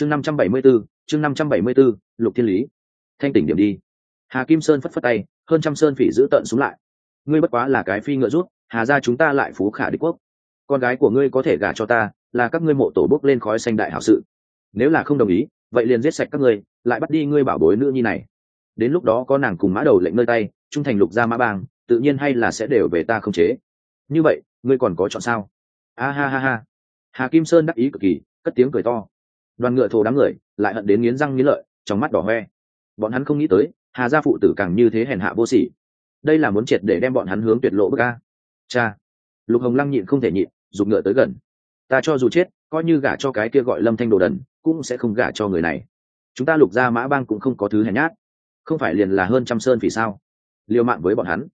chương năm trăm bảy mươi b chương năm trăm bảy mươi b lục thiên lý. Thanh tỉnh điểm đi. Hà kim sơn phất phất tay, hơn trăm sơn phỉ giữ tận xuống lại. Ngươi bất quá là cái phi ngựa rút, hà ra chúng ta lại phú khả đế quốc. Con gái của ngươi có thể gả cho ta, là các ngươi mộ tổ bốc lên khói xanh đại hảo sự. Nếu là không đồng ý, vậy liền giết sạch các ngươi, lại bắt đi ngươi bảo bối nữ nhi này. Đến lúc đó có nàng cùng mã đầu lệnh nơi tay, trung thành lục gia mã bang, tự nhiên hay là sẽ đều về ta không chế. Như vậy, ngươi còn có chọn sao? A ha ha ha. Hà kim sơn đắc ý cực kỳ, cất tiếng cười to đoàn ngựa thổ đám người lại hận đến nghiến răng nghiến lợi, trong mắt đỏ hoe. Bọn hắn không nghĩ tới, hà gia phụ tử càng như thế hèn hạ vô sỉ. Đây là muốn triệt để đem bọn hắn hướng tuyệt lộ bức a. Cha. Lục hồng lăng nhịn không thể nhịn dùng ngựa tới gần. Ta cho dù chết, coi như gả cho cái kia gọi lâm thanh đồ đần, cũng sẽ không gả cho người này. Chúng ta lục gia mã bang cũng không có thứ hèn nhát. Không phải liền là hơn trăm sơn vì sao? Liều mạng với bọn hắn.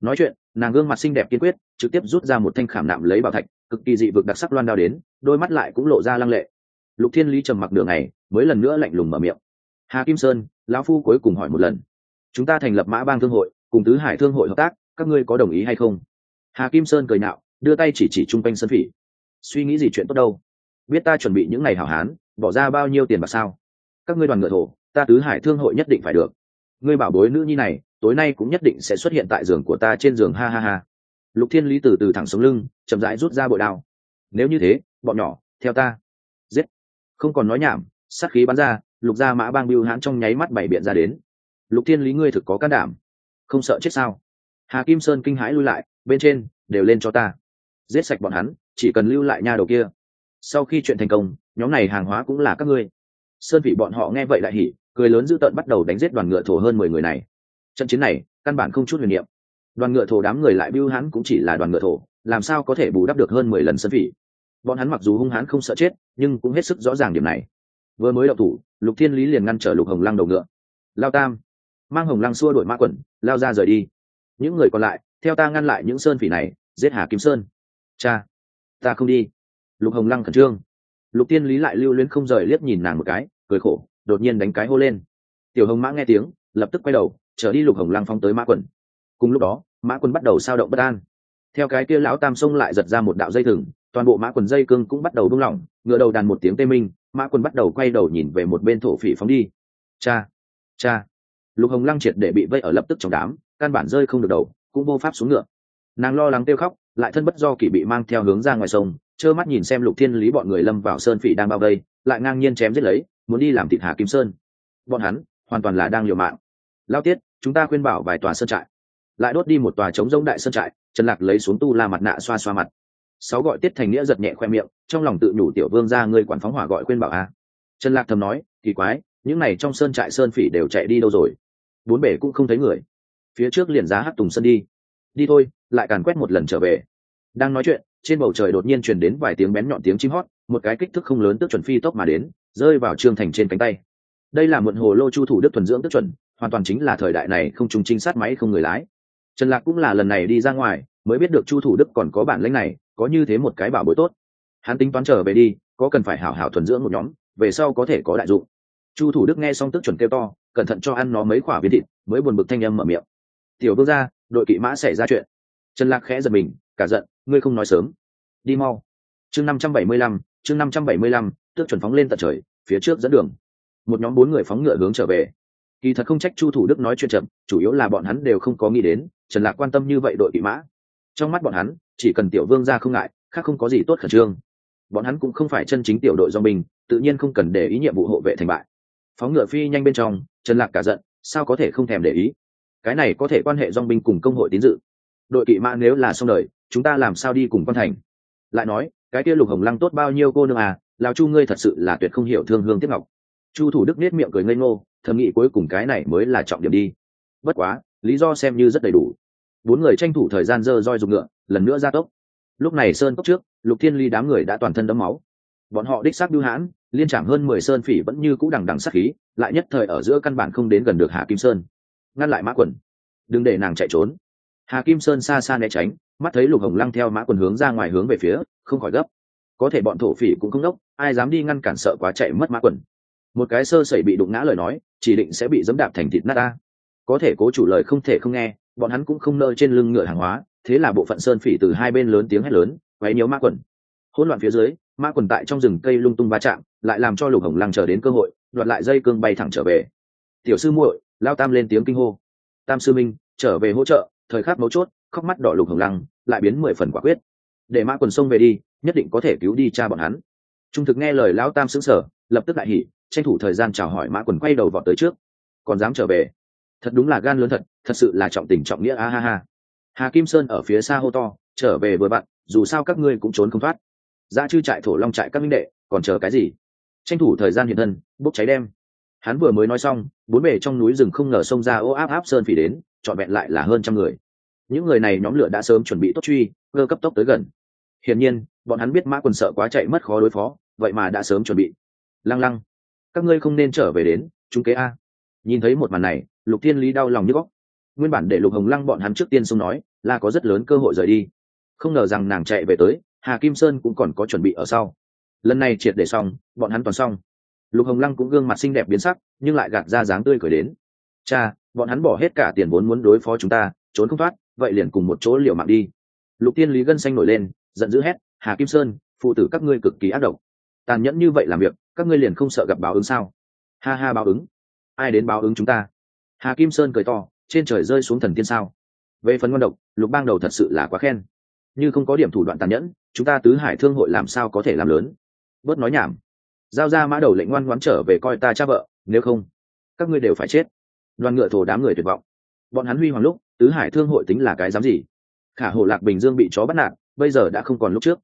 Nói chuyện, nàng gương mặt xinh đẹp kiên quyết, trực tiếp rút ra một thanh khảm nạm lấy bảo thạch, cực kỳ dị vực đặc sắc loan đao đến, đôi mắt lại cũng lộ ra lăng lệ lục thiên lý trầm mặc đường này mới lần nữa lạnh lùng mở miệng. Hà kim sơn, lão phu cuối cùng hỏi một lần. Chúng ta thành lập mã bang thương hội, cùng tứ hải thương hội hợp tác, các ngươi có đồng ý hay không? Hà kim sơn cười nạo, đưa tay chỉ chỉ chung quanh sân phỉ. Suy nghĩ gì chuyện tốt đâu? Biết ta chuẩn bị những ngày hảo hán, bỏ ra bao nhiêu tiền bạc sao? Các ngươi đoàn ngựa thổ, ta tứ hải thương hội nhất định phải được. Ngươi bảo bối nữ nhi này, tối nay cũng nhất định sẽ xuất hiện tại giường của ta trên giường, ha ha ha. Lục thiên lý từ từ thẳng xuống lưng, chậm rãi rút ra bội đao. Nếu như thế, bọn nhỏ, theo ta không còn nói nhảm, sát khí bắn ra, lục gia mã bang biêu hãn trong nháy mắt bảy biện ra đến. Lục thiên lý ngươi thực có can đảm, không sợ chết sao? Hà kim sơn kinh hãi lui lại, bên trên, đều lên cho ta. Giết sạch bọn hắn, chỉ cần lưu lại nha đầu kia. Sau khi chuyện thành công, nhóm này hàng hóa cũng là các ngươi. Sơn vị bọn họ nghe vậy lại hỉ, cười lớn dữ tợn bắt đầu đánh giết đoàn ngựa thổ hơn mười người này. Trận chiến này, căn bản không chút huyền niệm. Đoàn ngựa thổ đám người lại bưu hắn cũng chỉ là đoàn ngựa thổ, làm sao có thể bù đắp được hơn mười lần sơn vị bọn hắn mặc dù hung hãn không sợ chết, nhưng cũng hết sức rõ ràng điểm này. Vừa mới đậu thủ, lục thiên lý liền ngăn trở lục hồng lăng đầu ngựa. Lao tam. Mang hồng lăng xua đổi Ma quẩn lao ra rời đi. Những người còn lại, theo ta ngăn lại những sơn phỉ này, giết hà kim sơn. Cha, ta không đi. Lục hồng lăng khẩn trương. Lục tiên lý lại lưu luyến không rời liếc nhìn nàng một cái, cười khổ, đột nhiên đánh cái hô lên. Tiểu hồng mã nghe tiếng, lập tức quay đầu, trở đi lục hồng lăng phóng tới mã quần. Cùng lúc đó, mã quần bắt đầu sao động bất an. Theo cái kia lão tam xông lại giật ra một đạo dây thừng toàn bộ mã quần dây cương cũng bắt đầu buông lỏng, ngựa đầu đàn một tiếng tê minh, mã quần bắt đầu quay đầu nhìn về một bên thổ phỉ phóng đi. Cha cha. Lục hồng lăng triệt để bị vây ở lập tức trong đám, căn bản rơi không được đầu, cũng vô pháp xuống ngựa. Nàng lo lắng kêu khóc, lại thân bất do kỷ bị mang theo hướng ra ngoài sông, trơ mắt nhìn xem lục thiên lý bọn người lâm vào sơn phỉ đang bao vây, lại ngang nhiên chém giết lấy, muốn đi làm thịt hà kim sơn. Bọn hắn, hoàn toàn là đang liều mạng. Lao tiết, chúng ta khuyên bảo vài tòa sơn trại. Lại đốt đi một tòa chống giống đại sơn trại, trần lạc lấy xuống tu la mặt nạ xoa xoa mặt sáu gọi tiết thành nghĩa giật nhẹ khoe miệng, trong lòng tự nhủ, tiểu vương ra ngươi quản phóng hỏa gọi khuyên bảo a. Trần lạc thầm nói, kỳ quái, những này trong sơn trại sơn phỉ đều chạy đi đâu rồi? Bốn bể cũng không thấy người. Phía trước liền giá hát tùng sân đi. Đi thôi, lại càn quét một lần trở về. Đang nói chuyện, trên bầu trời đột nhiên truyền đến vài tiếng bén nhọn tiếng chim hót, một cái kích thước không lớn tức chuẩn phi tốc mà đến, rơi vào trương thành trên cánh tay. Đây là mượn hồ lô chu thủ đức thuần dưỡng tức chuẩn, hoàn toàn chính là thời đại này không trùng trinh sát máy không người lái. Trần lạc cũng là lần này đi ra ngoài, mới biết được chu thủ đức còn có bản lãnh này có như thế một cái bảo bối tốt. Hắn tính toán trở về đi, có cần phải hảo hảo thuần dưỡng một nhóm, về sau có thể có đại dụng. Chu thủ đức nghe xong tức chuẩn kêu to, cẩn thận cho ăn nó mấy quả viên thịt, mới buồn bực thanh âm mở miệng. Tiểu vương ra đội kỵ mã xảy ra chuyện. Trần lạc khẽ giật mình, cả giận, ngươi không nói sớm. Đi mau. Chương năm trăm bảy mươi lăm, chương năm trăm bảy mươi lăm, tước chuẩn phóng lên tận trời, phía trước dẫn đường. Một nhóm bốn người phóng ngựa hướng trở về. Kỳ thật không trách chu thủ đức nói chuyện chậm, chủ yếu là bọn hắn đều không có nghĩ đến, trần lạc quan tâm như vậy đội kỵ mã trong mắt bọn hắn, chỉ cần tiểu vương ra không ngại, khác không có gì tốt khẩn trương. Bọn hắn cũng không phải chân chính tiểu đội do mình, tự nhiên không cần để ý nhiệm vụ hộ vệ thành bại. Phóng ngựa phi nhanh bên trong, trần lạc cả giận, sao có thể không thèm để ý? Cái này có thể quan hệ dong binh cùng công hội tín dự. Đội kỵ mã nếu là xong đời, chúng ta làm sao đi cùng quan thành? Lại nói, cái kia lục hồng lăng tốt bao nhiêu cô nương à lao chu ngươi thật sự là tuyệt không hiểu thương hương tiếp ngọc. Chu thủ đức nết miệng cười ngây ngô, thầm nghĩ cuối cùng cái này mới là trọng điểm đi. Bất quá, lý do xem như rất đầy đủ bốn người tranh thủ thời gian dơ roi dùng ngựa, lần nữa ra tốc. Lúc này sơn tốc trước, lục thiên ly đám người đã toàn thân đấm máu. Bọn họ đích xác bưu hãn, liên trảm hơn mười sơn phỉ vẫn như cũ đằng đằng sắc khí, lại nhất thời ở giữa căn bản không đến gần được hà kim sơn. Ngăn lại mã quần. Đừng để nàng chạy trốn. Hà kim sơn xa xa né tránh, mắt thấy lục hồng lăng theo mã quần hướng ra ngoài hướng về phía, không khỏi gấp. Có thể bọn thổ phỉ cũng không đốc, ai dám đi ngăn cản sợ quá chạy mất mã quần. Một cái sơ sẩy bị đụng ngã lời nói, chỉ định sẽ bị dẫm đạp thành thịt nát ta. Có thể cố chủ lời không thể không nghe bọn hắn cũng không nơ trên lưng ngựa hàng hóa, thế là bộ phận sơn phỉ từ hai bên lớn tiếng hét lớn, quấy nhiễu ma quần. Hỗn loạn phía dưới, ma quần tại trong rừng cây lung tung va chạm, lại làm cho lục hồng lăng chờ đến cơ hội, đoạt lại dây cương bay thẳng trở về. Tiểu sư muội, lao tam lên tiếng kinh hô. Tam sư minh, trở về hỗ trợ, thời khắc mấu chốt, khóc mắt đỏ lục hồng lăng, lại biến mười phần quả quyết. Để mã quần sông về đi, nhất định có thể cứu đi cha bọn hắn. Trung thực nghe lời lão tam xứng sở lập tức đại hỉ, tranh thủ thời gian chào hỏi mã quần quay đầu vọt tới trước. Còn dám trở về? Thật đúng là gan lớn thật thật sự là trọng tình trọng nghĩa, a ha ha. Hà kim sơn ở phía xa hô to, trở về vừa bạn, dù sao các ngươi cũng trốn không thoát. Ra chư trại thổ long trại các minh đệ, còn chờ cái gì? Tranh thủ thời gian hiện thân, bốc cháy đem hắn vừa mới nói xong, bốn bề trong núi rừng không ngờ xông ra ô áp áp sơn phỉ đến, trọn vẹn lại là hơn trăm người. Những người này nhóm lửa đã sớm chuẩn bị tốt truy, cơ cấp tốc tới gần. Hiển nhiên, bọn hắn biết mã quần sợ quá chạy mất khó đối phó, vậy mà đã sớm chuẩn bị. Lăng lăng, các ngươi không nên trở về đến, chúng kế a. Nhìn thấy một màn này lục thiên lý đau lòng như góc. Nguyên bản để lục hồng lăng bọn hắn trước tiên xông nói, là có rất lớn cơ hội rời đi. Không ngờ rằng nàng chạy về tới, hà kim sơn cũng còn có chuẩn bị ở sau. Lần này triệt để xong, bọn hắn toàn xong. Lục hồng lăng cũng gương mặt xinh đẹp biến sắc, nhưng lại gạt ra dáng tươi cười đến. Cha, bọn hắn bỏ hết cả tiền vốn muốn đối phó chúng ta, trốn không thoát, vậy liền cùng một chỗ liều mạng đi. Lục tiên lý gân xanh nổi lên, giận dữ hét, hà kim sơn, phụ tử các ngươi cực kỳ ác độc. Tàn nhẫn như vậy làm việc, các ngươi liền không sợ gặp báo ứng sao? Ha ha, báo ứng. Ai đến báo ứng chúng ta? Hà kim sơn cười to, trên trời rơi xuống thần tiên sao? Về phần ngon độc, lục bang đầu thật sự là quá khen. Như không có điểm thủ đoạn tàn nhẫn, chúng ta tứ hải thương hội làm sao có thể làm lớn? Bớt nói nhảm. Giao ra mã đầu lệnh ngoan ngoãn trở về coi ta cha vợ, nếu không, các ngươi đều phải chết. Đoàn ngựa thổ đám người tuyệt vọng. Bọn hắn huy hoàng lúc, tứ hải thương hội tính là cái dám gì? Khả hồ lạc bình dương bị chó bắt nạt, bây giờ đã không còn lúc trước.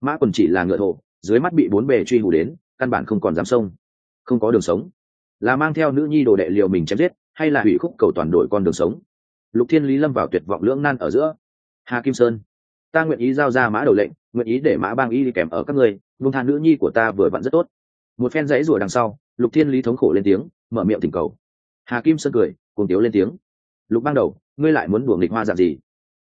Mã quần chỉ là ngựa thổ, dưới mắt bị bốn bề truy hủ đến, căn bản không còn dám sông không có đường sống. Là mang theo nữ nhi đồ đệ liều mình chém giết hay là hủy khúc cầu toàn đội con đường sống? Lục thiên lý lâm vào tuyệt vọng lưỡng nan ở giữa. Hà kim sơn, ta nguyện ý giao ra mã đầu lệnh, nguyện ý để mã bang y đi kèm ở các ngươi vung than nữ nhi của ta vừa vặn rất tốt. Một phen dãy rủa đằng sau, lục thiên lý thống khổ lên tiếng, mở miệng thỉnh cầu. Hà kim sơn cười cùng tiếu lên tiếng. Lục ban đầu, ngươi lại muốn đùa nghịch hoa dạng gì?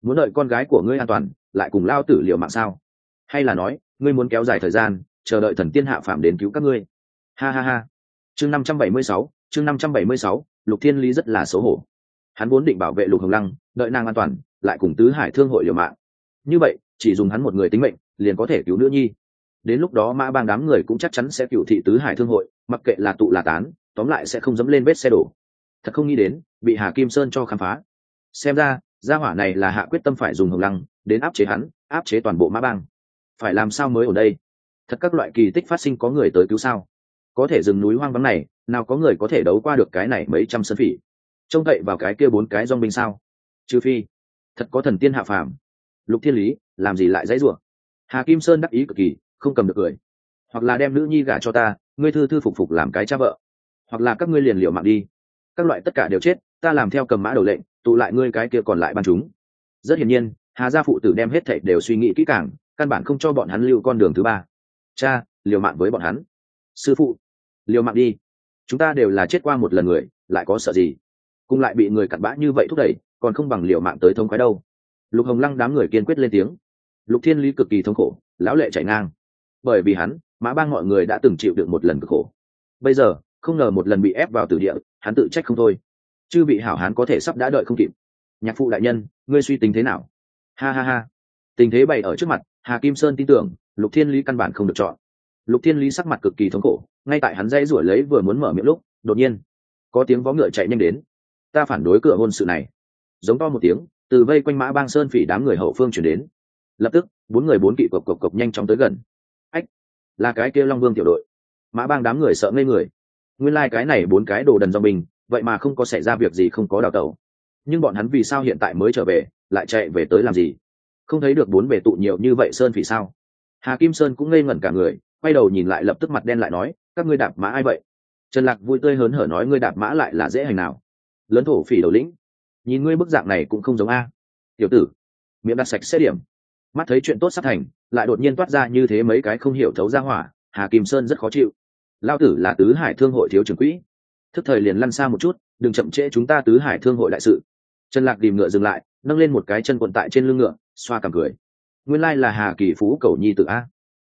Muốn đợi con gái của ngươi an toàn, lại cùng lao tử liệu mạng sao? Hay là nói, ngươi muốn kéo dài thời gian, chờ đợi thần tiên hạ phạm đến cứu các ngươi? Ha ha ha. Chương năm trăm bảy mươi sáu, chương năm trăm bảy mươi sáu lục thiên lý rất là xấu hổ. Hắn vốn định bảo vệ lục hồng lăng, đợi nàng an toàn, lại cùng tứ hải thương hội liều mạng. Như vậy, chỉ dùng hắn một người tính mệnh, liền có thể cứu nữ nhi. Đến lúc đó mã bang đám người cũng chắc chắn sẽ cựu thị tứ hải thương hội, mặc kệ là tụ là tán, tóm lại sẽ không dẫm lên vết xe đổ. Thật không nghĩ đến, bị hà kim sơn cho khám phá. Xem ra, gia hỏa này là hạ quyết tâm phải dùng hồng lăng, đến áp chế hắn, áp chế toàn bộ mã bang. Phải làm sao mới ở đây? Thật các loại kỳ tích phát sinh có người tới cứu sao? Có thể rừng núi hoang vắng này nào có người có thể đấu qua được cái này mấy trăm sân phỉ? Trông cậy vào cái kia bốn cái dong binh sao? Trừ phi, thật có thần tiên hạ phàm. Lục thiên lý, làm gì lại dãy rủa? Hà kim sơn đắc ý cực kỳ, không cầm được cười. Hoặc là đem nữ nhi gả cho ta, ngươi thư thư phục phục làm cái cha vợ. Hoặc là các ngươi liền liệu mạng đi. Các loại tất cả đều chết, ta làm theo cầm mã đầu lệnh, tụ lại ngươi cái kia còn lại ban chúng. Rất hiển nhiên, hà gia phụ tử đem hết thảy đều suy nghĩ kỹ càng, căn bản không cho bọn hắn lưu con đường thứ ba. Cha, liều mạng với bọn hắn. Sư phụ, liều mạng đi chúng ta đều là chết qua một lần người, lại có sợ gì? Cùng lại bị người cặn bã như vậy thúc đẩy, còn không bằng liều mạng tới thông khoái đâu. Lục hồng lăng đám người kiên quyết lên tiếng. Lục thiên lý cực kỳ thống khổ, lão lệ chạy ngang. Bởi vì hắn, mã bang mọi người đã từng chịu được một lần cực khổ. Bây giờ, không ngờ một lần bị ép vào tử địa, hắn tự trách không thôi. Chứ bị hảo hán có thể sắp đã đợi không kịp. Nhạc phụ đại nhân, ngươi suy tính thế nào? Ha ha ha. Tình thế bày ở trước mặt, hà kim sơn tin tưởng, lục thiên lý căn bản không được chọn lục thiên lý sắc mặt cực kỳ thống khổ, ngay tại hắn dây ruổi lấy vừa muốn mở miệng lúc, đột nhiên, có tiếng vó ngựa chạy nhanh đến. Ta phản đối cửa hôn sự này. Giống to một tiếng, từ vây quanh mã bang sơn phỉ đám người hậu phương chuyển đến. Lập tức, bốn người bốn kỵ cộc cộc cộc nhanh chóng tới gần. Ách, là cái kia long vương tiểu đội. Mã bang đám người sợ ngây người. Nguyên lai、like、cái này bốn cái đồ đần do mình, vậy mà không có xảy ra việc gì không có đào tẩu. Nhưng bọn hắn vì sao hiện tại mới trở về, lại chạy về tới làm gì? Không thấy được bốn bề tụ nhiều như vậy sơn phỉ sao? Hà kim sơn cũng ngây ngẩn cả người quay đầu nhìn lại lập tức mặt đen lại nói, các ngươi đạp mã ai vậy? Trần lạc vui tươi hớn hở nói, ngươi đạp mã lại là dễ hành nào? Lớn thổ phỉ đầu lĩnh. Nhìn ngươi bức dạng này cũng không giống a. Tiểu tử, miệng đặt sạch xét điểm. Mắt thấy chuyện tốt sắp thành, lại đột nhiên toát ra như thế mấy cái không hiểu thấu ra hỏa, hà kim sơn rất khó chịu. Lao tử là tứ hải thương hội thiếu trưởng quỹ. Thức thời liền lăn xa một chút, đừng chậm trễ chúng ta tứ hải thương hội đại sự. Trần lạc tìm ngựa dừng lại, nâng lên một cái chân quần tại trên lưng ngựa, xoa cảm cười. Nguyên lai là hà kỳ phú cầu nhi tự a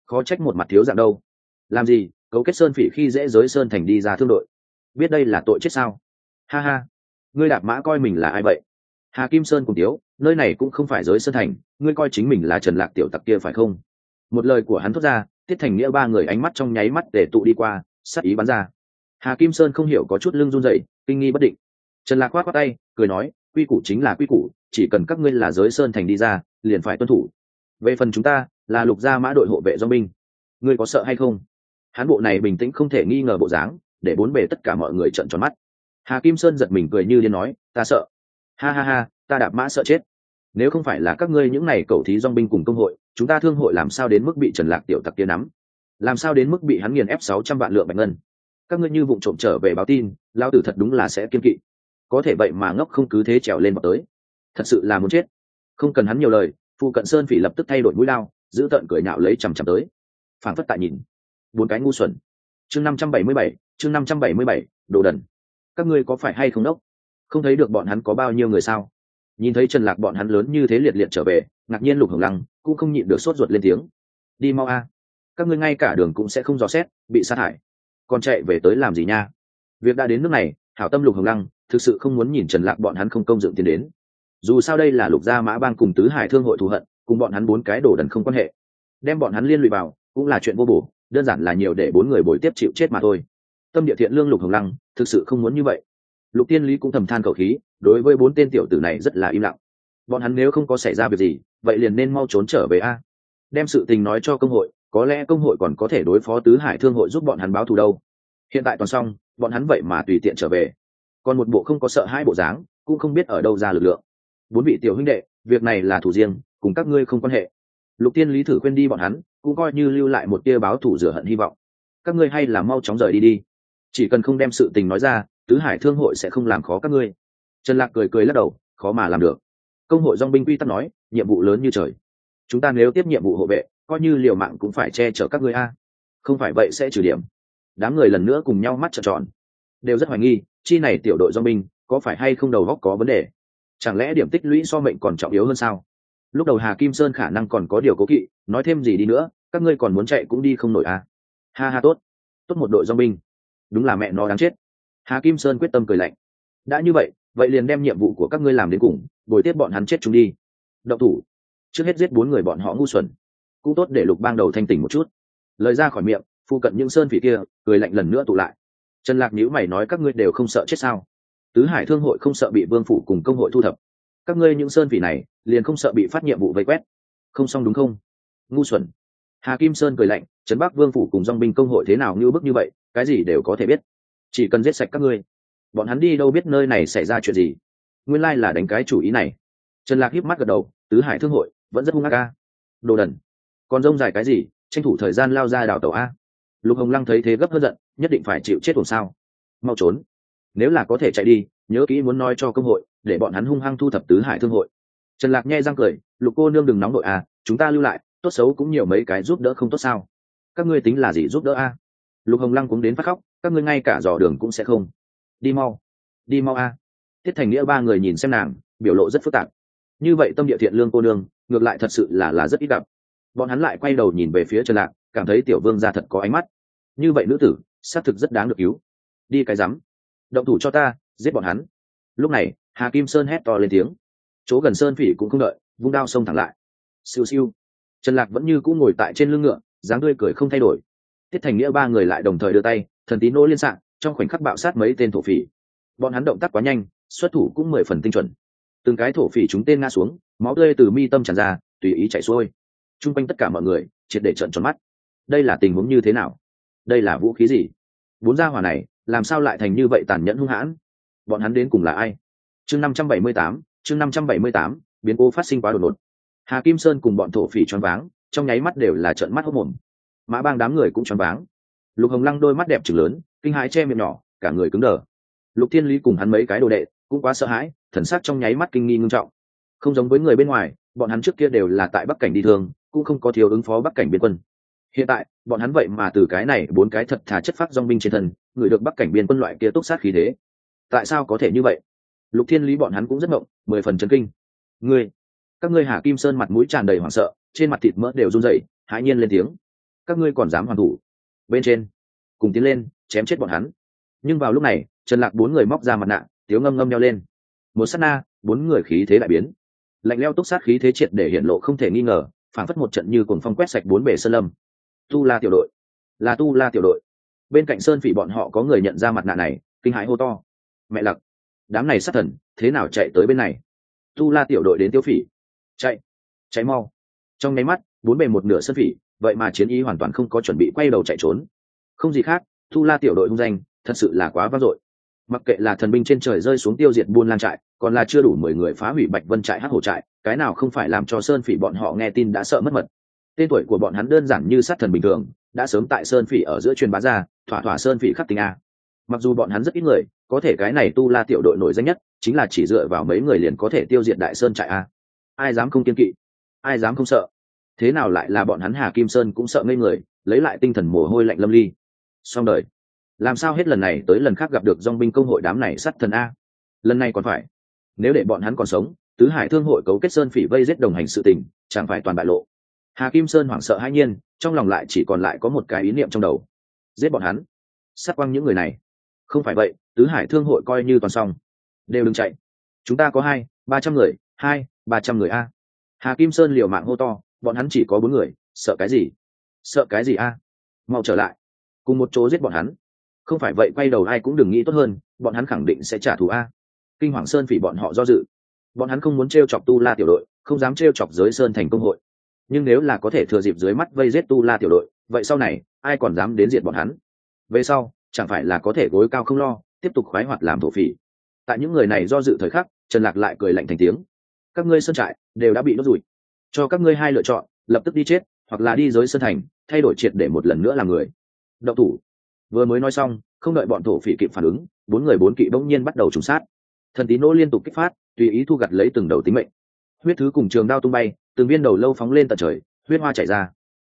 khó trách một mặt thiếu dạng đâu. Làm gì, cấu kết sơn phỉ khi dễ giới sơn thành đi ra thương đội? Biết đây là tội chết sao? Ha ha. Ngươi đạp mã coi mình là ai vậy? Hà kim sơn cùng tiếu, nơi này cũng không phải giới sơn thành, ngươi coi chính mình là trần lạc tiểu tặc kia phải không? Một lời của hắn thốt ra, tiết thành nghĩa ba người ánh mắt trong nháy mắt để tụ đi qua sắc ý bắn ra. Hà kim sơn không hiểu có chút lưng run dậy kinh nghi bất định. Trần lạc khoát khoát tay, cười nói, quy củ chính là quy củ, chỉ cần các ngươi là giới sơn thành đi ra, liền phải tuân thủ. Về phần chúng ta là lục gia mã đội hộ vệ do binh. Ngươi có sợ hay không? Hán bộ này bình tĩnh không thể nghi ngờ bộ dáng, để bốn bề tất cả mọi người trận tròn mắt. Hà kim sơn giật mình cười như điên nói, ta sợ. Ha ha ha, ta đạp mã sợ chết. Nếu không phải là các ngươi những này cầu thí dong binh cùng công hội, chúng ta thương hội làm sao đến mức bị trần lạc tiểu tặc kia nắm? Làm sao đến mức bị hắn nghiền ép sáu trăm vạn lượng bạch ngân? Các ngươi như vụ trộm trở về báo tin lao tử thật đúng là sẽ kiên kỵ. Có thể vậy mà ngốc không cứ thế trèo lên vào tới. Thật sự là muốn chết. Không cần hắn nhiều lời phụ cận sơn phỉ lập tức thay đổi mũi lao giữ tợn cười nhạo lấy chằm chằm tới. Phản phất tại nhìn. Bốn cái ngu xuẩn. Chương năm trăm bảy mươi bảy chương năm trăm bảy mươi bảy đồ đần. Các ngươi có phải hay không đốc? Không thấy được bọn hắn có bao nhiêu người sao? Nhìn thấy trần lạc bọn hắn lớn như thế liệt liệt trở về ngạc nhiên lục hồng lăng cũng không nhịn được sốt ruột lên tiếng. Đi mau a. Các ngươi ngay cả đường cũng sẽ không dò xét bị sát hại, còn chạy về tới làm gì nha? Việc đã đến nước này hảo tâm lục hồng lăng thực sự không muốn nhìn trần lạc bọn hắn không công dựng tiền đến. Dù sao đây là lục gia mã bang cùng tứ hải thương hội thù hận cùng bọn hắn bốn cái đồ đần không quan hệ. Đem bọn hắn liên lụy vào, cũng là chuyện vô bổ, đơn giản là nhiều để bốn người bồi tiếp chịu chết mà thôi. Tâm địa thiện lương lục hồng lăng, thực sự không muốn như vậy. Lục tiên lý cũng thầm than cầu khí, đối với bốn tên tiểu tử này rất là im lặng. Bọn hắn nếu không có xảy ra việc gì, vậy liền nên mau trốn trở về a. Đem sự tình nói cho công hội, có lẽ công hội còn có thể đối phó tứ hải thương hội giúp bọn hắn báo thù đâu. Hiện tại toàn xong, bọn hắn vậy mà tùy tiện trở về. Còn một bộ không có sợ hai bộ dáng, cũng không biết ở đâu ra lực lượng. Bốn vị tiểu huynh đệ, việc này là thủ riêng cùng các ngươi không quan hệ. Lục tiên lý thử khuyên đi bọn hắn, cũng coi như lưu lại một tia báo thủ rửa hận hy vọng. Các ngươi hay là mau chóng rời đi đi. Chỉ cần không đem sự tình nói ra, tứ hải thương hội sẽ không làm khó các ngươi. Trần lạc cười cười lắc đầu, khó mà làm được. Công hội dong binh quy tắc nói, nhiệm vụ lớn như trời. Chúng ta nếu tiếp nhiệm vụ hộ vệ, coi như liều mạng cũng phải che chở các ngươi a. Không phải vậy sẽ trừ điểm. Đám người lần nữa cùng nhau mắt trợn tròn. Đều rất hoài nghi, chi này tiểu đội dong binh, có phải hay không đầu góc có vấn đề? Chẳng lẽ điểm tích lũy so mệnh còn trọng yếu hơn sao? Lúc đầu hà kim sơn khả năng còn có điều cố kỵ, nói thêm gì đi nữa, các ngươi còn muốn chạy cũng đi không nổi à? Ha ha, tốt. Tốt một đội dong binh. Đúng là mẹ nó đáng chết. Hà kim sơn quyết tâm cười lạnh. Đã như vậy vậy liền đem nhiệm vụ của các ngươi làm đến cùng, bồi tiếp bọn hắn chết chúng đi. Động thủ. Trước hết giết bốn người bọn họ ngu xuẩn. Cũng tốt để lục bang đầu thanh tỉnh một chút. Lời ra khỏi miệng phụ cận những sơn phỉ kia, cười lạnh lần nữa tụ lại. Trần lạc nhữ mày nói các ngươi đều không sợ chết sao? Tứ hải thương hội không sợ bị vương phủ cùng công hội thu thập các ngươi những sơn phỉ này, liền không sợ bị phát nhiệm vụ vây quét. Không xong đúng không? Ngu xuẩn. Hà kim sơn cười lạnh, trấn bắc vương phủ cùng dong binh công hội thế nào như bức như vậy, cái gì đều có thể biết. Chỉ cần giết sạch các ngươi, bọn hắn đi đâu biết nơi này xảy ra chuyện gì. Nguyên lai là đánh cái chủ ý này. Trần lạc hiếp mắt gật đầu, tứ hải thương hội, vẫn rất hung ác ca đồ đần. Còn rông dài cái gì, tranh thủ thời gian lao ra đảo tàu a. Lục hồng lăng thấy thế gấp hơn giận, nhất định phải chịu chết tuần sao. Mau trốn. Nếu là có thể chạy đi nhớ kỹ muốn nói cho công hội, để bọn hắn hung hăng thu thập tứ hải thương hội. Trần lạc nghe răng cười, lục cô nương đừng nóng đội à chúng ta lưu lại, tốt xấu cũng nhiều mấy cái giúp đỡ không tốt sao. Các ngươi tính là gì giúp đỡ a? Lục hồng lăng cũng đến phát khóc, các ngươi ngay cả dò đường cũng sẽ không. Đi mau đi mau a. Tiết thành nghĩa ba người nhìn xem nàng, biểu lộ rất phức tạp. Như vậy tâm địa thiện lương cô nương, ngược lại thật sự là là rất ít gặp. Bọn hắn lại quay đầu nhìn về phía trần lạc, cảm thấy tiểu vương ra thật có ánh mắt. Như vậy nữ tử, xác thực rất đáng được cứu. Đi cái rắm. Động thủ cho ta giết bọn hắn. Lúc này, hà kim sơn hét to lên tiếng. Chỗ gần sơn phỉ cũng không đợi, vung đao xông thẳng lại. Siêu siêu. Trần lạc vẫn như cũng ngồi tại trên lưng ngựa, dáng tươi cười không thay đổi. Tiết thành nghĩa ba người lại đồng thời đưa tay, thần tín nỗ liên sạng, trong khoảnh khắc bạo sát mấy tên thổ phỉ. Bọn hắn động tác quá nhanh, xuất thủ cũng mười phần tinh chuẩn. Từng cái thổ phỉ chúng tên ngã xuống, máu tươi từ mi tâm tràn ra, tùy ý chạy xuôi. T r u n g quanh tất cả mọi người, triệt để trận tròn mắt. Đây là tình huống như thế nào? Đây là vũ khí gì? Bốn gia hỏa này, làm sao lại thành như vậy tàn nhẫn hung hãn? Bọn hắn đến cùng là ai? Chương năm trăm bảy mươi tám, chương năm trăm bảy mươi tám, biến cố phát sinh quá đột ngột. Hà kim sơn cùng bọn thổ phỉ choáng váng, trong nháy mắt đều là trận mắt hốc mồm. Mã bang đám người cũng choáng váng. Lục hồng lăng đôi mắt đẹp trừng lớn, kinh hãi che miệng nhỏ, cả người cứng đờ. Lục thiên lý cùng hắn mấy cái đồ đệ cũng quá sợ hãi, thần sắc trong nháy mắt kinh nghi ngưng trọng. Không giống với người bên ngoài, bọn hắn trước kia đều là tại bắc cảnh đi thường cũng không có thiếu ứng phó bắc cảnh biên quân. Hiện tại, bọn hắn vậy mà từ cái này bốn cái thật thà chất phát dong binh trên thân, người được bắc cảnh biên quân loại kia túc sát khí thế tại sao có thể như vậy? Lục thiên lý bọn hắn cũng rất ngộng mười phần chấn kinh. Ngươi, các ngươi hà kim sơn mặt mũi tràn đầy hoảng sợ, trên mặt thịt mỡ đều run rẩy, hãi nhiên lên tiếng. Các ngươi còn dám hoàn thủ? Bên trên, cùng tiến lên, chém chết bọn hắn. Nhưng vào lúc này, trần lạc bốn người móc ra mặt nạ, tiếu ngâm ngâm nhau lên. Một sát na, bốn người khí thế lại biến. Lạnh leo túc sát khí thế triệt để hiện lộ không thể nghi ngờ phản phất một trận như cồn phong quét sạch bốn bể sơn lâm. Tu la tiểu đội, là tu la tiểu đội. Bên cạnh sơn phỉ bọn họ có người nhận ra mặt nạ này, kinh hãi hô to mẹ lặc. Đám này sát thần, thế nào chạy tới bên này? Tu la tiểu đội đến tiêu phỉ. Chạy chạy mau. Trong nháy mắt, bốn bề một nửa sơn phỉ, vậy mà chiến ý hoàn toàn không có chuẩn bị quay đầu chạy trốn. Không gì khác, tu la tiểu đội hung danh, thật sự là quá vang dội. Mặc kệ là thần binh trên trời rơi xuống tiêu diệt buôn lan trại, còn là chưa đủ mười người phá hủy bạch vân trại hát hổ trại, cái nào không phải làm cho sơn phỉ bọn họ nghe tin đã sợ mất mật. Tên tuổi của bọn hắn đơn giản như sát thần bình thường, đã sớm tại sơn phỉ ở giữa truyền bá ra, thỏa thỏa sơn phỉ khắc tình a. Mặc dù bọn hắn rất ít người có thể cái này tu la tiểu đội nổi danh nhất, chính là chỉ dựa vào mấy người liền có thể tiêu diệt đại sơn trại a. Ai dám không kiên kỵ? Ai dám không sợ? Thế nào lại là bọn hắn hà kim sơn cũng sợ ngây người, lấy lại tinh thần mồ hôi lạnh lâm ly. Xong đời. Làm sao hết lần này tới lần khác gặp được dong binh công hội đám này sắt thần a? Lần này còn phải. Nếu để bọn hắn còn sống, tứ hải thương hội cấu kết sơn phỉ vây giết đồng hành sự tình, chẳng phải toàn bại lộ. Hà kim sơn hoảng sợ hãi nhiên, trong lòng lại chỉ còn lại có một cái ý niệm trong đầu. Giết bọn hắn. Sát quăng những người này. Không phải vậy tứ hải thương hội coi như toàn xong. Đều đừng chạy. Chúng ta có hai, ba trăm người, hai, ba trăm người a. Hà kim sơn liều mạng hô to, bọn hắn chỉ có bốn người, sợ cái gì? Sợ cái gì a? Mau trở lại. Cùng một chỗ giết bọn hắn. Không phải vậy quay đầu ai cũng đừng nghĩ tốt hơn, bọn hắn khẳng định sẽ trả thù a. Kinh hoàng sơn phỉ bọn họ do dự. Bọn hắn không muốn t r e o chọc tu la tiểu đội, không dám t r e o chọc giới sơn thành công hội. Nhưng nếu là có thể thừa dịp dưới mắt vây giết tu la tiểu đội, vậy sau này, ai còn dám đến diệt bọn hắn? Về sau, chẳng phải là có thể gối cao không lo tiếp tục khoái hoạt làm thổ phỉ. Tại những người này do dự thời khắc, trần lạc lại cười lạnh thành tiếng. Các ngươi sơn trại đều đã bị đốt rủi. Cho các ngươi hai lựa chọn, lập tức đi chết, hoặc là đi giới sơn thành, thay đổi triệt để một lần nữa làm người. Đậu thủ. Vừa mới nói xong, không đợi bọn thổ phỉ kịp phản ứng, bốn người bốn kỵ bỗng nhiên bắt đầu trùng sát. Thần tín nỗ liên tục kích phát, tùy ý thu gặt lấy từng đầu tính mệnh. Huyết thứ cùng trường đao tung bay, từng viên đầu lâu phóng lên tận trời, huyết hoa chảy ra.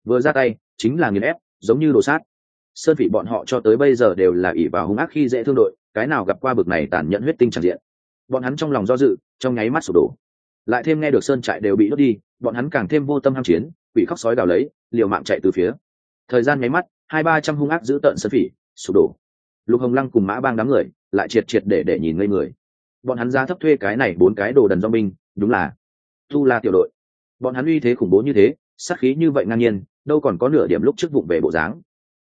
Vừa ra tay, chính là nghiền ép, giống như đồ sát sơn vị bọn họ cho tới bây giờ đều là ỷ vào hung ác khi dễ thương đội, cái nào gặp qua bực này tàn nhẫn huyết tinh tràn diện. Bọn hắn trong lòng do dự, trong nháy mắt sụp đổ. Lại thêm nghe được sơn trại đều bị đốt đi, bọn hắn càng thêm vô tâm ham chiến, quỷ khóc sói đào lấy, liều mạng chạy từ phía. Thời gian nháy mắt, hai ba trăm hung ác giữ tợn sơn phỉ, sụp đổ. Lục hồng lăng cùng mã bang đám người, lại triệt triệt để để nhìn ngây người. Bọn hắn ra thấp thuê cái này bốn cái đồ đần do binh, đúng là tu la tiểu đội. Bọn hắn uy thế khủng bố như thế, sát khí như vậy ngang nhiên, đâu còn có nửa điểm lúc trước vụng về bộ dáng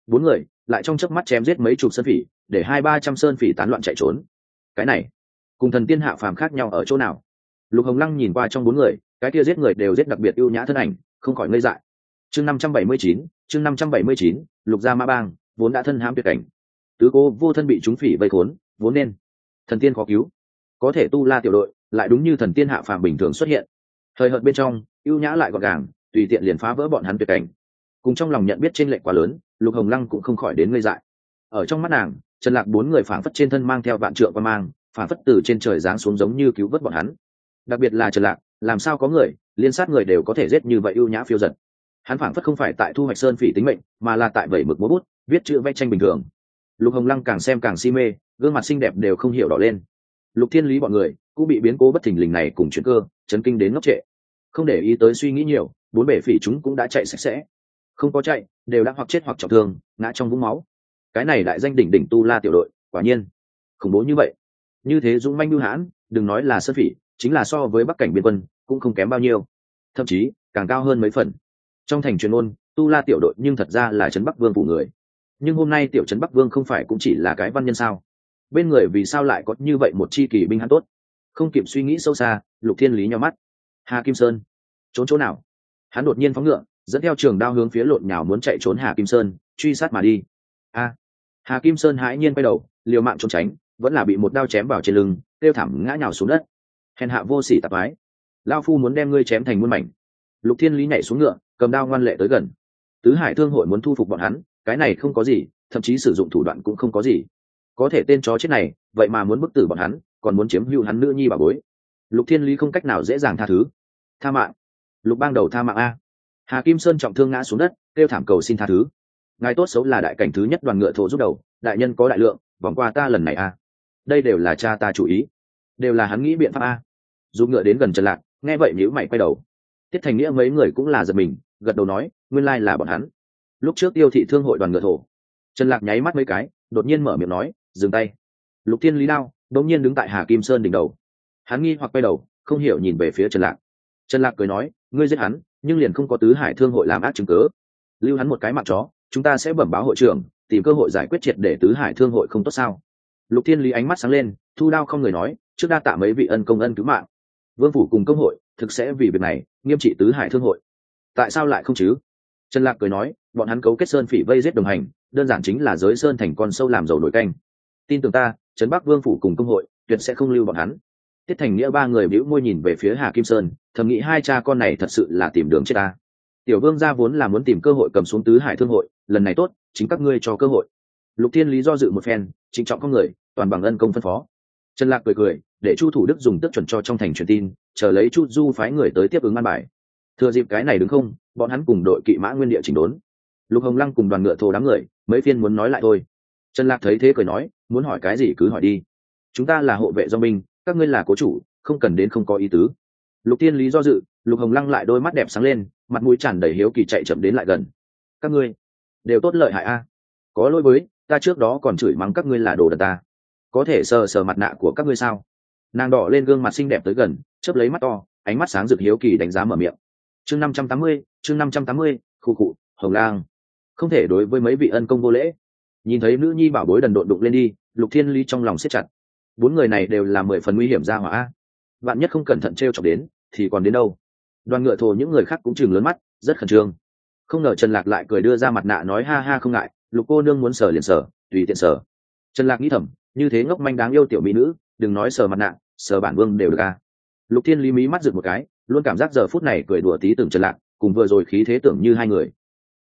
bốn người lại trong chớp mắt chém giết mấy chục sơn phỉ, để hai ba trăm sơn phỉ tán loạn chạy trốn. Cái này, cùng thần tiên hạ phàm khác nhau ở chỗ nào? Lục hồng lăng nhìn qua trong bốn người, cái kia giết người đều giết đặc biệt ưu nhã thân ảnh, không khỏi ngây dại. Chương năm trăm bảy mươi chín, chương năm trăm bảy mươi chín, lục gia mã bang, vốn đã thân hãm tuyệt cảnh. Tứ cô vô thân bị chúng phỉ vây khốn, vốn nên. Thần tiên khó cứu. Có thể tu la tiểu đội, lại đúng như thần tiên hạ phàm bình thường xuất hiện. Thời hợt bên trong, ưu nhã lại gọn gàng, tùy tiện liền phá vỡ bọn hắn tuyệt cảnh. Cùng trong lòng nhận biết trên lệch quá lớn lục hồng lăng cũng không khỏi đến ngây dại. Ở trong mắt nàng, trần lạc bốn người phảng phất trên thân mang theo vạn trượng qua mang, phảng phất từ trên trời giáng xuống giống như cứu vớt bọn hắn. Đặc biệt là trần lạc, làm sao có người, liên sát người đều có thể giết như vậy ưu nhã phiêu giật. Hắn phảng phất không phải tại thu hoạch sơn phỉ tính mệnh, mà là tại vẩy mực múa bút, viết chữ vẽ tranh bình thường. Lục hồng lăng càng xem càng si mê, gương mặt xinh đẹp đều không hiểu đỏ lên. Lục thiên lý bọn người cũng bị biến cố bất thình lình này cùng chuyện cơ, chấn kinh đến ngốc trệ. Không để ý tới suy nghĩ nhiều, bốn bể phỉ chúng cũng đã chạy sạch sẽ không có chạy, đều đã hoặc chết hoặc trọng thương, ngã trong vũng máu. Cái này đại danh đỉnh đỉnh tu la tiểu đội, quả nhiên, khủng bố như vậy. Như thế dũng manh bưu hãn, đừng nói là sơn phỉ, chính là so với bắc cảnh biên quân, cũng không kém bao nhiêu. Thậm chí, càng cao hơn mấy phần. Trong thành truyền ôn, tu la tiểu đội nhưng thật ra là trấn bắc vương phủ người. Nhưng hôm nay tiểu trấn bắc vương không phải cũng chỉ là cái văn nhân sao? Bên người vì sao lại có như vậy một chi kỳ binh hắn tốt? Không kịp suy nghĩ sâu xa, lục thiên lý nhau mắt. Hà kim sơn, trốn chỗ nào? Hắn đột nhiên phóng ngựa dẫn theo trường đao hướng phía lộn nhào muốn chạy trốn hà kim sơn, truy sát mà đi. A! Hà kim sơn hãi nhiên quay đầu, liều mạng trốn tránh, vẫn là bị một đao chém vào trên lưng, kêu thảm ngã nhào xuống đất. Hèn hạ vô sỉ tạp ái. Lao phu muốn đem ngươi chém thành muôn mảnh. Lục thiên lý nhảy xuống ngựa, cầm đao ngoan lệ tới gần. Tứ hải thương hội muốn thu phục bọn hắn, cái này không có gì, thậm chí sử dụng thủ đoạn cũng không có gì. Có thể tên chó chết này, vậy mà muốn bức tử bọn hắn, còn muốn chiếm hữu hắn nữ nhi bà bối. Lục thiên lý không cách nào dễ dàng tha thứ. Tha mạng. Lục bang đầu tha mạng a hà kim sơn trọng thương ngã xuống đất, kêu thảm cầu xin tha thứ. Ngài tốt xấu là đại cảnh thứ nhất đoàn ngựa thổ giúp đầu, đại nhân có đại lượng, vòng qua ta lần này a đây đều là cha ta chủ ý, đều là hắn nghĩ biện pháp a dù ngựa đến gần trần lạc, nghe vậy nhữ mày quay đầu. Tiết thành nghĩa mấy người cũng là giật mình, gật đầu nói, nguyên lai là bọn hắn. Lúc trước tiêu thị thương hội đoàn ngựa thổ, trần lạc nháy mắt mấy cái, đột nhiên mở miệng nói, dừng tay. Lục thiên lý đao đột nhiên đứng tại hà kim sơn đỉnh đầu. Hắn nghi hoặc quay đầu, không hiểu nhìn về phía trần lạc. Trần lạc cười nói, ngươi giết hắn nhưng liền không có tứ hải thương hội làm ác chứng cớ. Lưu hắn một cái mặt chó, chúng ta sẽ bẩm báo hội trưởng, tìm cơ hội giải quyết triệt để tứ hải thương hội không tốt sao? Lục thiên lý ánh mắt sáng lên, thu đao không người nói, trước đa tạ mấy vị ân công ân cứu mạng. Vương phủ cùng công hội, thực sẽ vì việc này, nghiêm trị tứ hải thương hội. Tại sao lại không chứ? Trần lạc cười nói, bọn hắn cấu kết sơn phỉ vây giết đồng hành, đơn giản chính là giới sơn thành con sâu làm dầu nổi canh. Tin tưởng ta, trấn bắc vương phủ cùng công hội, tuyệt sẽ không lưu bọn hắn tiết thành nghĩa ba người bĩu môi nhìn về phía hà kim sơn, thầm nghĩ hai cha con này thật sự là tìm đường chết ta. Tiểu vương gia vốn là muốn tìm cơ hội cầm xuống tứ hải thương hội, lần này tốt, chính các ngươi cho cơ hội. Lục thiên lý do dự một phen, trịnh trọng con người, toàn bằng ân công phân phó. Trần lạc cười cười, để chu thủ đức dùng tức chuẩn cho trong thành truyền tin, chờ lấy chu du phái người tới tiếp ứng an bài. Thừa dịp cái này đứng không, bọn hắn cùng đội kỵ mã nguyên địa chỉnh đốn. Lục hồng lăng cùng đoàn ngựa thồ đám người, mấy phiên muốn nói lại thôi. Trần lạc thấy thế cười nói, muốn hỏi cái gì cứ hỏi đi. Chúng ta là hộ vệ do minh các ngươi là cố chủ, không cần đến không có ý tứ. Lục tiên lý do dự, lục hồng lăng lại đôi mắt đẹp sáng lên, mặt mũi tràn đầy hiếu kỳ chạy chậm đến lại gần. Các ngươi đều tốt lợi hại a. Có lỗi với, ta trước đó còn chửi mắng các ngươi là đồ đần ta. Có thể sờ sờ mặt nạ của các ngươi sao? Nàng đỏ lên gương mặt xinh đẹp tới gần, chớp lấy mắt to, ánh mắt sáng rực hiếu kỳ đánh giá mở miệng. Chương năm trăm tám mươi, chương năm trăm tám mươi, khu cụ hồng lang. Không thể đối với mấy vị ân công vô lễ. Nhìn thấy nữ nhi bảo bối đần độn đụng lên đi, lục thiên ly trong lòng siết chặt bốn người này đều là mười phần nguy hiểm ra hỏa bạn nhất không cẩn thận t r e o chọc đến, thì còn đến đâu? Đoàn ngựa thồ những người khác cũng chừng lớn mắt, rất khẩn trương. Không ngờ trần lạc lại cười đưa ra mặt nạ nói ha ha không ngại, lục cô nương muốn sở liền sở tùy tiện sở trần lạc nghĩ thầm, như thế ngốc manh đáng yêu tiểu mỹ nữ, đừng nói sờ mặt nạ, sờ bản vương đều được à. lục thiên lý mí mắt rực một cái, luôn cảm giác giờ phút này cười đùa tí tưởng trần lạc, cùng vừa rồi khí thế tưởng như hai người.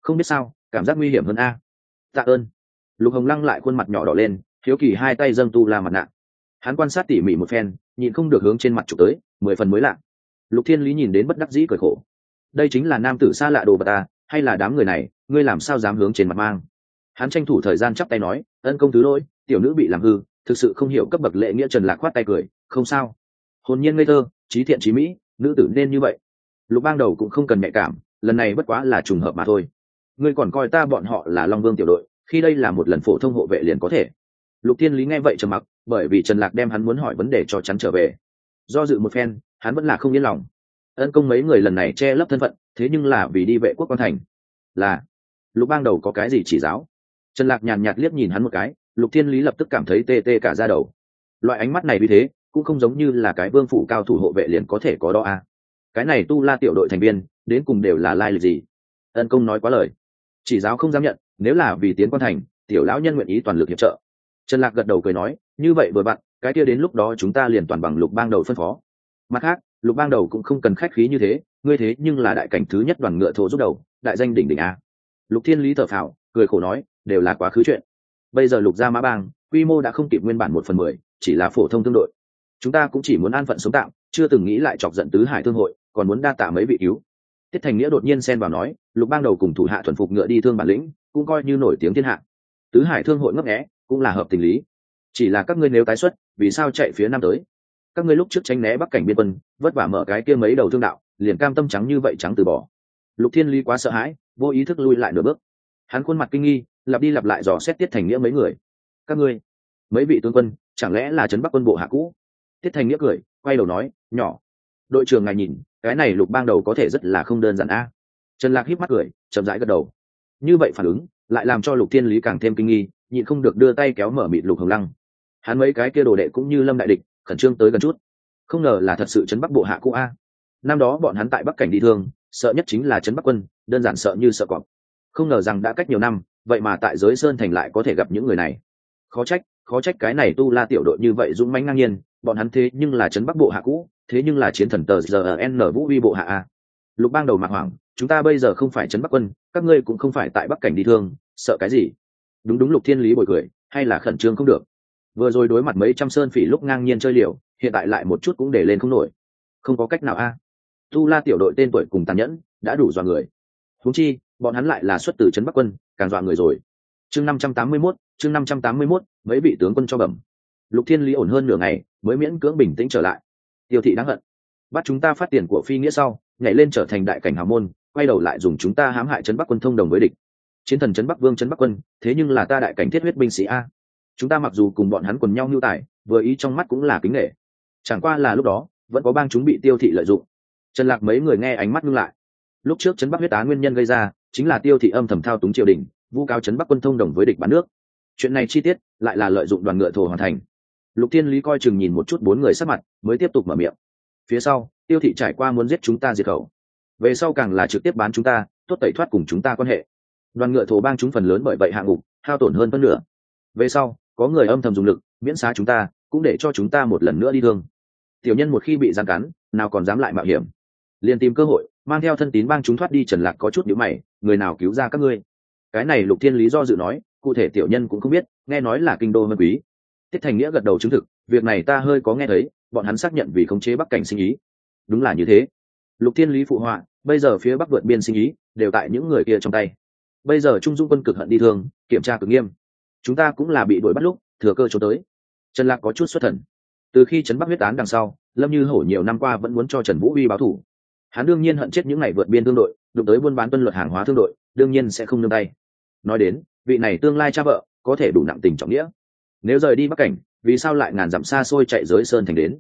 Không biết sao, cảm giác nguy hiểm hơn a. Tạ ơn. Lục hồng lăng lại khuôn mặt nhỏ đỏ lên thiếu kỳ hai tay dâng tu la mặt nạ hắn quan sát tỉ mỉ một phen nhìn không được hướng trên mặt chụp tới, mười phần mới lạ. Lục thiên lý nhìn đến bất đắc dĩ cười khổ. Đây chính là nam tử xa lạ đồ bà ta, hay là đám người này, ngươi làm sao dám hướng trên mặt mang? Hắn tranh thủ thời gian chắp tay nói, ân công thứ lỗi, tiểu nữ bị làm hư, thực sự không hiểu cấp bậc lệ nghĩa trần lạc khoát tay cười, không sao. Hồn nhiên ngây thơ, trí thiện trí mỹ, nữ tử nên như vậy. Lục bang đầu cũng không cần nhạy cảm, lần này bất quá là trùng hợp mà thôi. Ngươi còn coi ta bọn họ là long vương tiểu đội, khi đây là một lần phổ thông hộ vệ liền có thể. Lục thiên lý nghe vậy trầm mặc bởi vì trần lạc đem hắn muốn hỏi vấn đề cho chắn trở về. Do dự một phen, hắn vẫn là không yên lòng. Ân công mấy người lần này che lấp thân phận, thế nhưng là vì đi vệ quốc quan thành. Là, lục bang đầu có cái gì chỉ giáo? Trần lạc nhàn nhạt liếc nhìn hắn một cái, lục thiên lý lập tức cảm thấy tê tê cả ra đầu. Loại ánh mắt này vì thế, cũng không giống như là cái vương phủ cao thủ hộ vệ liền có thể có đó à. cái này tu la tiểu đội thành viên, đến cùng đều là lai lịch gì? Ân công nói quá lời. Chỉ giáo không dám nhận, nếu là vì tiến quan thành, tiểu lão nhân nguyện ý toàn lực hiệp trợ. Trần lạc gật đầu cười nói như vậy vừa bạn, cái kia đến lúc đó chúng ta liền toàn bằng lục bang đầu phân phó. Mặt khác, lục bang đầu cũng không cần khách khí như thế, ngươi thế nhưng là đại cảnh thứ nhất đoàn ngựa thổ giúp đầu, đại danh đỉnh đỉnh a. Lục thiên lý thở phào, cười khổ nói, đều là quá khứ chuyện. Bây giờ lục gia mã bang, quy mô đã không kịp nguyên bản một phần mười, chỉ là phổ thông tương đội. Chúng ta cũng chỉ muốn an phận sống tạm, chưa từng nghĩ lại chọc giận tứ hải thương hội, còn muốn đa tạ mấy vị cứu. Tiết thành nghĩa đột nhiên xen vào nói, lục bang đầu cùng thủ hạ thuần phục ngựa đi thương bản lĩnh, cũng coi như nổi tiếng thiên hạ. Tứ hải thương hội ngấp nghẽ cũng là hợp tình lý chỉ là các ngươi nếu tái xuất, vì sao chạy phía nam tới? Các ngươi lúc trước tránh né bắc cảnh biên quân, vất vả mở cái kia mấy đầu thương đạo, liền cam tâm trắng như vậy trắng từ bỏ. Lục thiên lý quá sợ hãi, vô ý thức lui lại nửa bước. Hắn khuôn mặt kinh nghi, lặp đi lặp lại dò xét tiết thành nghĩa mấy người. Các ngươi, mấy vị tướng quân, chẳng lẽ là trấn bắc quân bộ hạ cũ? Tiết thành nghĩa cười, quay đầu nói, nhỏ. Đội trưởng ngài nhìn, cái này lục bang đầu có thể rất là không đơn giản a. Trần lạc híp mắt cười, chậm rãi gật đầu. Như vậy phản ứng, lại làm cho lục thiên lý càng thêm kinh nghi, nhịn không được đưa tay kéo mở mịt lục hồng lăng hắn mấy cái kia đồ đệ cũng như lâm đại địch, khẩn trương tới gần chút. Không ngờ là thật sự chấn bắc bộ hạ cũ a. Năm đó bọn hắn tại bắc cảnh đi thương, sợ nhất chính là chấn bắc quân, đơn giản sợ như sợ cọp. Không ngờ rằng đã cách nhiều năm, vậy mà tại giới sơn thành lại có thể gặp những người này. Khó trách khó trách cái này tu la tiểu đội như vậy dũng mãnh ngang nhiên, bọn hắn thế nhưng là chấn bắc bộ hạ cũ thế nhưng là chiến thần tờ giờ n vũ uy bộ hạ a. Lục bang đầu mạc hoàng chúng ta bây giờ không phải chấn bắc quân, các ngươi cũng không phải tại bắc cảnh đi thương, sợ cái gì? Đúng đúng lục thiên lý bồi cười, hay là khẩn trương không được? Vừa rồi đối mặt mấy trăm sơn phỉ lúc ngang nhiên chơi liều, hiện tại lại một chút cũng để lên không nổi. Không có cách nào a. Tu la tiểu đội tên tuổi cùng tàn nhẫn, đã đủ dọa người. Húng chi, bọn hắn lại là xuất từ trấn bắc quân, càng dọa người rồi. Chương năm trăm tám mươi mốt, chương năm trăm tám mươi mốt, mấy vị tướng quân cho bẩm. Lục thiên lý ổn hơn nửa ngày, mới miễn cưỡng bình tĩnh trở lại. Tiêu thị đáng hận. Bắt chúng ta phát tiền của phi nghĩa sau, nhảy lên trở thành đại cảnh hào môn, quay đầu lại dùng chúng ta hãm hại trấn bắc quân thông đồng với địch. Chiến thần trấn bắc vương trấn bắc quân, thế nhưng là ta đại cảnh thiết huyết binh sĩ a chúng ta mặc dù cùng bọn hắn quần nhau mưu tài vừa ý trong mắt cũng là kính nghệ chẳng qua là lúc đó vẫn có bang chúng bị tiêu thị lợi dụng. Trần lạc mấy người nghe ánh mắt ngưng lại. Lúc trước trấn bắc huyết tá nguyên nhân gây ra chính là tiêu thị âm thầm thao túng triều đình vu cáo chấn bắc quân thông đồng với địch bán nước. Chuyện này chi tiết lại là lợi dụng đoàn ngựa thổ hoàn thành. Lục thiên lý coi chừng nhìn một chút bốn người sát mặt mới tiếp tục mở miệng. Phía sau tiêu thị trải qua muốn giết chúng ta diệt khẩu. Về sau càng là trực tiếp bán chúng ta tốt tẩy thoát cùng chúng ta quan hệ. Đoàn ngựa thổ bang chúng phần lớn bởi vậy hạng ngục, hao tổn hơn phân nửa. Về sau có người âm thầm dùng lực, miễn xá chúng ta, cũng để cho chúng ta một lần nữa đi thương. Tiểu nhân một khi bị gian cắn, nào còn dám lại mạo hiểm. Liền tìm cơ hội, mang theo thân tín bang chúng thoát đi trần lạc có chút nhữ mày, người nào cứu ra các ngươi? Cái này lục thiên lý do dự nói, cụ thể tiểu nhân cũng không biết, nghe nói là kinh đô mân quý. Tiết thành nghĩa gật đầu chứng thực, việc này ta hơi có nghe thấy, bọn hắn xác nhận vì khống chế bắc cảnh sinh ý. Đúng là như thế. Lục thiên lý phụ họa, bây giờ phía bắc vượt biên sinh ý, đều tại những người kia trong tay. Bây giờ trung dung quân cực hận đi thương, kiểm tra cực nghiêm chúng ta cũng là bị đuổi bắt lúc, thừa cơ trốn tới. Trần lạc có chút xuất thần. Từ khi trấn bắc huyết án đằng sau, lâm như hổ nhiều năm qua vẫn muốn cho trần vũ uy báo thủ. Hắn đương nhiên hận chết những ngày vượt biên thương đội, đụng tới buôn bán tuân luật hàng hóa thương đội, đương nhiên sẽ không nương tay. Nói đến, vị này tương lai cha vợ, có thể đủ nặng tình trọng nghĩa. Nếu rời đi bắc cảnh, vì sao lại ngàn dặm xa xôi chạy giới sơn thành đến?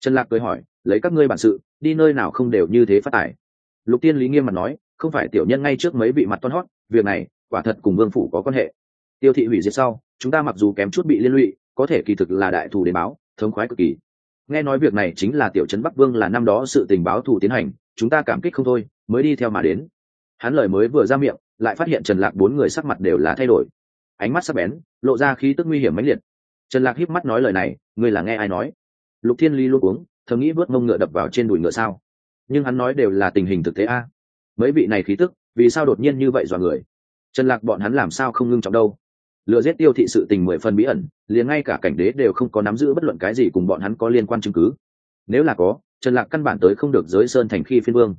Trần lạc cười hỏi, lấy các ngươi bản sự, đi nơi nào không đều như thế phát tài? Lục tiên lý nghiêm mặt nói, không phải tiểu nhân ngay trước mấy vị mặt toan hót, việc này, quả thật cùng vương phủ có quan hệ tiêu thị hủy diệt sau, chúng ta mặc dù kém chút bị liên lụy, có thể kỳ thực là đại thù đến báo, thống khoái cực kỳ. Nghe nói việc này chính là tiểu trấn bắc vương là năm đó sự tình báo thù tiến hành, chúng ta cảm kích không thôi, mới đi theo mà đến. Hắn lời mới vừa ra miệng, lại phát hiện trần lạc bốn người sắc mặt đều là thay đổi. Ánh mắt sắc bén, lộ ra khí tức nguy hiểm mãnh liệt. Trần lạc híp mắt nói lời này, ngươi là nghe ai nói? Lục thiên ly luôn uống, thầm nghĩ vớt mông ngựa đập vào trên đùi ngựa sao? Nhưng hắn nói đều là tình hình thực tế a. Mấy vị này khí tức, vì sao đột nhiên như vậy dọa người? Trần lạc bọn hắn làm sao không ngưng trọng đâu? Lừa giết tiêu thị sự tình mười phần bí ẩn, liền ngay cả cảnh đế đều không có nắm giữ bất luận cái gì cùng bọn hắn có liên quan chứng cứ. Nếu là có, trần lạc căn bản tới không được giới sơn thành khi phiên vương.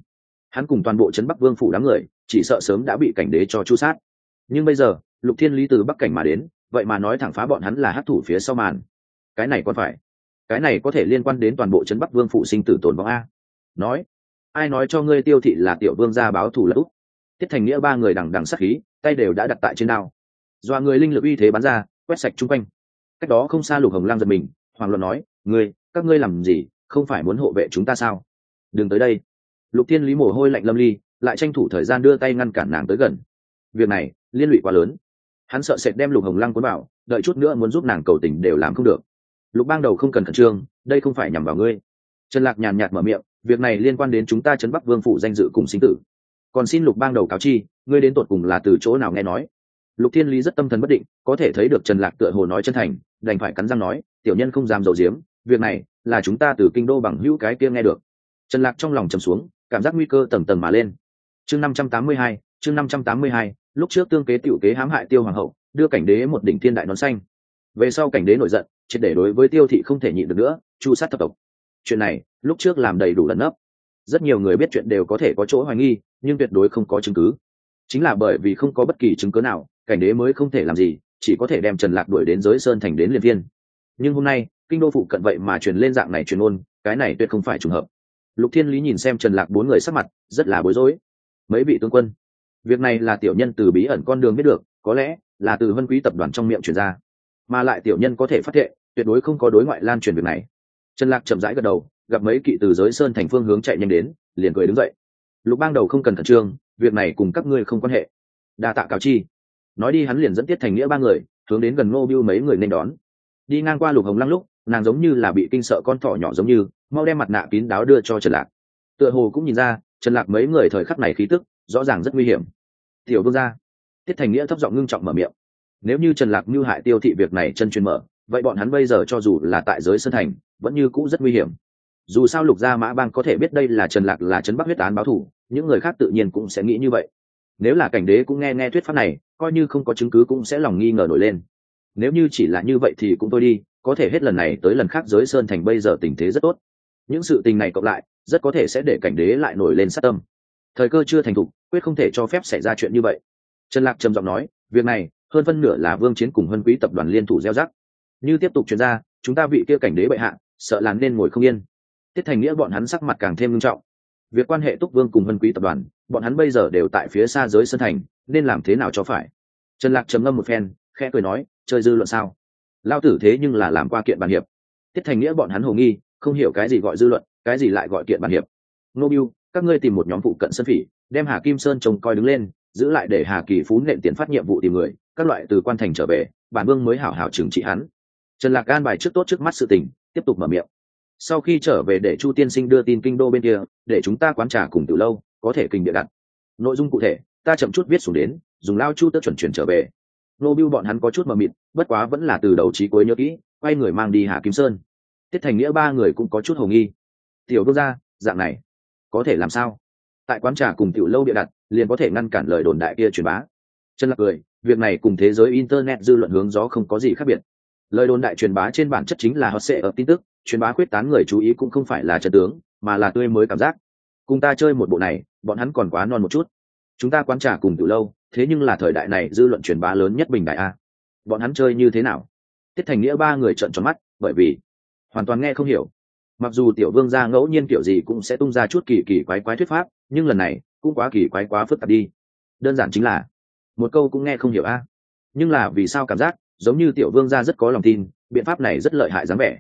Hắn cùng toàn bộ trấn bắc vương phủ đám người, chỉ sợ sớm đã bị cảnh đế cho chu sát. Nhưng bây giờ, lục thiên lý từ bắc cảnh mà đến, vậy mà nói thẳng phá bọn hắn là hát thủ phía sau màn. Cái này còn phải, cái này có thể liên quan đến toàn bộ trấn bắc vương phụ sinh tử tồn vong a. Nói, ai nói cho ngươi tiêu thị là tiểu vương gia báo thù lẫn tiết thành nghĩa ba người đằng đằng sắc khí, tay đều đã đặt tại trên đao dọa người linh lực uy thế bắn ra, quét sạch chung quanh. Cách đó không xa lục hồng lang giật mình hoàng luận nói, ngươi, các ngươi làm gì? Không phải muốn hộ vệ chúng ta sao? Đừng tới đây. Lục thiên lý mồ hôi lạnh lâm ly, lại tranh thủ thời gian đưa tay ngăn cản nàng tới gần. Việc này, liên lụy quá lớn. Hắn sợ sệt đem lục hồng lăng cuốn bảo đợi chút nữa muốn giúp nàng cầu tình đều làm không được. Lục bang đầu không cần khẩn trương, đây không phải nhằm vào ngươi. Trần lạc nhàn nhạt mở miệng, việc này liên quan đến chúng ta chấn bắc vương phủ danh dự cùng sinh tử. Còn xin lục bang đầu cáo chi, ngươi đến tột cùng là từ chỗ nào nghe nói? Lục thiên lý rất tâm thần bất định, có thể thấy được trần lạc tựa hồ nói chân thành, đành phải cắn răng nói, tiểu nhân không dám dầu diếm việc này là chúng ta từ kinh đô bằng hữu cái kia nghe được. Trần lạc trong lòng trầm xuống, cảm giác nguy cơ tầng tầng mà lên. Chương năm trăm tám mươi hai, chương năm trăm tám mươi hai, lúc trước tương kế tiểu kế hãm hại tiêu hoàng hậu, đưa cảnh đế một đỉnh thiên đại nón xanh. Về sau cảnh đế nổi giận, triệt để đối với tiêu thị không thể nhịn được nữa, chu sát thập tộc. Chuyện này, lúc trước làm đầy đủ lần nấp. Rất nhiều người biết chuyện đều có thể có chỗ hoài nghi, nhưng tuyệt đối không có chứng cứ. Chính là bởi vì không có bất kỳ chứng cứ nào cảnh đế mới không thể làm gì, chỉ có thể đem trần lạc đuổi đến giới sơn thành đến liên viên. Nhưng hôm nay, kinh đô phụ cận vậy mà truyền lên dạng này truyền ôn, cái này tuyệt không phải trùng hợp. Lục thiên lý nhìn xem trần lạc bốn người sắc mặt, rất là bối rối. Mấy vị tướng quân, việc này là tiểu nhân từ bí ẩn con đường biết được, có lẽ là từ vân quý tập đoàn trong miệng truyền ra. Mà lại tiểu nhân có thể phát hiện tuyệt đối không có đối ngoại lan truyền việc này. Trần lạc chậm rãi gật đầu, gặp mấy kỵ từ giới sơn thành phương hướng chạy nhanh đến, liền cười đứng dậy. Lục bang đầu không cần khẩn trương, việc này cùng các ngươi không quan hệ. Đa tạ cáo chi nói đi hắn liền dẫn tiết thành nghĩa ba người, hướng đến gần ngô biêu mấy người nên đón. Đi ngang qua lục hồng lăng lúc, nàng giống như là bị kinh sợ con thỏ nhỏ giống như, mau đem mặt nạ kín đáo đưa cho trần lạc. Tựa hồ cũng nhìn ra, trần lạc mấy người thời khắc này khí tức, rõ ràng rất nguy hiểm. Tiểu vương gia. Tiết thành nghĩa thấp giọng ngưng trọng mở miệng. Nếu như trần lạc mưu hại tiêu thị việc này chân truyền mở, vậy bọn hắn bây giờ cho dù là tại giới sân thành, vẫn như cũ rất nguy hiểm. Dù sao lục gia mã bang có thể biết đây là trần lạc là trấn bắc huyết án báo thủ những người khác tự nhiên cũng sẽ nghĩ như vậy nếu là cảnh đế cũng nghe nghe thuyết pháp này, coi như không có chứng cứ cũng sẽ lòng nghi ngờ nổi lên. Nếu như chỉ là như vậy thì cũng thôi đi, có thể hết lần này tới lần khác giới sơn thành bây giờ tình thế rất tốt. Những sự tình này cộng lại, rất có thể sẽ để cảnh đế lại nổi lên sát tâm. Thời cơ chưa thành thục, quyết không thể cho phép xảy ra chuyện như vậy. Trần lạc trầm giọng nói, việc này, hơn phân nửa là vương chiến cùng hân quý tập đoàn liên thủ gieo rắc. Như tiếp tục chuyển ra, chúng ta vị kia cảnh đế bệ hạ, sợ làn nên ngồi không yên. Tiết thành nghĩa bọn hắn sắc mặt càng thêm nghiêm trọng việc quan hệ túc vương cùng hân quý tập đoàn, bọn hắn bây giờ đều tại phía xa giới sân thành, nên làm thế nào cho phải? Trần lạc trầm ngâm một phen, khẽ cười nói, chơi dư luận sao? Lao tử thế nhưng là làm qua kiện bàn hiệp. Tiết thành nghĩa bọn hắn hồ nghi, không hiểu cái gì gọi dư luận, cái gì lại gọi kiện bàn hiệp. Ngô biu các ngươi tìm một nhóm phụ cận sân phỉ, đem hà kim sơn trông coi đứng lên, giữ lại để hà kỳ phú nện tiền phát nhiệm vụ tìm người, các loại từ quan thành trở về, bản vương mới hảo hảo trừng trị hắn. Trần lạc an bài trước tốt trước mắt sự tình, tiếp tục mở miệng sau khi trở về để chu tiên sinh đưa tin kinh đô bên kia để chúng ta quán trà cùng từ lâu có thể kinh địa đặt. Nội dung cụ thể ta chậm chút viết xuống đến dùng lao chu tức chuẩn chuyển trở về. Nô bưu bọn hắn có chút mờ mịt bất quá vẫn là từ đầu trí cuối nhớ kỹ quay người mang đi hà kim sơn. Tiết thành nghĩa ba người cũng có chút hồ nghi. Tiểu đô gia, dạng này có thể làm sao? Tại quán trà cùng tiểu lâu địa đặt liền có thể ngăn cản lời đồn đại kia truyền bá. Chân lạc cười việc này cùng thế giới internet dư luận hướng gió không có gì khác biệt lời đồn đại truyền bá trên bản chất chính là họ sẽ ở tin tức, truyền bá quyết tán người chú ý cũng không phải là trận tướng, mà là tươi mới cảm giác. Cùng ta chơi một bộ này, bọn hắn còn quá non một chút. Chúng ta quán trà cùng từ lâu, thế nhưng là thời đại này dư luận truyền bá lớn nhất bình đại a. Bọn hắn chơi như thế nào? Tiết thành nghĩa ba người trợn tròn mắt, bởi vì hoàn toàn nghe không hiểu. Mặc dù tiểu vương gia ngẫu nhiên kiểu gì cũng sẽ tung ra chút kỳ kỳ quái quái thuyết pháp, nhưng lần này cũng quá kỳ quái quá phức tạp đi. Đơn giản chính là một câu cũng nghe không hiểu a. Nhưng là vì sao cảm giác giống như tiểu vương gia rất có lòng tin, biện pháp này rất lợi hại dáng vẻ.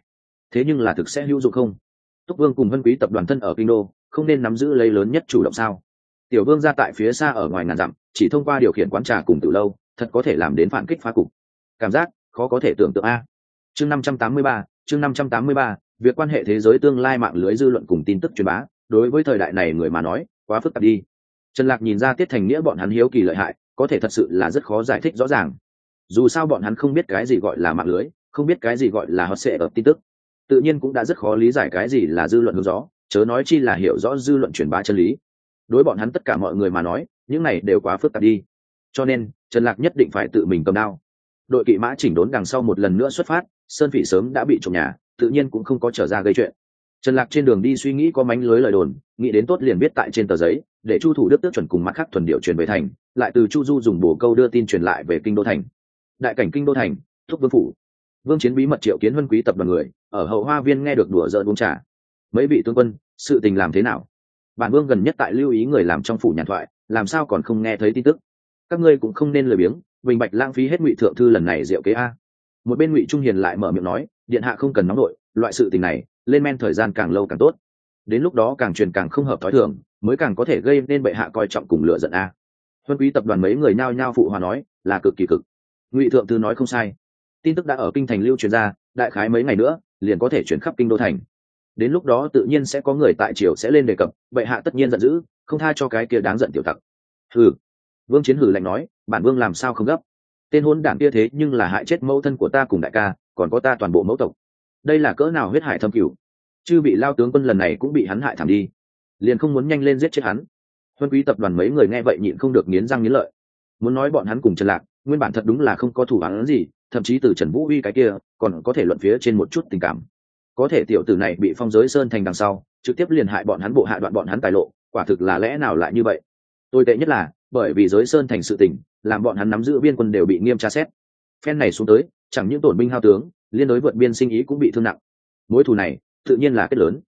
Thế nhưng là thực sẽ hữu dụng không? Túc vương cùng vân quý tập đoàn thân ở kinh đô, không nên nắm giữ lấy lớn nhất chủ động sao? Tiểu vương ra tại phía xa ở ngoài ngàn dặm, chỉ thông qua điều khiển quán trà cùng từ lâu, thật có thể làm đến phản kích phá cục. Cảm giác, khó có thể tưởng tượng a. Chương năm trăm tám mươi ba, chương năm trăm tám mươi ba, việc quan hệ thế giới tương lai mạng lưới dư luận cùng tin tức truyền bá, đối với thời đại này người mà nói, quá phức tạp đi. Trần lạc nhìn ra tiết thành nghĩa bọn hắn hiếu kỳ lợi hại, có thể thật sự là rất khó giải thích rõ ràng dù sao bọn hắn không biết cái gì gọi là mạng lưới, không biết cái gì gọi là hot sệ ở tin tức. Tự nhiên cũng đã rất khó lý giải cái gì là dư luận hướng gió, chớ nói chi là hiểu rõ dư luận truyền bá chân lý. Đối bọn hắn tất cả mọi người mà nói, những này đều quá phức tạp đi. Cho nên, trần lạc nhất định phải tự mình cầm đao. Đội kỵ mã chỉnh đốn đằng sau một lần nữa xuất phát, sơn phỉ sớm đã bị trộm nhà, tự nhiên cũng không có trở ra gây chuyện. Trần lạc trên đường đi suy nghĩ có mánh lưới lời đồn, nghĩ đến tốt liền viết tại trên tờ giấy, để chu thủ đức tước chuẩn cùng mặt khác thuần điệu truyền về thành, lại từ chu du dùng bồ câu đưa tin truyền lại về kinh đô thành đại cảnh kinh đô thành, thúc vương phủ. Vương chiến bí mật triệu kiến vân quý tập đoàn người, ở hậu hoa viên nghe được đùa giỡn uống trà. Mấy vị tướng quân, sự tình làm thế nào? Bản vương gần nhất tại lưu ý người làm trong phủ nhàn thoại, làm sao còn không nghe thấy tin tức? Các ngươi cũng không nên lười biếng, bình bạch lãng phí hết ngụy thượng thư lần này diệu kế a. Một bên ngụy trung hiền lại mở miệng nói, điện hạ không cần nóng đội loại sự tình này, lên men thời gian càng lâu càng tốt. Đến lúc đó càng truyền càng không hợp thói thường, mới càng có thể gây nên bệ hạ coi trọng cùng lựa giận a. Huân quý tập đoàn mấy người nhao nhao phụ hòa nói, là cực kỳ cực ngụy thượng thư nói không sai. Tin tức đã ở kinh thành lưu truyền ra, đại khái mấy ngày nữa, liền có thể chuyển khắp kinh đô thành. Đến lúc đó tự nhiên sẽ có người tại triều sẽ lên đề cập, bệ hạ tất nhiên giận dữ, không tha cho cái kia đáng giận tiểu tặc. Hừ. Vương chiến hử lạnh nói, bản vương làm sao không gấp? Tên hôn đảng kia thế nhưng là hại chết mẫu thân của ta cùng đại ca, còn có ta toàn bộ mẫu tộc. Đây là cỡ nào huyết hải thâm cửu? Chứ bị lao tướng quân lần này cũng bị hắn hại thảm đi. Liền không muốn nhanh lên giết chết hắn. Huân quý tập đoàn mấy người nghe vậy nhịn không được nghiến răng nghiến lợi muốn nói bọn hắn cùng trần lạc, nguyên bản thật đúng là không có thủ án gì, thậm chí từ trần vũ uy cái kia, còn có thể luận phía trên một chút tình cảm. Có thể tiểu tử này bị phong giới sơn thành đằng sau, trực tiếp liền hại bọn hắn bộ hạ đoạn bọn hắn tài lộ, quả thực là lẽ nào lại như vậy? Tồi tệ nhất là, bởi vì giới sơn thành sự tình, làm bọn hắn nắm giữ biên quân đều bị nghiêm tra xét. Phen này xuống tới, chẳng những tổn binh hao tướng, liên đối vượt biên sinh ý cũng bị thương nặng. Mối thù này, tự nhiên là kết lớn.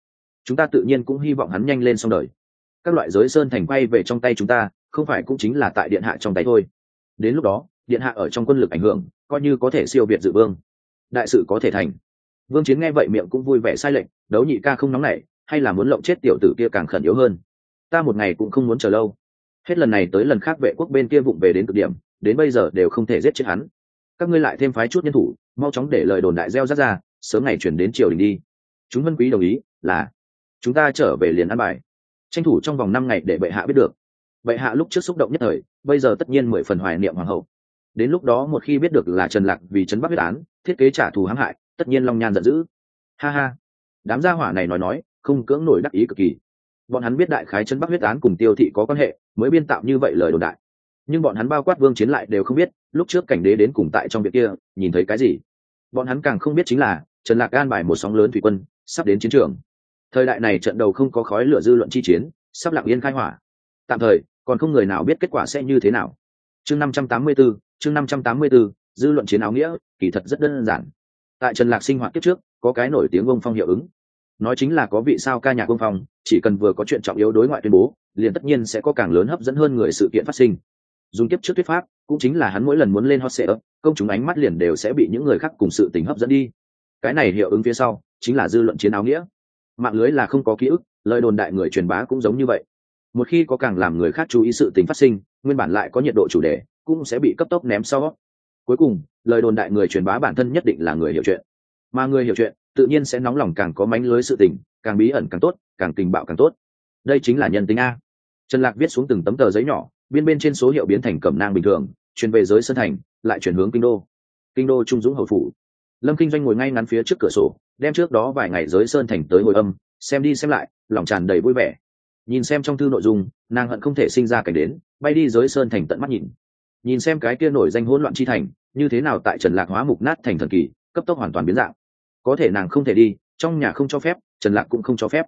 Chúng ta tự nhiên cũng hy vọng hắn nhanh lên xong đời. Các loại giới sơn thành quay về trong tay chúng ta không phải cũng chính là tại điện hạ trong tay thôi. Đến lúc đó, điện hạ ở trong quân lực ảnh hưởng, coi như có thể siêu việt dự vương, đại sự có thể thành. Vương chiến nghe vậy miệng cũng vui vẻ sai lệnh đấu nhị ca không nóng nảy, hay là muốn lộng chết tiểu tử kia càng khẩn yếu hơn. Ta một ngày cũng không muốn chờ lâu. Hết lần này tới lần khác vệ quốc bên kia vụng về đến cực điểm, đến bây giờ đều không thể giết chết hắn. Các ngươi lại thêm phái chút nhân thủ, mau chóng để lời đồn đại gieo rắt ra, sớm ngày chuyển đến triều đình đi. Chúng vân quý đồng ý, là, chúng ta trở về liền ăn bài. Tranh thủ trong vòng năm ngày để bệ hạ biết được bệ hạ lúc trước xúc động nhất thời, bây giờ tất nhiên mười phần hoài niệm hoàng hậu. Đến lúc đó một khi biết được là trần lạc vì trấn bắc huyết án, thiết kế trả thù hãm hại, tất nhiên long nhan giận dữ. Ha ha. Đám gia hỏa này nói nói, không cưỡng nổi đắc ý cực kỳ. Bọn hắn biết đại khái chân bắc huyết án cùng tiêu thị có quan hệ, mới biên tạo như vậy lời đồn đại. Nhưng bọn hắn bao quát vương chiến lại đều không biết, lúc trước cảnh đế đến cùng tại trong việc kia, nhìn thấy cái gì. Bọn hắn càng không biết chính là, trần lạc gan bài một sóng lớn thủy quân, sắp đến chiến trường. Thời đại này trận đầu không có khói lửa dư luận chi chiến, sắp lặng yên khai hỏa. Tạm thời còn không người nào biết kết quả sẽ như thế nào. Chương 584, chương 584, dư luận chiến áo nghĩa kỳ thật rất đơn giản. Tại trần lạc sinh hoạt kiếp trước có cái nổi tiếng ông phong hiệu ứng. Nói chính là có vị sao ca nhạc ông phong chỉ cần vừa có chuyện trọng yếu đối ngoại tuyên bố liền tất nhiên sẽ có càng lớn hấp dẫn hơn người sự kiện phát sinh. Dùng kiếp trước thuyết pháp cũng chính là hắn mỗi lần muốn lên hot sale công chúng ánh mắt liền đều sẽ bị những người khác cùng sự tình hấp dẫn đi. Cái này hiệu ứng phía sau chính là dư luận chiến áo nghĩa. Mạng lưới là không có ký ức lời đồn đại người truyền bá cũng giống như vậy một khi có càng làm người khác chú ý sự tình phát sinh, nguyên bản lại có nhiệt độ chủ đề, cũng sẽ bị cấp tốc ném sau. Cuối cùng, lời đồn đại người truyền bá bản thân nhất định là người hiểu chuyện. Mà người hiểu chuyện, tự nhiên sẽ nóng lòng càng có mánh lưới sự tình, càng bí ẩn càng tốt, càng tình bạo càng tốt. Đây chính là nhân tính a. Trần lạc viết xuống từng tấm tờ giấy nhỏ, biên bên trên số hiệu biến thành cẩm nang bình thường, truyền về giới sân thành, lại chuyển hướng kinh đô. Kinh đô trung dũng hậu phủ. Lâm kinh doanh ngồi ngay ngắn phía trước cửa sổ, đem trước đó vài ngày giới sơn thành tới hồi âm, xem đi xem lại, lòng tràn đầy vui vẻ nhìn xem trong thư nội dung, nàng hận không thể sinh ra cảnh đến, bay đi giới sơn thành tận mắt nhìn. Nhìn xem cái kia nổi danh hỗn loạn chi thành, như thế nào tại trần lạc hóa mục nát thành thần kỳ, cấp tốc hoàn toàn biến dạng. Có thể nàng không thể đi, trong nhà không cho phép, trần lạc cũng không cho phép.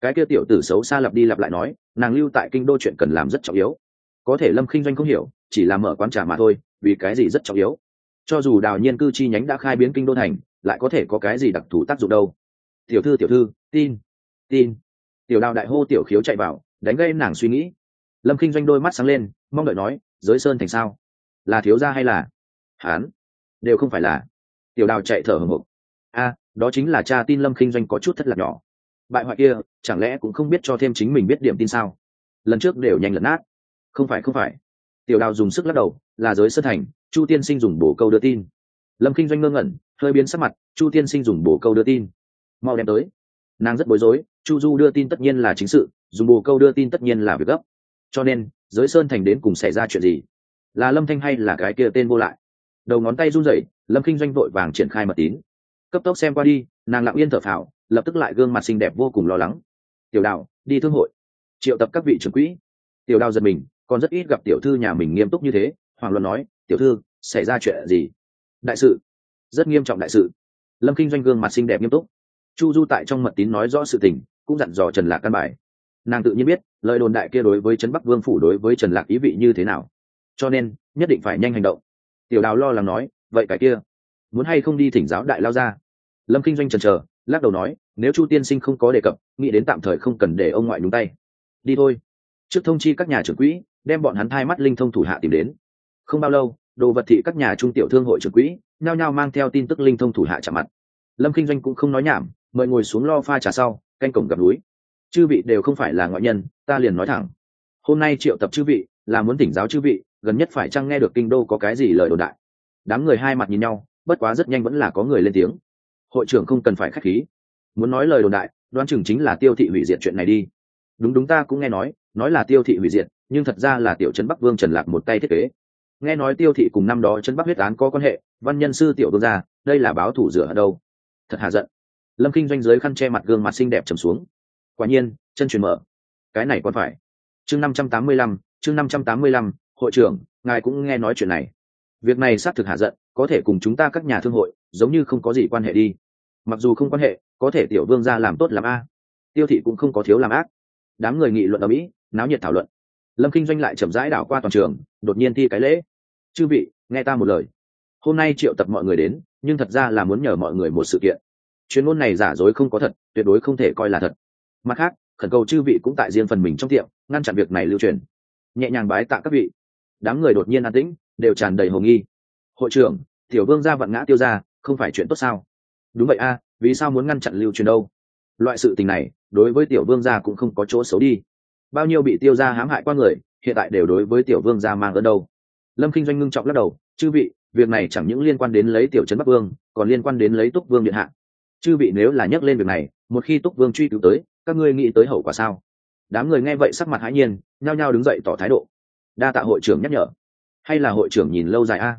Cái kia tiểu tử xấu xa lặp đi lặp lại nói, nàng lưu tại kinh đô chuyện cần làm rất trọng yếu. Có thể lâm kinh doanh không hiểu, chỉ là mở quán trà mà thôi, vì cái gì rất trọng yếu? Cho dù đào nhiên cư chi nhánh đã khai biến kinh đô thành, lại có thể có cái gì đặc thù tác dụng đâu? Tiểu thư tiểu thư, tin tin tiểu đào đại hô tiểu khiếu chạy vào, đánh gây nàng suy nghĩ. Lâm kinh doanh đôi mắt sáng lên, mong đợi nói, giới sơn thành sao? Là thiếu gia hay là hán đều không phải là. Tiểu đào chạy thở hồng hộc a, đó chính là cha tin lâm kinh doanh có chút thất lạc nhỏ. Bại hoại kia, chẳng lẽ cũng không biết cho thêm chính mình biết điểm tin sao? Lần trước đều nhanh lật nát. Không phải không phải. Tiểu đào dùng sức lắc đầu, là giới sơn thành, chu tiên sinh dùng bổ câu đưa tin. Lâm kinh doanh ngơ ngẩn, hơi biến sắc mặt, chu tiên sinh dùng bổ câu đưa tin. Mau đem tới. Nàng rất bối rối chu du đưa tin tất nhiên là chính sự dùng bồ câu đưa tin tất nhiên là việc gấp. Cho nên, giới sơn thành đến cùng xảy ra chuyện gì? Là lâm thanh hay là cái kia tên vô lại? Đầu ngón tay run rẩy, lâm kinh doanh vội vàng triển khai mật tín. Cấp tốc xem qua đi, nàng lặng yên thở phào, lập tức lại gương mặt xinh đẹp vô cùng lo lắng. Tiểu đạo, đi thương hội. Triệu tập các vị trưởng quỹ. Tiểu đào giật mình, còn rất ít gặp tiểu thư nhà mình nghiêm túc như thế hoàng luận nói, tiểu thư, xảy ra chuyện gì? Đại sự. Rất nghiêm trọng đại sự. Lâm kinh doanh gương mặt xinh đẹp nghiêm túc. Chu du tại trong mật tín nói rõ sự tình cũng dặn dò trần lạc căn bài. Nàng tự nhiên biết, lời đồn đại kia đối với trấn bắc vương phủ đối với trần lạc ý vị như thế nào. Cho nên, nhất định phải nhanh hành động. Tiểu đào lo lắng nói, vậy cái kia, muốn hay không đi thỉnh giáo đại lao ra? Lâm kinh doanh trần trờ lắc đầu nói, nếu chu tiên sinh không có đề cập, nghĩ đến tạm thời không cần để ông ngoại nhúng tay. Đi thôi. Trước thông chi các nhà trưởng quỹ, đem bọn hắn thay mắt linh thông thủ hạ tìm đến. Không bao lâu, đồ vật thị các nhà trung tiểu thương hội trưởng quỹ, nhao nhao mang theo tin tức linh thông thủ hạ chạm mặt. Lâm kinh doanh cũng không nói nhảm, mời ngồi xuống lo pha trà sau canh cổng gặp núi. Chư vị đều không phải là ngoại nhân, ta liền nói thẳng. Hôm nay triệu tập chư vị, là muốn tỉnh giáo chư vị, gần nhất phải chăng nghe được kinh đô có cái gì lời đồn đại. Đám người hai mặt nhìn nhau, bất quá rất nhanh vẫn là có người lên tiếng. Hội trưởng không cần phải k h á c h khí. Muốn nói lời đồn đại, đoán chừng chính là tiêu thị hủy diệt chuyện này đi. Đúng đúng ta cũng nghe nói nói là tiêu thị hủy diệt, nhưng thật ra là tiểu trấn bắc vương trần lạc một tay thiết kế. Nghe nói tiêu thị cùng năm đó trấn bắc huyết án có quan hệ, văn nhân sư tiểu vương gia, đây là báo thủ rửa ở đâu? Thật hạ giận lâm kinh doanh giới khăn che mặt gương mặt xinh đẹp trầm xuống. Quả nhiên, chân truyền mở. Cái này còn phải. Chương năm trăm tám mươi lăm, chương năm trăm tám mươi lăm, hội trưởng, ngài cũng nghe nói chuyện này. Việc này xác thực hạ giận, có thể cùng chúng ta các nhà thương hội, giống như không có gì quan hệ đi. Mặc dù không quan hệ, có thể tiểu vương gia làm tốt làm a. Tiêu thị cũng không có thiếu làm ác. Đám người nghị luận ở mỹ náo nhiệt thảo luận. Lâm kinh doanh lại chậm rãi đảo qua toàn trường, đột nhiên thi cái lễ. Chư vị, nghe ta một lời. Hôm nay triệu tập mọi người đến, nhưng thật ra là muốn nhờ mọi người một sự kiện chuyên môn này giả dối không có thật, tuyệt đối không thể coi là thật. Mặt khác, khẩn cầu chư vị cũng tại riêng phần mình trong tiệm, ngăn chặn việc này lưu truyền. Nhẹ nhàng bái tạ các vị. Đám người đột nhiên an tĩnh, đều tràn đầy hồ nghi. Hội trưởng, tiểu vương gia vặn ngã tiêu ra không phải chuyện tốt sao? Đúng vậy a, vì sao muốn ngăn chặn lưu truyền đâu? Loại sự tình này, đối với tiểu vương gia cũng không có chỗ xấu đi. Bao nhiêu bị tiêu gia hãm hại qua người, hiện tại đều đối với tiểu vương gia mang ở đâu. Lâm kinh doanh ngưng trọng lắc đầu, chư vị, việc này chẳng những liên quan đến lấy tiểu trấn bắc vương, còn liên quan đến lấy túc vương điện hạ chư vị nếu là nhắc lên việc này, một khi túc vương truy cứu tới, các ngươi nghĩ tới hậu quả sao? Đám người nghe vậy sắc mặt hãi nhiên, nhao nhao đứng dậy tỏ thái độ. Đa tạ hội trưởng nhắc nhở. Hay là hội trưởng nhìn lâu dài a?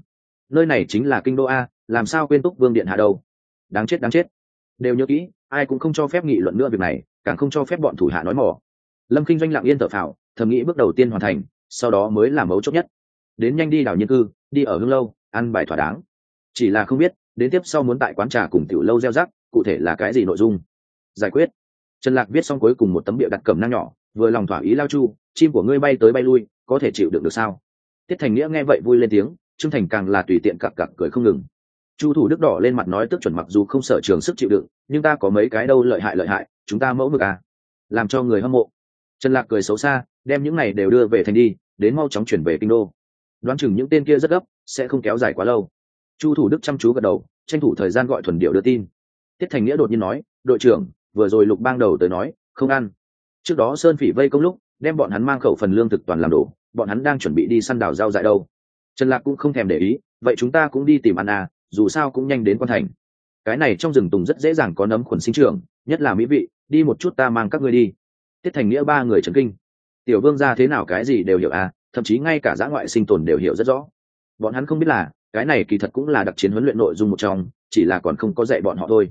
Nơi này chính là kinh đô a, làm sao quên túc vương điện hạ đâu? Đáng chết đáng chết. Đều nhớ kỹ, ai cũng không cho phép nghị luận nữa việc này, càng không cho phép bọn thủ hạ nói mỏ lâm kinh doanh lặng yên thở phào, thầm nghĩ bước đầu tiên hoàn thành, sau đó mới là mấu chốt nhất. Đến nhanh đi đảo nhân cư, đi ở hương lâu, ăn bài thỏa đáng. Chỉ là không biết, đến tiếp sau muốn tại quán trà cùng tiểu lâu gieo rắc cụ thể là cái gì nội dung? Giải quyết. Trần lạc viết xong cuối cùng một tấm bịa đặt cầm năng nhỏ, vừa lòng thỏa ý lao chu, chim của ngươi bay tới bay lui, có thể chịu đựng được sao? Tiết thành nghĩa nghe vậy vui lên tiếng, trương thành càng là tùy tiện cặp cặp cười không ngừng. Chu thủ đức đỏ lên mặt nói tức chuẩn mặc dù không sợ trường sức chịu đựng, nhưng ta có mấy cái đâu lợi hại lợi hại, chúng ta mẫu mực à. Làm cho người hâm mộ. Trần lạc cười xấu xa, đem những này đều đưa về thành đi, đến mau chóng chuyển về kinh đô. Đoán chừng những tên kia rất gấp, sẽ không kéo dài quá lâu. Chu thủ đức chăm chú gật đầu, tranh thủ thời gian gọi thuần điệu đưa tin tiết thành nghĩa đột nhiên nói, đội trưởng, vừa rồi lục bang đầu tới nói, không ăn. Trước đó sơn phỉ vây công lúc, đem bọn hắn mang khẩu phần lương thực toàn làm đổ bọn hắn đang chuẩn bị đi săn đào rau dại đâu. Trần lạc cũng không thèm để ý, vậy chúng ta cũng đi tìm ăn à dù sao cũng nhanh đến quan thành. Cái này trong rừng tùng rất dễ dàng có nấm khuẩn sinh trưởng, nhất là mỹ vị, đi một chút ta mang các ngươi đi. Tiết thành nghĩa ba người trấn kinh. Tiểu vương ra thế nào cái gì đều hiểu à thậm chí ngay cả giã ngoại sinh tồn đều hiểu rất rõ. Bọn hắn không biết là, cái này kỳ thật cũng là đặc chiến huấn luyện nội dung một trong, chỉ là còn không có dạy bọn họ thôi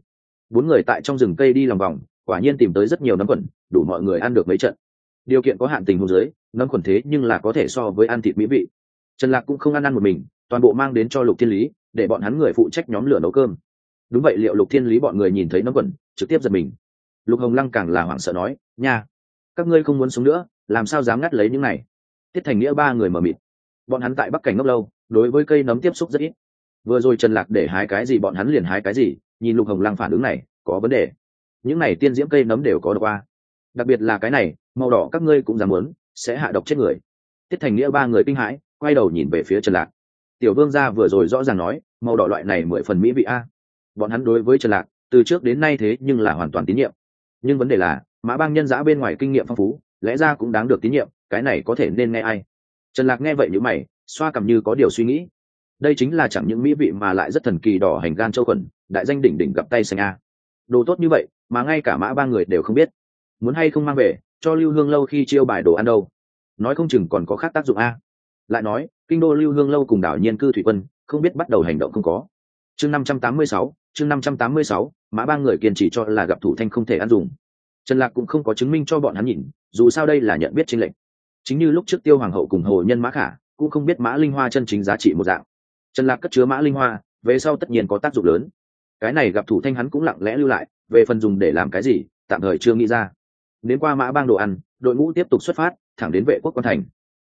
bốn người tại trong rừng cây đi lòng vòng quả nhiên tìm tới rất nhiều nấm quẩn, đủ mọi người ăn được mấy trận. Điều kiện có hạn tình hôn giới, nấm quẩn thế nhưng là có thể so với ăn thịt mỹ vị. Trần lạc cũng không ăn ăn một mình toàn bộ mang đến cho lục thiên lý để bọn hắn người phụ trách nhóm lửa nấu cơm. Đúng vậy liệu lục thiên lý bọn người nhìn thấy nấm quẩn, trực tiếp giật mình. Lục hồng lăng càng là hoảng sợ nói nha các ngươi không muốn sống nữa làm sao dám ngắt lấy những này? Tiết thành nghĩa ba người mờ mịt. Bọn hắn tại bắc cảnh ngốc lâu đối với cây nấm tiếp xúc rất ít. Vừa rồi trần lạc để hái cái gì bọn hắn liền hái cái gì nhìn lục hồng lăng phản ứng này, có vấn đề. Những này tiên diễm cây nấm đều có độc qua. Đặc biệt là cái này, màu đỏ các ngươi cũng dám muốn, sẽ hạ độc chết người. Tiết thành nghĩa ba người kinh hãi, quay đầu nhìn về phía trần lạc. Tiểu vương gia vừa rồi rõ ràng nói, màu đỏ loại này mười phần mỹ vị a. Bọn hắn đối với trần lạc, từ trước đến nay thế nhưng là hoàn toàn tín nhiệm. Nhưng vấn đề là, mã bang nhân giã bên ngoài kinh nghiệm phong phú, lẽ ra cũng đáng được tín nhiệm, cái này có thể nên nghe ai? Trần lạc nghe vậy như mày, xoa cầm như có điều suy nghĩ. Đây chính là chẳng những mỹ vị mà lại rất thần kỳ đỏ hành gan châu khuẩn đại danh đỉnh đỉnh gặp tay xanh a. Đồ tốt như vậy, mà ngay cả mã ba người đều không biết. Muốn hay không mang về, cho lưu hương lâu khi chiêu bài đồ ăn đâu. Nói không chừng còn có khác tác dụng a. Lại nói, kinh đô lưu hương lâu cùng đảo nhiên cư thủy quân, không biết bắt đầu hành động không có. Chương năm trăm tám mươi sáu, chương năm trăm tám mươi sáu, mã ba người kiên trì cho là gặp thủ thanh không thể ăn dùng. Trần lạc cũng không có chứng minh cho bọn hắn nhìn, dù sao đây là nhận biết trên lệnh. Chính như lúc trước tiêu hoàng hậu cùng hồ nhân mã khả, cũng không biết mã linh hoa chân chính giá trị một dạng. Trần lạc cất chứa mã linh hoa, về sau tất nhiên có tác dụng lớn cái này gặp thủ thanh hắn cũng lặng lẽ lưu lại, về phần dùng để làm cái gì, tạm thời chưa nghĩ ra. Đến qua mã bang đồ ăn, đội ngũ tiếp tục xuất phát, thẳng đến vệ quốc quan thành.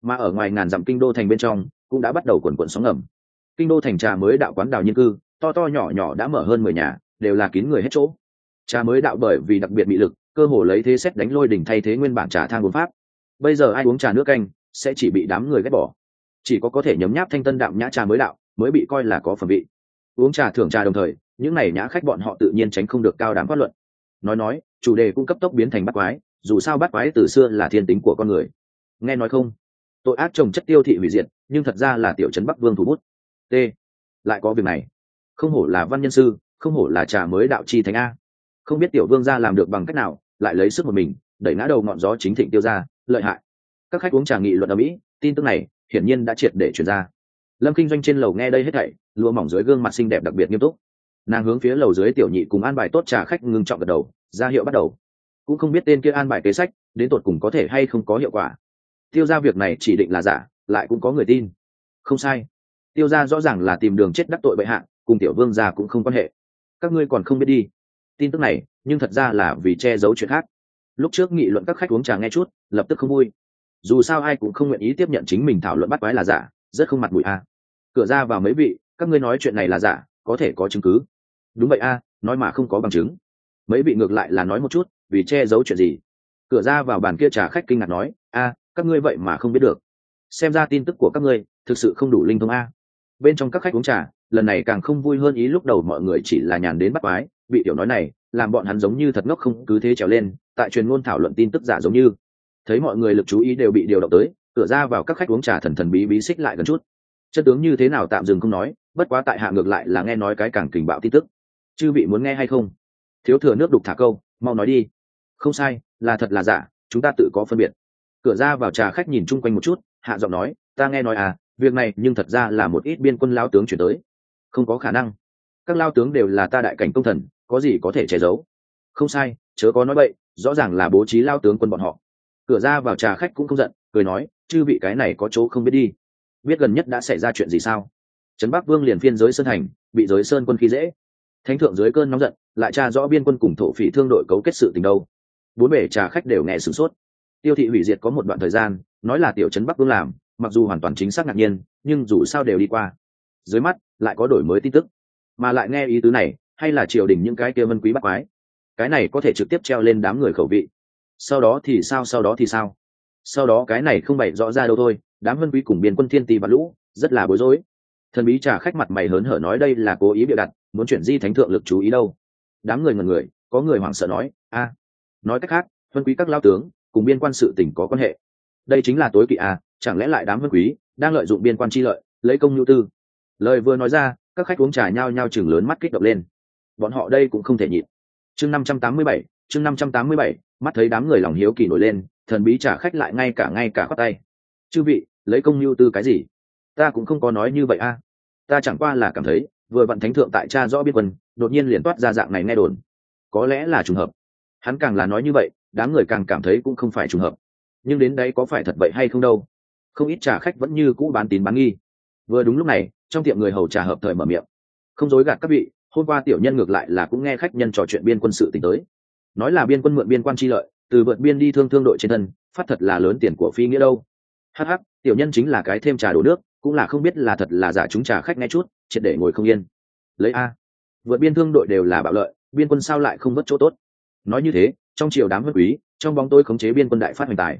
Mà ở ngoài ngàn dặm kinh đô thành bên trong, cũng đã bắt đầu quần quận sóng ngầm. Kinh đô thành trà mới đạo quán đào nhân cư, to to nhỏ nhỏ đã mở hơn mười nhà, đều là kín người hết chỗ. Trà mới đạo bởi vì đặc biệt bị lực, cơ hồ lấy thế xét đánh lôi đỉnh thay thế nguyên bản trà thang uống pháp. Bây giờ ai uống trà nước canh, sẽ chỉ bị đám người ghét bỏ. Chỉ có có thể nhấm nháp thanh tân đạm nhã trà mới đạo, mới bị coi là có phẩm vị. Uống trà thưởng trà đồng thời những này nhã khách bọn họ tự nhiên tránh không được cao đám phát luận. Nói nói, chủ đề cũng cấp tốc biến thành bắt quái, dù sao bắt quái từ xưa là thiên tính của con người. Nghe nói không? Tội ác trồng chất tiêu thị hủy diệt, nhưng thật ra là tiểu trấn bắc vương thủ bút. T. Lại có việc này. Không hổ là văn nhân sư, không hổ là trà mới đạo chi thánh a. Không biết tiểu vương gia làm được bằng cách nào, lại lấy sức một mình, đẩy ngã đầu ngọn gió chính thịnh tiêu ra, lợi hại. Các khách uống trà nghị luận ở mỹ, tin tức này hiển nhiên đã triệt để chuyển ra. Lâm kinh doanh trên lầu nghe đây hết thảy, lụa mỏng dưới gương mặt xinh đẹp đặc biệt nghiêm túc nàng hướng phía lầu dưới tiểu nhị cùng an bài tốt trà khách ngưng trọng gật đầu, ra hiệu bắt đầu. Cũng không biết tên kia an bài kế sách, đến tột cùng có thể hay không có hiệu quả. Tiêu ra việc này chỉ định là giả, lại cũng có người tin. Không sai. Tiêu ra rõ ràng là tìm đường chết đắc tội bệ hạ, cùng tiểu vương gia cũng không quan hệ. Các ngươi còn không biết đi. Tin tức này, nhưng thật ra là vì che giấu chuyện khác. Lúc trước nghị luận các khách uống trà nghe chút, lập tức không vui. Dù sao ai cũng không nguyện ý tiếp nhận chính mình thảo luận bắt quái là giả, rất không mặt mũi a cửa ra vào mấy vị, các ngươi nói chuyện này là giả, có thể có chứng cứ đúng vậy a, nói mà không có bằng chứng. Mấy vị ngược lại là nói một chút, vì che giấu chuyện gì. Cửa ra vào bàn kia trà khách kinh ngạc nói, a, các ngươi vậy mà không biết được. Xem ra tin tức của các ngươi thực sự không đủ linh thông a. Bên trong các khách uống trà, lần này càng không vui hơn ý lúc đầu mọi người chỉ là nhàn đến bắt quái, bị tiểu nói này, làm bọn hắn giống như thật ngốc không cứ thế trèo lên, tại truyền ngôn thảo luận tin tức giả giống như. Thấy mọi người lực chú ý đều bị điều động tới, cửa ra vào các khách uống trà thần thần bí bí xích lại gần chút. Chất tướng như thế nào tạm dừng không nói, bất quá tại hạ ngược lại là nghe nói cái càng kình bạo tin tức chư vị muốn nghe hay không? Thiếu thừa nước đục thả câu, mau nói đi. Không sai, là thật là giả, chúng ta tự có phân biệt. Cửa ra vào trà khách nhìn chung quanh một chút, hạ giọng nói, ta nghe nói à việc này nhưng thật ra là một ít biên quân lao tướng chuyển tới. Không có khả năng. Các lao tướng đều là ta đại cảnh công thần, có gì có thể che giấu? Không sai, chớ có nói vậy rõ ràng là bố trí lao tướng quân bọn họ. Cửa ra vào trà khách cũng không giận, cười nói, chư vị cái này có chỗ không biết đi. Biết gần nhất đã xảy ra chuyện gì sao? Trấn bắc vương liền phiên giới sơn thành, bị giới sơn quân khí dễ thánh thượng dưới cơn nóng giận, lại tra rõ biên quân cùng thổ phỉ thương đội cấu kết sự tình đâu. Bốn bể trà khách đều nghe sửng sốt. Tiêu thị hủy diệt có một đoạn thời gian, nói là tiểu trấn bắc vương làm, mặc dù hoàn toàn chính xác ngạc nhiên, nhưng dù sao đều đi qua. Dưới mắt, lại có đổi mới tin tức. Mà lại nghe ý tứ này, hay là triều đình những cái kia vân quý bắt quái. Cái này có thể trực tiếp treo lên đám người khẩu vị. Sau đó thì sao, sau đó thì sao? Sau đó cái này không bày rõ ra đâu thôi, đám vân quý cùng biên quân thiên tì và lũ, rất là bối rối thần bí trà khách mặt mày hớn hở nói đây là cố ý bịa đặt, muốn chuyển di thánh thượng lực chú ý đâu. Đám người ngần người, có người hoảng sợ nói, a. Nói cách khác, vân quý các lao tướng, cùng biên quan sự tỉnh có quan hệ. Đây chính là tối kỵ a chẳng lẽ lại đám vân quý đang lợi dụng biên quan chi lợi, lấy công nhu tư? Lời vừa nói ra, các khách uống trà nhao nhao chừng lớn mắt kích động lên. Bọn họ đây cũng không thể nhịn. Chương năm trăm tám mươi bảy, chương năm trăm tám mươi bảy, mắt thấy đám người lòng hiếu kỳ nổi lên, thần bí trả khách lại ngay cả ngay cả khoác tay. Chư vị, lấy công nhu tư cái gì? Ta cũng không có nói như vậy a. Ta chẳng qua là cảm thấy, vừa vặn thánh thượng tại cha rõ biên quân, đột nhiên liền toát ra dạng này nghe đồn. Có lẽ là trùng hợp. Hắn càng là nói như vậy, đám người càng cảm thấy cũng không phải trùng hợp. Nhưng đến đấy có phải thật vậy hay không đâu? Không ít trà khách vẫn như cũ bán tín bán nghi. Vừa đúng lúc này, trong tiệm người hầu trà hợp thời mở miệng. Không dối gạt các vị, hôm qua tiểu nhân ngược lại là cũng nghe khách nhân trò chuyện biên quân sự t tới. Nói là biên quân mượn biên quan chi lợi, từ vượt biên đi thương thương đội trên thân, phát thật là lớn tiền của phi nghĩa đâu. Hh tiểu nhân chính là cái thêm trà đổ nước cũng là không biết là thật là giả chúng trà khách nghe chút, triệt để ngồi không yên. Lấy a. Vượt biên thương đội đều là bạo lợi, biên quân sao lại không mất chỗ tốt? Nói như thế, trong triều đám vân quý, trong bóng tôi khống chế biên quân đại phát hoành tài.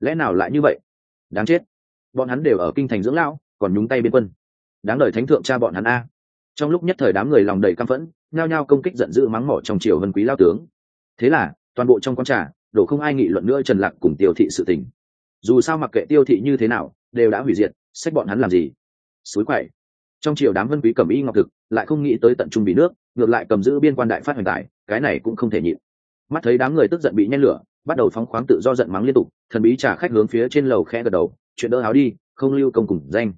Lẽ nào lại như vậy? Đáng chết. Bọn hắn đều ở kinh thành dưỡng lão, còn nhúng tay biên quân. Đáng đời thánh thượng cha bọn hắn a. Trong lúc nhất thời đám người lòng đầy căm phẫn, nhao nhao công kích giận dữ mắng mỏ trong triều vân quý lao tướng. Thế là, toàn bộ trong quán trà, đổ không ai nghị luận nữa trần lạc cùng tiêu thị sự tình. Dù sao mặc kệ tiêu thị như thế nào, đều đã hủy diệt sách bọn hắn làm gì? Suối quậy. Trong triều đám vân quý cầm y ngọc thực, lại không nghĩ tới tận trung bị nước, ngược lại cầm giữ biên quan đại phát hoành tài, cái này cũng không thể nhịn. Mắt thấy đám người tức giận bị nhen lửa, bắt đầu phóng khoáng tự do giận mắng liên tục, thần bí trả khách hướng phía trên lầu khẽ gật đầu, chuyện đỡ áo đi, không lưu công cùng danh.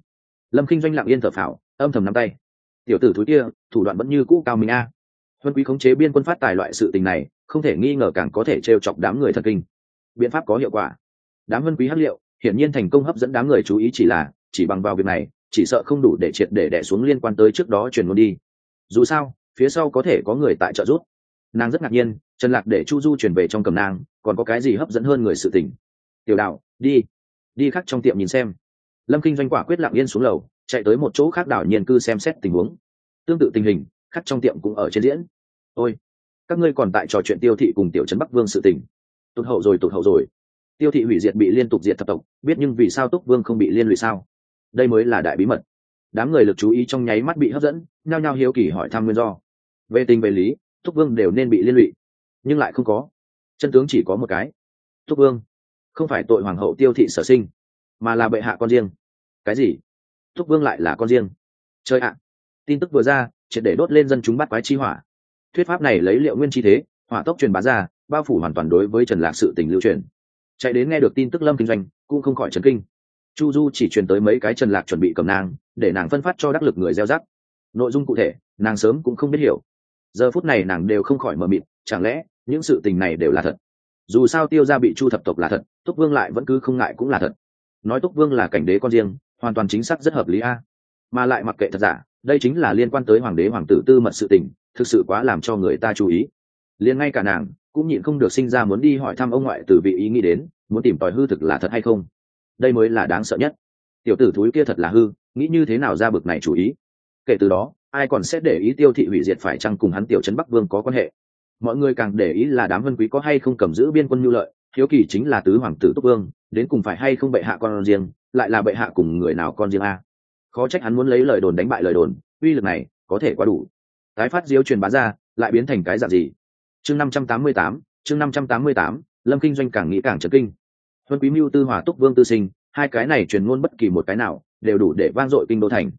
Lâm kinh doanh lặng yên thở phào, âm thầm nắm tay. Tiểu tử thúi kia, thủ đoạn vẫn như cũ cao minh a. À. vân quý khống chế biên quân phát tài loại sự tình này, không thể nghi ngờ càng có thể trêu chọc đám người thần kinh. Biện pháp có hiệu quả. Đám vân quý hắc liệu, hiển nhiên thành công hấp dẫn đám người chú ý chỉ là chỉ bằng vào việc này chỉ sợ không đủ để triệt để đẻ xuống liên quan tới trước đó truyền ngôn đi. Dù sao phía sau có thể có người tại trợ giúp. Nàng rất ngạc nhiên trần lạc để chu du chuyển về trong cầm nàng, còn có cái gì hấp dẫn hơn người sự tình? Tiểu đạo đi. Đi khắc trong tiệm nhìn xem. Lâm kinh doanh quả quyết lặng yên xuống lầu chạy tới một chỗ khác đảo nhiên cư xem xét tình huống. Tương tự tình hình khắc trong tiệm cũng ở trên diễn. Ôi các ngươi còn tại trò chuyện tiêu thị cùng tiểu trấn bắc vương sự tình. Tụt hậu rồi tụt hậu rồi. Tiêu thị hủy diệt bị liên tục diệt thập tộc biết nhưng vì sao túc vương không bị liên lụy sao? Đây mới là đại bí mật. Đám người lực chú ý trong nháy mắt bị hấp dẫn, nhao nhao hiếu kỳ hỏi thăm nguyên do. Về tình về lý, thúc vương đều nên bị liên lụy. Nhưng lại không có. Chân tướng chỉ có một cái. Thúc vương không phải tội hoàng hậu tiêu thị sở sinh, mà là bệ hạ con riêng. Cái gì? Thúc vương lại là con riêng. Chơi ạ! Tin tức vừa ra, triệt để đốt lên dân chúng bắt quái chi hỏa. Thuyết pháp này lấy liệu nguyên chi thế, hỏa tốc truyền bá ra, bao phủ hoàn toàn đối với trần lạc sự tình lưu truyền. Chạy đến nghe được tin tức lâm kinh doanh, cũng không khỏi trấn kinh chu du chỉ truyền tới mấy cái trần lạc chuẩn bị cầm nàng, để nàng phân phát cho đắc lực người gieo rắc. Nội dung cụ thể, nàng sớm cũng không biết hiểu. Giờ phút này nàng đều không khỏi mờ mịt, chẳng lẽ những sự tình này đều là thật? Dù sao tiêu gia bị chu thập tộc là thật, túc vương lại vẫn cứ không ngại cũng là thật. Nói túc vương là cảnh đế con riêng, hoàn toàn chính xác rất hợp lý a. Mà lại mặc kệ thật giả, đây chính là liên quan tới hoàng đế, hoàng tử tư mật sự tình, thực sự quá làm cho người ta chú ý. Liền ngay cả nàng, cũng nhịn không được sinh ra muốn đi hỏi thăm ông ngoại từ vị ý nghĩ đến, muốn tìm tòi hư thực là thật hay không đây mới là đáng sợ nhất. Tiểu tử thúi kia thật là hư, nghĩ như thế nào ra bực này chủ ý? Kể từ đó, ai còn sẽ để ý tiêu thị hủy diệt phải chăng cùng hắn tiểu trấn bắc vương có quan hệ? Mọi người càng để ý là đám vân quý có hay không cầm giữ biên quân nhu lợi, hiếu kỳ chính là tứ hoàng tử túc vương, đến cùng phải hay không bệ hạ con riêng, lại là bệ hạ cùng người nào con riêng a? Khó trách hắn muốn lấy lời đồn đánh bại lời đồn, uy lực này có thể quá đủ. Tái phát diếu truyền bá ra, lại biến thành cái dạng gì? Chương năm trăm tám mươi tám, chương năm trăm tám mươi tám, lâm kinh doanh càng nghĩ càng trật kinh huân quý mưu tư hòa túc vương tư sinh hai cái này truyền ngôn bất kỳ một cái nào đều đủ để vang dội kinh đô thành.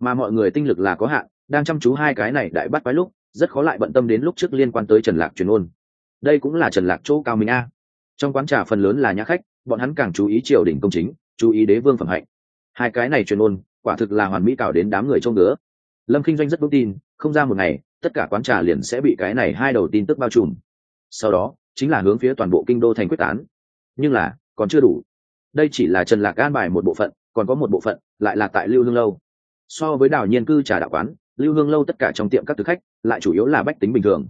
Mà mọi người tinh lực là có hạn đang chăm chú hai cái này đại bắt quái lúc rất khó lại bận tâm đến lúc trước liên quan tới trần lạc truyền ngôn. đây cũng là trần lạc chỗ cao minh a. Trong quán trà phần lớn là nhà khách bọn hắn càng chú ý triều đình công chính chú ý đế vương phẩm hạnh. Hai cái này truyền ngôn, quả thực là hoàn mỹ cảo đến đám người trông ngứa. Lâm kinh doanh rất vững tin không ra một ngày tất cả quán trà liền sẽ bị cái này hai đầu tin tức bao trùm. Sau đó chính là hướng phía toàn bộ kinh đô thành quyết tán. Nhưng là còn chưa đủ. Đây chỉ là trần lạc an bài một bộ phận còn có một bộ phận lại là tại lưu hương lâu. So với đảo nhiên cư trà đạo quán lưu hương lâu tất cả trong tiệm các thực khách lại chủ yếu là bách tính bình thường.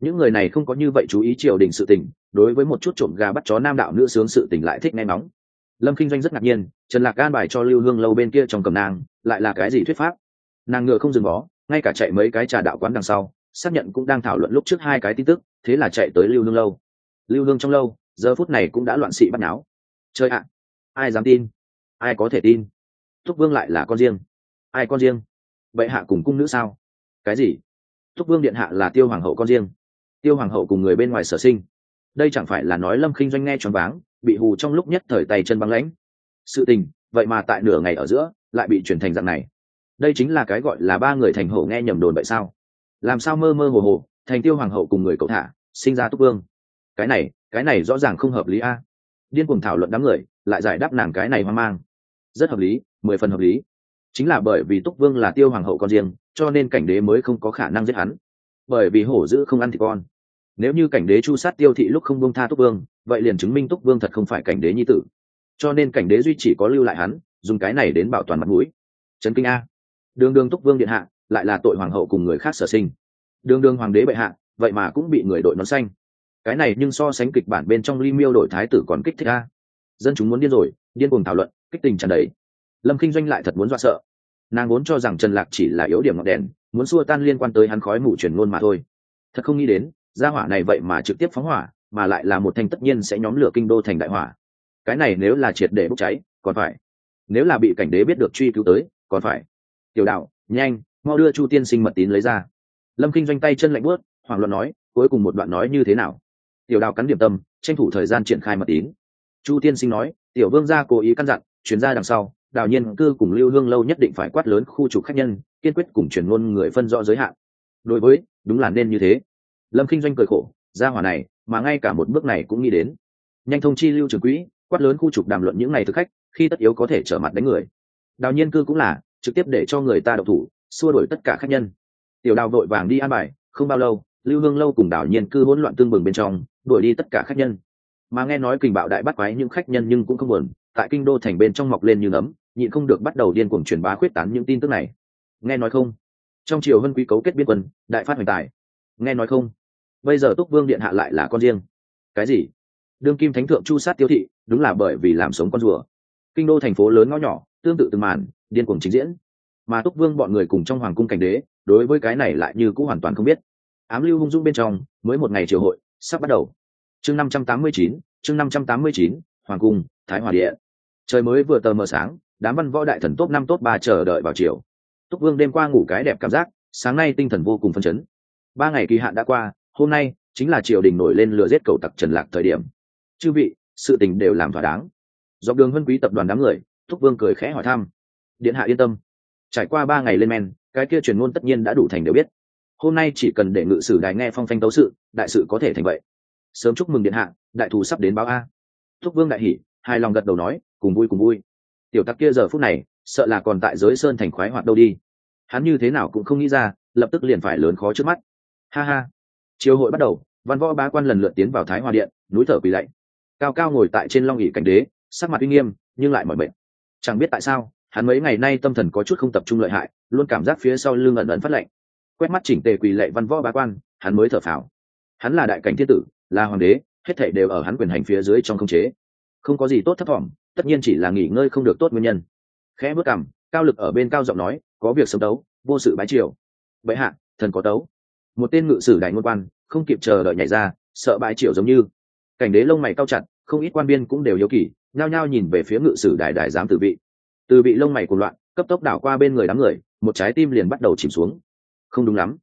Những người này không có như vậy chú ý triều đình sự tình đối với một chút trộm gà bắt chó nam đạo nữ sướng sự tình lại thích nghe nóng lâm kinh doanh rất ngạc nhiên trần lạc an bài cho lưu hương lâu bên kia trong cầm nàng, lại là cái gì thuyết pháp? Nàng ngựa không dừng bó ngay cả chạy mấy cái trà đạo quán đằng sau xác nhận cũng đang thảo luận lúc trước hai cái tin tức thế là chạy tới lưu hương lâu. Lưu hương trong lâu giờ phút này cũng đã loạn sĩ bắt náo chơi ạ, ai dám tin? Ai có thể tin? Thúc vương lại là con riêng. Ai con riêng? Vậy hạ cùng cung nữ sao? Cái gì? Thúc vương điện hạ là tiêu hoàng hậu con riêng. Tiêu hoàng hậu cùng người bên ngoài sở sinh. Đây chẳng phải là nói lâm khinh doanh nghe choáng váng, bị hù trong lúc nhất thời tay chân băng lãnh. Sự tình, vậy mà tại nửa ngày ở giữa, lại bị chuyển thành dạng này. Đây chính là cái gọi là ba người thành hổ nghe nhầm đồn vậy sao? Làm sao mơ mơ hồ hồ, thành tiêu hoàng hậu cùng người cậu thả, sinh ra túc vương cái này cái này rõ ràng không hợp lý a. Điên cuồng thảo luận đám người, lại giải đáp nàng cái này hoang mang. Rất hợp lý, mười phần hợp lý. Chính là bởi vì túc vương là tiêu hoàng hậu con riêng, cho nên cảnh đế mới không có khả năng giết hắn. Bởi vì hổ dữ không ăn thịt con. Nếu như cảnh đế chu sát tiêu thị lúc không buông tha túc vương, vậy liền chứng minh túc vương thật không phải cảnh đế nhi tử. Cho nên cảnh đế duy chỉ có lưu lại hắn, dùng cái này đến bảo toàn mặt mũi. Trấn kinh a. Đường đường túc vương điện hạ, lại là tội hoàng hậu cùng người khác sở sinh. Đường đường hoàng đế bệ hạ, vậy mà cũng bị người đội nón xanh cái này nhưng so sánh kịch bản bên trong ly miêu đổi thái tử còn kích thích a. Dân chúng muốn điên rồi, điên cuồng thảo luận, kích tình tràn đầy. Lâm kinh doanh lại thật muốn dọa sợ. Nàng muốn cho rằng trần lạc chỉ là yếu điểm ngọn đèn, muốn xua tan liên quan tới hắn khói mù chuyển ngôn mà thôi. Thật không nghĩ đến, gia hỏa này vậy mà trực tiếp phóng hỏa, mà lại là một thanh tất nhiên sẽ nhóm lửa kinh đô thành đại hỏa. Cái này nếu là triệt để bốc cháy, còn phải. Nếu là bị cảnh đế biết được truy cứu tới, còn phải. Tiểu đạo, nhanh, mau đưa chu tiên sinh mật tín lấy ra. Lâm kinh doanh tay chân lạnh bớt hoàng luận nói, cuối cùng một đoạn nói như thế nào? Tiểu đào cắn điểm tâm, tranh thủ thời gian triển khai mật tín. Chu tiên sinh nói, tiểu vương gia cố ý căn dặn, chuyến ra đằng sau, đào nhiên cư cùng lưu hương lâu nhất định phải quát lớn khu trục khách nhân, kiên quyết cùng truyền ngôn người phân rõ giới hạn. Đối với, đúng là nên như thế. Lâm kinh doanh cười khổ ra hỏa này, mà ngay cả một bước này cũng nghĩ đến. Nhanh thông chi lưu trường quỹ, quát lớn khu trục đàm luận những ngày thực khách, khi tất yếu có thể trở mặt đánh người. Đào nhiên cư cũng là, trực tiếp để cho người ta độc thủ, xua đuổi tất cả khách nhân. Tiểu đào vội vàng đi an bài, không bao lâu, lưu hương lâu cùng đào nhiên cư hỗn loạn tương bừng bên trong đuổi đi tất cả khách nhân. Mà nghe nói kình bạo đại bắt quái những khách nhân nhưng cũng không buồn, tại kinh đô thành bên trong mọc lên như nấm nhịn không được bắt đầu điên cuồng truyền bá khuyết tán những tin tức này. Nghe nói không? Trong triều hân quý cấu kết biên quân, đại phát hoành tài. Nghe nói không? Bây giờ túc vương điện hạ lại là con riêng. Cái gì? Đương kim thánh thượng chu sát tiêu thị, đúng là bởi vì làm sống con rùa. Kinh đô thành phố lớn ngõ nhỏ, tương tự từng màn, điên cuồng trình diễn. Mà túc vương bọn người cùng trong hoàng cung cảnh đế, đối với cái này lại như cũng hoàn toàn không biết. Ám lưu hung dung bên trong, mới một ngày triều hội sắp bắt đầu. Chương năm trăm tám mươi chín, chương năm trăm tám mươi chín, hoàng cung, thái hòa địa. Trời mới vừa tờ mờ sáng, đám văn võ đại thần top năm, top ba chờ đợi vào chiều. Túc vương đêm qua ngủ cái đẹp cảm giác, sáng nay tinh thần vô cùng phấn chấn. Ba ngày kỳ hạn đã qua, hôm nay chính là triều đình nổi lên lừa giết cầu tặc trần lạc thời điểm. Chư vị, sự tình đều làm thỏa đáng. Dọc đường huân quý tập đoàn đám người thúc vương cười khẽ hỏi thăm. Điện hạ yên tâm. Trải qua ba ngày lên men, cái kia truyền ngôn tất nhiên đã đủ thành đều biết hôm nay chỉ cần để ngự sử đài nghe phong phanh tấu sự, đại sự có thể thành vậy. Sớm chúc mừng điện hạ, đại thù sắp đến báo a. Thúc vương đại hỷ hài lòng gật đầu nói, cùng vui cùng vui. Tiểu tặc kia giờ phút này, sợ là còn tại giới sơn thành khoái hoạt đâu đi. Hắn như thế nào cũng không nghĩ ra, lập tức liền phải lớn khó trước mắt. Ha ha. Chiều hội bắt đầu, văn võ bá quan lần lượt tiến vào thái hòa điện, núi thở quỳ lạy. Cao cao ngồi tại trên long ỉ cảnh đế, sắc mặt uy nghiêm, nhưng lại mỏi mệt. Chẳng biết tại sao, hắn mấy ngày nay tâm thần có chút không tập trung lợi hại, luôn cảm giác phía sau lưng ẩn ẩn phát lạnh quét mắt chỉnh tề quỳ lệ văn võ bá quan, hắn mới thở phào. Hắn là đại cảnh thiên tử, là hoàng đế, hết thảy đều ở hắn quyền hành phía dưới trong không chế. Không có gì tốt thấp thỏm, tất nhiên chỉ là nghỉ ngơi không được tốt nguyên nhân. Khẽ bước cằm, cao lực ở bên cao giọng nói, có việc sống đấu vô sự bái triều. Vậy hạ, thần có tấu. Một tên ngự sử đại ngôn quan, không kịp chờ đợi nhảy ra, sợ bãi triệu giống như. Cảnh đế lông mày cao chặt, không ít quan biên cũng đều yếu kỳ, nhao nhao nhìn về phía ngự sử đại đại giám tử vị. Từ vị lông mày cuồng loạn, cấp tốc đảo qua bên người đám người, một trái tim liền bắt đầu chìm xuống không đúng lắm.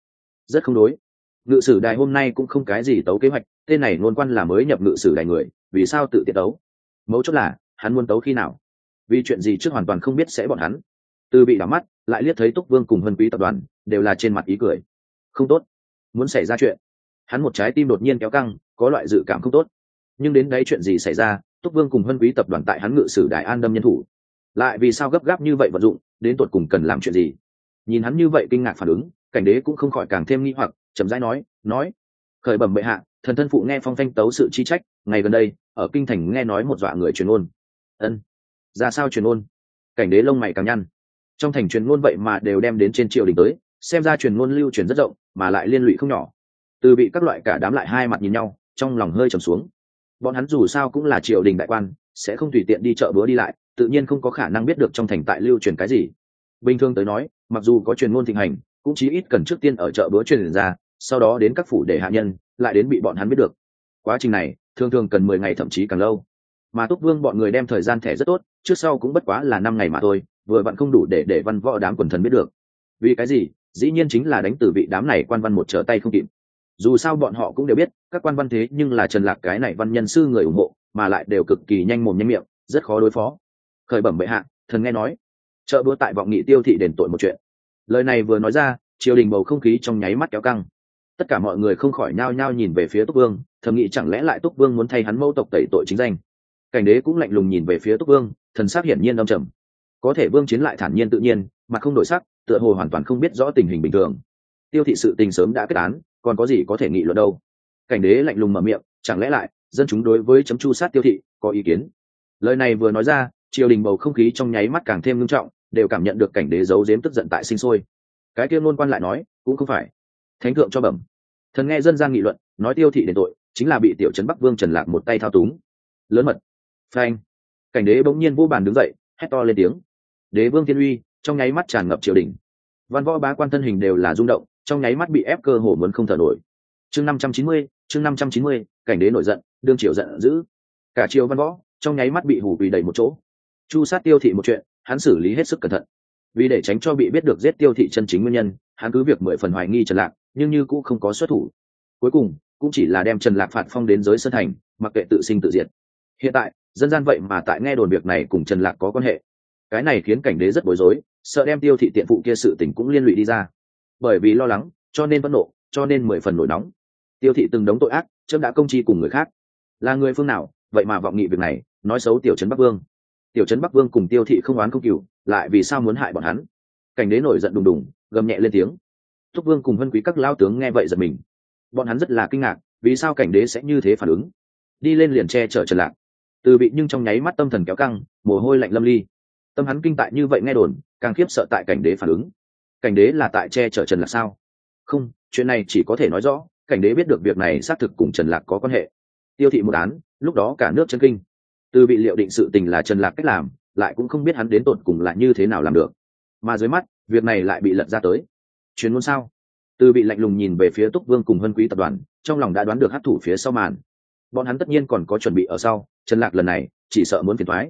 Rất không đối. Ngự sử đài hôm nay cũng không cái gì tấu kế hoạch, tên này ngôn quan là mới nhập ngự sử đài người, vì sao tự tiện tấu? Mấu chốt là, hắn muốn tấu khi nào? Vì chuyện gì trước hoàn toàn không biết sẽ bọn hắn. Từ bị đảo mắt, lại liếc thấy túc vương cùng hân quý tập đoàn, đều là trên mặt ý cười. Không tốt. Muốn xảy ra chuyện. Hắn một trái tim đột nhiên kéo căng, có loại dự cảm không tốt. Nhưng đến đấy chuyện gì xảy ra, túc vương cùng hân quý tập đoàn tại hắn ngự sử đài an đâm nhân thủ. Lại vì sao gấp gáp như vậy vận dụng, đến tột cùng cần làm chuyện gì? Nhìn hắn như vậy kinh ngạc phản ứng cảnh đế cũng không khỏi càng thêm nghi hoặc, chậm rãi nói nói. Khởi bẩm bệ hạ, thần thân phụ nghe phong thanh tấu sự chi trách, ngày gần đây, ở kinh thành nghe nói một dọa người truyền ôn ân. Ra sao truyền ôn cảnh đế lông mày càng nhăn. Trong thành truyền ngôn vậy mà đều đem đến trên triều đình tới, xem ra truyền ngôn lưu truyền rất rộng, mà lại liên lụy không nhỏ. Từ bị các loại cả đám lại hai mặt nhìn nhau, trong lòng hơi trầm xuống. Bọn hắn dù sao cũng là triều đình đại quan, sẽ không tùy tiện đi chợ búa đi lại, tự nhiên không có khả năng biết được trong thành tại lưu truyền cái gì. Bình thường tới nói, mặc dù có truyền ngôn thịnh hành cũng chí ít cần trước tiên ở chợ bữa truyền ra, sau đó đến các phủ để hạ nhân, lại đến bị bọn hắn biết được. Quá trình này, thường thường cần mười ngày thậm chí càng lâu. Mà túc vương bọn người đem thời gian thẻ rất tốt, trước sau cũng bất quá là năm ngày mà thôi, vừa vặn không đủ để để văn võ đám quần thần biết được. Vì cái gì? Dĩ nhiên chính là đánh từ vị đám này quan văn một trở tay không kịp. Dù sao bọn họ cũng đều biết, các quan văn thế nhưng là trần lạc cái này văn nhân sư người ủng hộ, mà lại đều cực kỳ nhanh mồm nhanh miệng, rất khó đối phó. Khởi bẩm bệ hạ, thần nghe nói, chợ búa tại vọng nghị tiêu thị đền tội một chuyện lời này vừa nói ra, triều đình bầu không khí trong nháy mắt kéo căng. Tất cả mọi người không khỏi nhao nhao nhìn về phía túc vương, thầm nghĩ chẳng lẽ lại túc vương muốn thay hắn mẫu tộc tẩy tội chính danh. Cảnh đế cũng lạnh lùng nhìn về phía túc vương, thần sắc hiển nhiên đông trầm. Có thể vương chiến lại thản nhiên tự nhiên, mà không đổi sắc, tựa hồ hoàn toàn không biết rõ tình hình bình thường. Tiêu thị sự tình sớm đã kết án, còn có gì có thể nghị luận đâu? Cảnh đế lạnh lùng mở miệng, chẳng lẽ lại, dân chúng đối với chấm chu sát tiêu thị, có ý kiến? Lời này vừa nói ra, triều đình bầu không khí trong nháy mắt càng thêm nghiêm trọng đều cảm nhận được cảnh đế giấu giếm tức giận tại sinh sôi. Cái kia ngôn quan lại nói, cũng không phải. Thánh thượng cho bẩm. Thần nghe dân gian nghị luận, nói tiêu thị đền tội, chính là bị tiểu trấn bắc vương trần lạc một tay thao túng. Lớn mật. Phanh. Cảnh đế bỗng nhiên vô bàn đứng dậy, hét to lên tiếng. Đế vương thiên uy, trong nháy mắt tràn ngập triều đình. Văn võ bá quan thân hình đều là rung động, trong nháy mắt bị ép cơ hồ muốn không thở nổi. Chương năm trăm chín mươi, chương năm trăm chín mươi, cảnh đế nổi giận, đương triều giận dữ. Cả triều văn võ, trong nháy mắt bị hủ vì đầy một chỗ. Chu sát tiêu thị một chuyện hắn xử lý hết sức cẩn thận. Vì để tránh cho bị biết được giết tiêu thị chân chính nguyên nhân, hắn cứ việc mười phần hoài nghi trần lạc, nhưng như cũng không có xuất thủ. Cuối cùng, cũng chỉ là đem trần lạc phạt phong đến giới sơn thành, mặc kệ tự sinh tự diệt. Hiện tại, dân gian vậy mà tại nghe đồn việc này cùng trần lạc có quan hệ. Cái này khiến cảnh đế rất bối rối, sợ đem tiêu thị tiện phụ kia sự tình cũng liên lụy đi ra. Bởi vì lo lắng, cho nên vẫn nộ, cho nên mười phần nổi nóng. Tiêu thị từng đống tội ác trâm đã công chi cùng người khác. Là người phương nào, vậy mà vọng nghị việc này, nói xấu tiểu trấn bắc vương tiểu trấn bắc vương cùng tiêu thị không oán không cừu lại vì sao muốn hại bọn hắn? Cảnh đế nổi giận đùng đùng, gầm nhẹ lên tiếng. Thúc vương cùng vân quý các lao tướng nghe vậy giật mình. Bọn hắn rất là kinh ngạc, vì sao cảnh đế sẽ như thế phản ứng? Đi lên liền che chở trần lạc. Từ bị nhưng trong nháy mắt tâm thần kéo căng, mồ hôi lạnh lâm ly. Tâm hắn kinh tại như vậy nghe đồn, càng khiếp sợ tại cảnh đế phản ứng. Cảnh đế là tại che chở trần lạc sao? Không, chuyện này chỉ có thể nói rõ, cảnh đế biết được việc này xác thực cùng trần lạc có quan hệ. Tiêu thị một án, lúc đó cả nước chân kinh từ bị liệu định sự tình là trần lạc cách làm, lại cũng không biết hắn đến tột cùng là như thế nào làm được. Mà dưới mắt, việc này lại bị lật ra tới. Chuyến muốn sao? Từ bị lạnh lùng nhìn về phía túc vương cùng hân quý tập đoàn, trong lòng đã đoán được hát thủ phía sau màn. Bọn hắn tất nhiên còn có chuẩn bị ở sau, trần lạc lần này, chỉ sợ muốn phiền thoái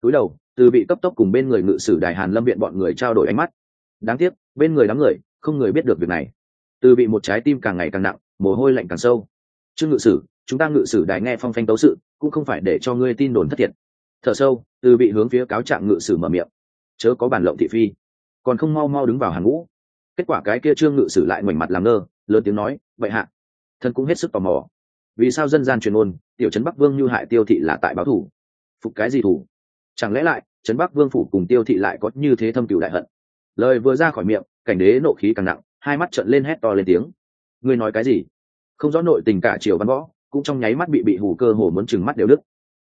túi đầu, từ bị cấp tốc cùng bên người ngự sử đại hàn lâm viện bọn người trao đổi ánh mắt. Đáng tiếc, bên người đám người, không người biết được việc này. Từ bị một trái tim càng ngày càng nặng, mồ hôi lạnh càng sâu. Trương ngự sử, chúng ta ngự sử đại nghe phong phanh tấu sự cũng không phải để cho ngươi tin đồn thất thiệt. Thở sâu, từ bị hướng phía cáo trạng ngự sử mở miệng. Chớ có bản lộng thị phi. Còn không mau mau đứng vào hàng ngũ. Kết quả cái kia trương ngự sử lại ngoảnh mặt làm ngơ, lớn tiếng nói vậy hạ. Thân cũng hết sức tò mò. Vì sao dân gian truyền ôn, tiểu trấn bắc vương như hại tiêu thị là tại báo thủ? Phục cái gì thủ? Chẳng lẽ lại, trấn bắc vương phủ cùng tiêu thị lại có như thế thâm cựu đại hận? Lời vừa ra khỏi miệng, cảnh đế nộ khí càng nặng, hai mắt trợn lên hét to lên tiếng. Ngươi nói cái gì? Không rõ nội tình cả triều văn võ cũng trong nháy mắt bị bị hù cơ hồ muốn chừng mắt đều đức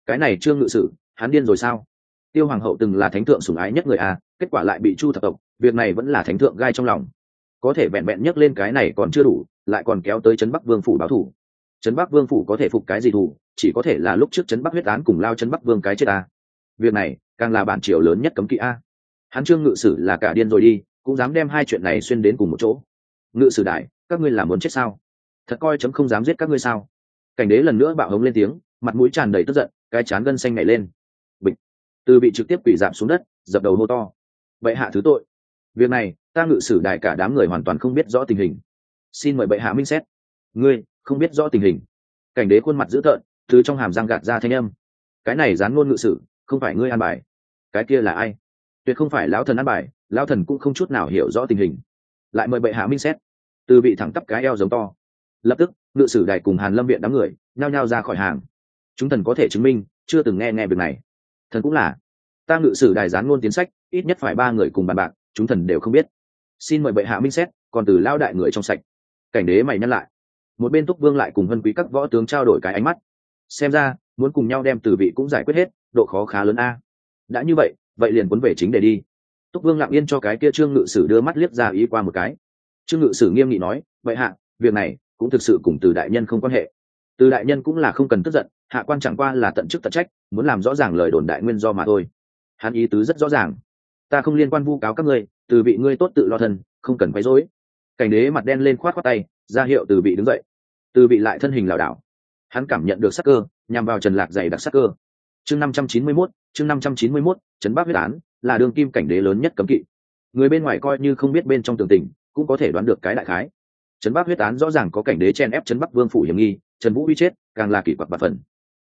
cái này trương ngự sử, hắn điên rồi sao? Tiêu hoàng hậu từng là thánh thượng sủng ái nhất người a kết quả lại bị chu thập tộc, việc này vẫn là thánh thượng gai trong lòng. Có thể vẹn vẹn nhắc lên cái này còn chưa đủ, lại còn kéo tới trấn bắc vương phủ báo thủ. Trấn bắc vương phủ có thể phục cái gì thủ, chỉ có thể là lúc trước trấn bắc huyết án cùng lao trấn bắc vương cái chết a việc này, càng là bản triều lớn nhất cấm kỵ a hắn trương ngự sử là cả điên rồi đi, cũng dám đem hai chuyện này xuyên đến cùng một chỗ. Ngự sử đại, các ngươi là muốn chết sao? Thật coi chấm không dám giết các ngươi sao? Cảnh đế lần nữa bạo hống lên tiếng, mặt mũi tràn đầy tức giận, cái chán gân xanh nhảy lên. Bịch. Từ bị trực tiếp quỷ giảm xuống đất, dập đầu hô to. Bệ hạ thứ tội. Việc này, ta ngự sử đại cả đám người hoàn toàn không biết rõ tình hình. Xin mời bệ hạ minh xét. Ngươi, không biết rõ tình hình. Cảnh đế khuôn mặt dữ tợn, từ trong hàm răng gạt ra thanh âm. Cái này dán ngôn ngự sử, không phải ngươi an bài. Cái kia là ai? Tuyệt không phải lão thần an bài, lão thần cũng không chút nào hiểu rõ tình hình. Lại mời bệ hạ minh xét. Từ vị thẳng tắp cái eo giống to. Lập tức ngự sử đại cùng hàn lâm viện đám người nhao nhao ra khỏi hàng. Chúng thần có thể chứng minh, chưa từng nghe nghe việc này. Thần cũng là. Ta ngự sử đài gián ngôn tiến sách, ít nhất phải ba người cùng bàn bạc, chúng thần đều không biết. Xin mời bệ hạ minh xét, còn từ lao đại người trong sạch. Cảnh đế mày nhắc lại. Một bên túc vương lại cùng vân quý các võ tướng trao đổi cái ánh mắt. Xem ra, muốn cùng nhau đem từ vị cũng giải quyết hết, độ khó khá lớn a. Đã như vậy vậy liền cuốn về chính để đi. Túc vương lặng yên cho cái kia trương ngự sử đưa mắt liếc ra ý qua một cái. Trương ngự sử nghiêm nghị nói vậy hạ, việc này cũng thực sự cùng từ đại nhân không quan hệ. Từ đại nhân cũng là không cần tức giận hạ quan chẳng qua là tận chức tận trách muốn làm rõ ràng lời đồn đại nguyên do mà thôi. Hắn ý tứ rất rõ ràng. Ta không liên quan vu cáo các ngươi từ bị ngươi tốt tự lo thân không cần quấy rối. Cảnh đế mặt đen lên khoát khoát tay ra hiệu từ bị đứng dậy. Từ bị lại thân hình lảo đảo. Hắn cảm nhận được sắc cơ nhằm vào trần lạc dày đặc sắc cơ. Chương năm trăm chín mươi 591, chương năm trăm chín mươi 591, trấn bắc huyết án là đường kim cảnh đế lớn nhất cấm kỵ. Người bên ngoài coi như không biết bên trong tường tình cũng có thể đoán được cái đại khái trấn bắc huyết án rõ ràng có cảnh đế chen ép trấn bắc vương phủ hiểm nghi, trần vũ uy chết, càng là kỷ quặc bạc phần.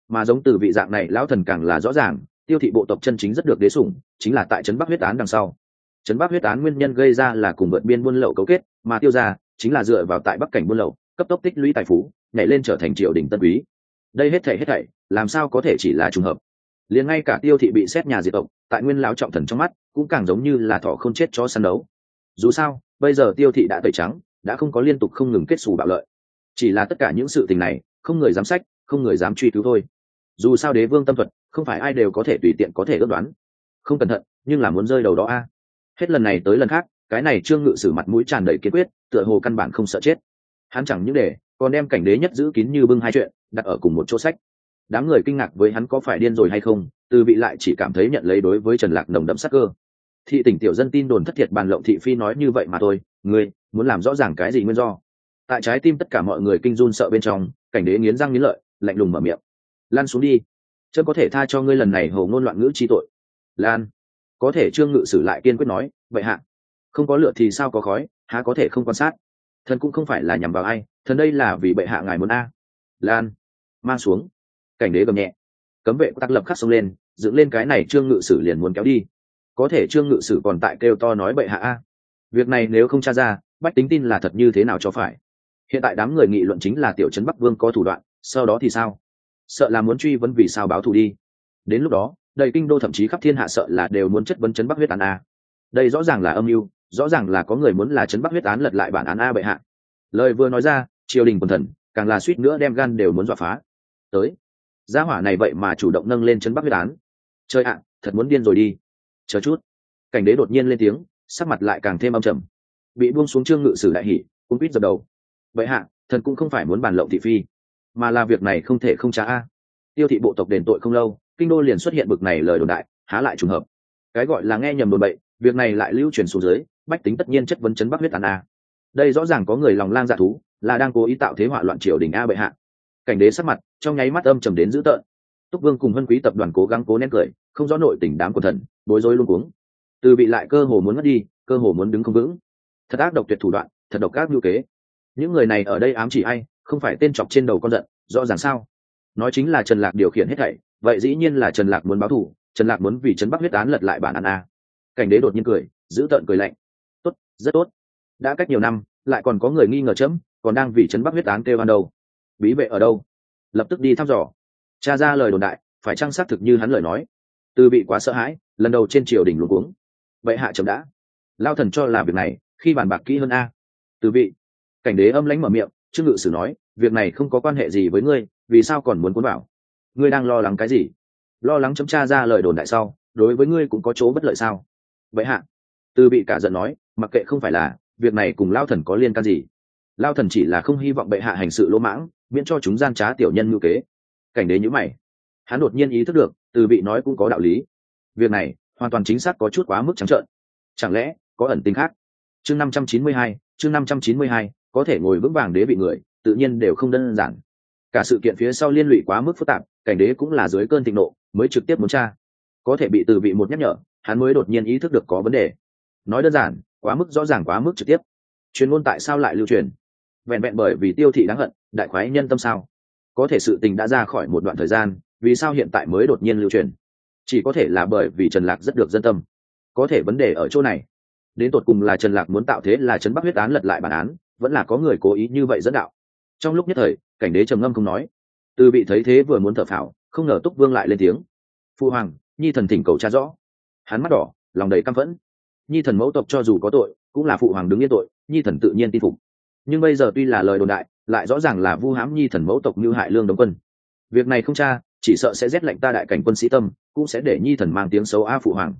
Mà giống từ vị dạng này, lão thần càng là rõ ràng, tiêu thị bộ tộc chân chính rất được đế sủng, chính là tại trấn bắc huyết án đằng sau. Trấn bắc huyết án nguyên nhân gây ra là cùng vượt biên buôn lậu cấu kết, mà tiêu ra chính là dựa vào tại bắc cảnh buôn lậu, cấp tốc tích lũy tài phú, nhảy lên trở thành triều đình tân quý. Đây hết thảy hết thảy, làm sao có thể chỉ là trùng hợp? Liền ngay cả tiêu thị bị xét nhà diệt tộc, tại nguyên lão trọng thần trong mắt, cũng càng giống như là thỏ không chết cho săn đấu. Dù sao, bây giờ tiêu thị đã tẩy trắng đã không có liên tục không ngừng kết xù bạo lợi. Chỉ là tất cả những sự tình này, không người dám sách, không người dám truy cứu thôi. Dù sao đế vương tâm thuật, không phải ai đều có thể tùy tiện có thể ước đoán. Không cẩn thận, nhưng là muốn rơi đầu đó a. Hết lần này tới lần khác, cái này trương ngự sử mặt mũi tràn đầy kiên quyết, tựa hồ căn bản không sợ chết. Hắn chẳng những để, còn đem cảnh đế nhất giữ kín như bưng hai chuyện, đặt ở cùng một chỗ sách. Đám người kinh ngạc với hắn có phải điên rồi hay không, từ vị lại chỉ cảm thấy nhận lấy đối với trần lạc nồng đậm sắc cơ. Thị tỉnh tiểu dân tin đồn thất thiệt bàn lộng thị phi nói như vậy mà thôi ngươi muốn làm rõ ràng cái gì nguyên do? Tại trái tim tất cả mọi người kinh run sợ bên trong, cảnh đế nghiến răng nghiến lợi, lạnh lùng mở miệng. Lan xuống đi. Chân có thể tha cho ngươi lần này hầu ngôn loạn ngữ chi tội. Lan. Có thể trương ngự sử lại kiên quyết nói, vậy hạ, không có lửa thì sao có khói, há có thể không quan sát? Thần cũng không phải là nhằm vào ai, thần đây là vì bệ hạ ngài muốn a. Lan. Mang xuống. Cảnh đế gầm nhẹ. Cấm vệ tắc lập khắc xông lên, dựng lên cái này trương ngự sử liền muốn kéo đi. Có thể trương ngự sử còn tại kêu to nói bệ hạ a việc này nếu không tra ra, bách tính tin là thật như thế nào cho phải? Hiện tại đám người nghị luận chính là tiểu trấn bắc vương có thủ đoạn, sau đó thì sao? Sợ là muốn truy vấn vì sao báo thù đi. Đến lúc đó, đầy kinh đô thậm chí khắp thiên hạ sợ là đều muốn chất vấn chấn bắc huyết án a. Đây rõ ràng là âm mưu, rõ ràng là có người muốn là chấn bắc huyết án lật lại bản án a bệ hạ. Lời vừa nói ra, triều đình quần thần, càng là suýt nữa đem gan đều muốn dọa phá. Tới. Gia hỏa này vậy mà chủ động nâng lên chấn bắc huyết án. Chơi ạ, thật muốn điên rồi đi. Chờ chút. Cảnh đế đột nhiên lên tiếng sắc mặt lại càng thêm âm trầm. Bị buông xuống trương ngự sử đại hỉ cũng quýt dập đầu. Vậy hạ, thần cũng không phải muốn bàn lộng thị phi, mà là việc này không thể không trả a. Tiêu thị bộ tộc đền tội không lâu, kinh đô liền xuất hiện bực này lời đồn đại, há lại trùng hợp. Cái gọi là nghe nhầm đồn bậy, việc này lại lưu truyền xuống dưới, bách tính tất nhiên chất vấn chấn bắc huyết tàn a. Đây rõ ràng có người lòng lang dạ thú, là đang cố ý tạo thế họa loạn triều đình a bệ hạ. Cảnh đế sắc mặt, trong nháy mắt âm trầm đến dữ tợn. Túc vương cùng hân quý tập đoàn cố gắng cố nén cười, không rõ nội tình đám của thần, bối rối luôn cuống từ bị lại cơ hồ muốn mất đi, cơ hồ muốn đứng không vững. Thật ác độc tuyệt thủ đoạn, thật độc ác ngữ kế. Những người này ở đây ám chỉ ai, không phải tên chọc trên đầu con giận, rõ ràng sao? Nói chính là trần lạc điều khiển hết thảy, vậy dĩ nhiên là trần lạc muốn báo thù, trần lạc muốn vì trấn bắc huyết án lật lại bản án a. Cảnh đế đột nhiên cười, giữ tợn cười lạnh. Tốt, rất tốt. Đã cách nhiều năm, lại còn có người nghi ngờ chấm, còn đang vì trấn bắc huyết án kêu ban đầu bí vệ ở đâu? Lập tức đi thăm dò. Cha ra lời đồn đại, phải trang xác thực như hắn lời nói. Từ bị quá sợ hãi, lần đầu trên triều đình luôn cuống vậy hạ chậm đã. Lao thần cho là việc này, khi bàn bạc kỹ hơn a. Từ vị, cảnh đế âm lãnh mở miệng, trương ngự sử nói, việc này không có quan hệ gì với ngươi, vì sao còn muốn cuốn vào? Ngươi đang lo lắng cái gì? Lo lắng chấm tra ra lời đồn đại sau, đối với ngươi cũng có chỗ bất lợi sao? Vậy hạ, từ bị cả giận nói, mặc kệ không phải là, việc này cùng lao thần có liên can gì? Lao thần chỉ là không hy vọng bệ hạ hành sự lỗ mãng, miễn cho chúng gian trá tiểu nhân ngữ kế. Cảnh đế nhữ mày. Hắn đột nhiên ý thức được, từ bị nói cũng có đạo lý. Việc này hoàn toàn chính xác có chút quá mức trắng trợn. Chẳng lẽ có ẩn tình khác? Chương năm trăm chín mươi hai, chương năm trăm chín mươi hai, có thể ngồi vững vàng đế bị người, tự nhiên đều không đơn giản. Cả sự kiện phía sau liên lụy quá mức phức tạp, cảnh đế cũng là dưới cơn thịnh nộ, mới trực tiếp muốn tra. Có thể bị từ vị một nhắc nhở, hắn mới đột nhiên ý thức được có vấn đề. Nói đơn giản, quá mức rõ ràng, quá mức trực tiếp. Chuyên môn tại sao lại lưu truyền? Vẹn vẹn bởi vì tiêu thị đáng hận, đại khoái nhân tâm sao? Có thể sự tình đã ra khỏi một đoạn thời gian, vì sao hiện tại mới đột nhiên lưu truyền? Chỉ có thể là bởi vì trần lạc rất được dân tâm. Có thể vấn đề ở chỗ này. Đến tột cùng là trần lạc muốn tạo thế là trấn bắc huyết án lật lại bản án, vẫn là có người cố ý như vậy dẫn đạo. Trong lúc nhất thời, cảnh đế trầm ngâm không nói. Từ bị thấy thế vừa muốn thở phào, không ngờ túc vương lại lên tiếng. Phu hoàng, nhi thần thỉnh cầu cha rõ. Hắn mắt đỏ, lòng đầy căm phẫn. Nhi thần mẫu tộc cho dù có tội, cũng là phụ hoàng đứng yên tội, nhi thần tự nhiên tin phục. Nhưng bây giờ tuy là lời đồn đại, lại rõ ràng là vu hãm nhi thần mẫu tộc như hại lương đống quân. Việc này không cha chỉ sợ sẽ rét lạnh ta đại cảnh quân sĩ tâm, cũng sẽ để nhi thần mang tiếng xấu a phụ hoàng.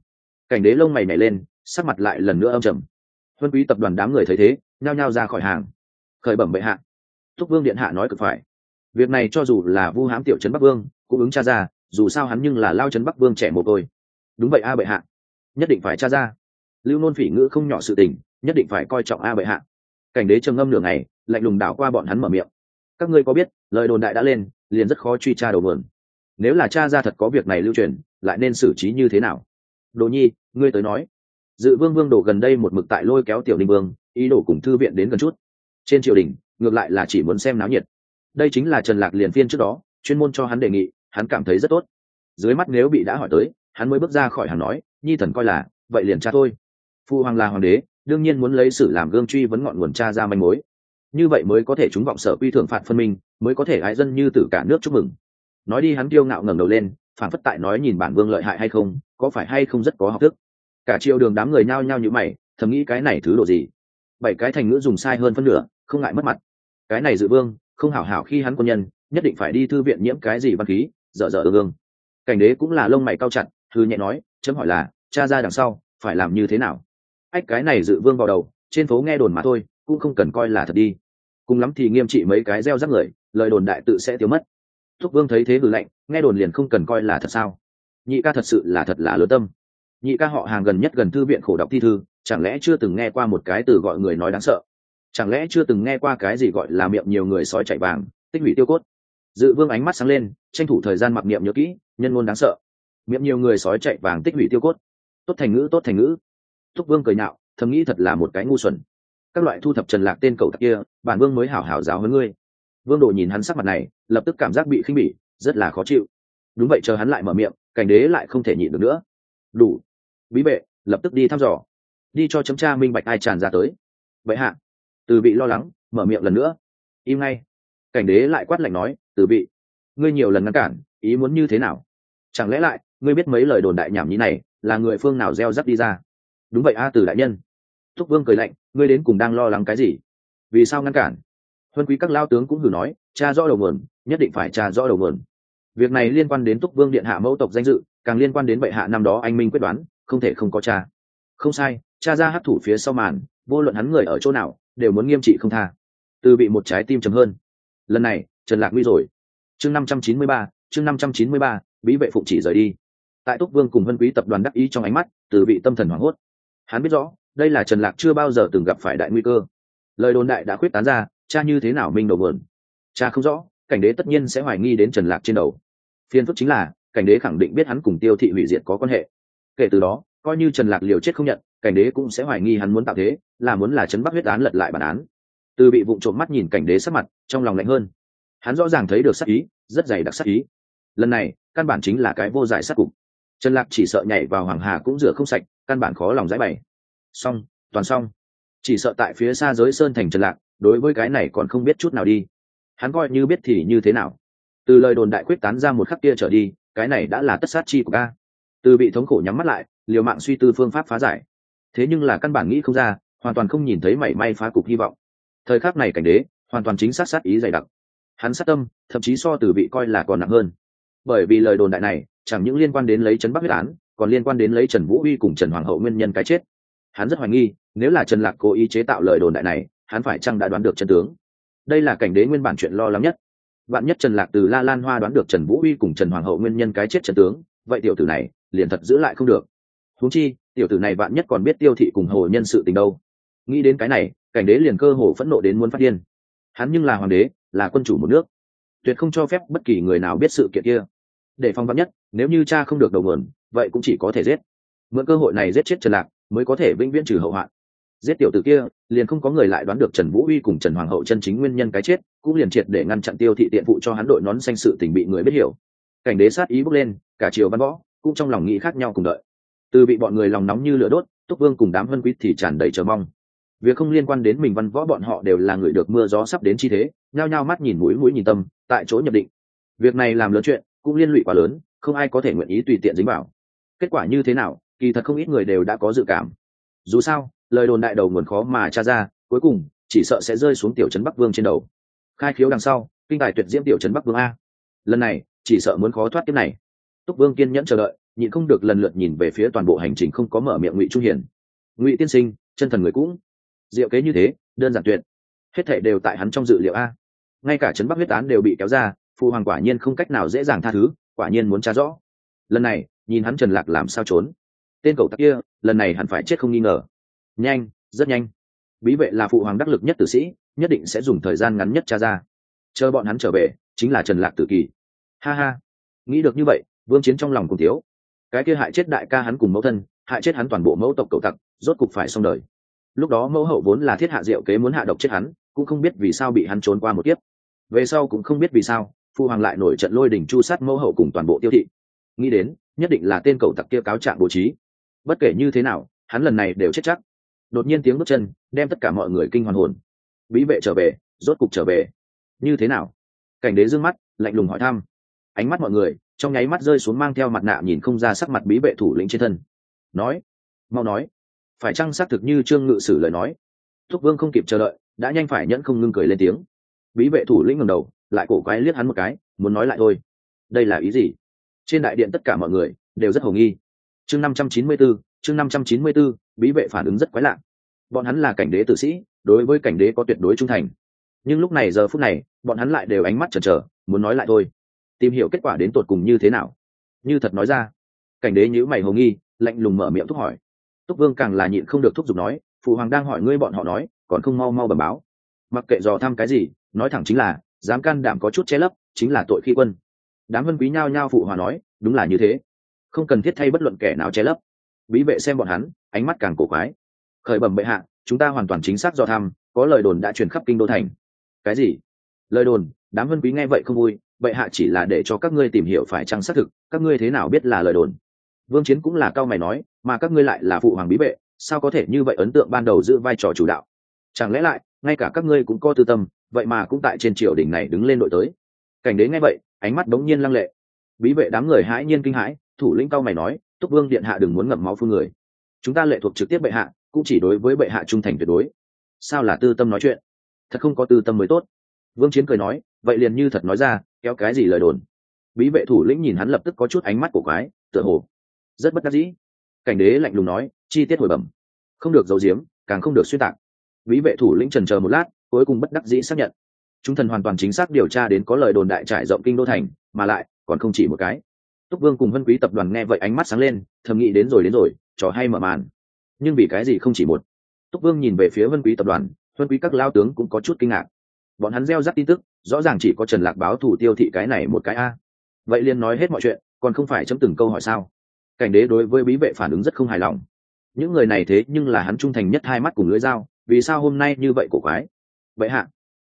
Cảnh đế lông mày nhảy lên, sắc mặt lại lần nữa âm trầm. Huân quý tập đoàn đám người thấy thế, nhao nhao ra khỏi hàng. Khởi bẩm bệ hạ. Thúc vương điện hạ nói cực phải. Việc này cho dù là vu hãm tiểu trấn bắc vương, cũng ứng cha ra, dù sao hắn nhưng là lao trấn bắc vương trẻ mồ côi. Đúng vậy a bệ hạ. Nhất định phải cha ra. Lưu nôn phỉ ngữ không nhỏ sự tình, nhất định phải coi trọng a bệ hạ. Cảnh đế trầm ngâm nửa ngày, lạnh lùng đảo qua bọn hắn mở miệng. Các ngươi có biết, lời đồn đại đã lên, liền rất khó truy tra đầu mượn nếu là cha ra thật có việc này lưu truyền, lại nên xử trí như thế nào? Đồ nhi, ngươi tới nói. Dự vương vương đồ gần đây một mực tại lôi kéo tiểu đình vương, ý đồ cùng thư viện đến gần chút. Trên triều đình, ngược lại là chỉ muốn xem náo nhiệt. Đây chính là trần lạc liền phiên trước đó, chuyên môn cho hắn đề nghị, hắn cảm thấy rất tốt. Dưới mắt nếu bị đã hỏi tới, hắn mới bước ra khỏi hàng nói, nhi thần coi là, vậy liền cha thôi. Phu hoàng là hoàng đế, đương nhiên muốn lấy sự làm gương truy vấn ngọn nguồn cha ra manh mối. Như vậy mới có thể chúng vọng sở quy thưởng phạt phân minh, mới có thể ái dân như tử cả nước chúc mừng nói đi hắn kiêu ngạo ngẩng đầu lên phản phất tại nói nhìn bản vương lợi hại hay không, có phải hay không rất có học thức. Cả triều đường đám người nhao nhao như mày, thầm nghĩ cái này thứ độ gì? Bảy cái thành ngữ dùng sai hơn phân nửa, không ngại mất mặt. Cái này dự vương, không hảo hảo khi hắn quân nhân, nhất định phải đi thư viện nhiễm cái gì văn khí, dở dở ương ương. Cảnh đế cũng là lông mày cao chặt thư nhẹ nói, chấm hỏi là, cha ra đằng sau, phải làm như thế nào? Ách, cái này dự vương vào đầu, trên phố nghe đồn mà thôi, cũng không cần coi là thật đi. Cùng lắm thì nghiêm trị mấy cái gieo rắc người, lời đồn đại tự sẽ tiêu mất thúc vương thấy thế hử lạnh, nghe đồn liền không cần coi là thật sao? Nhị ca thật sự là thật là lớn tâm. Nhị ca họ hàng gần nhất gần thư viện khổ đọc thi thư, chẳng lẽ chưa từng nghe qua một cái từ gọi người nói đáng sợ? Chẳng lẽ chưa từng nghe qua cái gì gọi là miệng nhiều người sói chạy vàng, tích hủy tiêu cốt? Dự vương ánh mắt sáng lên, tranh thủ thời gian mặc niệm nhớ kỹ, nhân ngôn đáng sợ. Miệng nhiều người sói chạy vàng tích hủy tiêu cốt. Tốt thành ngữ, tốt thành ngữ. Thúc vương cười nhạo, thầm nghĩ thật là một cái ngu xuẩn. Các loại thu thập trần lạc tên cầu tặc kia, bản vương mới hảo hảo giáo hơn ngươi vương đồ nhìn hắn sắc mặt này, lập tức cảm giác bị khinh bỉ, rất là khó chịu. Đúng vậy, chờ hắn lại mở miệng, cảnh đế lại không thể nhịn được nữa. Đủ. Bí bệ, lập tức đi thăm dò. Đi cho chấm tra minh bạch ai tràn ra tới. Vậy hạ. Từ bị lo lắng, mở miệng lần nữa. Im ngay. Cảnh đế lại quát lạnh nói, từ bị ngươi nhiều lần ngăn cản, ý muốn như thế nào? Chẳng lẽ lại, ngươi biết mấy lời đồn đại nhảm nhí này, là người phương nào gieo rắc đi ra? Đúng vậy a, từ đại nhân. Thúc vương cười lạnh, ngươi đến cùng đang lo lắng cái gì? Vì sao ngăn cản? Huân quý các lao tướng cũng hử nói cha rõ đầu mườn, nhất định phải cha rõ đầu mườn. việc này liên quan đến túc vương điện hạ mẫu tộc danh dự càng liên quan đến bệ hạ năm đó anh minh quyết đoán không thể không có cha. Không sai cha ra hấp thủ phía sau màn vô luận hắn người ở chỗ nào đều muốn nghiêm trị không tha. Từ bị một trái tim chấm hơn. Lần này trần lạc nguy rồi. Chương năm trăm chín mươi ba chương năm trăm chín mươi ba bí vệ phụng chỉ rời đi. Tại túc vương cùng vân quý tập đoàn đắc ý trong ánh mắt từ bị tâm thần hoảng hốt. Hắn biết rõ đây là trần lạc chưa bao giờ từng gặp phải đại nguy cơ. Lời đồn đại đã khuyết tán ra cha như thế nào minh đầu vườn cha không rõ, cảnh đế tất nhiên sẽ hoài nghi đến trần lạc trên đầu. Phiên phức chính là, cảnh đế khẳng định biết hắn cùng tiêu thị hủy diệt có quan hệ. Kể từ đó, coi như trần lạc liều chết không nhận, cảnh đế cũng sẽ hoài nghi hắn muốn tạo thế, là muốn là chấn bắc huyết án lật lại bản án. Từ bị vụ trộm mắt nhìn cảnh đế sắc mặt, trong lòng lạnh hơn. Hắn rõ ràng thấy được sắc ý, rất dày đặc sắc ý. Lần này, căn bản chính là cái vô giải sắc cục. Trần lạc chỉ sợ nhảy vào hoàng hà cũng rửa không sạch, căn bản khó lòng giải bày. Xong, toàn xong. Chỉ sợ tại phía xa giới sơn thành trần lạc đối với cái này còn không biết chút nào đi. Hắn coi như biết thì như thế nào? Từ lời đồn đại quyết tán ra một khắc kia trở đi, cái này đã là tất sát chi của ca từ bị thống khổ nhắm mắt lại, liều mạng suy tư phương pháp phá giải. Thế nhưng là căn bản nghĩ không ra, hoàn toàn không nhìn thấy mảy may phá cục hy vọng. Thời khắc này cảnh đế, hoàn toàn chính xác sát ý dày đặc. Hắn sát tâm, thậm chí so từ bị coi là còn nặng hơn. Bởi vì lời đồn đại này, chẳng những liên quan đến lấy trấn bắc huyết án, còn liên quan đến lấy trần vũ uy cùng trần hoàng hậu nguyên nhân cái chết. Hắn rất hoài nghi, nếu là trần lạc cố ý chế tạo lời đồn đại này hắn phải chăng đã đoán được chân tướng? Đây là cảnh đế nguyên bản chuyện lo lắng nhất. Bạn nhất trần lạc từ la lan hoa đoán được trần vũ uy cùng trần hoàng hậu nguyên nhân cái chết trần tướng, vậy tiểu tử này liền thật giữ lại không được. Huống chi, tiểu tử này bạn nhất còn biết tiêu thị cùng hồ nhân sự tình đâu. Nghĩ đến cái này, cảnh đế liền cơ hồ phẫn nộ đến muốn phát điên. Hắn nhưng là hoàng đế, là quân chủ một nước. Tuyệt không cho phép bất kỳ người nào biết sự kiện kia. Để phong vắn nhất, nếu như cha không được đầu nguồn, vậy cũng chỉ có thể giết. Mượn cơ hội này giết chết trần lạc, mới có thể vĩnh viễn trừ hậu hoạn giết tiểu tử kia, liền không có người lại đoán được trần vũ uy cùng trần hoàng hậu chân chính nguyên nhân cái chết, cũng liền triệt để ngăn chặn tiêu thị tiện phụ cho hắn đội nón xanh sự tình bị người biết hiểu. Cảnh đế sát ý bước lên, cả triều văn võ cũng trong lòng nghĩ khác nhau cùng đợi. Từ bị bọn người lòng nóng như lửa đốt, túc vương cùng đám vân quý thì tràn đầy chờ mong. Việc không liên quan đến mình văn võ bọn họ đều là người được mưa gió sắp đến chi thế, nhao nhao mắt nhìn mũi mũi nhìn tâm, tại chỗ nhập định. Việc này làm lớn chuyện, cũng liên lụy quá lớn, không ai có thể nguyện ý tùy tiện dính vào. Kết quả như thế nào, kỳ thật không ít người đều đã có dự cảm. Dù sao lời đồn đại đầu nguồn khó mà tra ra, cuối cùng, chỉ sợ sẽ rơi xuống tiểu trấn bắc vương trên đầu. Khai khiếu đằng sau, kinh tài tuyệt diễm tiểu trấn bắc vương a. Lần này, chỉ sợ muốn khó thoát tiếp này. Túc vương kiên nhẫn chờ đợi, nhịn không được lần lượt nhìn về phía toàn bộ hành trình không có mở miệng ngụy trung hiển. Ngụy tiên sinh, chân thần người cũng. Diệu kế như thế, đơn giản tuyệt. Hết thể đều tại hắn trong dự liệu a. Ngay cả trấn bắc huyết án đều bị kéo ra, phụ hoàng quả nhiên không cách nào dễ dàng tha thứ, quả nhiên muốn tra rõ. Lần này, nhìn hắn trần lạc làm sao trốn. Tên cậu tắc kia, lần này hẳn phải chết không nghi ngờ nhanh, rất nhanh. Bí vệ là phụ hoàng đắc lực nhất tử sĩ, nhất định sẽ dùng thời gian ngắn nhất tra ra. Chờ bọn hắn trở về, chính là trần lạc tử kỳ. Ha ha. Nghĩ được như vậy, vương chiến trong lòng cùng thiếu. Cái kia hại chết đại ca hắn cùng mẫu thân, hại chết hắn toàn bộ mẫu tộc cậu tặc, rốt cục phải xong đời. Lúc đó mẫu hậu vốn là thiết hạ diệu kế muốn hạ độc chết hắn, cũng không biết vì sao bị hắn trốn qua một kiếp. Về sau cũng không biết vì sao phụ hoàng lại nổi trận lôi đỉnh chu sát mẫu hậu cùng toàn bộ tiêu thị. Nghĩ đến, nhất định là tên cầu tặc kia cáo trạng bố trí. Bất kể như thế nào, hắn lần này đều chết chắc đột nhiên tiếng bước chân đem tất cả mọi người kinh hoàn hồn. Bí vệ trở về, rốt cục trở về. Như thế nào? Cảnh đế d ư ơ n g mắt, lạnh lùng hỏi thăm. Ánh mắt mọi người, trong nháy mắt rơi xuống mang theo mặt nạ nhìn không ra sắc mặt bí vệ thủ lĩnh trên thân. Nói, mau nói. Phải chăng xác thực như trương ngự sử lời nói? Thúc vương không kịp chờ đợi, đã nhanh phải nhẫn không ngưng cười lên tiếng. Bí vệ thủ lĩnh ngầm đầu, lại cổ quái liếc hắn một cái, muốn nói lại thôi. Đây là ý gì? Trên đại điện tất cả mọi người đều rất hồ nghi. Chương năm trăm chín mươi bốn chương năm trăm chín mươi b ố bí vệ phản ứng rất quái lạ. Bọn hắn là cảnh đế tử sĩ, đối với cảnh đế có tuyệt đối trung thành. Nhưng lúc này giờ phút này, bọn hắn lại đều ánh mắt chần chờ, muốn nói lại thôi. Tìm hiểu kết quả đến tột cùng như thế nào? Như thật nói ra. Cảnh đế nhíu mày hồ nghi, lạnh lùng mở miệng thúc hỏi. Túc vương càng là nhịn không được thúc giục nói, phụ hoàng đang hỏi ngươi bọn họ nói, còn không mau mau bẩm báo. Mặc kệ dò thăm cái gì, nói thẳng chính là, dám can đảm có chút che lấp, chính là tội khi quân. Đám vân quý nhao nhao phụ hòa nói, đúng là như thế. Không cần thiết thay bất luận kẻ nào che lấp bí vệ xem bọn hắn, ánh mắt càng cổ quái. Khởi bẩm bệ hạ, chúng ta hoàn toàn chính xác do thăm có lời đồn đã truyền khắp kinh đô thành. Cái gì? Lời đồn, đám vân quý nghe vậy không vui, bệ hạ chỉ là để cho các ngươi tìm hiểu phải chăng xác thực, các ngươi thế nào biết là lời đồn? Vương chiến cũng là cao mày nói, mà các ngươi lại là phụ hoàng bí vệ, sao có thể như vậy ấn tượng ban đầu giữ vai trò chủ đạo? Chẳng lẽ lại, ngay cả các ngươi cũng có tư tâm, vậy mà cũng tại trên triều đình này đứng lên đội tới? Cảnh đế nghe vậy, ánh mắt đống nhiên lăng lệ. Bí vệ đám người hãi nhiên kinh hãi, thủ lĩnh cao mày nói túc vương điện hạ đừng muốn ngậm máu phương người. Chúng ta lệ thuộc trực tiếp bệ hạ, cũng chỉ đối với bệ hạ trung thành tuyệt đối. Sao là tư tâm nói chuyện? Thật không có tư tâm mới tốt. Vương chiến cười nói, vậy liền như thật nói ra, kéo cái gì lời đồn? Bí vệ thủ lĩnh nhìn hắn lập tức có chút ánh mắt của quái, tựa hồ rất bất đắc dĩ. Cảnh đế lạnh lùng nói, chi tiết hồi bẩm. Không được giấu giếm, càng không được xuyên tạc. Bí vệ thủ lĩnh trần chờ một lát, cuối cùng bất đắc dĩ xác nhận. Chúng thần hoàn toàn chính xác điều tra đến có lời đồn đại trải rộng kinh đô thành, mà lại còn không chỉ một cái túc vương cùng vân quý tập đoàn nghe vậy ánh mắt sáng lên, thầm nghĩ đến rồi đến rồi, trò hay mở màn. Nhưng vì cái gì không chỉ một? Túc vương nhìn về phía vân quý tập đoàn, vân quý các lao tướng cũng có chút kinh ngạc. Bọn hắn gieo rắc tin tức, rõ ràng chỉ có trần lạc báo thủ tiêu thị cái này một cái a. Vậy liền nói hết mọi chuyện, còn không phải chấm từng câu hỏi sao? Cảnh đế đối với bí vệ phản ứng rất không hài lòng. Những người này thế nhưng là hắn trung thành nhất hai mắt cùng lưỡi dao, vì sao hôm nay như vậy cổ quái? Vậy hạ,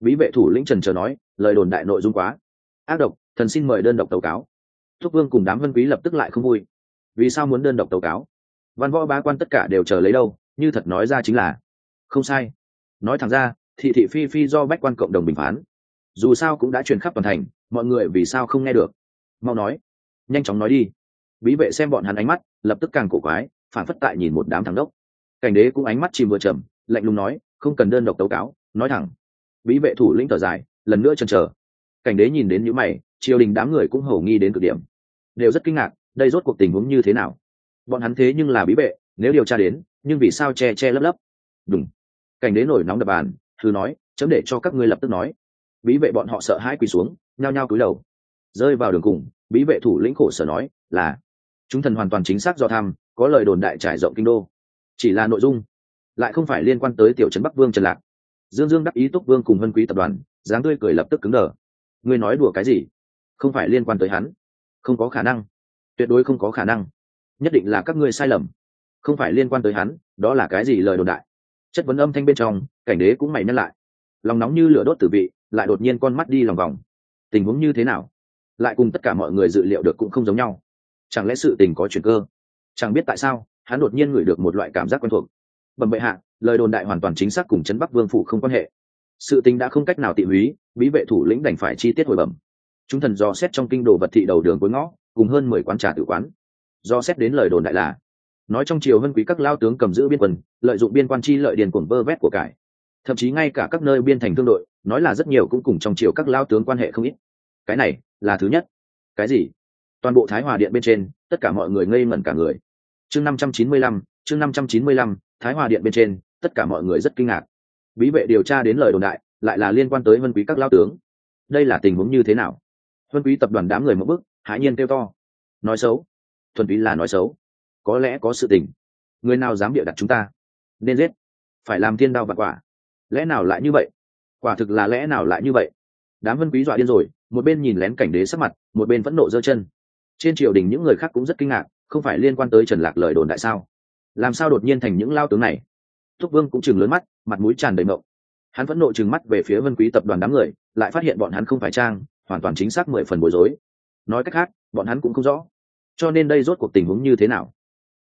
bí vệ thủ lĩnh trần chờ nói, lời đồn đại nội dung quá. Ác độc, thần xin mời đơn độc tố cáo thúc vương cùng đám vân quý lập tức lại không vui. Vì sao muốn đơn độc tố cáo? Văn võ bá quan tất cả đều chờ lấy đâu, như thật nói ra chính là, không sai. Nói thẳng ra, thị thị phi phi do bách quan cộng đồng bình phán. Dù sao cũng đã truyền khắp toàn thành, mọi người vì sao không nghe được? Mau nói. Nhanh chóng nói đi. Bí vệ xem bọn hắn ánh mắt, lập tức càng cổ quái, phản phất tại nhìn một đám thằng đốc. Cảnh đế cũng ánh mắt chìm vừa trầm lạnh lùng nói, không cần đơn độc tấu cáo, nói thẳng. Bí vệ thủ lĩnh thở dài, lần nữa chần chờ. Cảnh đế nhìn đến những mày triều đình đám người cũng hầu nghi đến cực điểm. Đều rất kinh ngạc, đây rốt cuộc tình huống như thế nào? Bọn hắn thế nhưng là bí vệ nếu điều tra đến, nhưng vì sao che che lấp lấp? Đúng cảnh đế nổi nóng đập bàn, thư nói, chấm để cho các ngươi lập tức nói. Bí vệ bọn họ sợ hãi quỳ xuống, nhao nhao cúi đầu. Rơi vào đường cùng, bí vệ thủ lĩnh khổ sở nói, là, chúng thần hoàn toàn chính xác do tham, có lời đồn đại trải rộng kinh đô. Chỉ là nội dung, lại không phải liên quan tới tiểu trấn bắc vương trần lạc. Dương dương đắc ý túc vương cùng hân quý tập đoàn, dáng tươi cười lập tức cứng đờ. Ngươi nói đùa cái gì? Không phải liên quan tới hắn. Không có khả năng. Tuyệt đối không có khả năng. Nhất định là các ngươi sai lầm. Không phải liên quan tới hắn, đó là cái gì lời đồn đại. Chất vấn âm thanh bên trong, cảnh đế cũng mày nhân lại. Lòng nóng như lửa đốt tử vị, lại đột nhiên con mắt đi lòng vòng. Tình huống như thế nào? Lại cùng tất cả mọi người dự liệu được cũng không giống nhau. Chẳng lẽ sự tình có chuyện cơ? Chẳng biết tại sao, hắn đột nhiên ngửi được một loại cảm giác quen thuộc. Bẩm bệ hạ, lời đồn đại hoàn toàn chính xác cùng trấn bắc vương phủ không quan hệ. Sự tình đã không cách nào tị húy bí vệ thủ lĩnh đành phải chi tiết hồi bẩm chúng thần do xét trong kinh đồ vật thị đầu đường cuối ngõ, cùng hơn mười quán trà tự quán. Do xét đến lời đồn đại là, nói trong triều vân quý các lao tướng cầm giữ biên quân lợi dụng biên quan chi lợi điền cuồng vơ vét của cải. Thậm chí ngay cả các nơi biên thành thương đội, nói là rất nhiều cũng cùng trong triều các lao tướng quan hệ không ít. Cái này là thứ nhất. Cái gì? Toàn bộ thái hòa điện bên trên, tất cả mọi người ngây ngẩn cả người. Chương năm trăm chín mươi lăm, chương năm trăm chín mươi lăm, thái hòa điện bên trên, tất cả mọi người rất kinh ngạc. Bí vệ điều tra đến lời đồn đại, lại là liên quan tới vân quý các lao tướng. Đây là tình huống như thế nào? Vân quý tập đoàn đám người một bức hãi nhiên kêu to. Nói xấu. Thuần túy là nói xấu. Có lẽ có sự tình. Người nào dám bịa đặt chúng ta? Nên giết. Phải làm thiên đao và quả. Lẽ nào lại như vậy? Quả thực là lẽ nào lại như vậy? Đám vân quý dọa điên rồi, một bên nhìn lén cảnh đế sắc mặt, một bên vẫn nộ giơ chân. Trên triều đình những người khác cũng rất kinh ngạc, không phải liên quan tới trần lạc lời đồn đại sao? Làm sao đột nhiên thành những lao tướng này? Thúc vương cũng chừng lớn mắt, mặt mũi tràn đầy mộng hắn vẫn nộ chừng mắt về phía vân quý tập đoàn đám người, lại phát hiện bọn hắn không phải trang hoàn toàn chính xác mười phần bối rối. Nói cách khác, bọn hắn cũng không rõ. Cho nên đây rốt cuộc tình huống như thế nào?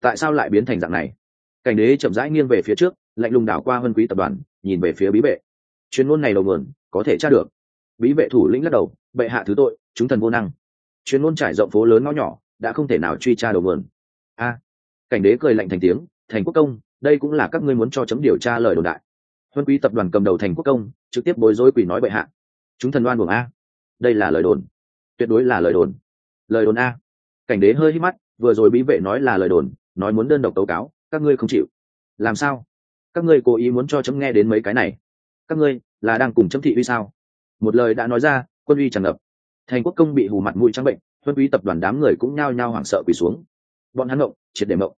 Tại sao lại biến thành dạng này? Cảnh đế chậm rãi nghiêng về phía trước, lạnh lùng đảo qua vân quý tập đoàn, nhìn về phía bí vệ. Chuyên môn này đầu nguồn, có thể tra được. Bí vệ thủ lĩnh lắc đầu, bệ hạ thứ tội, chúng thần vô năng. Chuyên môn trải rộng phố lớn ngõ nhỏ, đã không thể nào truy tra đầu nguồn. A. Cảnh đế cười lạnh thành tiếng, thành quốc công, đây cũng là các ngươi muốn cho chấm điều tra lời đồn đại. Huân quý tập đoàn cầm đầu thành quốc công, trực tiếp bối rối quỷ nói bệ hạ. Chúng thần đoan buồng a đây là lời đồn. Tuyệt đối là lời đồn. Lời đồn a. Cảnh đế hơi hít mắt, vừa rồi bí vệ nói là lời đồn, nói muốn đơn độc tố cáo, các ngươi không chịu. Làm sao? Các ngươi cố ý muốn cho chấm nghe đến mấy cái này. Các ngươi, là đang cùng chấm thị uy sao? Một lời đã nói ra, quân uy tràn ngập. Thành quốc công bị hù mặt mũi trắng bệnh huân uy tập đoàn đám người cũng nhao nhao hoảng sợ quỳ xuống. Bọn hắn mộng triệt để mộng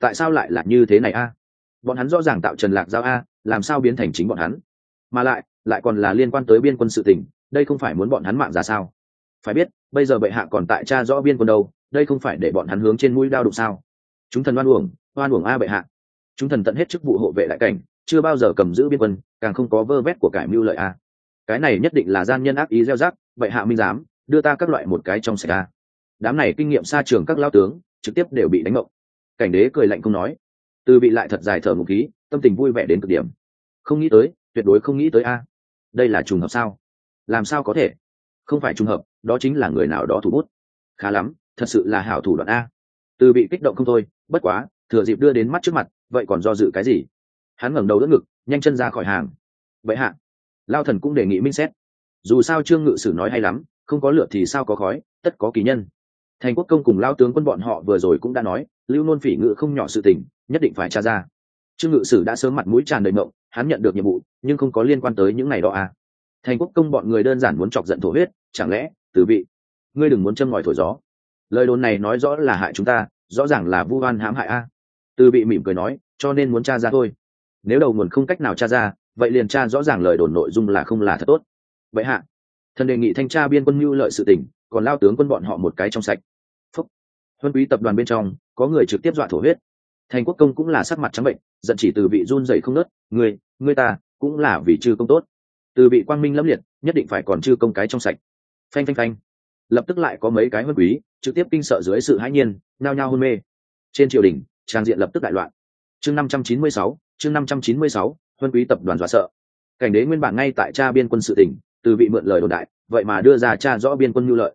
tại sao lại là như thế này a? Bọn hắn rõ ràng tạo trần lạc giao a, làm sao biến thành chính bọn hắn? Mà lại lại còn là liên quan tới biên quân sự tỉnh đây không phải muốn bọn hắn mạng ra sao? Phải biết, bây giờ bệ hạ còn tại cha rõ biên quân đâu, đây không phải để bọn hắn hướng trên mũi đao đụng sao? Chúng thần oan uổng oan uổng a bệ hạ. Chúng thần tận hết chức vụ hộ vệ đại cảnh, chưa bao giờ cầm giữ biên quân, càng không có vơ vét của cải mưu lợi a. Cái này nhất định là gian nhân ác ý gieo rắc, bệ hạ minh giám, đưa ta các loại một cái trong sạch a. Đám này kinh nghiệm xa trường các lao tướng, trực tiếp đều bị đánh mộng cảnh đế cười lạnh không nói. Từ bị lại thật dài thở ngục khí, tâm tình vui vẻ đến cực điểm. Không nghĩ tới, tuyệt đối không nghĩ tới a. Đây là trùng hợp sao? Làm sao có thể? Không phải trùng hợp, đó chính là người nào đó thủ bút. Khá lắm, thật sự là hảo thủ đoạn a. Từ bị kích động không thôi, bất quá, thừa dịp đưa đến mắt trước mặt, vậy còn do dự cái gì? Hắn ngẩng đầu đỡ ngực, nhanh chân ra khỏi hàng. Vậy hạ, lao thần cũng đề nghị minh xét. Dù sao trương ngự sử nói hay lắm, không có lửa thì sao có khói, tất có kỳ nhân. Thành quốc công cùng lao tướng quân bọn họ vừa rồi cũng đã nói, lưu nôn phỉ ngự không nhỏ sự tình, nhất định phải tra ra. Trương ngự sử đã sớm mặt mũi tràn đầy ngộng, hắn nhận được nhiệm vụ, nhưng không có liên quan tới những ngày đó à thành quốc công bọn người đơn giản muốn chọc giận thổ huyết, chẳng lẽ, từ vị, ngươi đừng muốn châm ngòi thổi gió. Lời đồn này nói rõ là hại chúng ta, rõ ràng là vu oan hãm hại a. Từ bị mỉm cười nói, cho nên muốn tra ra thôi. Nếu đầu nguồn không cách nào tra ra, vậy liền tra rõ ràng lời đồn nội dung là không là thật tốt. Vậy hạ, thần đề nghị thanh tra biên quân mưu lợi sự tỉnh còn lao tướng quân bọn họ một cái trong sạch. Phúc. Huân quý tập đoàn bên trong, có người trực tiếp dọa thổ huyết. Thành quốc công cũng là sắc mặt trắng bệnh, giận chỉ từ vị run dày không nớt người người ta, cũng là vì chư công tốt từ vị quang minh lâm liệt, nhất định phải còn chưa công cái trong sạch. Phanh phanh phanh. Lập tức lại có mấy cái huân quý, trực tiếp kinh sợ dưới sự hãi nhiên nao nhao hôn mê. Trên triều đình, trang diện lập tức đại loạn. Chương năm trăm chín mươi sáu, chương năm trăm chín mươi sáu, huân quý tập đoàn dọa sợ. Cảnh đế nguyên bản ngay tại cha biên quân sự tỉnh, từ bị mượn lời đồn đại, vậy mà đưa ra cha rõ biên quân nhu lợi.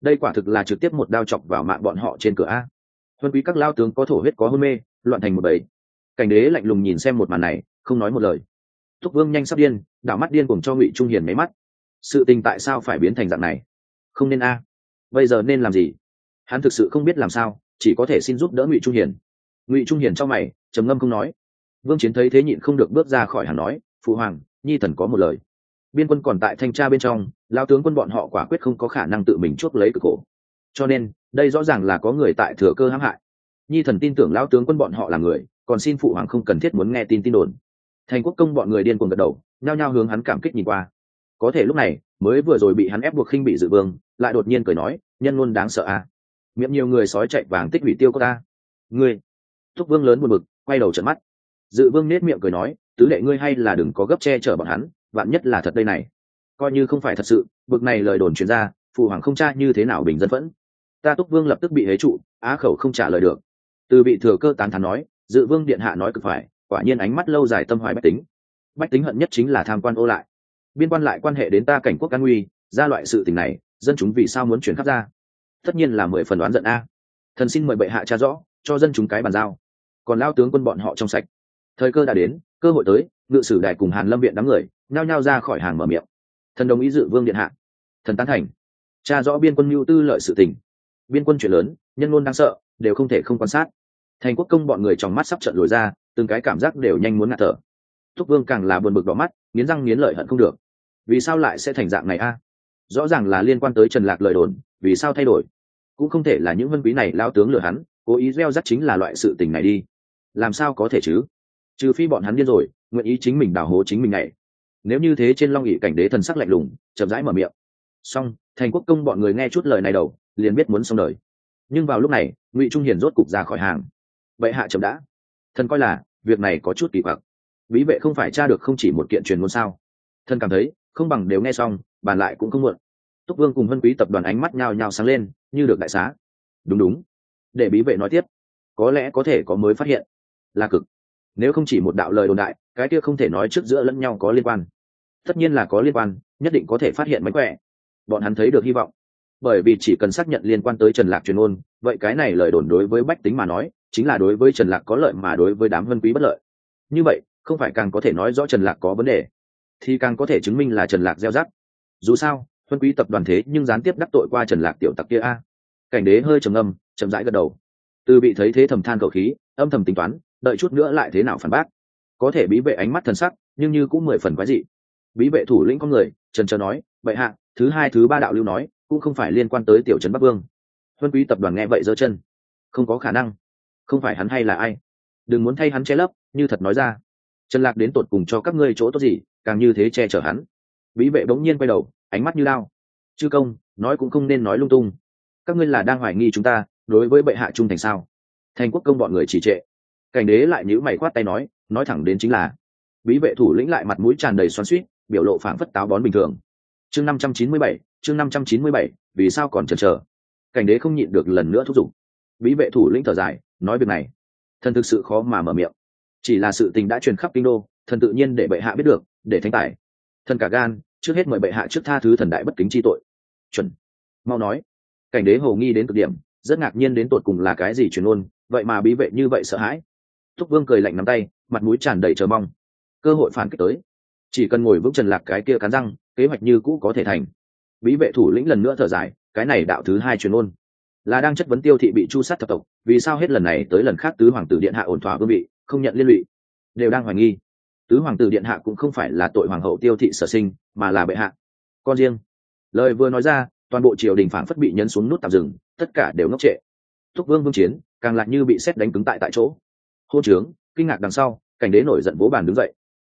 Đây quả thực là trực tiếp một đao chọc vào mạng bọn họ trên cửa a. Huân quý các lao tướng có thổ huyết có hôn mê, loạn thành một bầy. Cảnh đế lạnh lùng nhìn xem một màn này, không nói một lời thúc vương nhanh sắp điên, đảo mắt điên cùng cho ngụy trung hiền mấy mắt. Sự tình tại sao phải biến thành dạng này? Không nên a. Bây giờ nên làm gì? Hắn thực sự không biết làm sao, chỉ có thể xin giúp đỡ ngụy trung hiền. Ngụy trung hiền cho mày, trầm ngâm không nói. Vương chiến thấy thế nhịn không được bước ra khỏi hắn nói, phụ hoàng, nhi thần có một lời. Biên quân còn tại thanh tra bên trong lao tướng quân bọn họ quả quyết không có khả năng tự mình chuốc lấy cực khổ. Cho nên, đây rõ ràng là có người tại thừa cơ hãm hại. Nhi thần tin tưởng lao tướng quân bọn họ là người, còn xin phụ hoàng không cần thiết muốn nghe tin tin đồn thành quốc công bọn người điên cuồng gật đầu, nhao nhao hướng hắn cảm kích nhìn qua. Có thể lúc này, mới vừa rồi bị hắn ép buộc khinh bị dự vương, lại đột nhiên cười nói, nhân luôn đáng sợ à miệng nhiều người sói chạy vàng tích hủy tiêu cô ta. Ngươi? Thúc vương lớn buồn bực, quay đầu trận mắt. Dự vương nết miệng cười nói, tứ đệ ngươi hay là đừng có gấp che chở bọn hắn, vạn nhất là thật đây này. Coi như không phải thật sự, bực này lời đồn truyền ra, phụ hoàng không tra như thế nào bình dân vẫn ta túc vương lập tức bị hế trụ, á khẩu không trả lời được. Từ bị thừa cơ tán thán nói, dự vương điện hạ nói cực phải quả nhiên ánh mắt lâu dài tâm hoài bách tính. Bách tính hận nhất chính là tham quan ô lại. Biên quan lại quan hệ đến ta cảnh quốc an nguy, ra loại sự tình này, dân chúng vì sao muốn chuyển khắp ra? Tất nhiên là mười phần đoán giận a. Thần xin mời bệ hạ cha rõ, cho dân chúng cái bàn giao. Còn lao tướng quân bọn họ trong sạch. Thời cơ đã đến, cơ hội tới, ngự sử đại cùng hàn lâm viện đám người, nhao nhao ra khỏi hàng mở miệng. Thần đồng ý dự vương điện hạ. Thần tán thành. Cha rõ biên quân mưu tư lợi sự tình. Biên quân chuyện lớn, nhân ngôn đáng sợ, đều không thể không quan sát thành quốc công bọn người trong mắt sắp trận lồi ra, từng cái cảm giác đều nhanh muốn ngạt thở. Thúc vương càng là buồn bực đỏ mắt, nghiến răng nghiến lợi hận không được. Vì sao lại sẽ thành dạng này a? Rõ ràng là liên quan tới trần lạc lời đồn, vì sao thay đổi? Cũng không thể là những vân quý này lao tướng lừa hắn, cố ý gieo rắc chính là loại sự tình này đi. Làm sao có thể chứ? Trừ phi bọn hắn điên rồi, nguyện ý chính mình đào hố chính mình này. Nếu như thế trên long ỵ cảnh đế thần sắc lạnh lùng, chậm rãi mở miệng. Xong, thành quốc công bọn người nghe chút lời này đầu, liền biết muốn xong đời. Nhưng vào lúc này, ngụy trung hiền rốt cục ra khỏi hàng vậy hạ chậm đã. Thần coi là, việc này có chút kỳ quặc. Bí vệ không phải tra được không chỉ một kiện truyền ngôn sao? Thần cảm thấy, không bằng đều nghe xong, bàn lại cũng không muộn. Túc vương cùng vân quý tập đoàn ánh mắt nhao nhao sáng lên, như được đại xá. Đúng đúng. Để bí vệ nói tiếp, có lẽ có thể có mới phát hiện. Là cực. Nếu không chỉ một đạo lời đồn đại, cái kia không thể nói trước giữa lẫn nhau có liên quan. Tất nhiên là có liên quan, nhất định có thể phát hiện mánh khỏe. Bọn hắn thấy được hy vọng. Bởi vì chỉ cần xác nhận liên quan tới trần lạc truyền ôn vậy cái này lời đồn đối với bách tính mà nói chính là đối với trần lạc có lợi mà đối với đám vân quý bất lợi. Như vậy, không phải càng có thể nói rõ trần lạc có vấn đề, thì càng có thể chứng minh là trần lạc gieo rắc. Dù sao, vân quý tập đoàn thế nhưng gián tiếp đắc tội qua trần lạc tiểu tặc kia a. Cảnh đế hơi trầm âm chậm rãi gật đầu. Từ bị thấy thế thầm than cầu khí, âm thầm tính toán, đợi chút nữa lại thế nào phản bác. Có thể bí vệ ánh mắt thần sắc, nhưng như cũng mười phần quái dị. Bí vệ thủ lĩnh con người, trần trờ nói vậy hạ, thứ hai, thứ ba đạo lưu nói, cũng không phải liên quan tới tiểu trấn bắc vương. Huân quý tập đoàn nghe vậy giơ chân. Không có khả năng không phải hắn hay là ai? Đừng muốn thay hắn che lấp, như thật nói ra. Trần lạc đến tột cùng cho các ngươi chỗ tốt gì, càng như thế che chở hắn. Bí vệ bỗng nhiên quay đầu, ánh mắt như lao chư công, nói cũng không nên nói lung tung. Các ngươi là đang hoài nghi chúng ta, đối với bệ hạ trung thành sao? Thành quốc công bọn người chỉ trệ. Cảnh đế lại nhữ mày khoát tay nói nói thẳng đến chính là, bí vệ thủ lĩnh lại mặt mũi tràn đầy xoắn suýt biểu lộ phảng phất táo bón bình thường. Chương năm trăm chín mươi bảy, chương năm trăm chín mươi bảy, vì sao còn chần chờ? Cảnh đế không nhịn được lần nữa thúc giục. Bí vệ thủ lĩnh thở dài nói việc này. Thần thực sự khó mà mở miệng. Chỉ là sự tình đã truyền khắp kinh đô, thần tự nhiên để bệ hạ biết được, để thánh tài. Thần cả gan, trước hết mời bệ hạ trước tha thứ thần đại bất kính chi tội. Chuẩn. Mau nói. Cảnh đế hồ nghi đến cực điểm, rất ngạc nhiên đến tột cùng là cái gì truyền ôn vậy mà bí vệ như vậy sợ hãi. Thúc vương cười lạnh nắm tay, mặt mũi tràn đầy chờ mong. Cơ hội phản kích tới. Chỉ cần ngồi vững trần lạc cái kia cắn răng, kế hoạch như cũ có thể thành. Bí vệ thủ lĩnh lần nữa thở dài, cái này đạo thứ hai truyền ôn là đang chất vấn tiêu thị bị chu sát thập tộc, vì sao hết lần này tới lần khác tứ hoàng tử điện hạ ổn thỏa vương vị, không nhận liên lụy? Đều đang hoài nghi. Tứ hoàng tử điện hạ cũng không phải là tội hoàng hậu tiêu thị sở sinh, mà là bệ hạ. Con riêng. Lời vừa nói ra, toàn bộ triều đình phảng phất bị nhấn xuống nút tạm dừng, tất cả đều ngốc trệ. Thúc vương vương chiến, càng lại như bị xét đánh cứng tại tại chỗ. Hô trướng, kinh ngạc đằng sau, cảnh đế nổi giận bố bàn đứng dậy.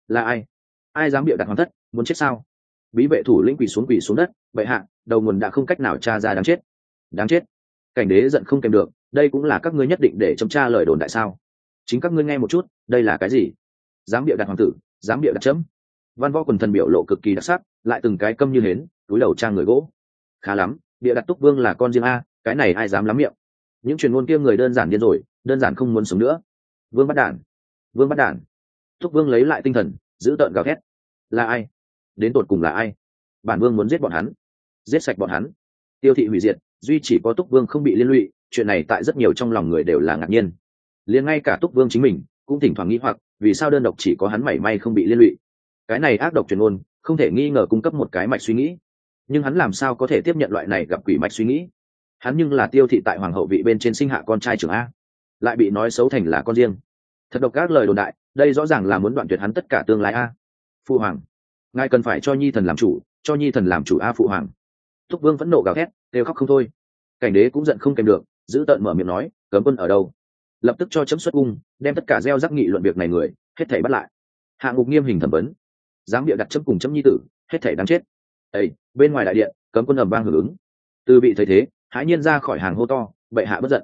Là ai? Ai dám bịa đặt hoàng thất? Muốn chết sao? Bí vệ thủ lĩnh quỳ xuống quỳ xuống đất, bệ hạ, đầu nguồn đã không cách nào tra ra đáng chết. Đáng chết? Cảnh đế giận không kèm được, đây cũng là các ngươi nhất định để chấm tra lời đồn đại sao? Chính các ngươi nghe một chút, đây là cái gì? Dám địa đặt hoàng tử dám địa đặt chấm. Văn võ quần thần biểu lộ cực kỳ đặc sắc, lại từng cái câm như hến, túi đầu trang người gỗ. Khá lắm, địa đặt túc vương là con riêng a, cái này ai dám lắm miệng? Những truyền ngôn kia người đơn giản điên rồi, đơn giản không muốn sống nữa. Vương bắt đản, vương bắt đản. Túc vương lấy lại tinh thần, giữ tợn gào thét. Là ai? Đến tột cùng là ai? Bản vương muốn giết bọn hắn. Giết sạch bọn hắn tiêu thị hủy diệt, duy chỉ có túc vương không bị liên lụy, chuyện này tại rất nhiều trong lòng người đều là ngạc nhiên. Liền ngay cả túc vương chính mình, cũng thỉnh thoảng nghĩ hoặc, vì sao đơn độc chỉ có hắn mảy may không bị liên lụy. Cái này ác độc truyền ôn không thể nghi ngờ cung cấp một cái mạch suy nghĩ. Nhưng hắn làm sao có thể tiếp nhận loại này gặp quỷ mạch suy nghĩ? Hắn nhưng là tiêu thị tại hoàng hậu vị bên trên sinh hạ con trai trưởng a. Lại bị nói xấu thành là con riêng. Thật độc các lời đồn đại, đây rõ ràng là muốn đoạn tuyệt hắn tất cả tương lai a. Phụ hoàng, ngài cần phải cho nhi thần làm chủ, cho nhi thần làm chủ a phụ hoàng thúc vương vẫn nộ gào thét, kêu khóc không thôi. Cảnh đế cũng giận không kèm được, giữ tợn mở miệng nói, cấm quân ở đâu? Lập tức cho chấm xuất cung, đem tất cả gieo rắc nghị luận việc này người, hết thảy bắt lại. Hạ ngục nghiêm hình thẩm vấn. Dám địa đặt chấm cùng chấm nhi tử, hết thảy đáng chết. Ây bên ngoài đại điện, cấm quân ầm vang hưởng ứng. Từ bị thấy thế, hãi nhiên ra khỏi hàng hô to, bệ hạ bất giận.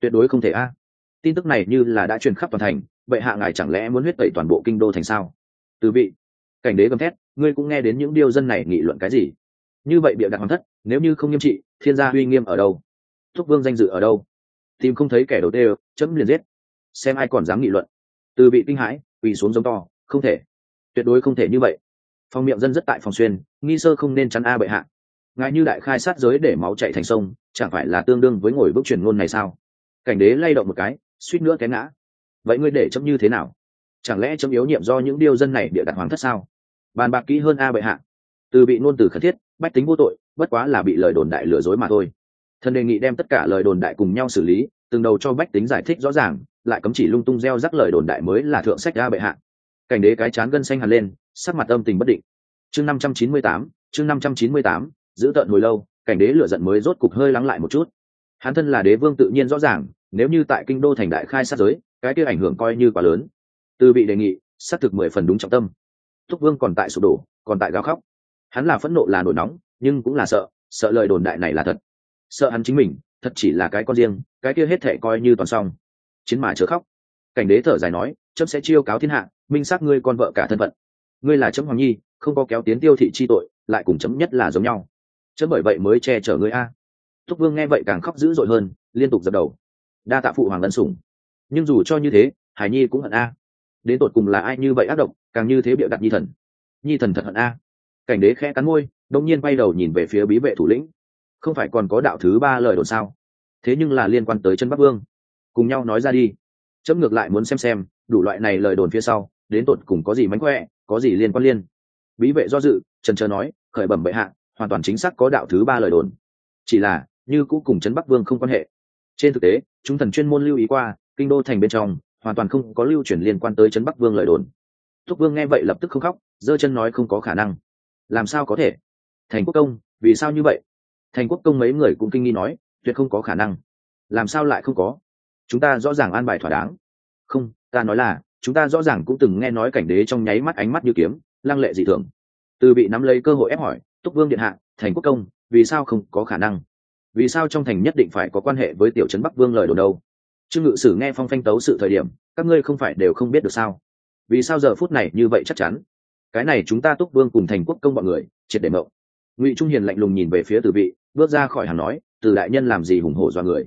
Tuyệt đối không thể a. Tin tức này như là đã truyền khắp toàn thành, bệ hạ ngài chẳng lẽ muốn huyết tẩy toàn bộ kinh đô thành sao? Từ vị. Cảnh đế gầm thét, ngươi cũng nghe đến những điều dân này nghị luận cái gì? Như vậy bịa đặt hoàng thất, nếu như không nghiêm trị, thiên gia uy nghiêm ở đâu? Thúc vương danh dự ở đâu? Tìm không thấy kẻ đầu tê, chấm liền giết. Xem ai còn dám nghị luận. Từ bị kinh hãi, quỳ xuống giống to, không thể. Tuyệt đối không thể như vậy. Phòng miệng dân rất tại phòng xuyên, nghi sơ không nên chắn a bệ hạ. Ngài như đại khai sát giới để máu chạy thành sông, chẳng phải là tương đương với ngồi bước truyền ngôn này sao? Cảnh đế lay động một cái, suýt nữa té ngã. Vậy ngươi để chấm như thế nào? Chẳng lẽ chấm yếu nhiệm do những điều dân này bịa đặt hoàng thất sao? Bàn bạc kỹ hơn a bệ hạ. Từ bị ngôn từ khẩn thiết bách tính vô tội, bất quá là bị lời đồn đại lừa dối mà thôi. Thần đề nghị đem tất cả lời đồn đại cùng nhau xử lý, từng đầu cho bách tính giải thích rõ ràng, lại cấm chỉ lung tung gieo rắc lời đồn đại mới là thượng sách ga bệ hạ. Cảnh đế cái chán gân xanh hẳn lên, sắc mặt âm tình bất định. Chương năm trăm chín mươi tám, chương năm trăm chín mươi tám, giữ tận hồi lâu, cảnh đế lựa giận mới rốt cục hơi lắng lại một chút. Hắn thân là đế vương tự nhiên rõ ràng, nếu như tại kinh đô thành đại khai sát giới, cái kia ảnh hưởng coi như quá lớn. Từ bị đề nghị, xác thực mười phần đúng trọng tâm. Thúc vương còn tại sụp đổ, còn tại gào khóc hắn là phẫn nộ là nổi nóng, nhưng cũng là sợ sợ lời đồn đại này là thật. Sợ hắn chính mình, thật chỉ là cái con riêng, cái kia hết thể coi như toàn xong. Chiến mà chớ khóc. Cảnh đế thở dài nói, chấm sẽ chiêu cáo thiên hạ, minh xác ngươi con vợ cả thân phận. Ngươi là chấm hoàng nhi, không có kéo tiến tiêu thị chi tội, lại cùng chấm nhất là giống nhau. Chấm bởi vậy mới che chở ngươi a. Thúc vương nghe vậy càng khóc dữ dội hơn, liên tục dập đầu. Đa tạ phụ hoàng lân sủng. Nhưng dù cho như thế, hải nhi cũng hận a. Đến tột cùng là ai như vậy ác độc, càng như thế bịa đặt nhi thần. Nhi thần thật hận a cảnh đế khẽ cắn môi, đông nhiên bay đầu nhìn về phía bí vệ thủ lĩnh. Không phải còn có đạo thứ ba lời đồn sao? Thế nhưng là liên quan tới chân bắc vương. Cùng nhau nói ra đi. Chấm ngược lại muốn xem xem, đủ loại này lời đồn phía sau, đến tột cùng có gì mánh khỏe, có gì liên quan liên. Bí vệ do dự trần trờ nói, khởi bẩm bệ hạ, hoàn toàn chính xác có đạo thứ ba lời đồn. Chỉ là, như cũ cùng trấn bắc vương không quan hệ. Trên thực tế, chúng thần chuyên môn lưu ý qua, kinh đô thành bên trong, hoàn toàn không có lưu truyền liên quan tới trấn bắc vương lời đồn. Thúc vương nghe vậy lập tức không khóc, giơ chân nói không có khả năng làm sao có thể? Thành quốc công, vì sao như vậy? Thành quốc công mấy người cũng kinh nghi nói, tuyệt không có khả năng. Làm sao lại không có? Chúng ta rõ ràng an bài thỏa đáng. Không, ta nói là, chúng ta rõ ràng cũng từng nghe nói cảnh đế trong nháy mắt ánh mắt như kiếm, lăng lệ dị thường. Từ bị nắm lấy cơ hội ép hỏi, túc vương điện hạ, thành quốc công, vì sao không có khả năng? Vì sao trong thành nhất định phải có quan hệ với tiểu trấn bắc vương lời đồn đâu? Trương ngự sử nghe phong phanh tấu sự thời điểm, các ngươi không phải đều không biết được sao? Vì sao giờ phút này như vậy chắc chắn? Cái này chúng ta túc vương cùng thành quốc công bọn người, triệt để mộng. Ngụy trung hiền lạnh lùng nhìn về phía từ vị, bước ra khỏi hàng nói, từ đại nhân làm gì hùng hổ do người?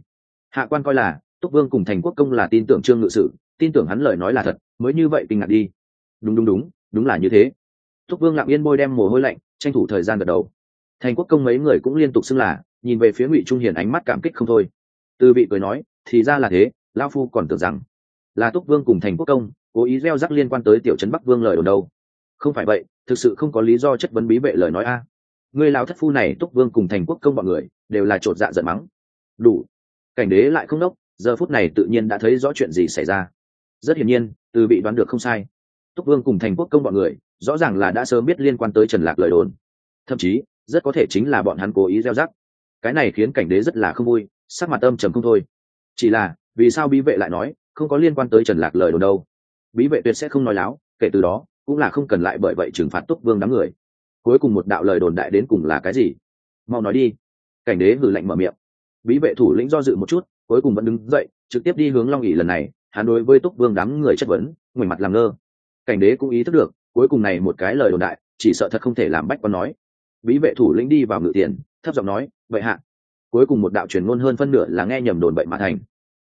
Hạ quan coi là, túc vương cùng thành quốc công là tin tưởng trương ngự sử, tin tưởng hắn lời nói là thật, mới như vậy kinh ngạc đi. Đúng đúng đúng đúng là như thế. Túc vương lặng yên bôi đem mồ hôi lạnh, tranh thủ thời gian gật đầu. Thành quốc công mấy người cũng liên tục xưng là, nhìn về phía ngụy trung hiền ánh mắt cảm kích không thôi. Từ vị cười nói, thì ra là thế lao phu còn tưởng rằng là túc vương cùng thành quốc công cố ý gieo rắc liên quan tới tiểu trấn bắc vương lời đồn đâu không phải vậy, thực sự không có lý do chất vấn bí vệ lời nói a. Người lào thất phu này túc vương cùng thành quốc công bọn người, đều là t dạ giận mắng. Đủ. Cảnh đế lại không đốc, giờ phút này tự nhiên đã thấy rõ chuyện gì xảy ra. Rất hiển nhiên, từ bị đoán được không sai. Túc vương cùng thành quốc công bọn người, rõ ràng là đã sớm biết liên quan tới trần lạc lời đồn. Thậm chí, rất có thể chính là bọn hắn cố ý gieo rắc. Cái này khiến cảnh đế rất là không vui, sắc mặt âm trầm không thôi. Chỉ là, vì sao bí vệ lại nói, không có liên quan tới trần lạc lời đồn đâu? Bí vệ tuyệt sẽ không nói láo, kể từ đó cũng là không cần lại bởi vậy trừng phạt túc vương đám người. Cuối cùng một đạo lời đồn đại đến cùng là cái gì? Mau nói đi. Cảnh đế hử lạnh mở miệng. Bí vệ thủ lĩnh do dự một chút, cuối cùng vẫn đứng dậy, trực tiếp đi hướng long ỉ lần này, hắn đối với túc vương đám người chất vấn, ngoảnh mặt làm ngơ. Cảnh đế cũng ý thức được, cuối cùng này một cái lời đồn đại, chỉ sợ thật không thể làm bách quan nói. Bí vệ thủ lĩnh đi vào ngự tiền, thấp giọng nói, vậy hạ. Cuối cùng một đạo truyền ngôn hơn phân nửa là nghe nhầm đồn bậy mà thành.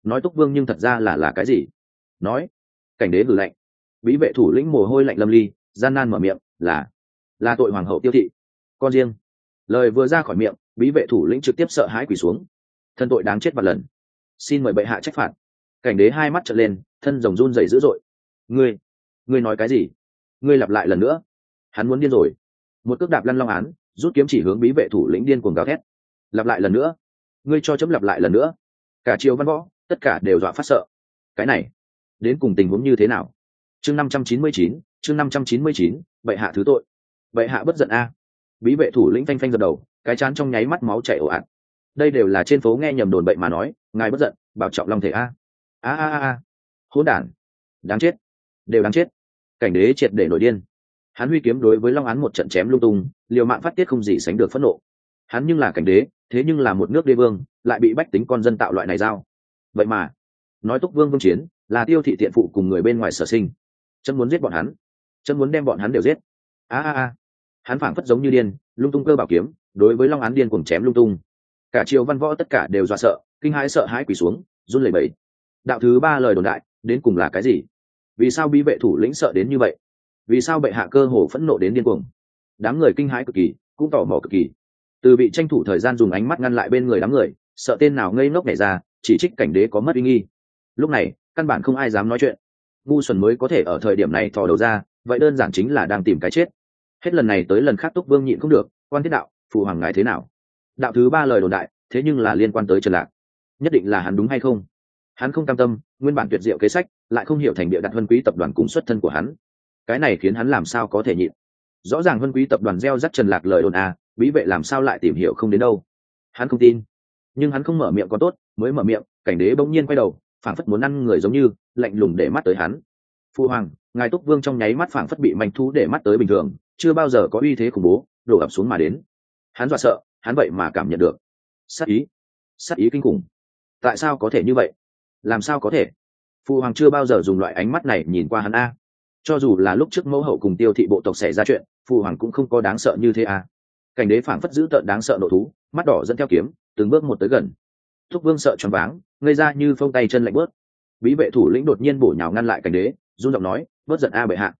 Nói túc vương nhưng thật ra là là cái gì? Nói. Cảnh đế hử lạnh bí vệ thủ lĩnh mồ hôi lạnh lâm ly, gian nan mở miệng, là là tội hoàng hậu tiêu thị. Con riêng. Lời vừa ra khỏi miệng, bí vệ thủ lĩnh trực tiếp sợ hãi quỳ xuống. Thân tội đáng chết và lần. Xin mời bệ hạ trách phạt. Cảnh đế hai mắt trở lên, thân rồng run dày dữ dội. Ngươi ngươi nói cái gì? Ngươi lặp lại lần nữa. Hắn muốn điên rồi. Một cước đạp lăn long án, rút kiếm chỉ hướng bí vệ thủ lĩnh điên cuồng gào thét. Lặp lại lần nữa. Ngươi cho chấm lặp lại lần nữa. Cả triều văn võ, tất cả đều dọa phát sợ. Cái này, đến cùng tình huống như thế nào? Chương năm trăm chín mươi chín, chương năm trăm chín mươi chín, bệ hạ thứ tội. Bệ hạ bất giận a. Bí vệ thủ lĩnh phanh phanh gật đầu, cái chán trong nháy mắt máu chảy ồ ạt. Đây đều là trên phố nghe nhầm đồn bậy mà nói, ngài bất giận, bảo trọng long thể a a a a. Hỗn đản. Đáng chết. Đều đáng chết. Cảnh đế triệt để nổi điên. Hắn huy kiếm đối với long án một trận chém lung tung, liều mạng phát tiết không gì sánh được phẫn nộ. Hắn nhưng là cảnh đế, thế nhưng là một nước đế vương, lại bị bách tính con dân tạo loại này giao. Vậy mà, nói túc vương vương chiến, là tiêu thị tiện phụ cùng người bên ngoài sở sinh chân muốn giết bọn hắn. Chân muốn đem bọn hắn đều giết. A a a. Hắn phảng phất giống như điên, lung tung cơ bảo kiếm, đối với long án điên cùng chém lung tung. Cả triều văn võ tất cả đều dọa sợ, kinh hãi sợ hãi quỳ xuống, run lẩy bẩy. Đạo thứ ba lời đồn đại, đến cùng là cái gì? Vì sao bi vệ thủ lĩnh sợ đến như vậy? Vì sao bệ hạ cơ hồ phẫn nộ đến điên cuồng? Đám người kinh hãi cực kỳ, cũng tò mò cực kỳ. Từ bị tranh thủ thời gian dùng ánh mắt ngăn lại bên người đám người, sợ tên nào ngây ngốc nhảy ra, chỉ trích cảnh đế có mất uy nghi. Lúc này, căn bản không ai dám nói chuyện ngu xuẩn mới có thể ở thời điểm này thò đầu ra, vậy đơn giản chính là đang tìm cái chết. Hết lần này tới lần khác túc vương nhịn không được, quan thiết đạo, phù hoàng ngài thế nào? Đạo thứ ba lời đồn đại, thế nhưng là liên quan tới trần lạc. Nhất định là hắn đúng hay không? Hắn không cam tâm, nguyên bản tuyệt diệu kế sách, lại không hiểu thành địa đặt vân quý tập đoàn cùng xuất thân của hắn. Cái này khiến hắn làm sao có thể nhịn? Rõ ràng vân quý tập đoàn gieo rắc trần lạc lời đồn à bí vệ làm sao lại tìm hiểu không đến đâu? Hắn không tin. Nhưng hắn không mở miệng có tốt, mới mở miệng, cảnh đế bỗng nhiên quay đầu phản phất muốn ăn người giống như lạnh lùng để mắt tới hắn. Phu hoàng, ngài túc vương trong nháy mắt phảng phất bị manh thú để mắt tới bình thường, chưa bao giờ có uy thế khủng bố, đổ ập xuống mà đến. Hắn dọa sợ, hắn vậy mà cảm nhận được. Sát ý sát ý kinh khủng. Tại sao có thể như vậy? Làm sao có thể? Phụ hoàng chưa bao giờ dùng loại ánh mắt này nhìn qua hắn a. Cho dù là lúc trước mẫu hậu cùng tiêu thị bộ tộc xảy ra chuyện phụ hoàng cũng không có đáng sợ như thế a. Cảnh đế phảng phất giữ tợn đáng sợ nộ thú, mắt đỏ dẫn theo kiếm, từng bước một tới gần. Thúc vương sợ choáng váng, ngây ra như phông tay chân lạnh bớt bí vệ thủ lĩnh đột nhiên bổ nhào ngăn lại cảnh đế, run giọng nói bớt giận a bệ hạ.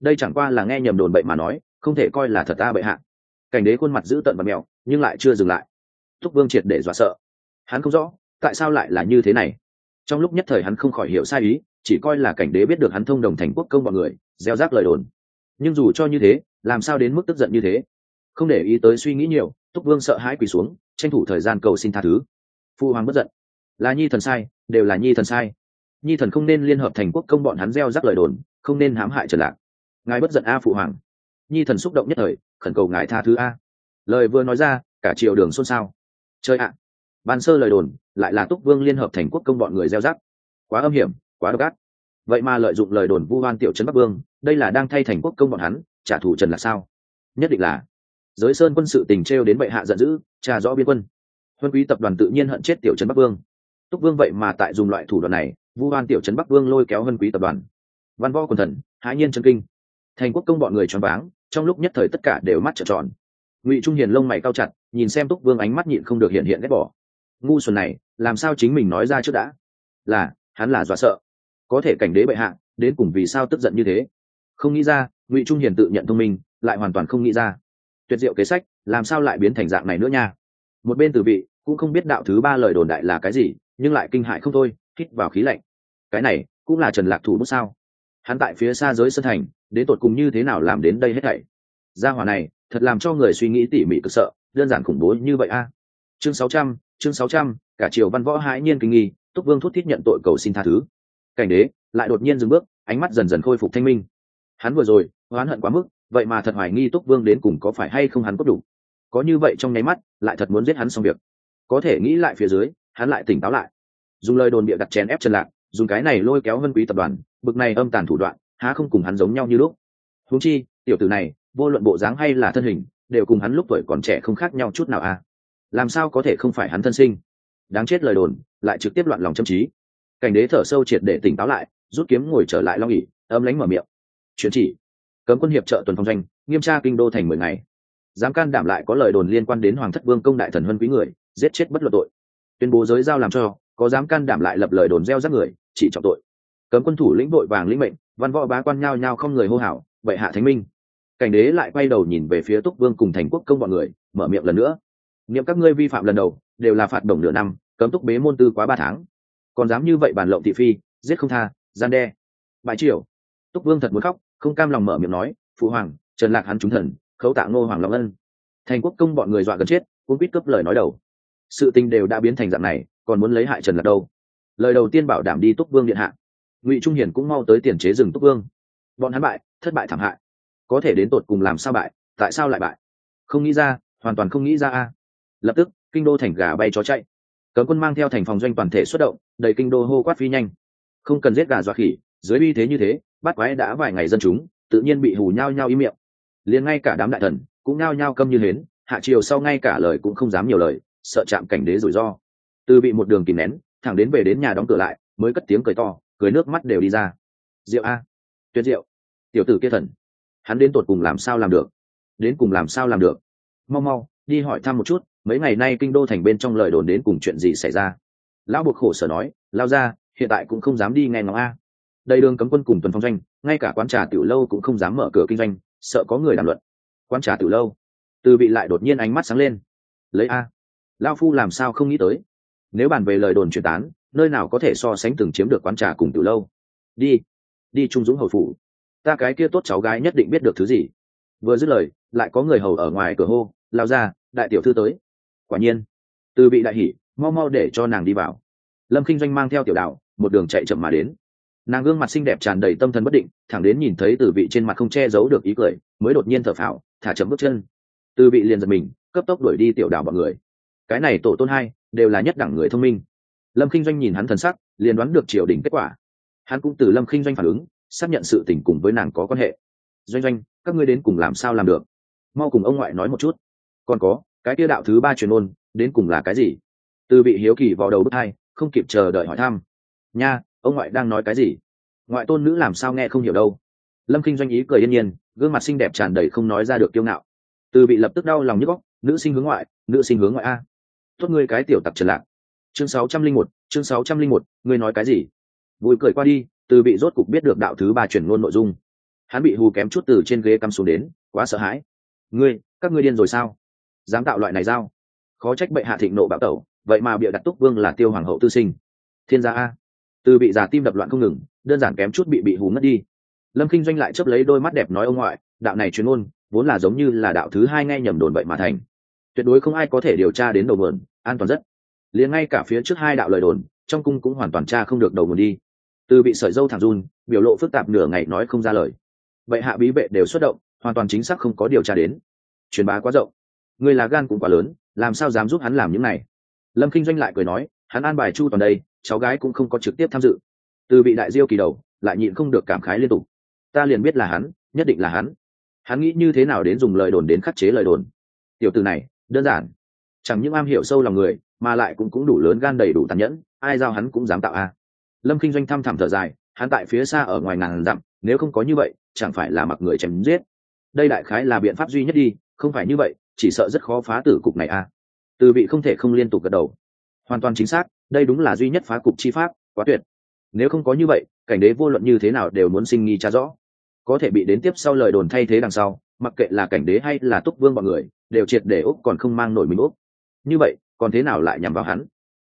Đây chẳng qua là nghe nhầm đồn bậy mà nói, không thể coi là thật a bệ hạ. Cảnh đế khuôn mặt giữ tận và mèo, nhưng lại chưa dừng lại. Thúc vương triệt để dọa sợ. Hắn không rõ, tại sao lại là như thế này. Trong lúc nhất thời hắn không khỏi hiểu sai ý, chỉ coi là cảnh đế biết được hắn thông đồng thành quốc công mọi người, gieo rác lời đồn. Nhưng dù cho như thế, làm sao đến mức tức giận như thế? Không để ý tới suy nghĩ nhiều túc vương sợ hãi quỳ xuống, tranh thủ thời gian cầu xin tha thứ. Phu hoàng bất giận. Là nhi thần sai, đều là nhi thần sai nhi thần không nên liên hợp thành quốc công bọn hắn gieo rắc lời đồn, không nên hãm hại trần lạc. Ngài bất giận a phụ hoàng. Nhi thần xúc động nhất thời, khẩn cầu ngài tha thứ a. Lời vừa nói ra, cả triều đường xôn xao. Chơi ạ! Ban sơ lời đồn, lại là túc vương liên hợp thành quốc công bọn người gieo rắc. Quá âm hiểm, quá độc ác. Vậy mà lợi dụng lời đồn vu hoan tiểu trấn bắc vương, đây là đang thay thành quốc công bọn hắn, trả thù trần là sao? Nhất định là. Giới sơn quân sự tình trêu đến bệ hạ giận dữ trà rõ biên quân. Huân quý tập đoàn tự nhiên hận chết tiểu trấn bắc vương. Túc vương vậy mà tại dùng loại thủ đoạn này vu hoan tiểu trấn bắc vương lôi kéo hân quý tập đoàn. Văn võ quần thần, hãi nhiên chân kinh. Thành quốc công bọn người choáng váng, trong lúc nhất thời tất cả đều mắt trợn tròn. Ngụy trung hiền lông mày cao chặt, nhìn xem túc vương ánh mắt nhịn không được hiện hiện ghét bỏ. Ngu xuẩn này, làm sao chính mình nói ra trước đã? Là, hắn là dọa sợ. Có thể cảnh đế bệ hạ, đến cùng vì sao tức giận như thế? Không nghĩ ra, ngụy trung hiền tự nhận thông minh, lại hoàn toàn không nghĩ ra. Tuyệt diệu kế sách, làm sao lại biến thành dạng này nữa nha? Một bên từ vị, cũng không biết đạo thứ ba lời đồn đại là cái gì, nhưng lại kinh hại không thôi hít vào khí lạnh. Cái này cũng là trần lạc thủ bút sao? Hắn tại phía xa giới sân thành, đến tột cùng như thế nào làm đến đây hết thảy? Gia hỏa này, thật làm cho người suy nghĩ tỉ mỉ cực sợ, đơn giản khủng bố như vậy a. Chương sáu trăm, chương sáu trăm, cả triều văn võ hãi nhiên kinh nghi, túc vương thút thiết nhận tội cầu xin tha thứ. Cảnh đế lại đột nhiên dừng bước, ánh mắt dần dần khôi phục thanh minh. Hắn vừa rồi, oán hận quá mức, vậy mà thật hoài nghi túc vương đến cùng có phải hay không hắn cốt đủ. Có như vậy trong nháy mắt, lại thật muốn giết hắn xong việc. Có thể nghĩ lại phía dưới, hắn lại tỉnh táo lại dùng lời đồn bịa đặt chèn ép trần lạc, dùng cái này lôi kéo vân quý tập đoàn, bực này âm tàn thủ đoạn, há không cùng hắn giống nhau như lúc. Huống chi, tiểu tử này, vô luận bộ dáng hay là thân hình, đều cùng hắn lúc tuổi còn trẻ không khác nhau chút nào à. Làm sao có thể không phải hắn thân sinh? Đáng chết lời đồn, lại trực tiếp loạn lòng châm trí cảnh đế thở sâu triệt để tỉnh táo lại, rút kiếm ngồi trở lại lo nghỉ âm lánh mở miệng. Chuyển chỉ. Cấm quân hiệp trợ tuần phong doanh, nghiêm tra kinh đô thành mười ngày. Dám can đảm lại có lời đồn liên quan đến hoàng thất vương công đại thần huân quý người, giết chết bất luận tội. Tuyên bố giới giao làm cho có dám can đảm lại lập lời đồn gieo rắc người, chỉ trọng tội. Cấm quân thủ lĩnh đội vàng lĩnh mệnh, văn võ bá quan nhao nhao không người hô hào vậy hạ thánh minh. Cảnh đế lại quay đầu nhìn về phía túc vương cùng thành quốc công bọn người, mở miệng lần nữa. Niệm các ngươi vi phạm lần đầu, đều là phạt đồng nửa năm, cấm túc bế môn tư quá ba tháng. Còn dám như vậy bàn lộng thị phi, giết không tha, gian đe. Bãi triều. Túc vương thật muốn khóc, không cam lòng mở miệng nói, phụ hoàng, trần lạc hắn trúng thần, khấu tạ ngô hoàng long ân. Thành quốc công bọn người dọa gần chết cũng biết cướp lời nói đầu. Sự tình đều đã biến thành dạng này còn muốn lấy hại trần lạc đâu? Lời đầu tiên bảo đảm đi túc vương điện hạ. Ngụy trung hiền cũng mau tới tiền chế rừng túc vương. Bọn hắn bại, thất bại thảm hại. Có thể đến tột cùng làm sao bại, tại sao lại bại? Không nghĩ ra, hoàn toàn không nghĩ ra a. Lập tức, kinh đô thành gà bay chó chạy. Cấm quân mang theo thành phòng doanh toàn thể xuất động đầy kinh đô hô quát phi nhanh. Không cần giết gà dọa khỉ, dưới uy thế như thế, bắt quái đã vài ngày dân chúng, tự nhiên bị hù nhao nhao im miệng. Liền ngay cả đám đại thần, cũng nhao nhao câm như hến, hạ triều sau ngay cả lời cũng không dám nhiều lời, sợ chạm cảnh đế rủi ro từ bị một đường kìm nén, thẳng đến về đến nhà đóng cửa lại, mới cất tiếng cười to, cười nước mắt đều đi ra. Rượu a. Tuyệt rượu tiểu tử kia thần. Hắn đến tột cùng làm sao làm được? Đến cùng làm sao làm được? Mau mau, đi hỏi thăm một chút, mấy ngày nay kinh đô thành bên trong lời đồn đến cùng chuyện gì xảy ra? Lão buộc khổ sở nói, lao ra, hiện tại cũng không dám đi nghe ngóng a. Đây đường cấm quân cùng tuần phong doanh, ngay cả quán trà tiểu lâu cũng không dám mở cửa kinh doanh, sợ có người đàm luận. Quán trà tiểu lâu. Từ bị lại đột nhiên ánh mắt sáng lên. Lấy a. Lao phu làm sao không nghĩ tới? Nếu bàn về lời đồn truyền tán, nơi nào có thể so sánh từng chiếm được quán trà cùng từ lâu? Đi đi trung dũng hầu phủ. Ta cái kia tốt cháu gái nhất định biết được thứ gì. Vừa dứt lời, lại có người hầu ở ngoài cửa hô, lao ra, đại tiểu thư tới. Quả nhiên, từ bị đại hỉ mau mau để cho nàng đi vào. Lâm kinh doanh mang theo tiểu đạo, một đường chạy chậm mà đến. Nàng gương mặt xinh đẹp tràn đầy tâm thần bất định, thẳng đến nhìn thấy từ vị trên mặt không che giấu được ý cười, mới đột nhiên thở phào, thả chậm bước chân. Từ vị liền giật mình, cấp tốc đuổi đi tiểu đạo bọn người. Cái này tổ tôn hai đều là nhất đẳng người thông minh. Lâm kinh doanh nhìn hắn thần sắc, liền đoán được triều đình kết quả. Hắn cũng từ lâm kinh doanh phản ứng, xác nhận sự tình cùng với nàng có quan hệ. Doanh doanh, các ngươi đến cùng làm sao làm được? Mau cùng ông ngoại nói một chút. Còn có, cái kia đạo thứ ba truyền ôn, đến cùng là cái gì? Từ bị hiếu kỳ vào đầu bước hai, không kịp chờ đợi hỏi thăm. Nha, ông ngoại đang nói cái gì? Ngoại tôn nữ làm sao nghe không hiểu đâu. Lâm kinh doanh ý cười yên nhiên, gương mặt xinh đẹp tràn đầy không nói ra được kiêu ngạo. Từ bị lập tức đau lòng nhức góc, nữ sinh hướng ngoại, nữ sinh hướng ngoại a tốt ngươi cái tiểu tặc trần lạc. Chương sáu trăm linh một, chương sáu trăm linh một, ngươi nói cái gì? Vui cười qua đi, từ bị rốt cục biết được đạo thứ ba chuyển ngôn nội dung. Hắn bị hù kém chút từ trên ghế cắm xuống đến, quá sợ hãi. Ngươi, các ngươi điên rồi sao? Dám tạo loại này giao? Khó trách bệ hạ thịnh nộ bạo tẩu, vậy mà bịa đặt túc vương là tiêu hoàng hậu tư sinh. Thiên gia a. Từ bị giả tim đập loạn không ngừng, đơn giản kém chút bị bị hù ngất đi. Lâm kinh doanh lại chấp lấy đôi mắt đẹp nói ông ngoại, đạo này chuyên ngôn, vốn là giống như là đạo thứ hai nghe nhầm đồn vậy mà thành tuyệt đối không ai có thể điều tra đến đầu mượn an toàn rất. Liền ngay cả phía trước hai đạo lời đồn, trong cung cũng hoàn toàn tra không được đầu nguồn đi. Từ bị sợi dâu thẳng run, biểu lộ phức tạp nửa ngày nói không ra lời. Vậy hạ bí vệ đều xuất động, hoàn toàn chính xác không có điều tra đến. Truyền bá quá rộng. Người là gan cũng quá lớn, làm sao dám giúp hắn làm những này? Lâm kinh doanh lại cười nói, hắn an bài chu toàn đây, cháu gái cũng không có trực tiếp tham dự. Từ bị đại diêu kỳ đầu, lại nhịn không được cảm khái liên tục. Ta liền biết là hắn, nhất định là hắn. Hắn nghĩ như thế nào đến dùng lời đồn đến khắc chế lời đồn. Tiểu từ này đơn giản. Chẳng những am hiểu sâu lòng người, mà lại cũng cũng đủ lớn gan đầy đủ tàn nhẫn, ai giao hắn cũng dám tạo a. Lâm kinh doanh thăm thẳm thở dài, hắn tại phía xa ở ngoài ngàn dặm, nếu không có như vậy, chẳng phải là mặc người chém giết. Đây đại khái là biện pháp duy nhất đi, không phải như vậy, chỉ sợ rất khó phá tử cục này a. Từ vị không thể không liên tục gật đầu. Hoàn toàn chính xác, đây đúng là duy nhất phá cục chi pháp, quá tuyệt. Nếu không có như vậy, cảnh đế vô luận như thế nào đều muốn sinh nghi cha rõ có thể bị đến tiếp sau lời đồn thay thế đằng sau, mặc kệ là cảnh đế hay là túc vương b ọ n người, đều triệt để úc còn không mang nổi mình úc. Như vậy, còn thế nào lại nhằm vào hắn?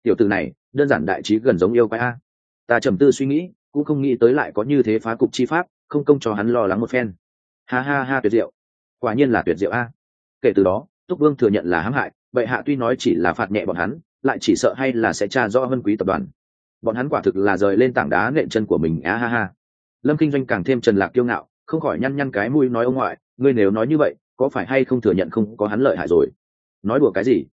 Tiểu từ này, đơn giản đại trí gần giống yêu quái a. Ta trầm tư suy nghĩ, cũng không nghĩ tới lại có như thế phá cục chi pháp, không công cho hắn lo lắng một phen. Ha ha ha, tuyệt diệu. Quả nhiên là tuyệt diệu a. Kể từ đó, túc vương thừa nhận là hãm hại, bệ hạ tuy nói chỉ là phạt nhẹ bọn hắn, lại chỉ sợ hay là sẽ tra rõ hơn quý tập đoàn. Bọn hắn quả thực là rời lên tảng đá nện chân của mình á ha ha lâm kinh doanh càng thêm trần lạc kiêu ngạo, không khỏi nhăn nhăn cái mũi nói ông ngoại, ngươi nếu nói như vậy, có phải hay không thừa nhận không có hắn lợi hại rồi? Nói đùa cái gì?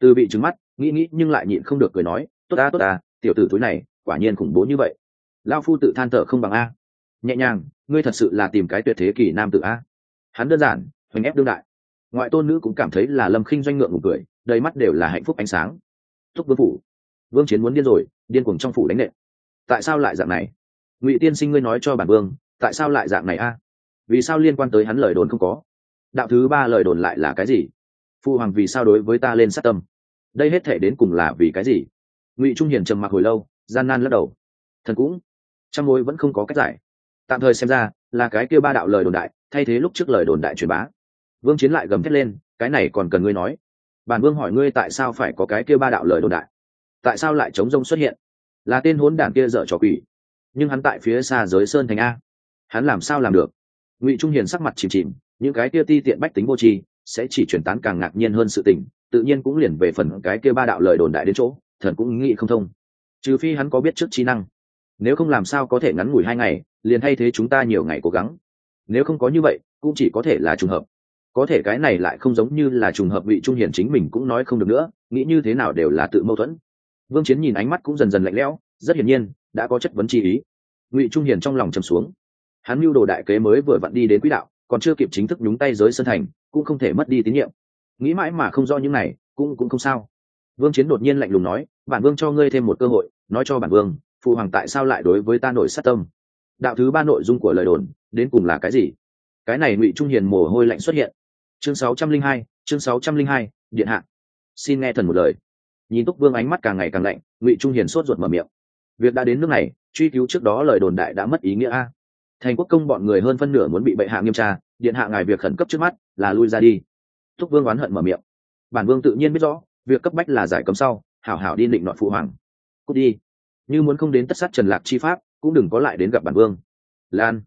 Từ bị trứng mắt, nghĩ nghĩ nhưng lại nhịn không được cười nói, tốt ta tốt ta, tiểu tử túi này, quả nhiên khủng bố như vậy. Lao phu tự than thở không bằng a. Nhẹ nhàng, ngươi thật sự là tìm cái tuyệt thế kỷ nam tự a. Hắn đơn giản, hoành ép đương đại. Ngoại tôn nữ cũng cảm thấy là lâm khinh doanh ngượng một cười, đầy mắt đều là hạnh phúc ánh sáng. Thúc vương phủ. Vương chiến muốn điên rồi, điên cuồng trong phủ đánh nệ tại sao lại dạng này? Ngụy tiên sinh ngươi nói cho bản vương, tại sao lại dạng này a? Vì sao liên quan tới hắn lời đồn không có? Đạo thứ ba lời đồn lại là cái gì? Phu hoàng vì sao đối với ta lên sát tâm? Đây hết thể đến cùng là vì cái gì? Ngụy trung hiền trầm mặc hồi lâu, gian nan lắc đầu. Thần cũng, trong mối vẫn không có cách giải. Tạm thời xem ra, là cái kia ba đạo lời đồn đại, thay thế lúc trước lời đồn đại truyền bá. Vương chiến lại gầm thét lên, cái này còn cần ngươi nói. Bản vương hỏi ngươi tại sao phải có cái kia ba đạo lời đồn đại? Tại sao lại chống rông xuất hiện? Là tên hốn đảng kia dở trò quỷ nhưng hắn tại phía xa giới sơn thành a. Hắn làm sao làm được? Ngụy trung hiền sắc mặt chìm chìm, những cái kia ti tiện bách tính vô tri sẽ chỉ truyền tán càng ngạc nhiên hơn sự tình, tự nhiên cũng liền về phần cái kia ba đạo lời đồn đại đến chỗ, thần cũng nghĩ không thông. Trừ phi hắn có biết trước trí năng. Nếu không làm sao có thể ngắn ngủi hai ngày, liền thay thế chúng ta nhiều ngày cố gắng. Nếu không có như vậy, cũng chỉ có thể là trùng hợp. Có thể cái này lại không giống như là trùng hợp vị trung hiền chính mình cũng nói không được nữa, nghĩ như thế nào đều là tự mâu thuẫn. Vương chiến nhìn ánh mắt cũng dần dần lạnh lẽo, rất hiển nhiên, đã có chất vấn chi ý ngụy trung hiền trong lòng trầm xuống. Hắn mưu đồ đại kế mới vừa vặn đi đến quỹ đạo, còn chưa kịp chính thức nhúng tay giới sân thành, cũng không thể mất đi tín nhiệm. Nghĩ mãi mà không do những này, cũng cũng không sao. Vương chiến đột nhiên lạnh lùng nói, bản vương cho ngươi thêm một cơ hội, nói cho bản vương, phụ hoàng tại sao lại đối với ta nổi sát tâm? Đạo thứ ba nội dung của lời đồn, đến cùng là cái gì? Cái này ngụy trung hiền mồ hôi lạnh xuất hiện. Chương sáu trăm linh hai, chương sáu trăm linh hai, điện hạ. Xin nghe thần một lời. Nhìn túc vương ánh mắt càng ngày càng lạnh, ngụy trung hiền sốt ruột mở miệng. Việc đã đến nước này truy cứu trước đó lời đồn đại đã mất ý nghĩa a. Thành quốc công bọn người hơn phân nửa muốn bị bệ hạ nghiêm tra, điện hạ ngài việc khẩn cấp trước mắt là lui ra đi. Thúc vương oán hận mở miệng. Bản vương tự nhiên biết rõ, việc cấp bách là giải cấm sau, hảo hảo đi định nọ phụ hoàng. Cút đi. Như muốn không đến tất sát trần lạc chi pháp, cũng đừng có lại đến gặp bản vương. Lan.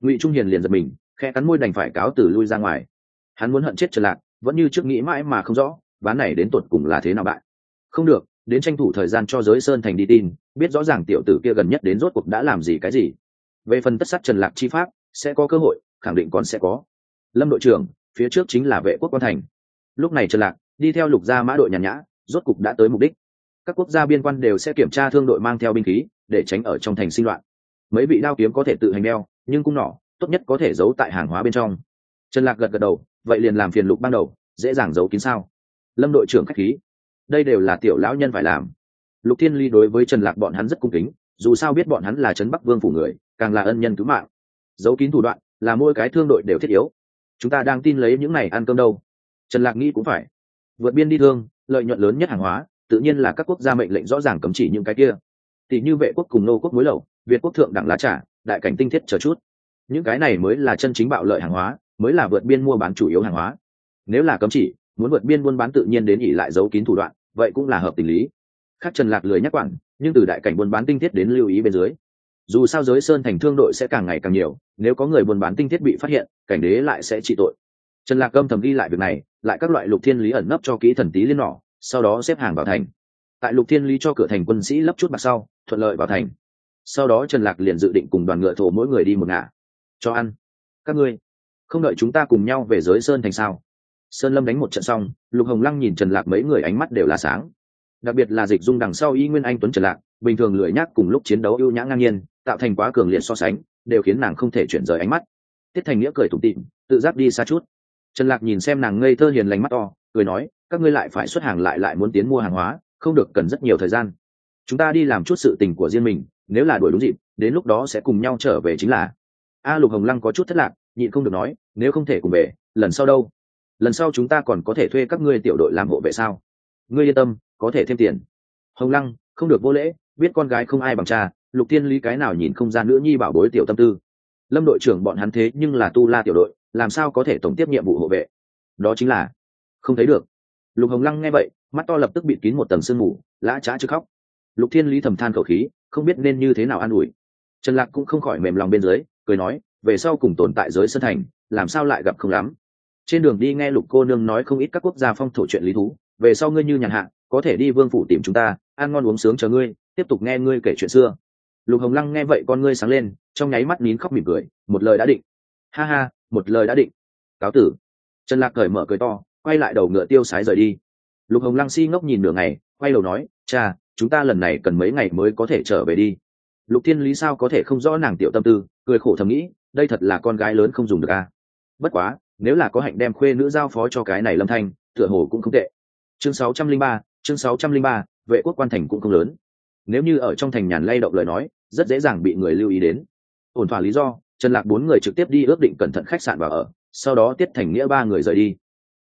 Ngụy trung hiền liền giật mình khe cắn môi đành phải cáo từ lui ra ngoài. Hắn muốn hận chết trần lạc, vẫn như trước nghĩ mãi mà không rõ, ván này đến tột cùng là thế nào bạn không được đến tranh thủ thời gian cho giới sơn thành đi tin, biết rõ ràng tiểu tử kia gần nhất đến rốt cuộc đã làm gì cái gì. Về phần tất sắt trần lạc chi pháp, sẽ có cơ hội, khẳng định còn sẽ có. Lâm đội trưởng, phía trước chính là vệ quốc quan thành. Lúc này trần lạc, đi theo lục gia mã đội nhàn nhã, rốt cục đã tới mục đích. Các quốc gia biên quan đều sẽ kiểm tra thương đội mang theo binh khí, để tránh ở trong thành sinh loạn. Mấy vị đao kiếm có thể tự hành đeo, nhưng cung nỏ tốt nhất có thể giấu tại hàng hóa bên trong. Trần lạc gật gật đầu, vậy liền làm phiền lục ban đầu, dễ dàng giấu kín sao. Lâm đội trưởng khách khí đây đều là tiểu lão nhân phải làm. Lục thiên ly đối với trần lạc bọn hắn rất cung kính, dù sao biết bọn hắn là trấn bắc vương phủ người, càng là ân nhân cứu mạng. Giấu kín thủ đoạn, là mỗi cái thương đội đều thiết yếu. Chúng ta đang tin lấy những này ăn cơm đâu. Trần lạc nghĩ cũng phải. Vượt biên đi thương, lợi nhuận lớn nhất hàng hóa, tự nhiên là các quốc gia mệnh lệnh rõ ràng cấm chỉ những cái kia. Tỷ như vệ quốc cùng nô quốc mối lậu việt quốc thượng đẳng lá trà, đại cảnh tinh thiết chờ chút. Những cái này mới là chân chính bạo lợi hàng hóa, mới là vượt biên mua bán chủ yếu hàng hóa. Nếu là cấm chỉ muốn vượt biên buôn bán tự nhiên đến ỉ lại giấu kín thủ đoạn, vậy cũng là hợp tình lý. Khác trần lạc lười nhắc quản, nhưng từ đại cảnh buôn bán tinh thiết đến lưu ý bên dưới. Dù sao giới sơn thành thương đội sẽ càng ngày càng nhiều, nếu có người buôn bán tinh thiết bị phát hiện, cảnh đế lại sẽ trị tội. Trần lạc âm thầm ghi lại việc này, lại các loại lục thiên lý ẩn nấp cho kỹ thần tý liên nỏ sau đó xếp hàng vào thành. Tại lục thiên lý cho cửa thành quân sĩ lấp chút bạc sau, thuận lợi vào thành. Sau đó trần lạc liền dự định cùng đoàn ngựa thổ mỗi người đi một ngả. Cho ăn. Các ngươi, không đợi chúng ta cùng nhau về giới sơn thành sao? Sơn lâm đánh một trận xong, lục hồng lăng nhìn trần lạc mấy người ánh mắt đều là sáng. Đặc biệt là dịch dung đằng sau y nguyên anh tuấn trần lạc, bình thường lười nhác cùng lúc chiến đấu ưu nhã ngang nhiên, tạo thành quá cường liệt so sánh, đều khiến nàng không thể chuyển rời ánh mắt. Tiết thành nghĩa cười tủm tịm tự giác đi xa chút. Trần lạc nhìn xem nàng ngây thơ hiền lành mắt to, cười nói, các ngươi lại phải xuất hàng lại lại muốn tiến mua hàng hóa, không được cần rất nhiều thời gian. Chúng ta đi làm chút sự tình của riêng mình, nếu là đuổi đúng dịp, đến lúc đó sẽ cùng nhau trở về chính là. A lục hồng lăng có chút thất lạc, nhịn không được nói, nếu không thể cùng về, lần sau đâu? Lần sau chúng ta còn có thể thuê các ngươi tiểu đội làm hộ vệ sao? Ngươi yên tâm, có thể thêm tiền. Hồng lăng, không được vô lễ, biết con gái không ai bằng cha, lục tiên lý cái nào nhìn không ra nữ nhi bảo bối tiểu tâm tư. Lâm đội trưởng bọn hắn thế nhưng là tu la tiểu đội, làm sao có thể tổng tiếp nhiệm vụ hộ vệ? Đó chính là, không thấy được. Lục hồng lăng nghe vậy, mắt to lập tức bịt kín một tầng sương mù, lã trá chứ khóc. Lục thiên lý thầm than khẩu khí, không biết nên như thế nào an ủi. Trần lạc cũng không khỏi mềm lòng bên dưới, cười nói, về sau cùng tồn tại giới sân thành, làm sao lại gặp không lắm? Trên đường đi nghe lục cô nương nói không ít các quốc gia phong thổ chuyện lý thú, về sau ngươi như nhàn hạ, có thể đi vương phủ tìm chúng ta, ăn ngon uống sướng chờ ngươi, tiếp tục nghe ngươi kể chuyện xưa. Lục hồng lăng nghe vậy con ngươi sáng lên, trong nháy mắt nín khóc mỉm cười, một lời đã định. Ha ha, một lời đã định. Cáo tử. Trần lạc cởi mở cười to, quay lại đầu ngựa tiêu sái rời đi. Lục hồng lăng si ngốc nhìn nửa ngày, quay đầu nói, cha, chúng ta lần này cần mấy ngày mới có thể trở về đi. Lục thiên lý sao có thể không rõ nàng tiểu tâm tư, cười khổ thầm nghĩ, đây thật là con gái lớn không dùng được a à? bất quá nếu là có hạnh đem khuê nữ giao phó cho cái này lâm thanh tựa hồ cũng không tệ. Chương 603, chương 603, vệ quốc quan thành cũng không lớn. Nếu như ở trong thành nhàn lay động lời nói rất dễ dàng bị người lưu ý đến. Ổn thỏa lý do trần lạc bốn người trực tiếp đi ước định cẩn thận khách sạn và ở sau đó tiết thành nghĩa ba người rời đi.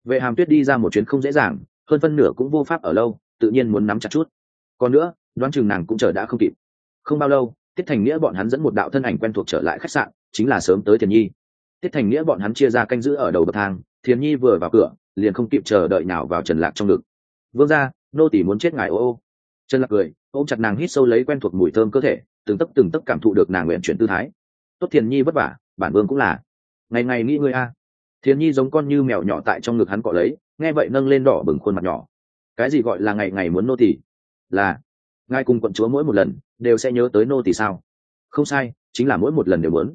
Vệ hàm tuyết đi ra một chuyến không dễ dàng hơn phân nửa cũng vô pháp ở lâu tự nhiên muốn nắm chặt chút. Còn nữa đoán chừng nàng cũng chờ đã không kịp. Không bao lâu tiết thành nghĩa bọn hắn dẫn một đạo thân ảnh quen thuộc trở lại khách sạn chính là sớm tới thiền nhi tiết thành nghĩa bọn hắn chia ra canh giữ ở đầu bậc thang, thiền nhi vừa vào cửa, liền không kịp chờ đợi nào vào trần lạc trong ngực. Vương ra nô tỷ muốn chết ngài ô ô. Trần lạc cười, ôm chặt nàng hít sâu lấy quen thuộc mùi thơm cơ thể, từng tấc từng tấc cảm thụ được nàng nguyện chuyển tư thái. Tốt thiền nhi vất vả, bản vương cũng là. Ngày ngày nghĩ ngươi a. Thiền nhi giống con như mèo nhỏ tại trong ngực hắn cọ lấy, nghe vậy nâng lên đỏ bừng khuôn mặt nhỏ. Cái gì gọi là ngày ngày muốn nô tỷ là, ngài cùng quận chúa mỗi một lần đều sẽ nhớ tới nô tỷ sao? Không sai, chính là mỗi một lần đều muốn.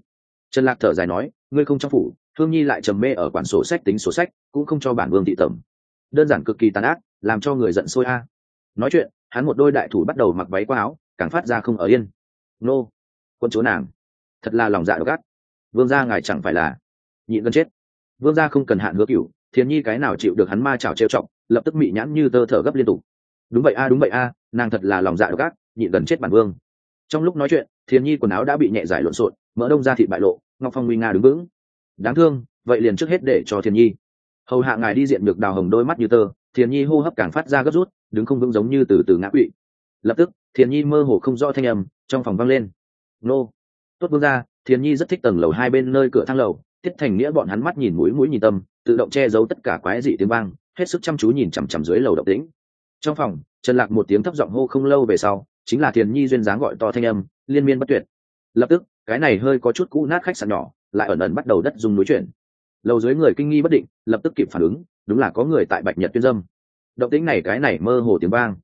Trần lạc thở dài nói ngươi không trong phủ, thương nhi lại trầm mê ở quản sổ sách tính sổ sách, cũng không cho bản vương thị tẩm. Đơn giản cực kỳ tàn ác, làm cho người giận sôi a. Nói chuyện, hắn một đôi đại thủ bắt đầu mặc váy qua áo, càng phát ra không ở yên. Nô, quân chúa nàng, thật là lòng dạ độc ác. Vương gia ngài chẳng phải là nhịn gần chết. Vương gia không cần hạn hứa cửu, thiền nhi cái nào chịu được hắn ma chảo trêu trọng lập tức mị nhãn như tơ thở gấp liên tục. Đúng vậy a, đúng vậy a, nàng thật là lòng dạ độc ác, nhịn gần chết bản vương. Trong lúc nói chuyện, thiền nhi quần áo đã bị nhẹ giải lộn xộn, mỡ đông ra thịt bại lộ ngọc phong nguy nga đứng vững. Đáng thương, vậy liền trước hết để cho thiền nhi. Hầu hạ ngài đi diện được đào hồng đôi mắt như tơ, thiền nhi hô hấp càng phát ra gấp rút, đứng không vững giống như từ từ ngã quỵ. Lập tức, thiền nhi mơ hồ không rõ thanh âm, trong phòng vang lên. Nô. Tốt vương ra thiền nhi rất thích tầng lầu hai bên nơi cửa thang lầu, tiết thành nghĩa bọn hắn mắt nhìn mũi mũi nhìn tâm, tự động che giấu tất cả quái dị tiếng vang, hết sức chăm chú nhìn chằm chằm dưới lầu động tĩnh. Trong phòng, trần lạc một tiếng thấp giọng hô không lâu về sau, chính là thiền nhi duyên dáng gọi to thanh âm, liên miên bất tuyệt. Lập tức cái này hơi có chút cũ nát khách sạn nhỏ, lại ẩn ẩn bắt đầu đất dùng núi chuyển. Lầu dưới người kinh nghi bất định, lập tức kịp phản ứng, đúng là có người tại bạch nhật tuyên dâm. Động tính này, cái này mơ hồ tiếng vang.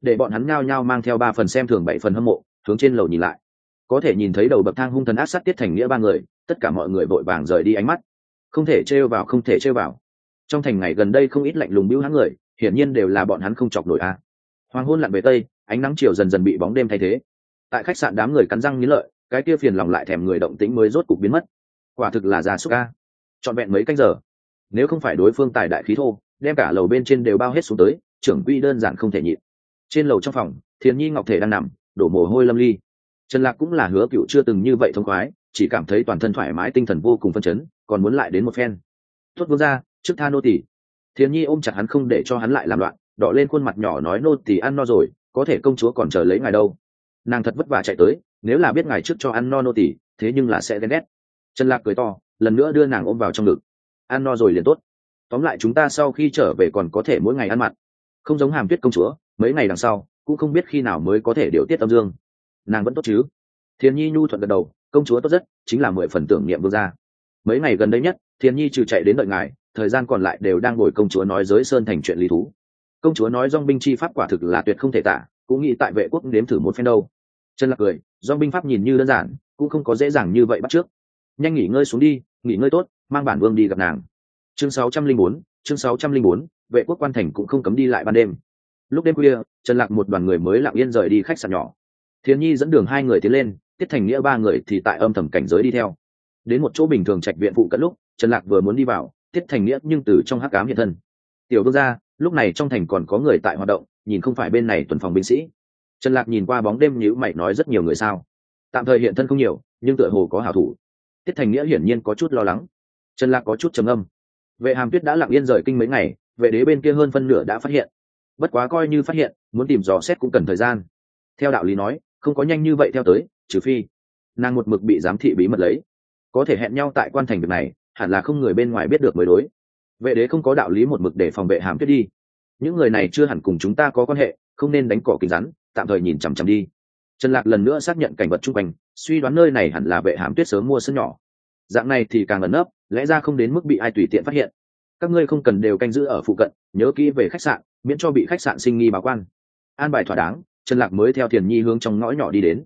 Để bọn hắn nhao nhao mang theo ba phần xem thường bảy phần hâm mộ, hướng trên lầu nhìn lại. Có thể nhìn thấy đầu bậc thang hung thần ác sát tiết thành nghĩa ba người, tất cả mọi người vội vàng rời đi ánh mắt. Không thể trêu vào, không thể trêu vào. Trong thành ngày gần đây không ít lạnh lùng bưu hắn người, hiển nhiên đều là bọn hắn không chọc nổi a. Hoàng hôn lặn về tây, ánh nắng chiều dần dần bị bóng đêm thay thế. Tại khách sạn đám người cắn răng nghĩ lợi cái kia phiền lòng lại thèm người động tĩnh mới rốt cục biến mất. Quả thực là già súc ca trọn vẹn mấy canh giờ, nếu không phải đối phương tài đại khí thô, đem cả lầu bên trên đều bao hết xuống tới, trưởng quy đơn giản không thể nhịn. Trên lầu trong phòng, thiền nhi ngọc thể đang nằm, đổ mồ hôi lâm ly. Trần lạc cũng là hứa cựu chưa từng như vậy thông khoái, chỉ cảm thấy toàn thân thoải mái tinh thần vô cùng phân chấn, còn muốn lại đến một phen. Tuất vương ra trước tha nô tỷ thiền nhi ôm chặt hắn không để cho hắn lại làm loạn, đỏ lên khuôn mặt nhỏ nói nô tỳ ăn no rồi, có thể công chúa còn chờ lấy ngài đâu. Nàng thật vất vả chạy tới nếu là biết ngài trước cho ăn no nô tỉ, thế nhưng là sẽ ghen ghét. Trần lạc cười to, lần nữa đưa nàng ôm vào trong ngực. Ăn no rồi liền tốt. Tóm lại chúng ta sau khi trở về còn có thể mỗi ngày ăn mặn. Không giống hàm tuyết công chúa, mấy ngày đằng sau, cũng không biết khi nào mới có thể điều tiết âm dương. Nàng vẫn tốt chứ? Thiên nhi nhu thuận gật đầu, công chúa tốt rất chính là mười phần tưởng niệm vương gia. Mấy ngày gần đây nhất thiên nhi trừ chạy đến đợi ngài, thời gian còn lại đều đang ngồi công chúa nói giới sơn thành chuyện lý thú. Công chúa nói dong binh chi pháp quả thực là tuyệt không thể tả, cũng nghĩ tại vệ quốc nếm thử một phen đâu trần lạc cười do binh pháp nhìn như đơn giản cũng không có dễ dàng như vậy bắt trước. Nhanh nghỉ ngơi xuống đi nghỉ ngơi tốt mang bản vương đi gặp nàng. Chương 604, chương 604, vệ quốc quan thành cũng không cấm đi lại ban đêm. Lúc đêm khuya trần lạc một đoàn người mới lặng yên rời đi khách sạn nhỏ. Thiên nhi dẫn đường hai người tiến lên tiết thành nghĩa ba người thì tại âm thầm cảnh giới đi theo. Đến một chỗ bình thường trạch viện phụ cận lúc trần lạc vừa muốn đi vào tiết thành nghĩa nhưng từ trong hắc cám hiện thân. Tiểu vương gia lúc này trong thành còn có người tại hoạt động nhìn không phải bên này tuần phòng binh sĩ trần lạc nhìn qua bóng đêm nhữ mày nói rất nhiều người sao. Tạm thời hiện thân không nhiều, nhưng tựa hồ có hảo thủ. Tiết thành nghĩa hiển nhiên có chút lo lắng. Trần lạc có chút trầm âm vệ hàm tuyết đã lặng yên rời kinh mấy ngày, vệ đế bên kia hơn phân nửa đã phát hiện. Bất quá coi như phát hiện, muốn tìm dò xét cũng cần thời gian. Theo đạo lý nói, không có nhanh như vậy theo tới, trừ phi nàng một mực bị giám thị bí mật lấy. Có thể hẹn nhau tại quan thành việc này, hẳn là không người bên ngoài biết được mới đối. Vệ đế không có đạo lý một mực để phòng vệ hàm tuyết đi. Những người này chưa hẳn cùng chúng ta có quan hệ, không nên đánh cỏ kính rắn tạm thời nhìn chằm chằm đi. Trần lạc lần nữa xác nhận cảnh vật chung quanh, suy đoán nơi này hẳn là vệ hàm tuyết sớm mua sân nhỏ. Dạng này thì càng ẩn nấp, lẽ ra không đến mức bị ai tùy tiện phát hiện. Các ngươi không cần đều canh giữ ở phụ cận, nhớ kỹ về khách sạn, miễn cho bị khách sạn sinh nghi báo quan. An bài thỏa đáng, trần lạc mới theo thiền nhi hướng trong ngõ nhỏ đi đến.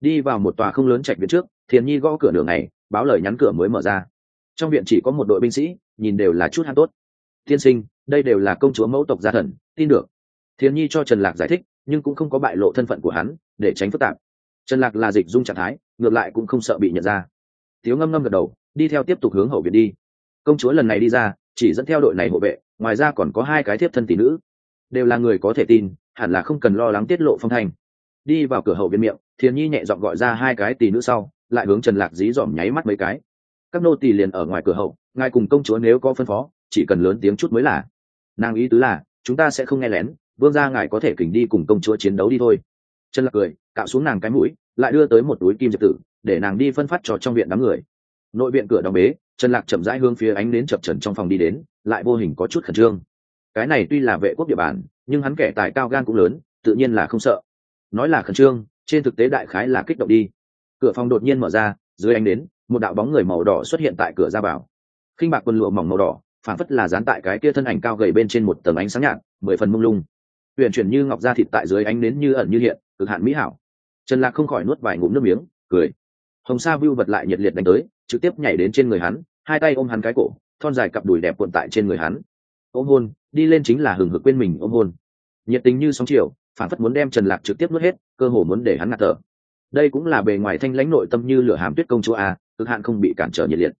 Đi vào một tòa không lớn chạy viện trước, thiền nhi gõ cửa đường này báo lời nhắn cửa mới mở ra. Trong viện chỉ có một đội binh sĩ, nhìn đều là chút han tốt. Tiên sinh, đây đều là công chúa mẫu tộc gia thần, tin được. Thiền nhi cho trần lạc giải thích nhưng cũng không có bại lộ thân phận của hắn, để tránh phức tạp. Trần lạc là dịch dung trạng thái, ngược lại cũng không sợ bị nhận ra. Tiếu ngâm ngâm gật đầu, đi theo tiếp tục hướng hậu viện đi. Công chúa lần này đi ra, chỉ dẫn theo đội này hộ vệ, ngoài ra còn có hai cái thiếp thân tỷ nữ. Đều là người có thể tin, hẳn là không cần lo lắng tiết lộ phong thanh. Đi vào cửa hậu viện miệng, thiền nhi nhẹ dọn gọi ra hai cái tỷ nữ sau, lại hướng trần lạc dí dỏm nháy mắt mấy cái. Các nô tỳ liền ở ngoài cửa hậu, ngài cùng công chúa nếu có phân phó, chỉ cần lớn tiếng chút mới là. Nàng ý tứ là, chúng ta sẽ không nghe lén vương gia ngài có thể kình đi cùng công chúa chiến đấu đi thôi. Trần lạc cười, cạo xuống nàng cái mũi, lại đưa tới một túi kim diệp tử, để nàng đi phân phát cho trong viện đám người. Nội viện cửa đóng bế trần lạc chậm rãi hướng phía ánh đến chập trần trong phòng đi đến, lại vô hình có chút khẩn trương. Cái này tuy là vệ quốc địa bàn, nhưng hắn kẻ tài cao gan cũng lớn, tự nhiên là không sợ. Nói là khẩn trương, trên thực tế đại khái là kích động đi. Cửa phòng đột nhiên mở ra, dưới ánh đến một đạo bóng người màu đỏ xuất hiện tại cửa ra vào. Khinh bạc quần lụa mỏng màu đỏ phản phất là dán tại cái kia thân ảnh cao gầy bên trên một tầng ánh sáng nhạt, mười phần mông lung huyền chuyển như ngọc da thịt tại dưới ánh nến như ẩn như hiện, cực hạn mỹ hảo. Trần lạc không khỏi nuốt vài ngụm nước miếng, cười. Hồng sa vưu vật lại nhiệt liệt đánh tới, trực tiếp nhảy đến trên người hắn, hai tay ôm hắn cái cổ, thon dài cặp đùi đẹp cuộn tại trên người hắn. Ôm hôn, đi lên chính là hừng hực quên mình ôm hôn. Nhiệt tình như sóng chiều, phản phất muốn đem trần lạc trực tiếp nuốt hết, cơ hồ muốn để hắn ngạt thở. Đây cũng là bề ngoài thanh lãnh nội tâm như lửa hàm tuyết công chúa a, cực hạn không bị cản trở nhiệt liệt.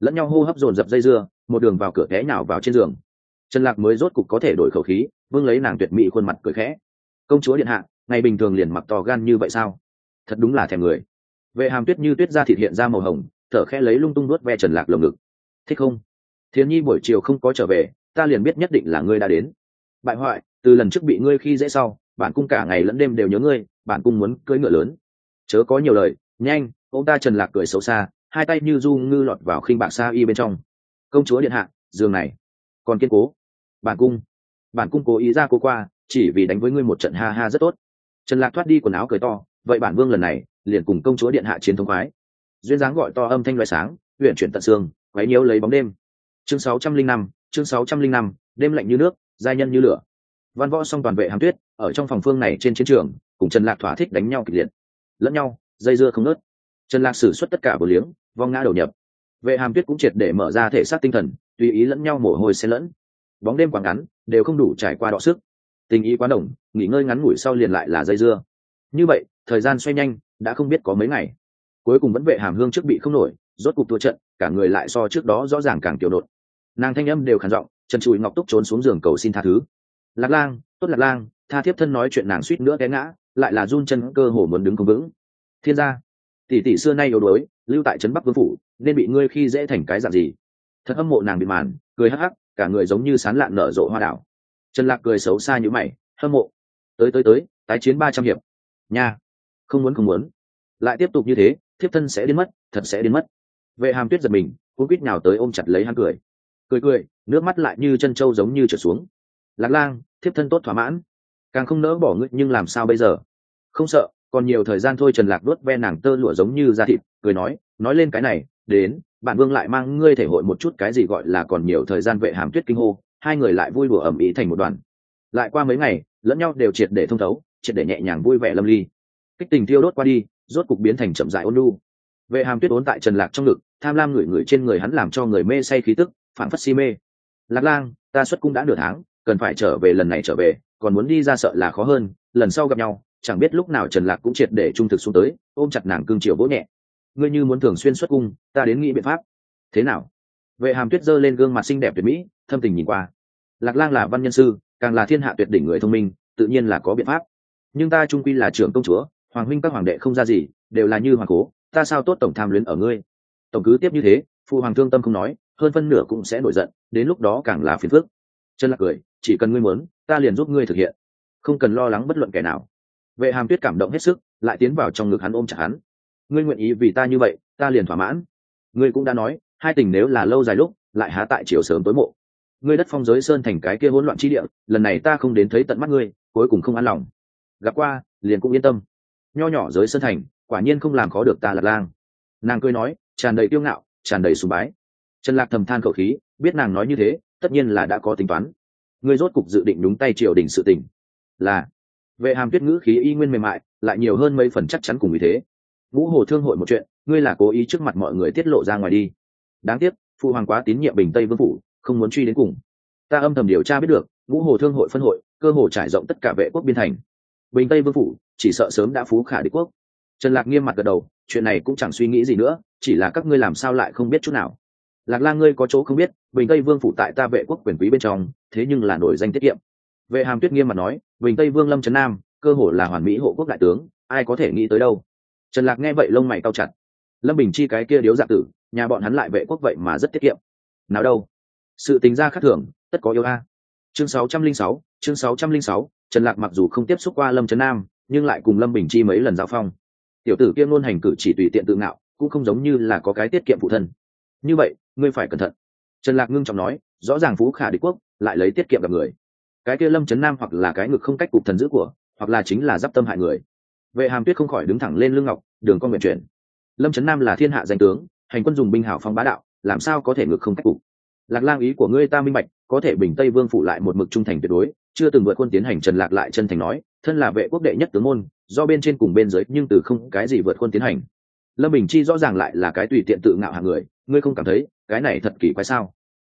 Lẫn nhau hô hấp dồn dập dây dưa, một đường vào cửa té nào vào trên giường trần lạc mới rốt cục có thể đổi khẩu khí, vương lấy nàng tuyệt mỹ khuôn mặt cười khẽ. Công chúa điện hạ, ngày bình thường liền mặc to gan như vậy sao? Thật đúng là thèm người. Vệ hàm tuyết như tuyết ra thịt hiện ra màu hồng, thở khẽ lấy lung tung nuốt ve trần lạc lồng ngực. Thích không? Thiến nhi buổi chiều không có trở về, ta liền biết nhất định là ngươi đã đến. Bại hoại, từ lần trước bị ngươi khi dễ sau, bản cung cả ngày lẫn đêm đều nhớ ngươi, bản cung muốn cưỡi ngựa lớn. Chớ có nhiều lời, nhanh, ông ta trần lạc cười xấu xa, hai tay như du ngư lọt vào khinh bạc sa y bên trong. Công chúa điện hạ, giường này còn kiên cố bản cung. Bản cung cố ý ra cô qua chỉ vì đánh với ngươi một trận ha ha rất tốt. Trần lạc thoát đi quần áo cười to vậy bản vương lần này liền cùng công chúa điện hạ chiến thống khoái. Duyên dáng gọi to âm thanh loại sáng huyện chuyển tận xương quấy nhiễu lấy bóng đêm. Chương 605, chương 605, đêm lạnh như nước giai nhân như lửa. Văn võ song toàn vệ hàm tuyết ở trong phòng phương này trên chiến trường cùng trần lạc thỏa thích đánh nhau kịch liệt. Lẫn nhau dây dưa không nớt trần lạc xử suất tất cả bờ liếng vong ngã đầu nhập. Vệ hàm tuyết cũng triệt để mở ra thể xác tinh thần tùy ý lẫn nhau mồ hôi xen lẫn bóng đêm quá ngắn, đều không đủ trải qua đọ sức. Tình ý quá đồng nghỉ ngơi ngắn ngủi sau liền lại là dây dưa. Như vậy, thời gian xoay nhanh, đã không biết có mấy ngày. Cuối cùng vẫn vệ hàm hương trước bị không nổi, rốt cục thua trận, cả người lại so trước đó rõ ràng càng tiểu nộn nàng thanh âm đều khản giọng trần trụi ngọc túc trốn xuống giường cầu xin tha thứ. Lạc lang, tốt lạc lang, tha thiếp thân nói chuyện nàng suýt nữa té ngã, lại là run chân cơ hồ muốn đứng không vững. Thiên gia, tỷ tỷ xưa nay yếu đuối, lưu tại trấn bắc vương phủ, nên bị ngươi khi dễ thành cái dạng gì? Thật hâm mộ nàng bị màn, cười hắc hắc cả người giống như sán lạn nở rộ hoa đảo. Trần lạc cười xấu xa như mày, hâm mộ. Tới tới tới, tái chiến ba trăm hiệp. Nha, không muốn không muốn. Lại tiếp tục như thế, thiếp thân sẽ đến mất, thật sẽ đến mất. Vệ hàm tuyết giật mình cũng quýt nào tới ôm chặt lấy hắn cười. Cười cười, nước mắt lại như chân trâu giống như trượt xuống. Lạc lang, thiếp thân tốt thỏa mãn. Càng không nỡ bỏ ngươi, nhưng làm sao bây giờ? Không sợ, còn nhiều thời gian thôi, trần lạc đốt ve nàng tơ lụa giống như da thịt, cười nói nói lên cái này đến bản vương lại mang ngươi thể hội một chút cái gì gọi là còn nhiều thời gian vệ hàm tuyết kinh hô, hai người lại vui đùa ẩm ý thành một đoàn. Lại qua mấy ngày, lẫn nhau đều triệt để thông thấu, triệt để nhẹ nhàng vui vẻ lâm ly. Kích tình tiêu đốt qua đi, rốt cục biến thành chậm dại ôn lu vệ hàm tuyết ốn tại trần lạc trong ngực, tham lam ngửi ngửi trên người hắn làm cho người mê say khí tức phản phất si mê. Lạc lang, ta xuất cung đã nửa tháng, cần phải trở về lần này trở về, còn muốn đi ra sợ là khó hơn, lần sau gặp nhau, chẳng biết lúc nào trần lạc cũng triệt để trung thực xuống tới, ôm chặt nàng cương triều vỗ nhẹ ngươi như muốn thường xuyên xuất cung, ta đến nghĩ biện pháp. Thế nào? Vệ hàm tuyết giơ lên gương mặt xinh đẹp tuyệt mỹ, thâm tình nhìn qua. Lạc lang là văn nhân sư, càng là thiên hạ tuyệt đỉnh người thông minh, tự nhiên là có biện pháp. Nhưng ta trung quy là trưởng công chúa, hoàng huynh các hoàng đệ không ra gì, đều là như hoàng cố, ta sao tốt tổng tham luyến ở ngươi? Tổng cứ tiếp như thế phụ hoàng thương tâm không nói, hơn phân nửa cũng sẽ nổi giận, đến lúc đó càng là phiền phức. Chân lạc cười, chỉ cần ngươi muốn, ta liền giúp ngươi thực hiện. Không cần lo lắng bất luận kẻ nào. Vệ hàm tuyết cảm động hết sức, lại tiến vào trong ngực hắn ôm chặt hắn ngươi nguyện ý vì ta như vậy, ta liền thỏa mãn. Ngươi cũng đã nói, hai tình nếu là lâu dài lúc, lại há tại chiều sớm tối mộ. Ngươi đất phong giới sơn thành cái kia hỗn loạn chi địa, lần này ta không đến thấy tận mắt ngươi, cuối cùng không an lòng. Gặp qua, liền cũng yên tâm. Nho nhỏ giới sơn thành, quả nhiên không làm khó được ta lạc lang. Nàng cười nói, tràn đầy kiêu ngạo, tràn đầy sùng bái. Trần lạc thầm than khẩu khí, biết nàng nói như thế, tất nhiên là đã có tính toán. Ngươi rốt cục dự định đúng tay triều đình sự tình. Là, vệ hàm tuyết ngữ khí y nguyên mềm mại, lại nhiều hơn mấy phần chắc chắn cùng vì thế ngũ hồ thương hội một chuyện, ngươi là cố ý trước mặt mọi người tiết lộ ra ngoài đi. Đáng tiếc phụ hoàng quá tín nhiệm bình tây vương phủ, không muốn truy đến cùng. Ta âm thầm điều tra biết được ngũ hồ thương hội phân hội, cơ hồ trải rộng tất cả vệ quốc biên thành. Bình tây vương phủ, chỉ sợ sớm đã phú khả đế quốc. Trần lạc nghiêm mặt gật đầu, chuyện này cũng chẳng suy nghĩ gì nữa, chỉ là các ngươi làm sao lại không biết chút nào. Lạc lang ngươi có chỗ không biết, bình tây vương phủ tại ta vệ quốc quyền quý bên trong, thế nhưng là nổi danh tiết kiệm. Vệ hàm tuyết nghiêm mặt nói, bình tây vương lâm trấn nam, cơ hồ là hoàn mỹ hộ quốc đại tướng, ai có thể nghĩ tới đâu? Trần lạc nghe vậy lông mày cao chặt. Lâm bình chi cái kia điếu dạ tử nhà bọn hắn lại vệ quốc vậy mà rất tiết kiệm. Nào đâu? Sự tính ra khác thường tất có yêu a. Chương 606, chương 606, trần lạc mặc dù không tiếp xúc qua lâm trấn nam nhưng lại cùng lâm bình chi mấy lần giao phong. Tiểu tử kia luôn hành cử chỉ tùy tiện tự ngạo cũng không giống như là có cái tiết kiệm phụ thân. Như vậy ngươi phải cẩn thận. Trần lạc ngưng trọng nói rõ ràng phú khả Địch quốc lại lấy tiết kiệm gặp người. Cái kia lâm trấn nam hoặc là cái ngực không cách cục thần giữ của hoặc là chính là d tâm hại người vệ hàm tuyết không khỏi đứng thẳng lên lưng ngọc, đường con nguyện chuyển. Lâm trấn nam là thiên hạ danh tướng, hành quân dùng binh hảo phong bá đạo, làm sao có thể ngược không cách cục? Lạc lang ý của ngươi ta minh bạch, có thể bình tây vương phụ lại một mực trung thành tuyệt đối, chưa từng vượt quân tiến hành trần lạc lại chân thành nói, thân là vệ quốc đệ nhất tướng môn, do bên trên cùng bên dưới, nhưng từ không cái gì vượt quân tiến hành. Lâm bình chi rõ ràng lại là cái tùy tiện tự ngạo hạng người, ngươi không cảm thấy, cái này thật kỳ quái sao?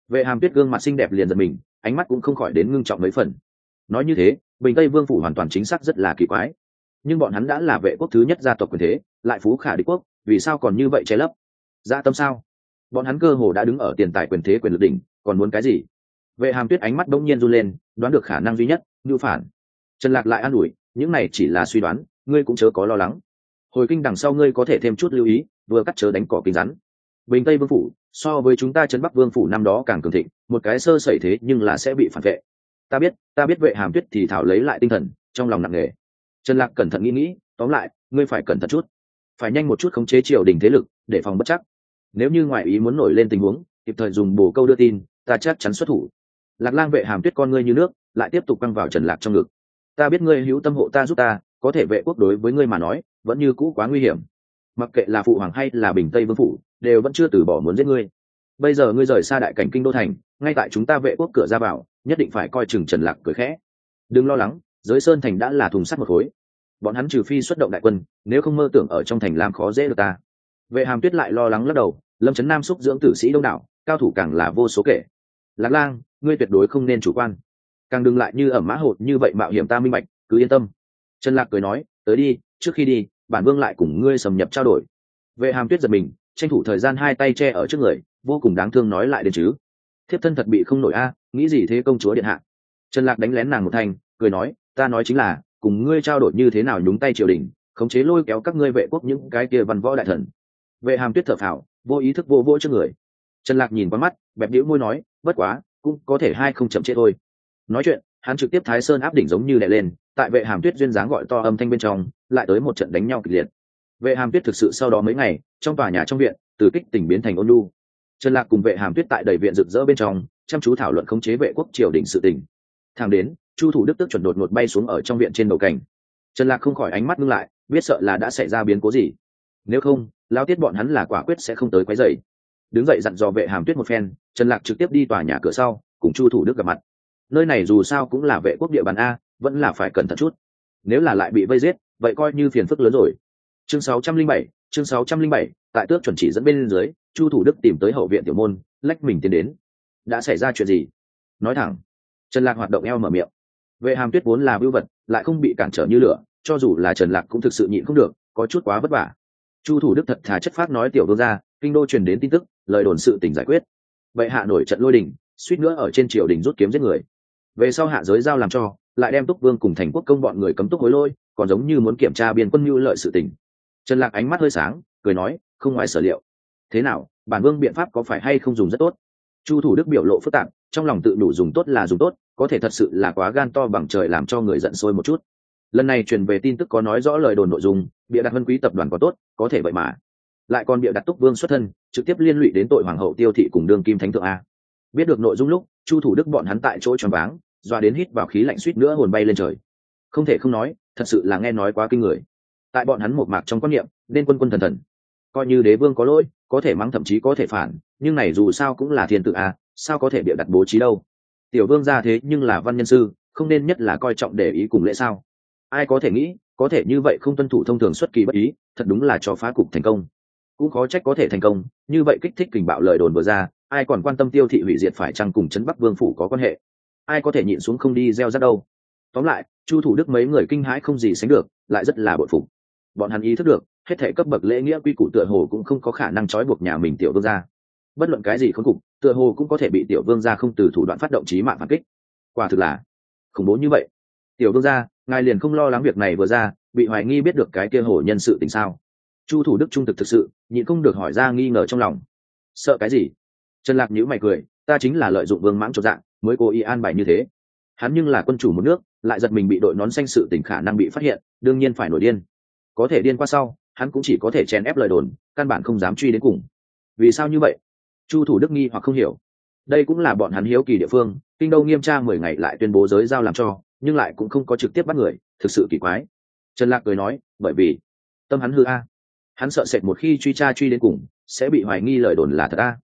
Vệ hàm tuyết gương mặt xinh đẹp liền giật mình, ánh mắt cũng không khỏi đến ngưng trọng mấy phần. Nói như thế, bình tây vương phủ hoàn toàn chính xác rất là kỳ quái nhưng bọn hắn đã là vệ quốc thứ nhất gia tộc quyền thế, lại phú khả đế quốc, vì sao còn như vậy che lấp? Dạ tâm sao? Bọn hắn cơ hồ đã đứng ở tiền tài quyền thế quyền lực đỉnh, còn muốn cái gì? Vệ hàm tuyết ánh mắt đông nhiên run lên, đoán được khả năng duy nhất ngưu phản. Trần lạc lại an ủi, những này chỉ là suy đoán, ngươi cũng chớ có lo lắng. Hồi kinh đằng sau ngươi có thể thêm chút lưu ý, vừa cắt chớ đánh cỏ kinh rắn. Bình tây vương phủ, so với chúng ta trấn bắc vương phủ năm đó càng cường thịnh, một cái sơ sẩy thế nhưng là sẽ bị phản vệ. Ta biết ta biết vệ hàm tuyết thì thảo lấy lại tinh thần, trong lòng nặng nề trần lạc cẩn thận nghĩ nghĩ, tóm lại, ngươi phải cẩn thận chút. Phải nhanh một chút khống chế triều đình thế lực, để phòng bất chắc. Nếu như ngoại ý muốn nổi lên tình huống, kịp thời dùng bồ câu đưa tin, ta chắc chắn xuất thủ. Lạc lang vệ hàm tuyết con ngươi như nước, lại tiếp tục căng vào trần lạc trong ngực. Ta biết ngươi hữu tâm hộ ta giúp ta, có thể vệ quốc đối với ngươi mà nói, vẫn như cũ quá nguy hiểm. Mặc kệ là phụ hoàng hay là bình tây vương phủ, đều vẫn chưa từ bỏ muốn giết ngươi. Bây giờ ngươi rời xa đại cảnh kinh đô thành, ngay tại chúng ta vệ quốc cửa ra vào, nhất định phải coi chừng trần lạc cười khẽ. Đừng lo lắng giới sơn thành đã là thùng sắt một khối. Bọn hắn trừ phi xuất động đại quân, nếu không mơ tưởng ở trong thành làm khó dễ được ta. Vệ hàm tuyết lại lo lắng lắc đầu, lâm trấn nam xúc dưỡng tử sĩ đông đảo, cao thủ càng là vô số kể. Lạc lang, ngươi tuyệt đối không nên chủ quan. Càng đừng lại như ở mã hột như vậy mạo hiểm ta minh bạch, cứ yên tâm. Trần lạc cười nói, tới đi, trước khi đi, bản vương lại cùng ngươi sầm nhập trao đổi. Vệ hàm tuyết giật mình, tranh thủ thời gian hai tay che ở trước người, vô cùng đáng thương nói lại đến chứ. Thiếp thân thật bị không nổi a, nghĩ gì thế công chúa điện hạ? Trần lạc đánh lén nàng một thành, cười nói ta nói chính là, cùng ngươi trao đổi như thế nào nhúng tay triều đình, khống chế lôi kéo các ngươi vệ quốc những cái kia văn võ đại thần. Vệ hàm tuyết thở phào, vô ý thức vô vô trước người. Trần lạc nhìn qua mắt, bẹp đĩu môi nói, bất quá, cũng có thể hai không chậm trễ thôi. Nói chuyện, hắn trực tiếp thái sơn áp đỉnh giống như đè lên, tại vệ hàm tuyết duyên dáng gọi to âm thanh bên trong, lại tới một trận đánh nhau kịch liệt. Vệ hàm tuyết thực sự sau đó mấy ngày, trong tòa nhà trong viện, từ kích tỉnh biến thành ôn lu trần lạc cùng vệ hàm tuyết tại đầy viện rực rỡ bên trong, chăm chú thảo luận khống chế vệ quốc triều đình sự tỉnh thang đến chu thủ đức tức chuẩn đột ngột bay xuống ở trong viện trên đầu cảnh trần lạc không khỏi ánh mắt ngưng lại biết sợ là đã xảy ra biến cố gì. Nếu không lao tiết bọn hắn là quả quyết sẽ không tới quấy dậy đứng dậy dặn dò vệ hàm tuyết một phen trần lạc trực tiếp đi tòa nhà cửa sau cùng chu thủ đức gặp mặt. Nơi này dù sao cũng là vệ quốc địa bàn a vẫn là phải cẩn thận chút. Nếu là lại bị vây giết vậy coi như phiền phức lớn rồi. Chương 607, chương 607, tại tước chuẩn chỉ dẫn bên dưới chu thủ đức tìm tới hậu viện tiểu môn lách mình tiến đến. Đã xảy ra chuyện gì? Nói thẳng. Trần lạc hoạt động eo mở miệng vệ hàm tuyết vốn là vưu vật, lại không bị cản trở như lửa, cho dù là trần lạc cũng thực sự nhịn không được, có chút quá vất vả. Chu thủ đức thật thà chất phát nói tiểu vương ra kinh đô truyền đến tin tức, lời đồn sự tình giải quyết. Vậy hạ nổi trận lôi đình, suýt nữa ở trên triều đình rút kiếm giết người. Về sau hạ giới giao làm cho, lại đem túc vương cùng thành quốc công bọn người cấm túc hối lôi, còn giống như muốn kiểm tra biên quân mưu lợi sự tình. Trần lạc ánh mắt hơi sáng, cười nói, không ngoài sở liệu. Thế nào, bản vương biện pháp có phải hay không dùng rất tốt? Chu thủ đức biểu lộ phức tạp, trong lòng tự đủ dùng tốt là dùng tốt có thể thật sự là quá gan to bằng trời làm cho người giận sôi một chút. Lần này truyền về tin tức có nói rõ lời đồn nội dung, bịa đặt vân quý tập đoàn có tốt, có thể vậy mà. Lại còn bịa đặt túc vương xuất thân, trực tiếp liên lụy đến tội hoàng hậu tiêu thị cùng đương kim thánh thượng a. Biết được nội dung lúc, chu thủ đức bọn hắn tại chỗ tròn váng, doa đến hít vào khí lạnh suýt nữa hồn bay lên trời. Không thể không nói, thật sự là nghe nói quá kinh người. Tại bọn hắn một mạc trong quan niệm, nên quân quân thần thần. Coi như đế vương có lỗi, có thể mắng thậm chí có thể phản, nhưng này dù sao cũng là thiên tự a, sao có thể bịa đặt bố trí đâu? Tiểu vương ra thế nhưng là văn nhân sư, không nên nhất là coi trọng để ý cùng lễ sao. Ai có thể nghĩ, có thể như vậy không tuân thủ thông thường xuất kỳ bất ý, thật đúng là cho phá cục thành công. Cũng khó trách có thể thành công, như vậy kích thích kình bạo lời đồn vừa ra, ai còn quan tâm tiêu thị hủy diệt phải chăng cùng chấn bắc vương phủ có quan hệ? Ai có thể nhịn xuống không đi gieo rắc đâu. Tóm lại, chu thủ đức mấy người kinh hãi không gì sánh được, lại rất là bội phục. Bọn hắn ý thức được, hết thể cấp bậc lễ nghĩa quy củ tựa hồ cũng không có khả năng trói buộc nhà mình tiểu vương gia. Bất luận cái gì khốn cục tựa hồ cũng có thể bị tiểu vương gia không từ thủ đoạn phát động trí mạng phản kích. Quả thực là khủng bố như vậy. Tiểu vương gia, ngài liền không lo lắng việc này vừa ra, bị hoài nghi biết được cái kia hồ nhân sự tình sao? Chu thủ đức trung thực thực sự, nhịn không được hỏi ra nghi ngờ trong lòng. Sợ cái gì? Trần lạc nhữ mày cười, ta chính là lợi dụng vương mãng cho dạng, mới cố ý an bài như thế. Hắn nhưng là quân chủ một nước, lại giật mình bị đội nón xanh sự tình khả năng bị phát hiện, đương nhiên phải nổi điên. Có thể điên qua sau, hắn cũng chỉ có thể chèn ép lời đồn, căn bản không dám truy đến cùng. Vì sao như vậy? Chu thủ đức nghi hoặc không hiểu. Đây cũng là bọn hắn hiếu kỳ địa phương, kinh đô nghiêm tra mười ngày lại tuyên bố giới giao làm cho, nhưng lại cũng không có trực tiếp bắt người, thực sự kỳ quái. Trần lạc cười nói, bởi vì, tâm hắn hư a. Hắn sợ sệt một khi truy tra truy đến cùng, sẽ bị hoài nghi lời đồn là thật a.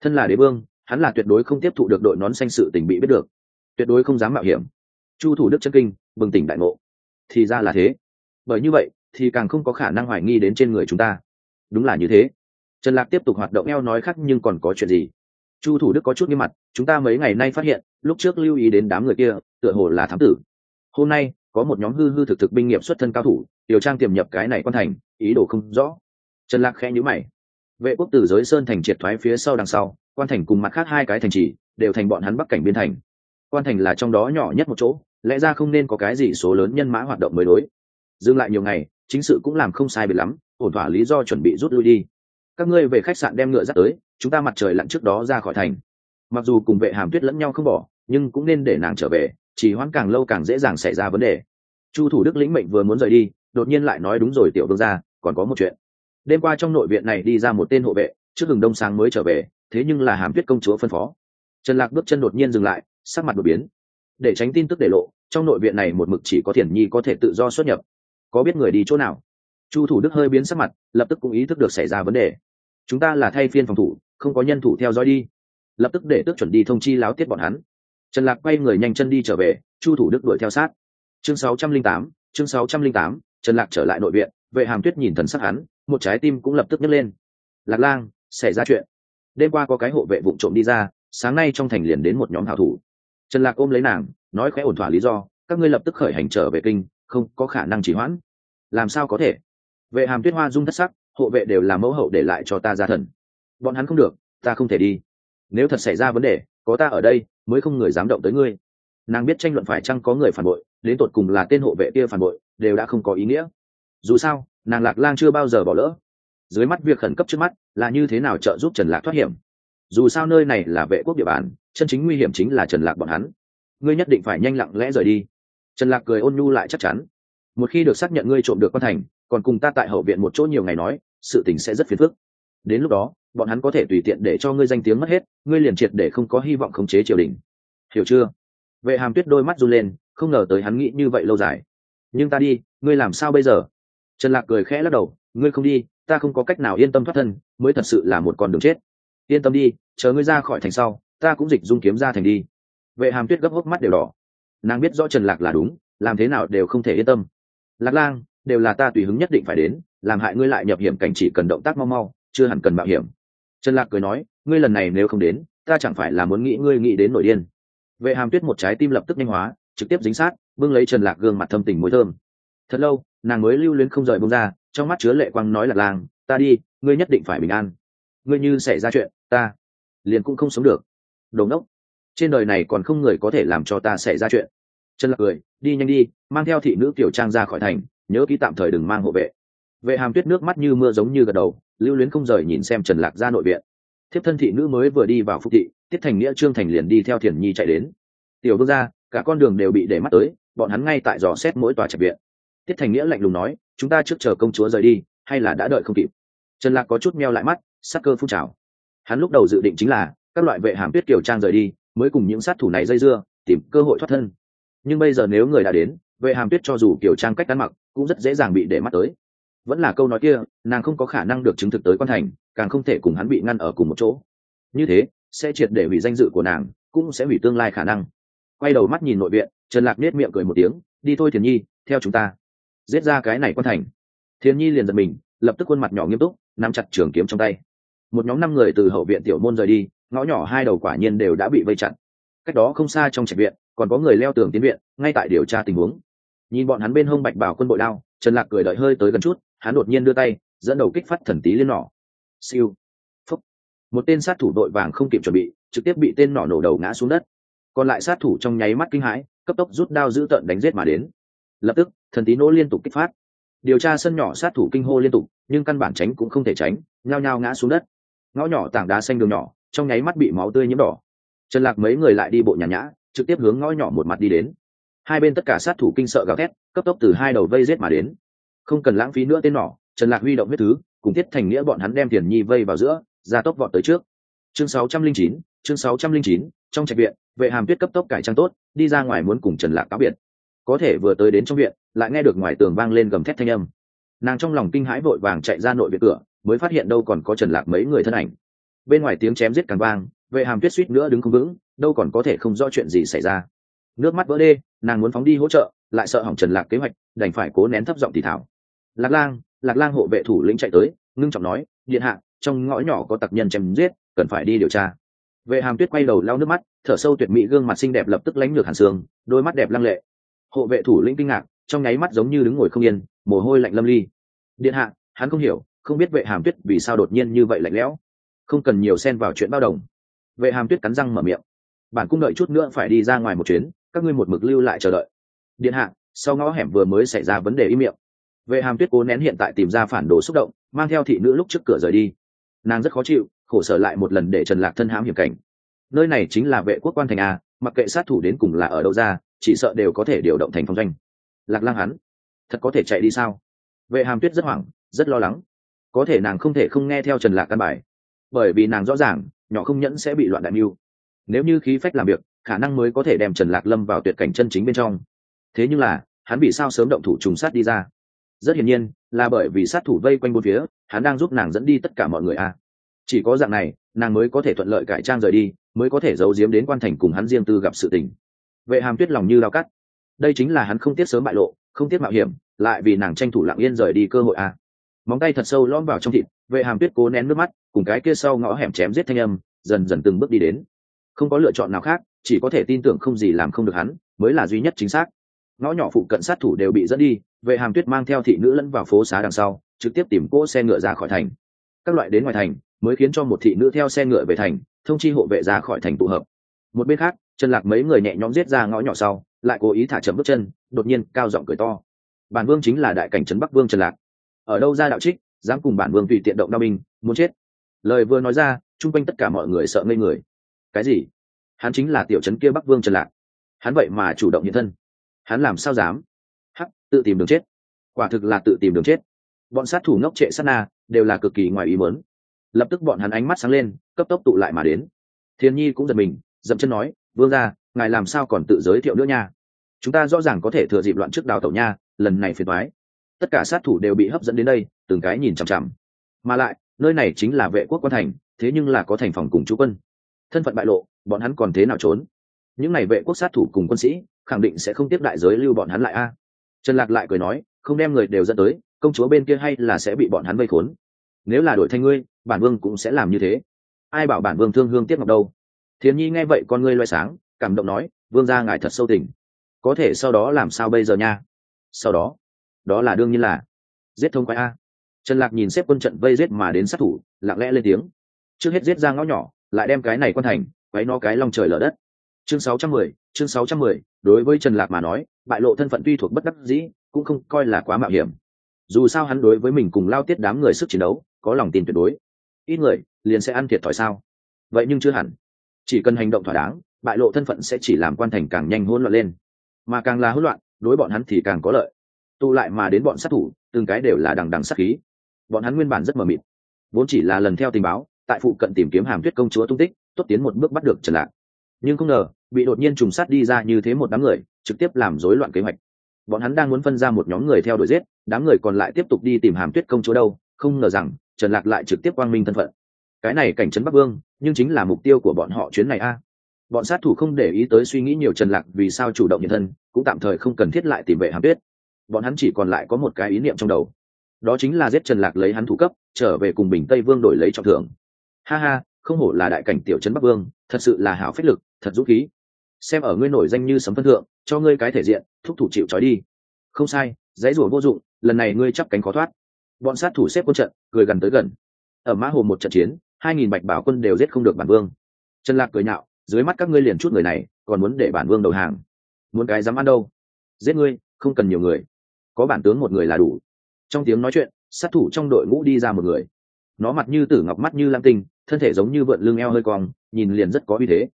Thân là đế vương, hắn là tuyệt đối không tiếp thụ được đội nón xanh sự tình bị biết được. Tuyệt đối không dám mạo hiểm. Chu thủ đức chân kinh, bừng tỉnh đại ngộ. Thì ra là thế. Bởi như vậy, thì càng không có khả năng hoài nghi đến trên người chúng ta. Đúng là như thế trần lạc tiếp tục hoạt động eo nói khác nhưng còn có chuyện gì? Chu thủ đức có chút nghiêm mặt, chúng ta mấy ngày nay phát hiện, lúc trước lưu ý đến đám người kia, tựa hồ là thám tử. Hôm nay, có một nhóm hư hư thực thực binh nghiệp xuất thân cao thủ, điều trang tiềm nhập cái này quan thành, ý đồ không rõ. Trần lạc khẽ nhíu mày. Vệ quốc tử giới sơn thành triệt thoái phía sau đằng sau, quan thành cùng mặt khác hai cái thành trì, đều thành bọn hắn bắc cảnh biên thành. Quan thành là trong đó nhỏ nhất một chỗ, lẽ ra không nên có cái gì số lớn nhân mã hoạt động mới đối. Dừng lại nhiều ngày, chính sự cũng làm không sai biệt lắm, ổn thỏa lý do chuẩn bị rút lui đi các ngươi về khách sạn đem ngựa dắt tới, chúng ta mặt trời lặn trước đó ra khỏi thành. Mặc dù cùng vệ hàm tuyết lẫn nhau không bỏ, nhưng cũng nên để nàng trở về, chỉ hoãn càng lâu càng dễ dàng xảy ra vấn đề. Chu thủ đức lĩnh mệnh vừa muốn rời đi, đột nhiên lại nói đúng rồi tiểu vương ra còn có một chuyện. Đêm qua trong nội viện này đi ra một tên hộ vệ, trước hừng đông sáng mới trở về, thế nhưng là hàm tuyết công chúa phân phó. Trần lạc bước chân đột nhiên dừng lại, sắc mặt đột biến. Để tránh tin tức để lộ, trong nội viện này một mực chỉ có thiền nhi có thể tự do xuất nhập. Có biết người đi chỗ nào? Chu thủ đức hơi biến sắc mặt, lập tức cũng ý thức được xảy ra vấn đề chúng ta là thay phiên phòng thủ không có nhân thủ theo dõi đi. Lập tức để tước chuẩn đi thông chi láo tiết bọn hắn. Trần lạc quay người nhanh chân đi trở về chu thủ đức đuổi theo sát. Chương 608, chương 608, trần lạc trở lại nội viện vệ hàm tuyết nhìn thần sắc hắn một trái tim cũng lập tức nhấc lên. Lạc lang xảy ra chuyện. Đêm qua có cái hộ vệ vụ trộm đi ra sáng nay trong thành liền đến một nhóm hảo thủ. Trần lạc ôm lấy nàng nói khẽ ổn thỏa lý do các ngươi lập tức khởi hành trở về kinh không có khả năng trì hoãn. Làm sao có thể? Vệ hàm tuyết hoa dung thất sắc hộ vệ đều là mẫu hậu để lại cho ta ra thần. Bọn hắn không được, ta không thể đi. Nếu thật xảy ra vấn đề, có ta ở đây, mới không người dám động tới ngươi. Nàng biết tranh luận phải chăng có người phản bội, đến tột cùng là tên hộ vệ kia phản bội, đều đã không có ý nghĩa. Dù sao, nàng lạc lang chưa bao giờ bỏ lỡ. Dưới mắt việc khẩn cấp trước mắt, là như thế nào trợ giúp trần lạc thoát hiểm? Dù sao nơi này là vệ quốc địa bàn, chân chính nguy hiểm chính là trần lạc bọn hắn. Ngươi nhất định phải nhanh lặng lẽ rời đi. Trần lạc cười ôn nhu lại chắc chắn. Một khi được xác nhận ngươi trộm được quan thành, còn cùng ta tại hậu viện một chỗ nhiều ngày nói sự tình sẽ rất phiền phức. Đến lúc đó, bọn hắn có thể tùy tiện để cho ngươi danh tiếng mất hết, ngươi liền triệt để không có hy vọng khống chế triều đình. Hiểu chưa? Vệ hàm tuyết đôi mắt run lên, không ngờ tới hắn nghĩ như vậy lâu dài. Nhưng ta đi, ngươi làm sao bây giờ? Trần lạc cười khẽ lắc đầu, ngươi không đi, ta không có cách nào yên tâm thoát thân, mới thật sự là một con đường chết. Yên tâm đi, chờ ngươi ra khỏi thành sau, ta cũng dịch dung kiếm ra thành đi. Vệ hàm tuyết gấp hốc mắt đều đỏ. Nàng biết rõ trần lạc là đúng, làm thế nào đều không thể yên tâm. Lạc lang, đều là ta tùy hứng nhất định phải đến làm hại ngươi lại nhập hiểm cảnh chỉ cần động tác mau mau, chưa hẳn cần mạo hiểm. Trần lạc cười nói, ngươi lần này nếu không đến, ta chẳng phải là muốn nghĩ ngươi nghĩ đến nội điên. Vệ hàm tuyết một trái tim lập tức nhanh hóa, trực tiếp dính sát, bưng lấy trần lạc gương mặt thâm tình mối thơm. Thật lâu, nàng mới lưu luyến không rời bông ra, trong mắt chứa lệ quang nói lạc lang ta đi, ngươi nhất định phải bình an. Ngươi như xảy ra chuyện, ta liền cũng không sống được. Đồ ngốc. Trên đời này còn không người có thể làm cho ta xảy ra chuyện. Trần lạc cười, đi nhanh đi, mang theo thị nữ tiểu trang ra khỏi thành, nhớ ký tạm thời đừng mang hộ vệ vệ hàm tuyết nước mắt như mưa giống như gật đầu, lưu luyến không rời nhìn xem trần lạc ra nội viện. Thiếp thân thị nữ mới vừa đi vào phúc thị, tiết thành nghĩa, trương thành liền đi theo thiền nhi chạy đến. Tiểu vương ra cả con đường đều bị để mắt tới, bọn hắn ngay tại dò xét mỗi tòa trạch viện. Tiết thành nghĩa lạnh lùng nói, chúng ta trước chờ công chúa rời đi, hay là đã đợi không kịp? Trần lạc có chút meo lại mắt, sắc cơ phun trào. Hắn lúc đầu dự định chính là, các loại vệ hàm tuyết kiều trang rời đi, mới cùng những sát thủ này dây dưa, tìm cơ hội thoát thân. Nhưng bây giờ nếu người đã đến, vệ hàm tuyết cho dù kiều trang cách ăn mặc, cũng rất dễ dàng bị để mắt tới vẫn là câu nói kia, nàng không có khả năng được chứng thực tới quan thành, càng không thể cùng hắn bị ngăn ở cùng một chỗ. Như thế, sẽ triệt để hủy danh dự của nàng, cũng sẽ hủy tương lai khả năng. Quay đầu mắt nhìn nội viện, trần lạc nết miệng cười một tiếng, đi thôi thiền nhi, theo chúng ta. Giết ra cái này quan thành. Thiền nhi liền giật mình, lập tức khuôn mặt nhỏ nghiêm túc, nắm chặt trường kiếm trong tay. Một nhóm năm người từ hậu viện tiểu môn rời đi, ngõ nhỏ hai đầu quả nhiên đều đã bị vây chặn. Cách đó không xa trong trạch viện, còn có người leo tường tiến viện, ngay tại điều tra tình huống. Nhìn bọn hắn bên hông bạch bảo quân bội đao, trần lạc cười đợi hơi tới gần chút hắn đột nhiên đưa tay, dẫn đầu kích phát thần tí liên nỏ. Siêu. Phúc. Một tên sát thủ đội vàng không kịp chuẩn bị, trực tiếp bị tên nỏ nổ đầu ngã xuống đất. Còn lại sát thủ trong nháy mắt kinh hãi, cấp tốc rút đao giữ tận đánh giết mà đến. Lập tức, thần tí nỗ liên tục kích phát. Điều tra sân nhỏ sát thủ kinh hô liên tục, nhưng căn bản tránh cũng không thể tránh, nhao nhao ngã xuống đất. Ngõ nhỏ tảng đá xanh đường nhỏ, trong nháy mắt bị máu tươi nhiễm đỏ. Trần lạc mấy người lại đi bộ nhà nhã, trực tiếp hướng ngõ nhỏ một mặt đi đến. Hai bên tất cả sát thủ kinh sợ gào thét, cấp tốc từ hai đầu vây giết mà đến không cần lãng phí nữa tên nỏ trần lạc huy động huyết thứ cùng thiết thành nghĩa bọn hắn đem tiền nhi vây vào giữa ra tốc vọt tới trước. Chương 609, chương 609, trong trạch viện vệ hàm tuyết cấp tốc cải trang tốt đi ra ngoài muốn cùng trần lạc cáo biệt. Có thể vừa tới đến trong viện lại nghe được ngoài tường vang lên gầm thét thanh âm. Nàng trong lòng kinh hãi vội vàng chạy ra nội viện cửa mới phát hiện đâu còn có trần lạc mấy người thân ảnh. Bên ngoài tiếng chém giết càng vang vệ hàm tuyết suýt nữa đứng không vững đâu còn có thể không rõ chuyện gì xảy ra. Nước mắt vỡ đê nàng muốn phóng đi hỗ trợ lại sợ hỏng trần lạc kế hoạch đành phải cố nén thấp giọng thì thảo lạc lang lạc lang hộ vệ thủ lĩnh chạy tới, ngưng trọng nói, điện hạ, trong ngõ nhỏ có tặc nhân chém giết, cần phải đi điều tra. Vệ hàm tuyết quay đầu lau nước mắt, thở sâu tuyệt mỹ, gương mặt xinh đẹp lập tức lánh được hàn xương, đôi mắt đẹp lăng lệ. Hộ vệ thủ lĩnh kinh ngạc, trong nháy mắt giống như đứng ngồi không yên, mồ hôi lạnh lâm ly. Điện hạ, hắn không hiểu, không biết vệ hàm tuyết vì sao đột nhiên như vậy lạnh lẽo. Không cần nhiều xen vào chuyện bao đồng. Vệ hàm tuyết cắn răng mở miệng. Bản cung đợi chút nữa phải đi ra ngoài một chuyến, các ngươi một mực lưu lại chờ đợi. Điện hạ, sau ngõ hẻm vừa mới xảy ra vấn đề im miệng vệ hàm tuyết cố nén hiện tại tìm ra phản đồ xúc động, mang theo thị nữ lúc trước cửa rời đi. Nàng rất khó chịu, khổ sở lại một lần để trần lạc thân hãm hiểm cảnh. Nơi này chính là vệ quốc quan thành a, mặc kệ sát thủ đến cùng là ở đâu ra, chỉ sợ đều có thể điều động thành phong doanh. Lạc lang hắn, thật có thể chạy đi sao? Vệ hàm tuyết rất hoảng, rất lo lắng. Có thể nàng không thể không nghe theo trần lạc căn bài. Bởi vì nàng rõ ràng, nhỏ không nhẫn sẽ bị loạn đại mưu. Nếu như khí phách làm việc, khả năng mới có thể đem trần lạc lâm vào tuyệt cảnh chân chính bên trong. Thế nhưng là, hắn bị sao sớm động thủ trùng sát đi ra? Rất hiển nhiên, là bởi vì sát thủ vây quanh bốn phía, hắn đang giúp nàng dẫn đi tất cả mọi người à chỉ có dạng này, nàng mới có thể thuận lợi cải trang rời đi, mới có thể giấu giếm đến quan thành cùng hắn riêng tư gặp sự tình. Vệ hàm tuyết lòng như lao cắt. Đây chính là hắn không tiếc sớm bại lộ, không tiếc mạo hiểm, lại vì nàng tranh thủ lặng yên rời đi cơ hội à móng tay thật sâu lõm vào trong thịt, vệ hàm tuyết cố nén nước mắt, cùng cái kia sau ngõ hẻm chém giết thanh âm, dần dần từng bước đi đến. Không có lựa chọn nào khác, chỉ có thể tin tưởng không gì làm không được hắn, mới là duy nhất chính xác. Ngõ nhỏ phụ cận sát thủ đều bị dẫn đi vệ hàm tuyết mang theo thị nữ lẫn vào phố xá đằng sau, trực tiếp tìm cỗ xe ngựa ra khỏi thành. Các loại đến ngoài thành mới khiến cho một thị nữ theo xe ngựa về thành, thông chi hộ vệ ra khỏi thành tụ hợp. Một bên khác, trần lạc mấy người nhẹ nhõm giết ra ngõ nhỏ sau, lại cố ý thả chậm bước chân, đột nhiên cao giọng cười to. Bản vương chính là đại cảnh trấn bắc vương trần lạc. Ở đâu ra đạo trích, dám cùng bản vương tùy tiện động đao binh, muốn chết. Lời vừa nói ra, chung quanh tất cả mọi người sợ ngây người. Cái gì? Hắn chính là tiểu trấn kia bắc vương trần lạc. Hắn vậy mà chủ động hiện thân. Hắn làm sao dám? Hắc, tự tìm đường chết. Quả thực là tự tìm đường chết. Bọn sát thủ ngốc trệ sát na, đều là cực kỳ ngoài ý mớn lập tức bọn hắn ánh mắt sáng lên, cấp tốc tụ lại mà đến. Thiên nhi cũng giật mình, dậm chân nói, vương ra ngài làm sao còn tự giới thiệu nữa nha? Chúng ta rõ ràng có thể thừa dịp loạn trước đào tẩu nha, lần này phiền thoái tất cả sát thủ đều bị hấp dẫn đến đây, từng cái nhìn chằm chằm. Mà lại, nơi này chính là vệ quốc quan thành, thế nhưng là có thành phòng cùng chú quân. Thân phận bại lộ, bọn hắn còn thế nào trốn? Những n à y vệ quốc sát thủ cùng quân sĩ, khẳng định sẽ không tiếp đại giới lưu bọn hắn lại a trần lạc lại cười nói không đem người đều dẫn tới công chúa bên kia hay là sẽ bị bọn hắn vây khốn. Nếu là đổi thanh ngươi bản vương cũng sẽ làm như thế. Ai bảo bản vương thương hương tiếc ngọc đâu? Thiền nhi nghe vậy con ngươi loay sáng cảm động nói vương ra ngài thật sâu tình. Có thể sau đó làm sao bây giờ nha? Sau đó đó là đương nhiên là giết thông quái a. Trần lạc nhìn xếp quân trận vây giết mà đến sát thủ lặng lẽ lên tiếng. Trước hết giết ra ngõ nhỏ lại đem cái này quan thành quấy nó cái lòng trời lở đất. Chương 610, chương 610, đối với trần lạc mà nói bại lộ thân phận tuy thuộc bất đắc dĩ, cũng không coi là quá mạo hiểm. Dù sao hắn đối với mình cùng lao tiết đám người sức chiến đấu, có lòng tin tuyệt đối. Ít người, liền sẽ ăn thiệt thòi sao? Vậy nhưng chưa hẳn. Chỉ cần hành động thỏa đáng, bại lộ thân phận sẽ chỉ làm quan thành càng nhanh hỗn loạn lên. Mà càng là hỗn loạn, đối bọn hắn thì càng có lợi. Tụ lại mà đến bọn sát thủ, từng cái đều là đằng đằng sát khí. Bọn hắn nguyên bản rất mờ mịt. Vốn chỉ là lần theo tình báo, tại phụ cận tìm kiếm hàm tuyết công chúa tung tích, tốt tiến một bước bắt được trần lạc. Nhưng không ngờ, bị đột nhiên trùng sát đi ra như thế một đám người trực tiếp làm rối loạn kế hoạch. Bọn hắn đang muốn phân ra một nhóm người theo đuổi giết, đám người còn lại tiếp tục đi tìm hàm tuyết công chúa đâu, không ngờ rằng, trần lạc lại trực tiếp quang minh thân phận. Cái này cảnh trấn bắc vương, nhưng chính là mục tiêu của bọn họ chuyến này a. Bọn sát thủ không để ý tới suy nghĩ nhiều trần lạc vì sao chủ động như thân, cũng tạm thời không cần thiết lại tìm vệ hàm tuyết. Bọn hắn chỉ còn lại có một cái ý niệm trong đầu. Đó chính là giết trần lạc lấy hắn thủ cấp, trở về cùng bình tây vương đổi lấy trọng thưởng. Ha ha, không hổ là đại cảnh tiểu trấn bắc vương, thật sự là hảo phách lực, thật dũng khí xem ở ngươi nổi danh như sấm phân thượng, cho ngươi cái thể diện, thúc thủ chịu trói đi. Không sai, dãy rủa vô dụng, lần này ngươi chắp cánh khó thoát. Bọn sát thủ xếp quân trận, cười gần tới gần. Ở mã hồ một trận chiến, hai nghìn bạch bảo quân đều giết không được bản vương. Trần lạc cười nhạo, dưới mắt các ngươi liền chút người này, còn muốn để bản vương đầu hàng. Muốn cái dám ăn đâu? Giết ngươi, không cần nhiều người. Có bản tướng một người là đủ. Trong tiếng nói chuyện, sát thủ trong đội ngũ đi ra một người. Nó mặt như tử ngọc mắt như lam tinh, thân thể giống như vượn lưng eo hơi cong, nhìn liền rất có uy thế.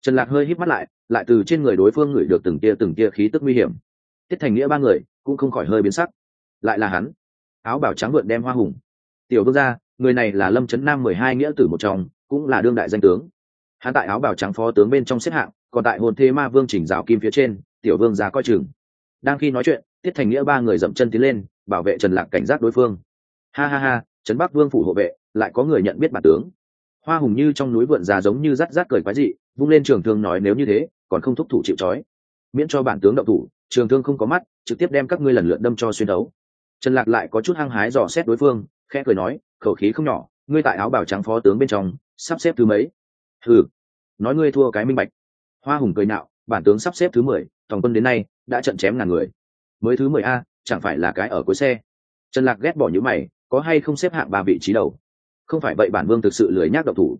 Trần lạc hơi hít mắt lại lại từ trên người đối phương ngửi được từng tia từng tia khí tức nguy hiểm. Tiết thành nghĩa ba người cũng không khỏi hơi biến sắc. Lại là hắn. Áo bào trắng vượn đem hoa hùng. Tiểu vương gia, người này là lâm trấn nam mười hai nghĩa tử một trong, cũng là đương đại danh tướng. Hắn tại áo bào trắng phó tướng bên trong xếp hạng, còn tại hồn thế ma vương chỉnh rào kim phía trên, tiểu vương gia coi chừng. Đang khi nói chuyện tiết thành nghĩa ba người dậm chân tiến lên, bảo vệ trần lạc cảnh giác đối phương. Ha ha ha, trấn bắc vương phủ hộ vệ, lại có người nhận biết bản tướng. Hoa hùng như trong núi vượn già giống như rát rát cười quái dị, vung lên trường thương nói nếu như thế còn không thúc thủ chịu trói. Miễn cho bản tướng động thủ, trường thương không có mắt, trực tiếp đem các ngươi lần lượt đâm cho xuyên đấu. Trần lạc lại có chút hăng hái dò xét đối phương, khẽ cười nói, khẩu khí không nhỏ, ngươi tại áo bảo trắng phó tướng bên trong, sắp xếp thứ mấy? Ừ nói ngươi thua cái minh bạch. Hoa hùng cười nạo, bản tướng sắp xếp thứ mười, tổng quân đến nay, đã trận chém ngàn người. Mới thứ mười a, chẳng phải là cái ở cuối xe? Trần lạc ghét bỏ những mày, có hay không xếp hạng ba vị trí đầu? Không phải vậy bản vương thực sự lười nhác độc thủ.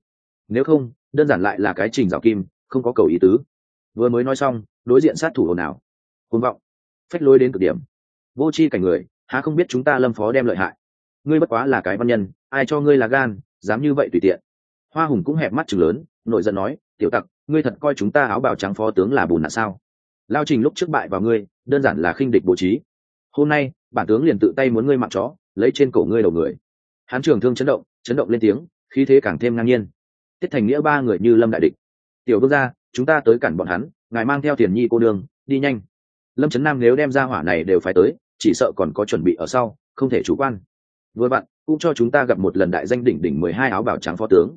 Nếu không, đơn giản lại là cái trình rào kim, không có cầu ý tứ vừa mới nói xong, đối diện sát thủ ồn nào côn vọng. Phách lối đến cực điểm. Vô c h i cảnh người, há không biết chúng ta lâm phó đem lợi hại. Ngươi bất quá là cái văn nhân, ai cho ngươi là gan, dám như vậy tùy tiện. Hoa hùng cũng hẹp mắt chừng lớn nội giận nói, tiểu tặc, ngươi thật coi chúng ta áo bào trắng phó tướng là bùn nạn sao? Lao trình lúc trước bại vào ngươi, đơn giản là khinh địch bố trí. Hôm nay, bản tướng liền tự tay muốn ngươi mặc chó, lấy trên cổ ngươi đầu người. Hán trường thương chấn động chấn động lên tiếng, khí thế càng thêm ngang nhiên. Tiết thành nghĩa ba người như lâm đại địch. Tiểu quốc gia chúng ta tới cản bọn hắn, ngài mang theo tiền nhi cô đường đi nhanh. Lâm trấn nam nếu đem ra hỏa này đều phải tới, chỉ sợ còn có chuẩn bị ở sau, không thể chủ quan. Vừa bạn cũng cho chúng ta gặp một lần đại danh đỉnh đỉnh mười hai áo bảo trắng phó tướng.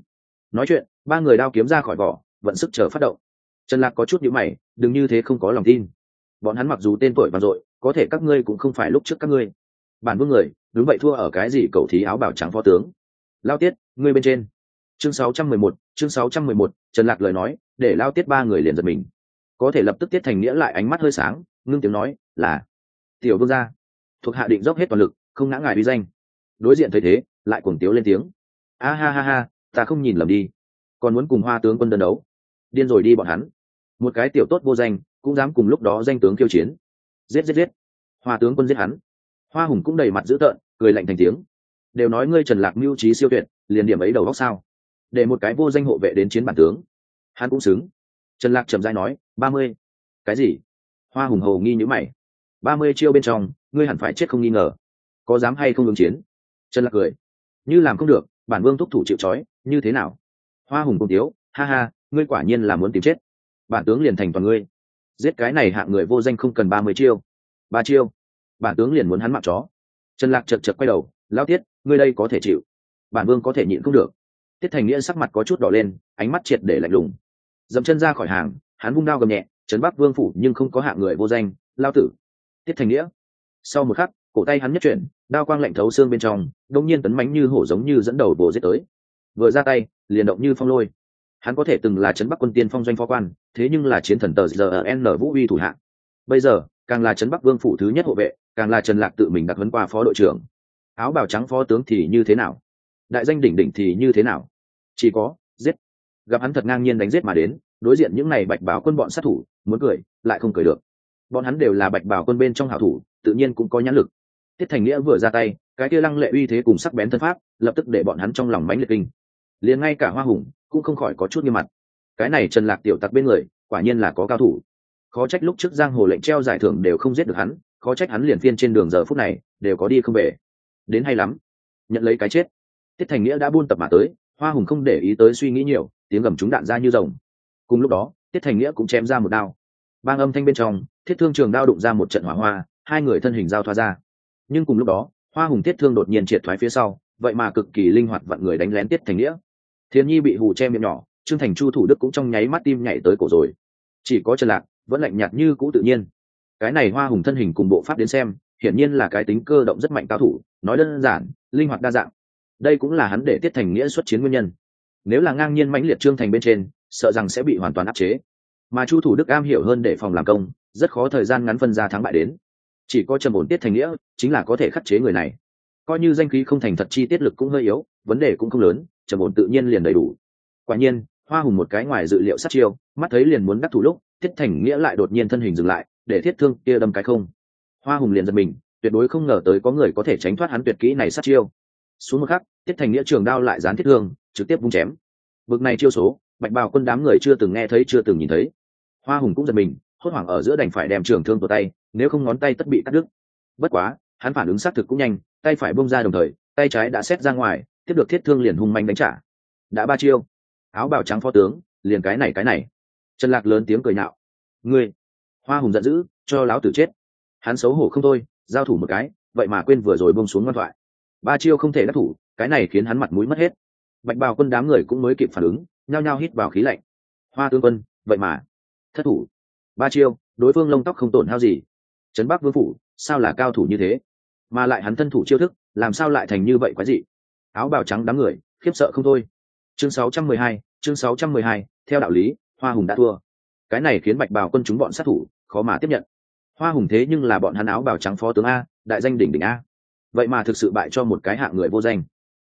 Nói chuyện, ba người đao kiếm ra khỏi vỏ, vận sức chờ phát động. Trần lạc có chút nhữ mày, đừng như thế không có lòng tin. Bọn hắn mặc dù tên tuổi vang dội, có thể các ngươi cũng không phải lúc trước các ngươi. Bản vương người, đúng vậy thua ở cái gì cầu thí áo bảo trắng phó tướng? Lao tiết, ngươi bên trên chương 611, chương 611, trần lạc lời nói để lao tiết ba người liền giật mình. Có thể lập tức tiết thành nghĩa lại ánh mắt hơi sáng ngưng tiếng nói là tiểu vương gia thuộc hạ định dốc hết toàn lực không ngã ngài uy danh. Đối diện thấy thế lại cuồng tiếu lên tiếng a ha ha ha ta không nhìn lầm đi còn muốn cùng hoa tướng quân đơn đấu. Điên rồi đi bọn hắn. Một cái tiểu tốt vô danh cũng dám cùng lúc đó danh tướng khiêu chiến. Giết giết giết. Hoa tướng quân giết hắn. Hoa hùng cũng đầy mặt dữ tợn cười lạnh thành tiếng đều nói ngươi trần lạc mưu trí siêu tuyệt liền điểm ấy đầu góc sao? Để một cái vô danh hộ vệ đến chiến bản tướng. Hắn cũng xứng. Trần lạc trầm dai nói, ba mươi. Cái gì? Hoa hùng hầu nghi nhữ mày. Ba mươi chiêu bên trong, ngươi hẳn phải chết không nghi ngờ. Có dám hay không ứng chiến? Trần lạc cười. Như làm không được, bản vương thúc thủ chịu trói, như thế nào? Hoa hùng công tiếu, ha ha, ngươi quả nhiên là muốn tìm chết. Bản tướng liền thành toàn ngươi. Giết cái này hạng người vô danh không cần ba mươi chiêu. Ba chiêu? Bản tướng liền muốn hắn mạng chó. Trần lạc chật chật quay đầu lao tiết, ngươi đây có thể chịu. Bản vương có thể nhịn không được tiết thành nghĩa sắc mặt có chút đỏ lên, ánh mắt triệt để lạnh lùng. Dậm chân ra khỏi hàng, hắn vung đao gầm nhẹ, trấn bắc vương phủ nhưng không có hạng người vô danh, lao tử. Tiết thành nghĩa. Sau một khắc, cổ tay hắn nhất chuyển, đao quang lạnh thấu xương bên trong đông nhiên tấn mánh như hổ giống như dẫn đầu bồ giết tới. Vừa ra tay, liền động như phong lôi. Hắn có thể từng là trấn bắc quân tiên phong doanh phó quan, thế nhưng là chiến thần tờ giờ n vũ uy thủ hạng. Bây giờ, càng là trấn bắc vương phủ thứ nhất hộ vệ, càng là trần lạc tự mình đặt vấn qua phó đội trưởng. Áo bào trắng phó tướng thì như thế nào? Đại danh đỉnh đỉnh thì như thế nào? Chỉ có, giết. Gặp hắn thật ngang nhiên đánh giết mà đến, đối diện những này bạch bảo quân bọn sát thủ, muốn cười, lại không cười được. Bọn hắn đều là bạch bảo quân bên trong hảo thủ, tự nhiên cũng có nhãn lực. Tiết thành nghĩa vừa ra tay, cái kia lăng lệ uy thế cùng sắc bén thân pháp, lập tức để bọn hắn trong lòng mánh liệt kinh. Liền ngay cả hoa hùng cũng không khỏi có chút nghiêm mặt. Cái này trần lạc tiểu tặc bên người, quả nhiên là có cao thủ. Khó trách lúc trước giang hồ lệnh treo giải thưởng đều không giết được hắn, khó trách hắn liền phiên trên đường giờ phút này đều có đi không về. Đến hay lắm. Nhận lấy cái chết. Tiết thành nghĩa đã buôn tập mà tới hoa hùng không để ý tới suy nghĩ nhiều, tiếng gầm chúng đạn ra như rồng. Cùng lúc đó, tiết thành nghĩa cũng chém ra một đao. Bang âm thanh bên trong, thiết thương trường đao đụng ra một trận hỏa hoa, hai người thân hình giao thoa ra. Nhưng cùng lúc đó, hoa hùng thiết thương đột nhiên triệt thoái phía sau, vậy mà cực kỳ linh hoạt vặn người đánh lén tiết thành nghĩa. Thiên nhi bị hù che miệng nhỏ, trương thành chu thủ đức cũng trong nháy mắt tim nhảy tới cổ rồi. Chỉ có trần lạc, vẫn lạnh nhạt như cũ tự nhiên. Cái này hoa hùng thân hình cùng bộ pháp đến xem, hiển nhiên là cái tính cơ động rất mạnh cao thủ, nói đơn giản, linh hoạt đa dạng đây cũng là hắn để tiết thành nghĩa xuất chiến nguyên nhân. Nếu là ngang nhiên mãnh liệt trương thành bên trên, sợ rằng sẽ bị hoàn toàn áp chế. Mà chu thủ đức am hiểu hơn để phòng làm công, rất khó thời gian ngắn phân ra thắng bại đến. Chỉ có trầm ổn tiết thành nghĩa, chính là có thể khắc chế người này. Coi như danh khí không thành thật chi tiết lực cũng hơi yếu, vấn đề cũng không lớn, trầm ổn tự nhiên liền đầy đủ. Quả nhiên, hoa hùng một cái ngoài dự liệu sát chiêu, mắt thấy liền muốn đắc thủ lúc, tiết thành nghĩa lại đột nhiên thân hình dừng lại, để thiết thương kia đâm cái không. Hoa hùng liền giật mình, tuyệt đối không ngờ tới có người có thể tránh thoát hắn tuyệt kỹ này sát chiêu. Xuống một khắc tiết thành nghĩa trường đao lại dán thiết thương, trực tiếp vung chém. Bực này chiêu số, bạch bào quân đám người chưa từng nghe thấy, chưa từng nhìn thấy. Hoa hùng cũng giật mình, hốt hoảng ở giữa đành phải đem trường thương của tay, nếu không ngón tay tất bị cắt đứt. Bất quá, hắn phản ứng xác thực cũng nhanh, tay phải bông ra đồng thời, tay trái đã xét ra ngoài, tiếp được thiết thương liền hung manh đánh trả. Đã ba chiêu. Áo bào trắng phó tướng, liền cái này cái này. Trần lạc lớn tiếng cười nạo. Ngươi, hoa hùng giận dữ, cho láo tử chết. Hắn xấu hổ không thôi, giao thủ một cái, vậy mà quên vừa rồi bông xuống ngoan thoại. Ba chiêu không thể đắc thủ cái này khiến hắn mặt mũi mất hết. Bạch bào quân đám người cũng mới kịp phản ứng nhao nhao hít vào khí lạnh. Hoa tướng quân vậy mà. Thất thủ. Ba chiêu đối phương lông tóc không tổn hao gì. Trấn bắc vương phủ sao là cao thủ như thế? Mà lại hắn thân thủ chiêu thức làm sao lại thành như vậy quái dị? Áo bào trắng đám người khiếp sợ không thôi. Chương 612, chương 612, theo đạo lý hoa hùng đã thua. Cái này khiến bạch bào quân chúng bọn sát thủ khó mà tiếp nhận. Hoa hùng thế nhưng là bọn hắn áo bào trắng phó tướng a đại danh đỉnh đỉnh a. Vậy mà thực sự bại cho một cái hạng người vô danh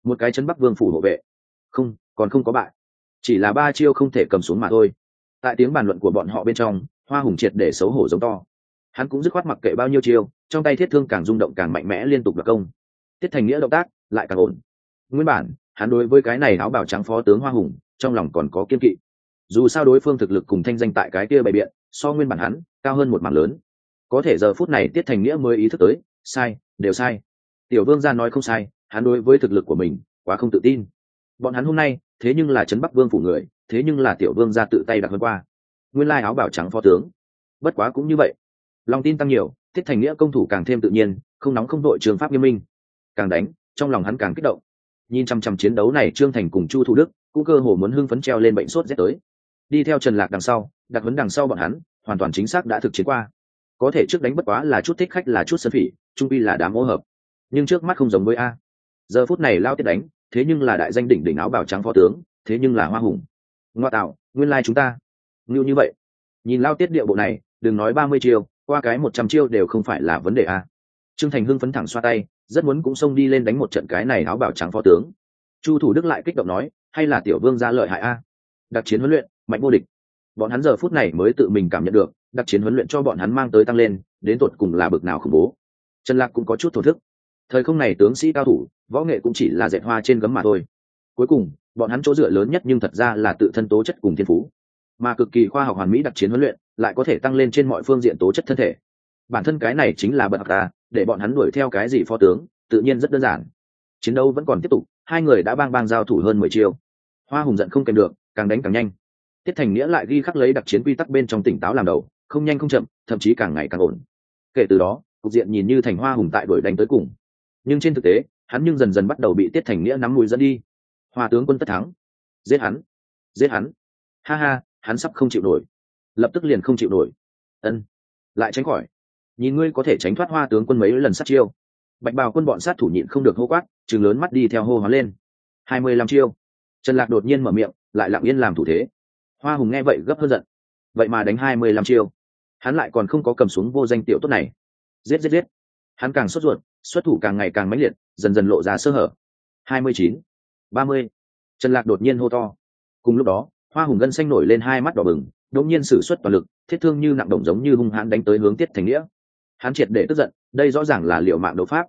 một cái chân bắc vương phủ hộ vệ. Không, còn không có bại. Chỉ là ba chiêu không thể cầm xuống mà thôi. Tại tiếng bàn luận của bọn họ bên trong, hoa hùng triệt để xấu hổ giống to. Hắn cũng dứt khoát mặc kệ bao nhiêu chiêu, trong tay thiết thương càng rung động càng mạnh mẽ liên tục đặc công. Tiết thành nghĩa động tác lại càng ổn. Nguyên bản, hắn đối với cái này áo bảo trắng phó tướng hoa hùng, trong lòng còn có kiên kỵ. Dù sao đối phương thực lực cùng thanh danh tại cái kia bày biện, so nguyên bản hắn, cao hơn một mảng lớn. Có thể giờ phút này tiết thành nghĩa mới ý thức tới, sai, đều sai. Tiểu vương gia nói không sai hắn đối với thực lực của mình quá không tự tin. Bọn hắn hôm nay, thế nhưng là trấn bắc vương phủ người, thế nhưng là tiểu vương gia tự tay đặt hơn qua. Nguyên lai áo bảo trắng phó tướng. Bất quá cũng như vậy. Lòng tin tăng nhiều, thiết thành nghĩa công thủ càng thêm tự nhiên, không nóng không đội trường pháp nghiêm minh. Càng đánh, trong lòng hắn càng kích động. Nhìn chăm chăm chiến đấu này, trương thành cùng chu thủ đức cũng cơ hồ muốn hưng phấn treo lên bệnh sốt rét tới. Đi theo trần lạc đằng sau, đặt vấn đằng sau bọn hắn, hoàn toàn chính xác đã thực chiến qua. Có thể trước đánh bất quá là chút thích khách là chút sân phỉ, trung pi là đám ô hợp. Nhưng trước mắt không giống với a giờ phút này lao tiết đánh, thế nhưng là đại danh đỉnh đỉnh áo bào trắng phó tướng, thế nhưng là hoa hùng. Ngoa tạo, nguyên lai chúng ta. Ngưu như vậy. Nhìn lao tiết điệu bộ này, đừng nói ba mươi chiêu, qua cái một trăm chiêu đều không phải là vấn đề a. Trương thành hưng phấn thẳng xoa tay, rất muốn cũng xông đi lên đánh một trận cái này áo bào trắng phó tướng. Chu thủ đức lại kích động nói, hay là tiểu vương ra lợi hại a? Đặc chiến huấn luyện, mạnh vô địch. Bọn hắn giờ phút này mới tự mình cảm nhận được, đặc chiến huấn luyện cho bọn hắn mang tới tăng lên, đến tột cùng là bực nào khủng bố. Trần lạc cũng có chút thổ thức. Thời không này tướng sĩ cao thủ võ nghệ cũng chỉ là dệt hoa trên gấm mà thôi. Cuối cùng, bọn hắn chỗ dựa lớn nhất nhưng thật ra là tự thân tố chất cùng thiên phú. Mà cực kỳ khoa học hoàn mỹ đặc chiến huấn luyện lại có thể tăng lên trên mọi phương diện tố chất thân thể. Bản thân cái này chính là bậc ta, để bọn hắn đuổi theo cái gì phó tướng, tự nhiên rất đơn giản. Chiến đấu vẫn còn tiếp tục, hai người đã bang bang giao thủ hơn mười chiêu. Hoa hùng giận không kèm được, càng đánh càng nhanh. Tiết thành nghĩa lại ghi khắc lấy đặc chiến quy tắc bên trong tỉnh táo làm đầu, không nhanh không chậm, thậm chí càng ngày càng ổn. Kể từ đó, cục diện nhìn như thành hoa hùng tại đuổi đánh tới cùng. Nhưng trên thực tế hắn nhưng dần dần bắt đầu bị tiết thành nghĩa nắm mùi dẫn đi. Hoa tướng quân tất thắng. Giết hắn. Giết hắn. Ha ha, hắn sắp không chịu nổi. Lập tức liền không chịu nổi. Ân. Lại tránh khỏi. Nhìn ngươi có thể tránh thoát hoa tướng quân mấy lần sát chiêu. Bạch bào quân bọn sát thủ nhịn không được hô quát chừng lớn mắt đi theo hô hoán lên. Hai mươi lăm chiêu. Trần lạc đột nhiên mở miệng, lại lặng yên làm thủ thế. Hoa hùng nghe vậy gấp hơn giận. Vậy mà đánh hai mươi lăm chiêu. Hắn lại còn không có cầm xuống vô danh tiểu tốt này. Giết giết giết. Hắn càng sốt ruột xuất thủ càng ngày càng mãnh liệt, dần dần lộ ra sơ hở. Hai mươi chín, ba mươi. Trần lạc đột nhiên hô to. Cùng lúc đó, hoa hùng gân xanh nổi lên hai mắt đỏ bừng, đột nhiên sử xuất toàn lực, thiết thương như nặng động giống như hung hãn đánh tới hướng tiết thành nghĩa. Hắn triệt để tức giận, đây rõ ràng là liệu mạng đấu pháp.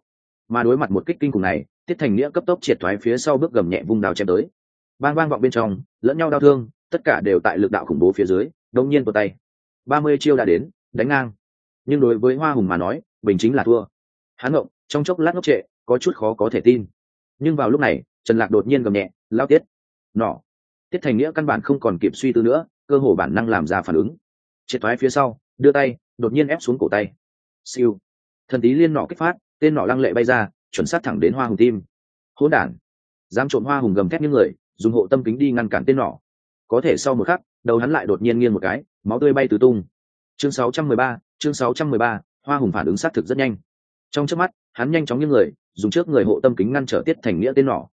Mà đối mặt một kích kinh khủng này, tiết thành nghĩa cấp tốc triệt thoái phía sau bước gầm nhẹ vung đao chém tới. Bang bang vọng bên trong, lẫn nhau đau thương, tất cả đều tại lực đạo khủng bố phía dưới đông nhiên tuột tay. Ba mươi chiêu đã đến, đánh ngang. Nhưng đối với hoa hùng mà nói, bình chính là thua hắn ngộng trong chốc lát ngốc trệ có chút khó có thể tin. Nhưng vào lúc này trần lạc đột nhiên gầm nhẹ lao tiết nỏ tiết thành nghĩa căn bản không còn kịp suy tư nữa cơ hồ bản năng làm ra phản ứng. Triệt thoái phía sau đưa tay đột nhiên ép xuống cổ tay. Siêu. Thần tí liên nỏ kích phát tên nỏ lăng lệ bay ra chuẩn sát thẳng đến hoa hùng tim. Hỗn đản. Dám trộm hoa hùng gầm thét những người dùng hộ tâm kính đi ngăn cản tên nỏ có thể sau một khắc đầu hắn lại đột nhiên nghiêng một cái máu tươi bay tứ tung. Chương 613, chương 613, hoa hùng phản ứng sát thực rất nhanh trong trước mắt, hắn nhanh chóng những người, dùng trước người hộ tâm kính ngăn trở tiết thành nghĩa tên nỏ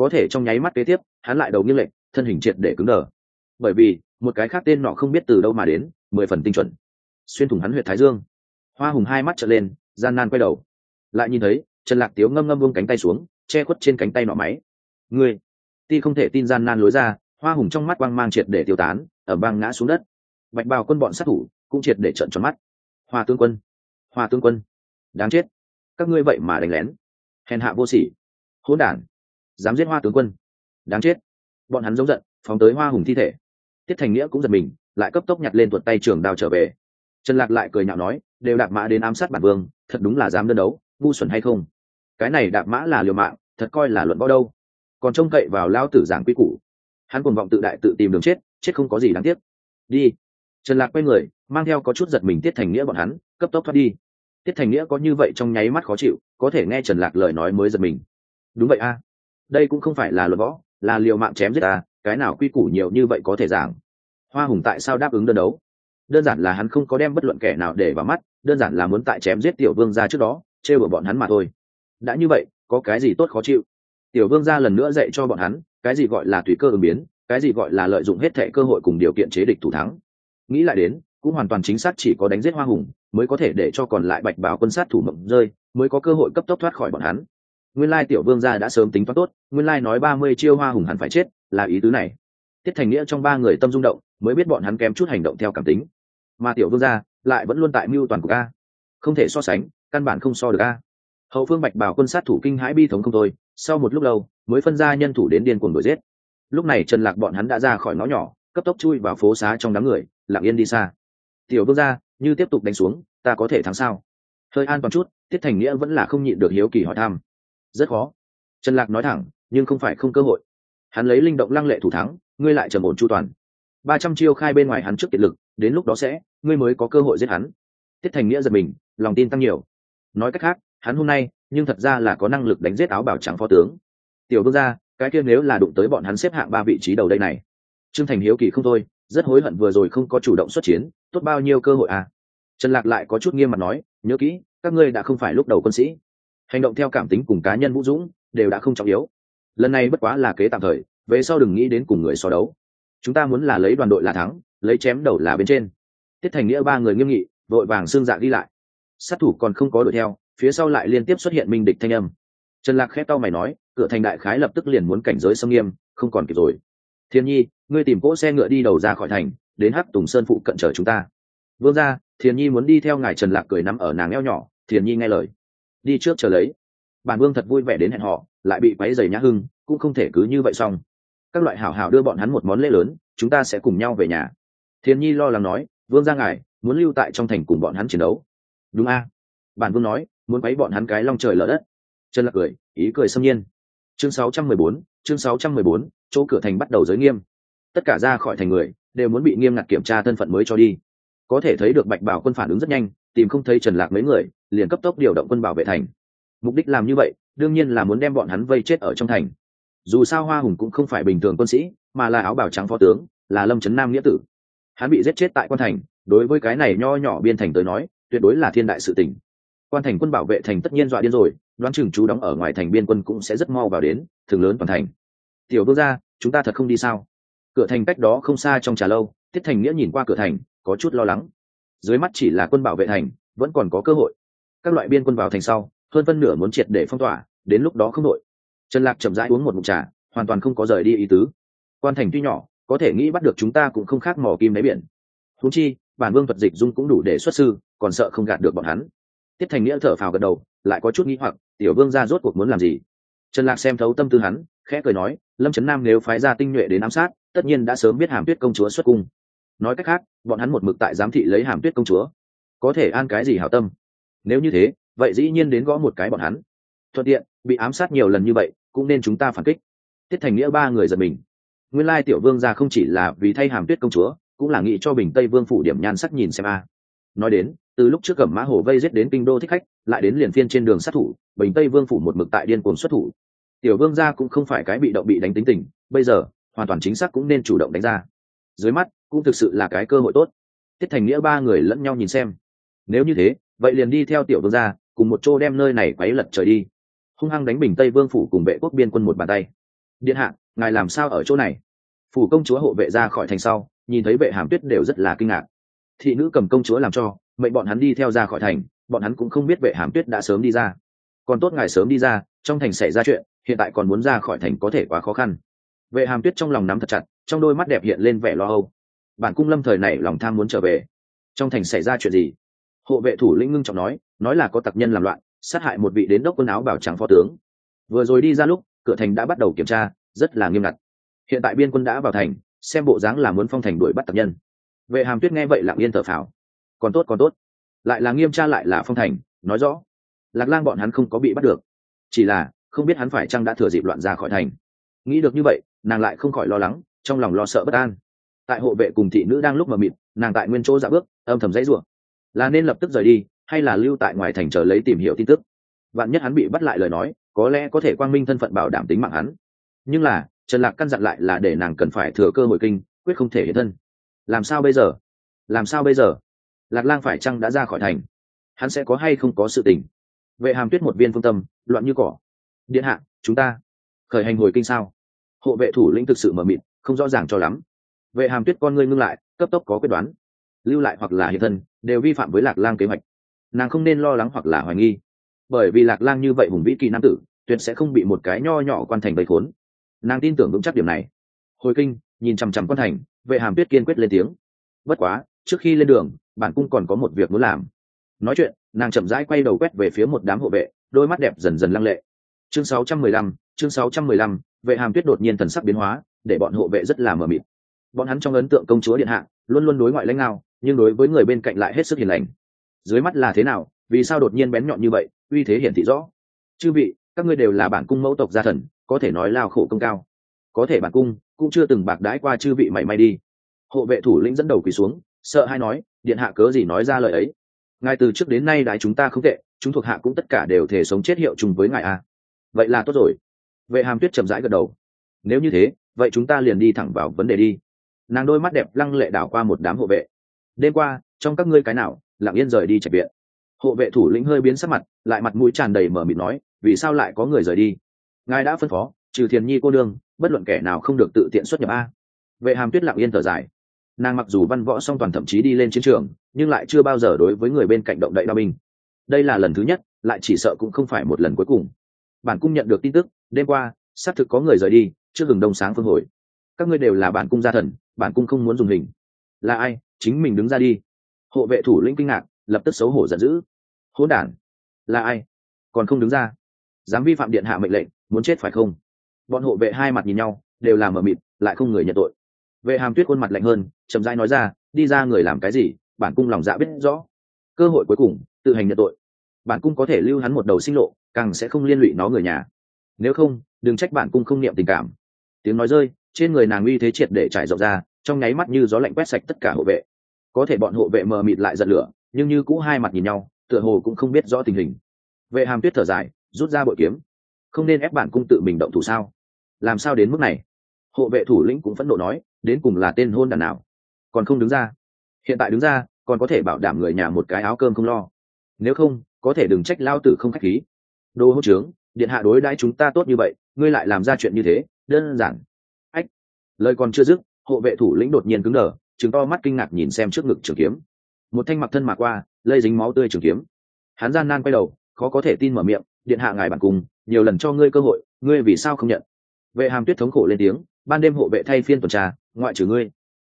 có thể trong nháy mắt kế tiếp, hắn lại đầu nghiêng lệch, thân hình triệt để cứng đờ. Bởi vì, một cái khác tên nọ không biết từ đâu mà đến, mười phần tinh chuẩn. Xuyên thủng hắn huyệt thái dương. Hoa hùng hai mắt trở lên, gian nan quay đầu. Lại nhìn thấy, trần lạc tiếu ngâm ngâm buông cánh tay xuống, che khuất trên cánh tay nọ máy. Người ti không thể tin gian nan lối ra, hoa hùng trong mắt quang mang triệt để tiêu tán ở băng ngã xuống đất. Bạch bào quân bọn sát thủ cũng triệt để trận tròn mắt. Hoa tướng quân! Hoa tướng quân! Đáng chết! Các ngươi vậy mà đánh lén. Hèn hạ vô sỉ. Hỗn đản. Dám giết hoa tướng quân. Đáng chết. Bọn hắn giống giận, phóng tới hoa hùng thi thể. Tiết thành nghĩa cũng giật mình, lại cấp tốc nhặt lên tuột tay trường đao trở về. Trần lạc lại cười nhạo nói, đều đạp mã đến ám sát bản vương, thật đúng là dám đơn đấu, ngu xuẩn hay không? Cái này đạp mã là liều mạng, thật coi là luận võ đâu. Còn trông cậy vào lao tử giảng quy củ. Hắn cuồng vọng tự đại tự tìm đường chết chết không có gì đáng tiếc. Đi. Trần lạc quay người, mang theo có chút giật mình tiết thành nghĩa bọn hắn, cấp tốc thoát đi tiết thành nghĩa có như vậy trong nháy mắt khó chịu, có thể nghe trần lạc lời nói mới giật mình. Đúng vậy a, đây cũng không phải là luật võ, là liều mạng chém giết ta, cái nào quy củ nhiều như vậy có thể giảng? Hoa hùng tại sao đáp ứng đơn đấu? Đơn giản là hắn không có đem bất luận kẻ nào để vào mắt, đơn giản là muốn tại chém giết tiểu vương ra trước đó chê ở bọn hắn mà thôi. Đã như vậy, có cái gì tốt khó chịu? Tiểu vương ra lần nữa dạy cho bọn hắn, cái gì gọi là tùy cơ ứng biến, cái gì gọi là lợi dụng hết thệ cơ hội cùng điều kiện chế địch thủ thắng. Nghĩ lại đến cũng hoàn toàn chính xác chỉ có đánh giết hoa hùng, mới có thể để cho còn lại bạch báo quân sát thủ mộng rơi, mới có cơ hội cấp tốc thoát khỏi bọn hắn. Nguyên lai tiểu vương gia đã sớm tính toán tốt, nguyên lai nói ba mươi chiêu hoa hùng hẳn phải chết, là ý tứ này. Tiết thành nghĩa trong ba người tâm rung động, mới biết bọn hắn kém chút hành động theo cảm tính. Mà tiểu vương gia lại vẫn luôn tại mưu toàn của a. Không thể so sánh, căn bản không so được a. Hậu phương bạch bảo quân sát thủ kinh hãi bi thống không thôi, sau một lúc lâu, mới phân ra nhân thủ đến điên cuồng đuổi giết. Lúc này trần lạc bọn hắn đã ra khỏi ngõ nhỏ, cấp tốc chui vào phố xá trong đám người, lặng yên đi xa tiểu vương gia, như tiếp tục đánh xuống, ta có thể thắng sao? Hơi an toàn chút, tiết thành nghĩa vẫn là không nhịn được hiếu kỳ hỏi thăm. Rất khó. Trần lạc nói thẳng, nhưng không phải không cơ hội. Hắn lấy linh động lăng lệ thủ thắng, ngươi lại trầm ổn chu toàn. Ba trăm chiêu khai bên ngoài hắn trước kiệt lực, đến lúc đó sẽ, ngươi mới có cơ hội giết hắn. Tiết thành nghĩa giật mình, lòng tin tăng nhiều. Nói cách khác, hắn hôm nay, nhưng thật ra là có năng lực đánh giết áo bảo trắng phó tướng. Tiểu vương gia, cái kia nếu là đụng tới bọn hắn xếp hạng ba vị trí đầu đây này. Trương thành hiếu kỳ không thôi, rất hối hận vừa rồi không có chủ động xuất chiến tốt bao nhiêu cơ hội à? Trần lạc lại có chút nghiêm mặt nói, nhớ kỹ, các ngươi đã không phải lúc đầu quân sĩ. Hành động theo cảm tính cùng cá nhân vũ dũng đều đã không trọng yếu. Lần này bất quá là kế tạm thời, về sau đừng nghĩ đến cùng người so đấu. Chúng ta muốn là lấy đoàn đội là thắng, lấy chém đầu là bên trên. Tiết thành nghĩa ba người nghiêm nghị, vội vàng xương dạ đi lại. Sát thủ còn không có đuổi theo, phía sau lại liên tiếp xuất hiện minh địch thanh âm. Trần lạc khép tao mày nói, cửa thành đại khái lập tức liền muốn cảnh giới xâm nghiêm, không còn kịp rồi. Thiên nhi, ngươi tìm cỗ xe ngựa đi đầu ra khỏi thành đến hắc tùng sơn phụ cận trở chúng ta. Vương ra thiền nhi muốn đi theo ngài trần lạc cười nắm ở nàng eo nhỏ thiền nhi nghe lời. Đi trước chờ lấy. Bản vương thật vui vẻ đến hẹn họ lại bị quáy dày nhã hưng cũng không thể cứ như vậy xong. Các loại hảo hảo đưa bọn hắn một món lễ lớn chúng ta sẽ cùng nhau về nhà. Thiền nhi lo lắng nói vương ra ngài muốn lưu tại trong thành cùng bọn hắn chiến đấu. Đúng a. Bản vương nói muốn quấy bọn hắn cái long trời lở đất. Trần lạc cười ý cười xâm nhiên. Chương 614, chương 614, chỗ cửa thành bắt đầu giới nghiêm. Tất cả ra khỏi thành người đều muốn bị nghiêm ngặt kiểm tra thân phận mới cho đi. Có thể thấy được bạch bảo quân phản ứng rất nhanh, tìm không thấy trần lạc mấy người, liền cấp tốc điều động quân bảo vệ thành. Mục đích làm như vậy, đương nhiên là muốn đem bọn hắn vây chết ở trong thành. Dù sao hoa hùng cũng không phải bình thường quân sĩ, mà là áo bảo trắng phó tướng, là lâm trấn nam nghĩa tử. Hắn bị giết chết tại quan thành, đối với cái này nho nhỏ biên thành tới nói, tuyệt đối là thiên đại sự tình. Quan thành quân bảo vệ thành tất nhiên dọa điên rồi, đoán chừng chú đóng ở ngoài thành biên quân cũng sẽ rất mau vào đến thường lớn toàn thành. Tiểu vương gia, chúng ta thật không đi sao? Cửa thành cách đó không xa trong trà lâu, tiết thành nghĩa nhìn qua cửa thành, có chút lo lắng. Dưới mắt chỉ là quân bảo vệ thành, vẫn còn có cơ hội. Các loại biên quân vào thành sau, hơn phân nửa muốn triệt để phong tỏa, đến lúc đó không đội. Trần lạc chậm rãi uống một mụn trà, hoàn toàn không có rời đi ý tứ. Quan thành tuy nhỏ, có thể nghĩ bắt được chúng ta cũng không khác mỏ kim đáy biển. Thú chi, bản vương thuật dịch dung cũng đủ để xuất sư, còn sợ không gạt được bọn hắn. Tiết thành nghĩa thở phào gật đầu, lại có chút nghĩ hoặc, tiểu vương ra rốt cuộc muốn làm gì? Trần lạc xem thấu tâm tư hắn, khẽ cười nói, lâm trấn nam nếu phái ra tinh nhuệ đến ám sát tất nhiên đã sớm biết hàm tuyết công chúa xuất cung. Nói cách khác, bọn hắn một mực tại giám thị lấy hàm tuyết công chúa. Có thể an cái gì hảo tâm? Nếu như thế, vậy dĩ nhiên đến gõ một cái bọn hắn. Thuận tiện, bị ám sát nhiều lần như vậy, cũng nên chúng ta phản kích. Tiết thành nghĩa ba người giật mình. Nguyên lai tiểu vương ra không chỉ là vì thay hàm tuyết công chúa, cũng là nghĩ cho bình tây vương phủ điểm nhan sắc nhìn xem a. Nói đến, từ lúc trước cẩm mã hồ vây giết đến kinh đô thích khách, lại đến liền phiên trên đường sát thủ, bình tây vương phủ một mực tại điên cuồng xuất thủ. Tiểu vương gia cũng không phải cái bị động bị đánh tính tình, bây giờ hoàn toàn chính xác cũng nên chủ động đánh ra. Dưới mắt, cũng thực sự là cái cơ hội tốt. Tiết thành nghĩa ba người lẫn nhau nhìn xem. Nếu như thế, vậy liền đi theo tiểu vương gia, cùng một chỗ đem nơi này quấy lật trời đi. Hung hăng đánh bình tây vương phủ cùng vệ quốc biên quân một bàn tay. Điện hạ, ngài làm sao ở chỗ này? Phủ công chúa hộ vệ ra khỏi thành sau, nhìn thấy vệ hàm tuyết đều rất là kinh ngạc. Thị nữ cầm công chúa làm cho, mệnh bọn hắn đi theo ra khỏi thành, bọn hắn cũng không biết vệ hàm tuyết đã sớm đi ra. Còn tốt ngài sớm đi ra, trong thành xảy ra chuyện, hiện tại còn muốn ra khỏi thành có thể quá khó khăn vệ hàm tuyết trong lòng nắm thật chặt, trong đôi mắt đẹp hiện lên vẻ lo âu. Bản cung lâm thời này lòng tham muốn trở về. Trong thành xảy ra chuyện gì? Hộ vệ thủ lĩnh ngưng trọng nói nói là có tặc nhân làm loạn, sát hại một vị đến đốc quân áo bảo trắng phó tướng. Vừa rồi đi ra lúc, cửa thành đã bắt đầu kiểm tra, rất là nghiêm ngặt. Hiện tại biên quân đã vào thành, xem bộ dáng là muốn phong thành đuổi bắt tặc nhân. Vệ hàm tuyết nghe vậy lặng yên thở phào. Còn tốt còn tốt. Lại là nghiêm tra lại là phong thành, nói rõ. Lạc lang bọn hắn không có bị bắt được. Chỉ là, không biết hắn phải chăng đã thừa dịp loạn ra khỏi thành. Nghĩ được như vậy nàng lại không khỏi lo lắng, trong lòng lo sợ bất an. Tại hộ vệ cùng thị nữ đang lúc mờ mịt, nàng tại nguyên chỗ dạ bước, âm thầm dãy rủa. là nên lập tức rời đi, hay là lưu tại ngoài thành chờ lấy tìm hiểu tin tức? Vạn nhất hắn bị bắt lại lời nói, có lẽ có thể quang minh thân phận bảo đảm tính mạng hắn. Nhưng là, trần lạc căn dặn lại là để nàng cần phải thừa cơ hội kinh, quyết không thể hiện thân. Làm sao bây giờ? Làm sao bây giờ? Lạc lang phải chăng đã ra khỏi thành? Hắn sẽ có hay không có sự tình? Vệ hàm tuyết một viên phương tâm, loạn như cỏ. Điện hạ, chúng ta khởi hành hồi kinh sao? Hộ vệ thủ lĩnh thực sự mờ mịt không rõ ràng cho lắm. Vệ hàm tuyết con ngươi ngưng lại cấp tốc có quyết đoán. Lưu lại hoặc là hiện thân đều vi phạm với lạc lang kế hoạch. Nàng không nên lo lắng hoặc là hoài nghi. Bởi vì lạc lang như vậy hùng vĩ kỳ nam tử tuyệt sẽ không bị một cái nho nhỏ quan thành bầy khốn. Nàng tin tưởng vững chắc điểm này. Hồi kinh nhìn chằm chằm quan thành vệ hàm tuyết kiên quyết lên tiếng. Bất quá trước khi lên đường bản cung còn có một việc muốn làm. Nói chuyện nàng chậm rãi quay đầu quét về phía một đám hộ vệ đôi mắt đẹp dần dần lăng lệ. Chương 615, chương 615, vệ hàm tuyết đột nhiên thần sắc biến hóa, để bọn hộ vệ rất là mờ mịt. Bọn hắn trong ấn tượng công chúa điện hạ, luôn luôn đối ngoại lãnh nào nhưng đối với người bên cạnh lại hết sức hiền lành. Dưới mắt là thế nào, vì sao đột nhiên bén nhọn như vậy, uy thế hiển thị rõ. Chư vị, các ngươi đều là bản cung mẫu tộc gia thần, có thể nói lao khổ công cao. Có thể bản cung cũng chưa từng bạc đãi qua chư vị mảy may đi. Hộ vệ thủ lĩnh dẫn đầu quỳ xuống, sợ hay nói, điện hạ cớ gì nói ra lời ấy? Ngài từ trước đến nay đái chúng ta không tệ, chúng thuộc hạ cũng tất cả đều thể sống chết hiệu chung với ngài a. Vậy là tốt rồi vệ hàm tuyết chậm rãi gật đầu. Nếu như thế, vậy chúng ta liền đi thẳng vào vấn đề đi. Nàng đôi mắt đẹp lăng lệ đảo qua một đám hộ vệ. Đêm qua, trong các ngươi cái nào, lặng yên rời đi trạch viện. Hộ vệ thủ lĩnh hơi biến sắc mặt, lại mặt mũi tràn đầy mở mịt nói, vì sao lại có người rời đi? Ngài đã phân phó, trừ thiền nhi cô đương bất luận kẻ nào không được tự tiện xuất nhập a. Vệ hàm tuyết lặng yên thở dài. Nàng mặc dù văn võ song toàn thậm chí đi lên chiến trường, nhưng lại chưa bao giờ đối với người bên cạnh động đậy đao binh. Đây là lần thứ nhất, lại chỉ sợ cũng không phải một lần cuối cùng bản cung nhận được tin tức, đêm qua, xác thực có người rời đi, trước hừng đông sáng phương hồi. Các ngươi đều là bản cung gia thần, bản cung không muốn dùng hình. Là ai? Chính mình đứng ra đi. Hộ vệ thủ lĩnh kinh ngạc, lập tức xấu hổ giận dữ. Hỗn đản! Là ai? Còn không đứng ra. Dám vi phạm điện hạ mệnh lệnh, muốn chết phải không? Bọn hộ vệ hai mặt nhìn nhau, đều làm ở mịt, lại không người nhận tội. Vệ hàm tuyết khuôn mặt lạnh hơn, chậm rãi nói ra, đi ra người làm cái gì? Bản cung lòng dạ biết rõ. Cơ hội cuối cùng, tự hành nhận tội. Bản cung có thể lưu hắn một đầu sinh lộ càng sẽ không liên lụy nó người nhà. Nếu không, đừng trách bản cung không niệm tình cảm. Tiếng nói rơi, trên người nàng uy thế triệt để trải rộng ra, trong nháy mắt như gió lạnh quét sạch tất cả hộ vệ. Có thể bọn hộ vệ mờ mịt lại giật lửa, nhưng như cũ hai mặt nhìn nhau, tựa hồ cũng không biết rõ tình hình. Vệ hàm tuyết thở dài, rút ra bội kiếm. Không nên ép bản cung tự mình động thủ sao? Làm sao đến mức này? Hộ vệ thủ lĩnh cũng phẫn nộ nói, đến cùng là tên hôn đàn nào? Còn không đứng ra. Hiện tại đứng ra, còn có thể bảo đảm người nhà một cái áo cơm không lo. Nếu không, có thể đừng trách lao tử không khách khí đồ hỗ trướng, điện hạ đối đãi chúng ta tốt như vậy, ngươi lại làm ra chuyện như thế, đơn giản. Ách. Lời còn chưa dứt, hộ vệ thủ lĩnh đột nhiên cứng đờ chứng to mắt kinh ngạc nhìn xem trước ngực trường kiếm. Một thanh mặc thân mạc qua, lây dính máu tươi trường kiếm. Hắn gian nan quay đầu, khó có thể tin mở miệng, điện hạ ngài bản cùng, nhiều lần cho ngươi cơ hội, ngươi vì sao không nhận? Vệ hàm tuyết thống khổ lên tiếng, ban đêm hộ vệ thay phiên tuần tra, ngoại trừ ngươi.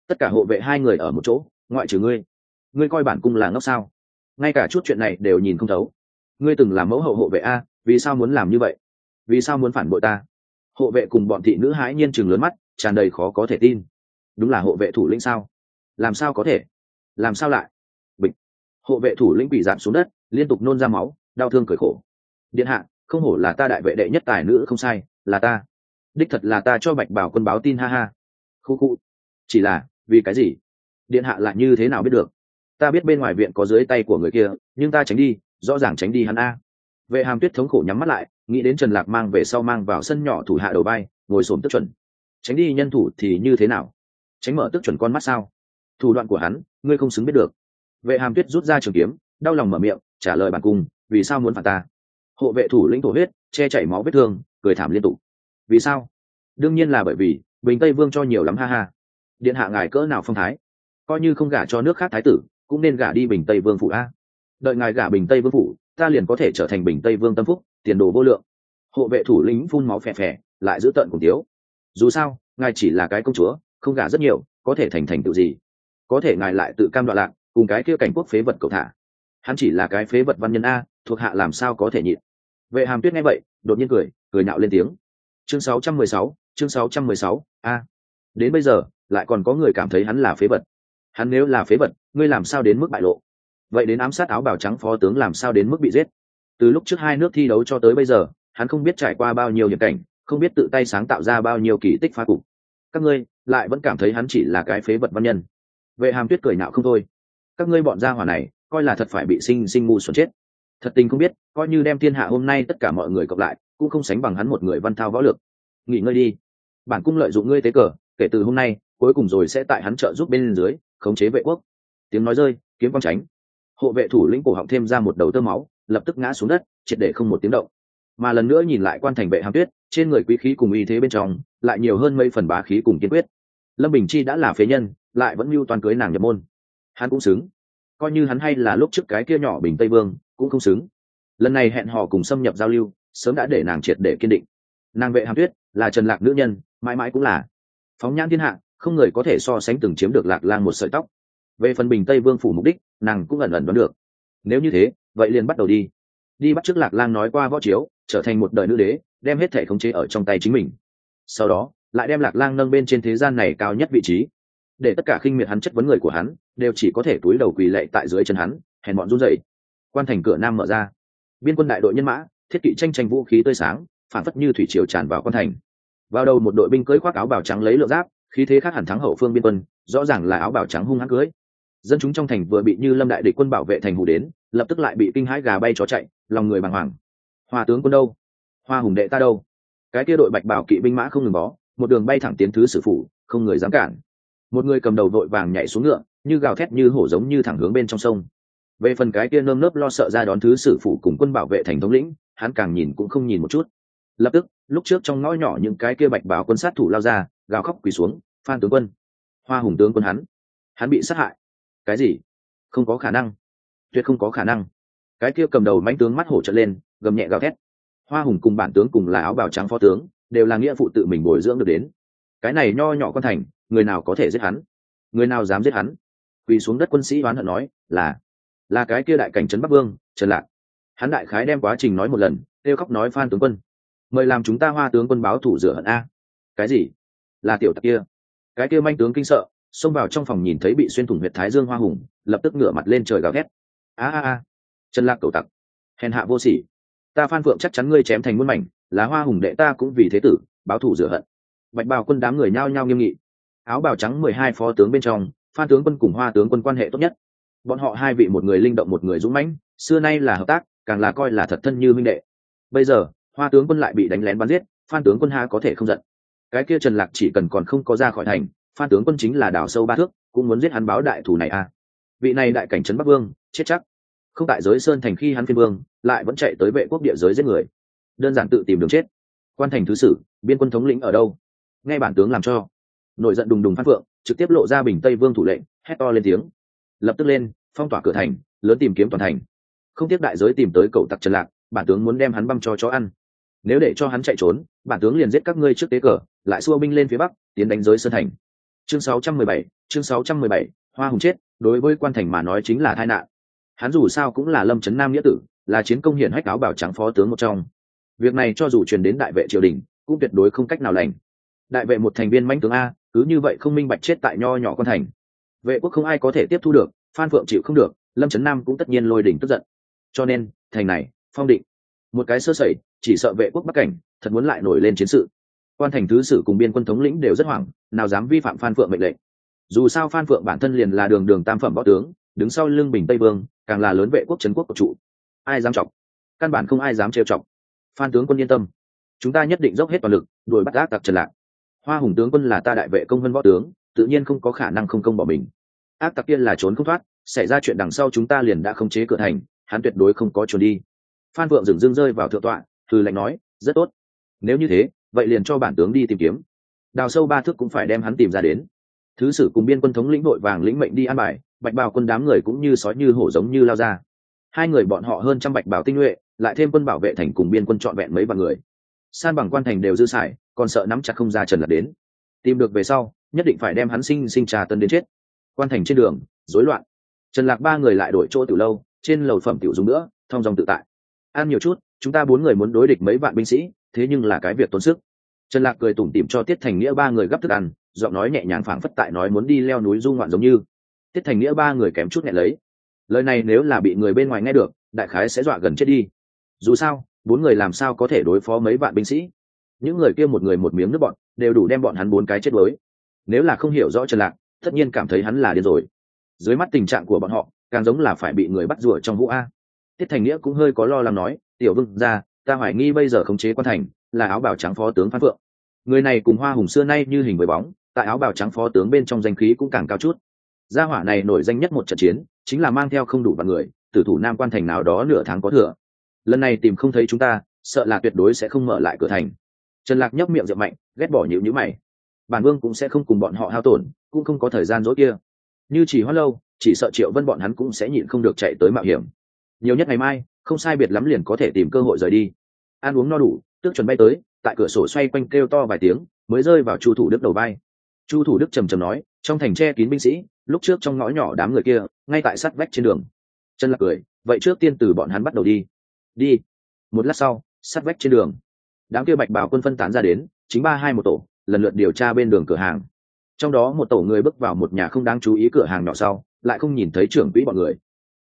Tất cả hộ vệ hai người ở một chỗ, ngoại trừ ngươi. Ngươi coi bản cung là ngốc sao? Ngay cả chút chuyện này đều nhìn không thấu ngươi từng làm mẫu hậu hộ vệ a, vì sao muốn làm như vậy? Vì sao muốn phản bội ta? Hộ vệ cùng bọn thị nữ hãi nhiên chừng lớn mắt, tràn đầy khó có thể tin. Đúng là hộ vệ thủ lĩnh sao? Làm sao có thể? Làm sao lại? Bịch. Hộ vệ thủ lĩnh bị giảm xuống đất, liên tục nôn ra máu, đau thương cởi khổ. Điện hạ, không hổ là ta đại vệ đệ nhất tài nữ, không sai, là ta. Đích thật là ta cho bạch bảo quân báo tin, ha ha. Khu khu. Chỉ là, vì cái gì? Điện hạ lại như thế nào biết được? Ta biết bên ngoài viện có dưới tay của người kia, nhưng ta tránh đi rõ ràng tránh đi hắn a. Vệ hàm tuyết thống khổ nhắm mắt lại, nghĩ đến trần lạc mang về sau mang vào sân nhỏ thủ hạ đầu bay ngồi xổm tức chuẩn. Tránh đi nhân thủ thì như thế nào? Tránh mở tức chuẩn con mắt sao? Thủ đoạn của hắn, ngươi không xứng biết được. Vệ hàm tuyết rút ra trường kiếm, đau lòng mở miệng, trả lời bản cung, vì sao muốn phạt ta? Hộ vệ thủ lĩnh thổ huyết, che chảy máu vết thương, cười thảm liên tục. Vì sao? Đương nhiên là bởi vì, bình tây vương cho nhiều lắm ha ha. Điện hạ ngài cỡ nào phong thái? Coi như không gả cho nước khác thái tử, cũng nên gả đi bình tây vương phụ a đợi ngài gả bình tây vương phủ ta liền có thể trở thành bình tây vương tâm phúc tiền đồ vô lượng. Hộ vệ thủ lĩnh phun máu phè phè lại giữ tận cùng tiếu. Dù sao ngài chỉ là cái công chúa không gả rất nhiều có thể thành thành tựu gì? Có thể ngài lại tự cam đoạn lạc cùng cái kia cảnh quốc phế vật cầu thả. Hắn chỉ là cái phế vật văn nhân a thuộc hạ làm sao có thể nhịn? Vệ hàm tuyết nghe vậy đột nhiên cười cười nạo lên tiếng. Chương 616, chương 616, a. Đến bây giờ lại còn có người cảm thấy hắn là phế vật. Hắn nếu là phế vật ngươi làm sao đến mức bại lộ? Vậy đến ám sát áo bào trắng phó tướng làm sao đến mức bị giết? Từ lúc trước hai nước thi đấu cho tới bây giờ, hắn không biết trải qua bao nhiêu hiểm cảnh, không biết tự tay sáng tạo ra bao nhiêu kỳ tích phá cục. Các ngươi lại vẫn cảm thấy hắn chỉ là cái phế vật văn nhân. Vệ hàm tuyết cười nạo không thôi. Các ngươi bọn gia hỏa này, coi là thật phải bị sinh sinh ngu xuẩn chết. Thật tình không biết, coi như đem thiên hạ hôm nay tất cả mọi người cộng lại, cũng không sánh bằng hắn một người văn thao võ lược. Nghỉ ngơi đi. Bản cung lợi dụng ngươi tế cờ, kể từ hôm nay, cuối cùng rồi sẽ tại hắn trợ giúp bên dưới, khống chế vệ quốc. Tiếng nói rơi, kiếm quang tránh hộ vệ thủ lĩnh cổ họng thêm ra một đầu tơ máu, lập tức ngã xuống đất, triệt để không một tiếng động. Mà lần nữa nhìn lại quan thành vệ hàm tuyết, trên người quý khí cùng y thế bên trong, lại nhiều hơn mấy phần bá khí cùng kiên quyết. Lâm bình chi đã là phế nhân, lại vẫn mưu toàn cưới nàng nhập môn. Hắn cũng xứng. Coi như hắn hay là lúc trước cái kia nhỏ bình tây vương, cũng không xứng. Lần này hẹn hò cùng xâm nhập giao lưu, sớm đã để nàng triệt để kiên định. Nàng vệ hàm tuyết, là trần lạc nữ nhân, mãi mãi cũng là. Phóng nhãn thiên hạ, không người có thể so sánh từng chiếm được lạc lang một sợi tóc về phần bình tây vương phủ mục đích, nàng cũng ẩn ẩn đoán được. Nếu như thế, vậy liền bắt đầu đi. Đi bắt t r ư ớ c lạc lang nói qua võ chiếu, trở thành một đời nữ đế, đem hết thể khống chế ở trong tay chính mình. Sau đó, lại đem lạc lang nâng bên trên thế gian này cao nhất vị trí. Để tất cả khinh miệt hắn chất vấn người của hắn, đều chỉ có thể túi đầu quỳ lệ tại dưới chân hắn, hèn bọn run dậy quan thành cửa nam mở ra. Biên quân đại đội nhân mã, thiết kỵ tranh tranh vũ khí tươi sáng, phản phất như thủy triều tràn vào quan thành. Vào đầu một đội binh cưới khoác áo bào trắng lấy lượng giáp, khí thế khác hẳn thắng hậu phương biên quân, rõ ràng là áo bào trắng hung hãn cưới dân chúng trong thành vừa bị như lâm đại địch quân bảo vệ thành hủ đến, lập tức lại bị kinh hãi gà bay chó chạy, lòng người bàng hoàng. Hoa tướng quân đâu? Hoa hùng đệ ta đâu? Cái kia đội bạch bảo kỵ binh mã không ngừng bó, một đường bay thẳng tiến thứ sử phủ, không người dám cản. Một người cầm đầu vội vàng nhảy xuống ngựa, như gào thét như hổ giống như thẳng hướng bên trong sông. Về phần cái kia nơm nớp lo sợ ra đón thứ sử phủ cùng quân bảo vệ thành thống lĩnh, hắn càng nhìn cũng không nhìn một chút. Lập tức, lúc trước trong ngõ nhỏ những cái kia bạch bảo quân sát thủ lao ra, gào khóc quỳ xuống, phan tướng quân! Hoa hùng tướng quân hắn. Hắn bị sát hại cái gì? Không có khả năng. Tuyệt không có khả năng. Cái kia cầm đầu mãnh tướng mắt hổ trợn lên, gầm nhẹ gào thét. Hoa hùng cùng bản tướng cùng là áo bào trắng phó tướng, đều là nghĩa phụ tự mình bồi dưỡng được đến. Cái này nho nhỏ con thành, người nào có thể giết hắn? Người nào dám giết hắn? Quỳ xuống đất quân sĩ đoán hận nói, là là cái kia đại cảnh trấn bắc vương, trần lạc. Hắn đại khái đem quá trình nói một lần, kêu khóc nói phan tướng quân, mời làm chúng ta hoa tướng quân báo thủ rửa hận a. Cái gì? Là tiểu tặc kia. Cái kia manh tướng kinh sợ xông vào trong phòng nhìn thấy bị xuyên thủng huyệt thái dương hoa hùng, lập tức ngửa mặt lên trời gào ghét. A a a trần lạc cầu tặc, hèn hạ vô sỉ. Ta phan phượng chắc chắn ngươi chém thành muôn mảnh lá hoa hùng đệ ta cũng vì thế tử, báo thù rửa hận. Bạch bào quân đám người nhao nhao nghiêm nghị. Áo bào trắng mười hai phó tướng bên trong, phan tướng quân cùng hoa tướng quân quan hệ tốt nhất. Bọn họ hai vị một người linh động một người dũng mãnh, xưa nay là hợp tác, càng là coi là thật thân như minh đệ. Bây giờ, hoa tướng quân lại bị đánh lén bắn giết, phan tướng quân ha có thể không giận. Cái kia trần lạc chỉ cần còn không có ra khỏi thành phan tướng quân chính là đào sâu ba thước, cũng muốn giết hắn báo đại thủ này à. Vị này đại cảnh trấn bắc vương, chết chắc. Không tại giới sơn thành khi hắn phiên vương, lại vẫn chạy tới vệ quốc địa giới giết người. Đơn giản tự tìm đường chết. Quan thành thứ sử, biên quân thống lĩnh ở đâu? Nghe bản tướng làm cho. Nổi giận đùng đùng phan phượng, trực tiếp lộ ra bình tây vương thủ lệnh, hét to lên tiếng. Lập tức lên, phong tỏa cửa thành, lớn tìm kiếm toàn thành. Không tiếc đại giới tìm tới cậu tặc trần lạc, bản tướng muốn đem hắn băm cho chó ăn. Nếu để cho hắn chạy trốn, bản tướng liền giết các ngươi trước tế cờ, lại xua binh lên phía bắc, tiến đánh giới sơn thành chương 617, chương 617, hoa hùng chết đối với quan thành mà nói chính là tai nạn. Hắn dù sao cũng là lâm trấn nam nghĩa tử là chiến công hiển hách áo bảo trắng phó tướng một trong. Việc này cho dù truyền đến đại vệ triều đình cũng tuyệt đối không cách nào lành. Đại vệ một thành viên mãnh tướng a cứ như vậy không minh bạch chết tại nho nhỏ con thành. Vệ quốc không ai có thể tiếp thu được phan phượng chịu không được lâm trấn nam cũng tất nhiên lôi đỉnh tức giận. Cho nên thành này phong định. Một cái sơ sẩy chỉ sợ vệ quốc bắc cảnh thật muốn lại nổi lên chiến sự quan thành thứ sử cùng biên quân thống lĩnh đều rất hoảng, nào dám vi phạm phan phượng mệnh lệnh. Dù sao phan phượng bản thân liền là đường đường tam phẩm võ tướng, đứng sau lưng bình tây vương, càng là lớn vệ quốc trấn quốc của trụ ai dám chọc? Căn bản không ai dám trêu chọc. Phan tướng quân yên tâm. Chúng ta nhất định dốc hết toàn lực, đuổi bắt ác tặc trần lạc. Hoa hùng tướng quân là ta đại vệ công vân võ tướng, tự nhiên không có khả năng không công bỏ mình. Ác tặc tiên là trốn không thoát, xảy ra chuyện đằng sau chúng ta liền đã không chế cửa thành, hắn tuyệt đối không có trốn đi. Phan vượng dừng dưng rơi vào thượng tọa thư lệnh nói, rất tốt. Nếu như thế vậy liền cho bản tướng đi tìm kiếm. Đào sâu ba thước cũng phải đem hắn tìm ra đến. Thứ sử cùng biên quân thống lĩnh đội vàng lĩnh mệnh đi an bài, bạch bào quân đám người cũng như sói như hổ giống như lao ra. Hai người bọn họ hơn trăm bạch bào tinh nhuệ, lại thêm quân bảo vệ thành cùng biên quân trọn vẹn mấy vạn người. San bằng quan thành đều dư xài, còn sợ nắm chặt không ra trần lật đến. Tìm được về sau, nhất định phải đem hắn sinh sinh trà tân đến chết. Quan thành trên đường, rối loạn. Trần lạc ba người lại đổi chỗ từ lâu, trên lầu phẩm tiểu dùng nữa thông dòng tự tại. Ăn nhiều chút, chúng ta bốn người muốn đối địch mấy vạn binh sĩ thế nhưng là cái việc tốn sức. Trần lạc cười tủm tỉm cho tiết thành nghĩa ba người gấp thức ăn, giọng nói nhẹ nhàng phảng phất tại nói muốn đi leo núi du ngoạn giống như. Tiết thành nghĩa ba người kém chút nhẹ lấy. Lời này nếu là bị người bên ngoài nghe được, đại khái sẽ dọa gần chết đi. Dù sao, bốn người làm sao có thể đối phó mấy vạn binh sĩ? Những người kia một người một miếng nước bọn, đều đủ đem bọn hắn bốn cái chết với nếu là không hiểu rõ trần lạc, tất nhiên cảm thấy hắn là điên rồi. Dưới mắt tình trạng của bọn họ, càng giống là phải bị người bắt rủa trong vũ a. Tiết thành nghĩa cũng hơi có lo lắng nói, tiểu vương ra ta hoài nghi bây giờ khống chế quan thành, là áo bào trắng phó tướng phan phượng. Người này cùng hoa hùng xưa nay như hình với bóng, tại áo bào trắng phó tướng bên trong danh khí cũng càng cao chút. Gia hỏa này nổi danh nhất một trận chiến, chính là mang theo không đủ vạn người, tử thủ nam quan thành nào đó nửa tháng có thừa. Lần này tìm không thấy chúng ta, sợ là tuyệt đối sẽ không mở lại cửa thành. Trần lạc nhấp miệng rượu mạnh, ghét bỏ nhịu nhữ mày. Bản vương cũng sẽ không cùng bọn họ hao tổn, cũng không có thời gian dối kia. Như chỉ hoa lâu, chỉ sợ triệu vân bọn hắn cũng sẽ nhịn không được chạy tới mạo hiểm. Nhiều nhất ngày mai, không sai biệt lắm liền có thể tìm cơ hội rời đi ăn uống no đủ, tước chuẩn bay tới, tại cửa sổ xoay quanh kêu to vài tiếng, mới rơi vào chu thủ đức đầu bay chu thủ đức trầm trầm nói, trong thành tre kín binh sĩ, lúc trước trong ngõ nhỏ đám người kia, ngay tại sắt vách trên đường. Chân lạc cười, vậy trước tiên từ bọn hắn bắt đầu đi. Đi. Một lát sau sắt vách trên đường. Đám kia bạch bảo quân phân tán ra đến, chính ba hai một tổ, lần lượt điều tra bên đường cửa hàng. Trong đó một tổ người bước vào một nhà không đáng chú ý cửa hàng nhỏ sau, lại không nhìn thấy trưởng quỹ bọn người.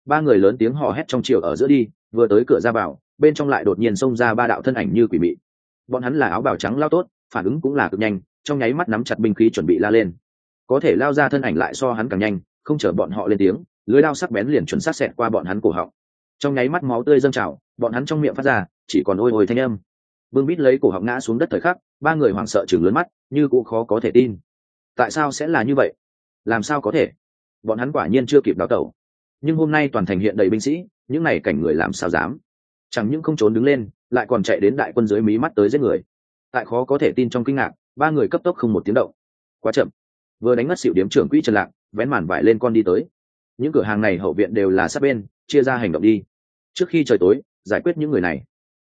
Ba người lớn tiếng hò hét trong chiều ở giữa đi, vừa tới cửa ra vào bên trong lại đột nhiên xông ra ba đạo thân ảnh như quỷ mị. Bọn hắn là áo bào trắng lao tốt, phản ứng cũng là cực nhanh, trong nháy mắt nắm chặt binh khí chuẩn bị la lên. Có thể lao ra thân ảnh lại so hắn càng nhanh, không chờ bọn họ lên tiếng, lưới đao sắc bén liền chuẩn sát xẹt qua bọn hắn cổ họng. Trong nháy mắt máu tươi dâng trào, bọn hắn trong miệng phát ra, chỉ còn ôi ôi thanh âm. Vương bít lấy cổ họng ngã xuống đất thời khắc, ba người hoảng sợ chừng lớn mắt, như cũng khó có thể tin. Tại sao sẽ là như vậy? Làm sao có thể? Bọn hắn quả nhiên chưa kịp đào tẩu. Nhưng hôm nay toàn thành hiện đầy binh sĩ, những này cảnh người làm sao dám? Chẳng những không trốn đứng lên lại còn chạy đến đại quân dưới mí mắt tới giết người. Tại khó có thể tin trong kinh ngạc ba người cấp tốc không một tiếng động. Quá chậm. Vừa đánh mất xịu điếm trưởng quỹ trần lạc vén màn vải lên con đi tới. Những cửa hàng này hậu viện đều là sát bên chia ra hành động đi. Trước khi trời tối giải quyết những người này.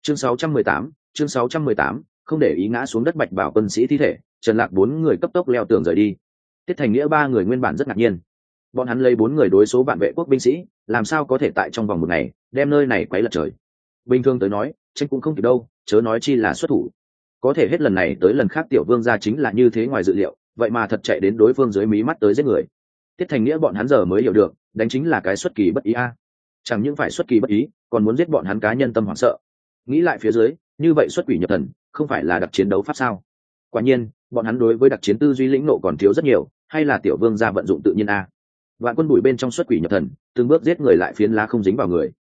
Chương 618, chương 618, không để ý ngã xuống đất bạch bảo quân sĩ thi thể trần lạc bốn người cấp tốc leo tường rời đi. Tiết thành nghĩa ba người nguyên bản rất ngạc nhiên. Bọn hắn lấy bốn người đối số bạn vệ quốc binh sĩ làm sao có thể tại trong vòng một ngày đem nơi này quấy lật trời? Bình thường tới nói, tranh cũng không kịp đâu, chớ nói chi là xuất thủ. Có thể hết lần này tới lần khác tiểu vương gia chính là như thế ngoài dự liệu, vậy mà thật chạy đến đối phương dưới mí mắt tới giết người. Tiết thành nghĩa bọn hắn giờ mới hiểu được, đánh chính là cái xuất kỳ bất ý a. Chẳng những phải xuất kỳ bất ý, còn muốn giết bọn hắn cá nhân tâm hoảng sợ. Nghĩ lại phía dưới, như vậy xuất quỷ nhập thần, không phải là đặc chiến đấu pháp sao? Quả nhiên, bọn hắn đối với đặc chiến tư duy lĩnh nộ còn thiếu rất nhiều, hay là tiểu vương ra vận dụng tự nhiên a. Vạn quân bụi bên trong xuất quỷ nhập thần, từng bước giết người lại phiến lá không dính vào người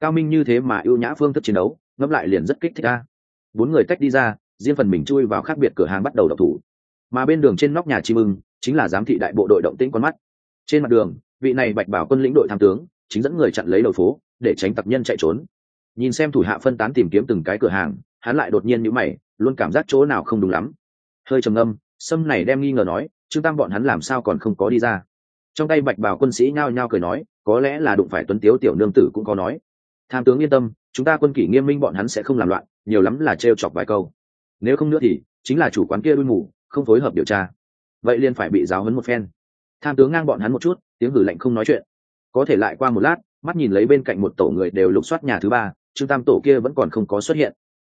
cao minh như thế mà ưu nhã phương thức chiến đấu, ngẫm lại liền rất kích thích a. Bốn người tách đi ra, riêng phần mình chui vào khác biệt cửa hàng bắt đầu đập thủ. Mà bên đường trên nóc nhà chim ưng, chính là giám thị đại bộ đội động tĩnh con mắt. Trên mặt đường, vị này bạch bảo quân lĩnh đội tham tướng, chính dẫn người chặn lấy đầu phố, để tránh tặc nhân chạy trốn. Nhìn xem thủ hạ phân tán tìm kiếm từng cái cửa hàng, hắn lại đột nhiên nhíu mày, luôn cảm giác chỗ nào không đúng lắm. Hơi trầm ngâm, sâm này đem nghi ngờ nói, trương tam bọn hắn làm sao còn không có đi ra? Trong tay bạch bảo quân sĩ nhao nhao cười nói, có lẽ là đụng phải tuấn tiếu tiểu nương tử cũng có nói tham tướng yên tâm, chúng ta quân kỷ nghiêm minh bọn hắn sẽ không làm loạn, nhiều lắm là trêu chọc vài câu. Nếu không nữa thì, chính là chủ quán kia đuôi mù, không phối hợp điều tra. Vậy liền phải bị giáo hấn một phen. Tham tướng ngang bọn hắn một chút, tiếng hử lạnh không nói chuyện. Có thể lại qua một lát, mắt nhìn lấy bên cạnh một tổ người đều lục soát nhà thứ ba, trương tam tổ kia vẫn còn không có xuất hiện.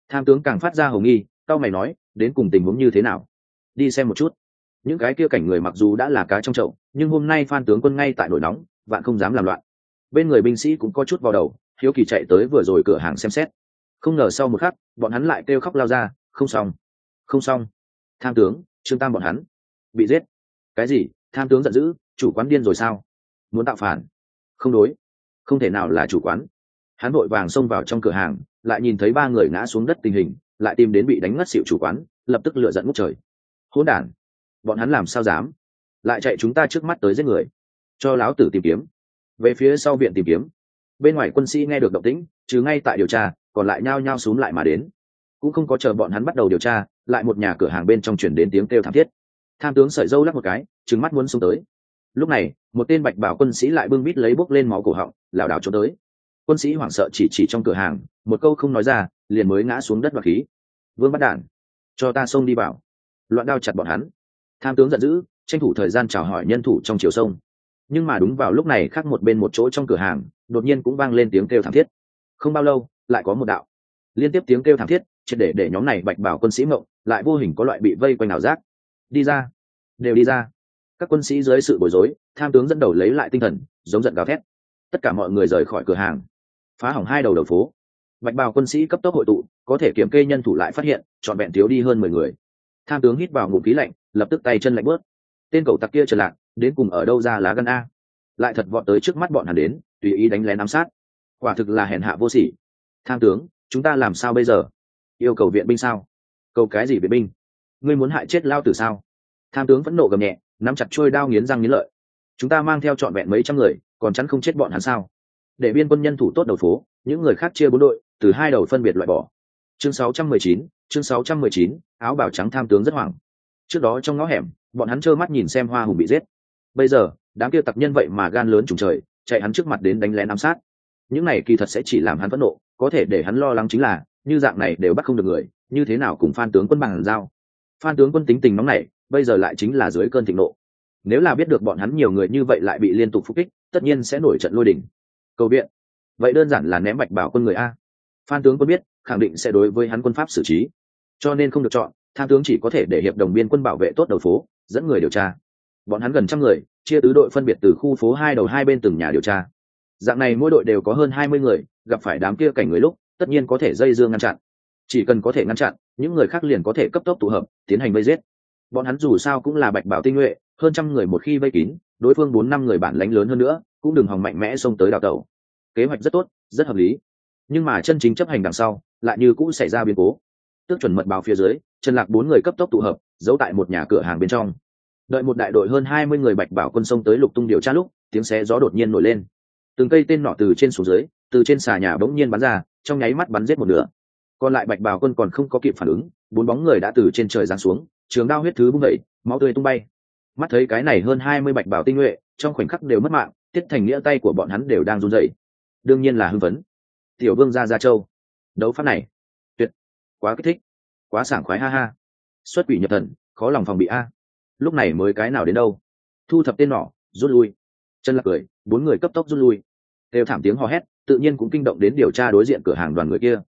Tham tướng càng phát ra hồng nghi tao mày nói, đến cùng tình huống như thế nào? Đi xem một chút. Những cái kia cảnh người mặc dù đã là cá trong chậu, nhưng hôm nay phan tướng quân ngay tại nổi nóng, vạn không dám làm loạn. Bên người binh sĩ cũng có chút vào đầu hiếu kỳ chạy tới vừa rồi cửa hàng xem xét. Không ngờ sau một khắc, bọn hắn lại kêu khóc lao ra, không xong không xong. Tham tướng, trương tam bọn hắn bị giết. Cái gì? Tham tướng giận dữ, chủ quán điên rồi sao? Muốn tạo phản? Không đối, không thể nào là chủ quán. Hắn vội vàng xông vào trong cửa hàng, lại nhìn thấy ba người ngã xuống đất tình hình, lại tìm đến bị đánh ngất xịu chủ quán, lập tức lựa dẫn ngút trời. Hỗn đản, bọn hắn làm sao dám? Lại chạy chúng ta trước mắt tới giết người, cho láo tử tìm kiếm. Về phía sau viện tìm kiếm bên ngoài quân sĩ nghe được động tĩnh chứ ngay tại điều tra, còn lại nhao nhao xuống lại mà đến. Cũng không có chờ bọn hắn bắt đầu điều tra, lại một nhà cửa hàng bên trong chuyển đến tiếng kêu thảm thiết. Tham tướng sợi dâu lắc một cái trứng mắt muốn xuống tới. Lúc này, một tên bạch bảo quân sĩ lại bưng bít lấy bốc lên máu cổ họng, lảo đảo trốn tới. Quân sĩ hoảng sợ chỉ chỉ trong cửa hàng, một câu không nói ra, liền mới ngã xuống đất và khí. Vương bắt đản, cho ta xông đi vào. Loạn đao chặt bọn hắn. Tham tướng giận dữ, tranh thủ thời gian chào hỏi nhân thủ trong chiều sông. Nhưng mà đúng vào lúc này, khác một bên một chỗ trong cửa hàng đột nhiên cũng vang lên tiếng kêu thảm thiết. Không bao lâu, lại có một đạo. Liên tiếp tiếng kêu thảm thiết, triệt để để nhóm này bạch bảo quân sĩ mộng lại vô hình có loại bị vây quanh ảo giác. Đi ra. Đều đi ra. Các quân sĩ dưới sự bối rối, tham tướng dẫn đầu lấy lại tinh thần, giống giận gào thét. Tất cả mọi người rời khỏi cửa hàng. Phá hỏng hai đầu đầu phố. Bạch bào quân sĩ cấp tốc hội tụ, có thể kiểm kê nhân thủ lại phát hiện, trọn vẹn thiếu đi hơn mười người. Tham tướng hít vào ngụm khí lạnh, lập tức tay chân lạnh bớt tên cậu tặc kia trần lạc, đến cùng ở đâu ra lá gân a? Lại thật vọt tới trước mắt bọn hắn đến tùy ý đánh lén ám sát. Quả thực là hèn hạ vô sỉ. Tham tướng chúng ta làm sao bây giờ? Yêu cầu viện binh sao? Cầu cái gì viện binh? Ngươi muốn hại chết lao tử sao? Tham tướng vẫn nộ gầm nhẹ nắm chặt trôi đao nghiến răng nghiến lợi. Chúng ta mang theo trọn vẹn mấy trăm người còn chắn không chết bọn hắn sao? Để biên quân nhân thủ tốt đầu phố những người khác chia bốn đội từ hai đầu phân biệt loại bỏ. Chương 619, chương 619, áo bào trắng tham tướng rất hoảng. Trước đó trong ngõ hẻm bọn hắn trơ mắt nhìn xem hoa hùng bị giết. Bây giờ đám kia tặc nhân vậy mà gan lớn trùng trời, chạy hắn trước mặt đến đánh lén ám sát. Những này kỳ thật sẽ chỉ làm hắn phẫn nộ, có thể để hắn lo lắng chính là, như dạng này đều bắt không được người, như thế nào cùng phan tướng quân bằng giao. Phan tướng quân tính tình nóng này bây giờ lại chính là dưới cơn thịnh nộ. Nếu là biết được bọn hắn nhiều người như vậy lại bị liên tục phục kích, tất nhiên sẽ nổi trận lôi đình. cầu viện. Vậy đơn giản là ném bạch bảo quân người a. Phan tướng quân biết, khẳng định sẽ đối với hắn quân pháp xử trí. Cho nên không được chọn, tham tướng chỉ có thể để hiệp đồng biên quân bảo vệ tốt đầu phố, dẫn người điều tra. Bọn hắn gần trăm người chia tứ đội phân biệt từ khu phố hai đầu hai bên từng nhà điều tra. Dạng này mỗi đội đều có hơn hai mươi người, gặp phải đám kia cảnh người lúc, tất nhiên có thể dây dương ngăn chặn. Chỉ cần có thể ngăn chặn, những người khác liền có thể cấp tốc tụ hợp, tiến hành vây giết. Bọn hắn dù sao cũng là bạch bảo tinh nhuệ, hơn trăm người một khi vây kín, đối phương bốn năm người bản lánh lớn hơn nữa, cũng đừng hòng mạnh mẽ xông tới đào tẩu. Kế hoạch rất tốt, rất hợp lý. Nhưng mà chân chính chấp hành đằng sau, lại như cũng xảy ra biến cố. Tước chuẩn mật báo phía dưới, trần lạc bốn người cấp tốc tụ hợp, giấu tại một nhà cửa hàng bên trong đợi một đại đội hơn hai mươi người bạch bảo quân sông tới lục tung điều tra lúc, tiếng xé gió đột nhiên nổi lên. Từng cây tên nọ từ trên xuống dưới, từ trên xà nhà bỗng nhiên bắn ra, trong nháy mắt bắn giết một nửa. Còn lại bạch bảo quân còn không có kịp phản ứng, bốn bóng người đã từ trên trời giáng xuống, trường đao huyết thứ bung vẩy máu tươi tung bay. Mắt thấy cái này hơn hai mươi bạch bảo tinh nhuệ, trong khoảnh khắc đều mất mạng, tiết thành nghĩa tay của bọn hắn đều đang run rẩy. Đương nhiên là hưng vấn tiểu vương gia gia châu, đấu pháp này, tuyệt, quá kích thích, quá sảng khoái ha ha. Xuất quỷ nhập thần, khó lòng phòng bị a lúc này mới cái nào đến đâu? Thu thập tên nỏ rút lui. Chân lạc cười, bốn người cấp tốc rút lui. Đều thảm tiếng hò hét, tự nhiên cũng kinh động đến điều tra đối diện cửa hàng đoàn người kia.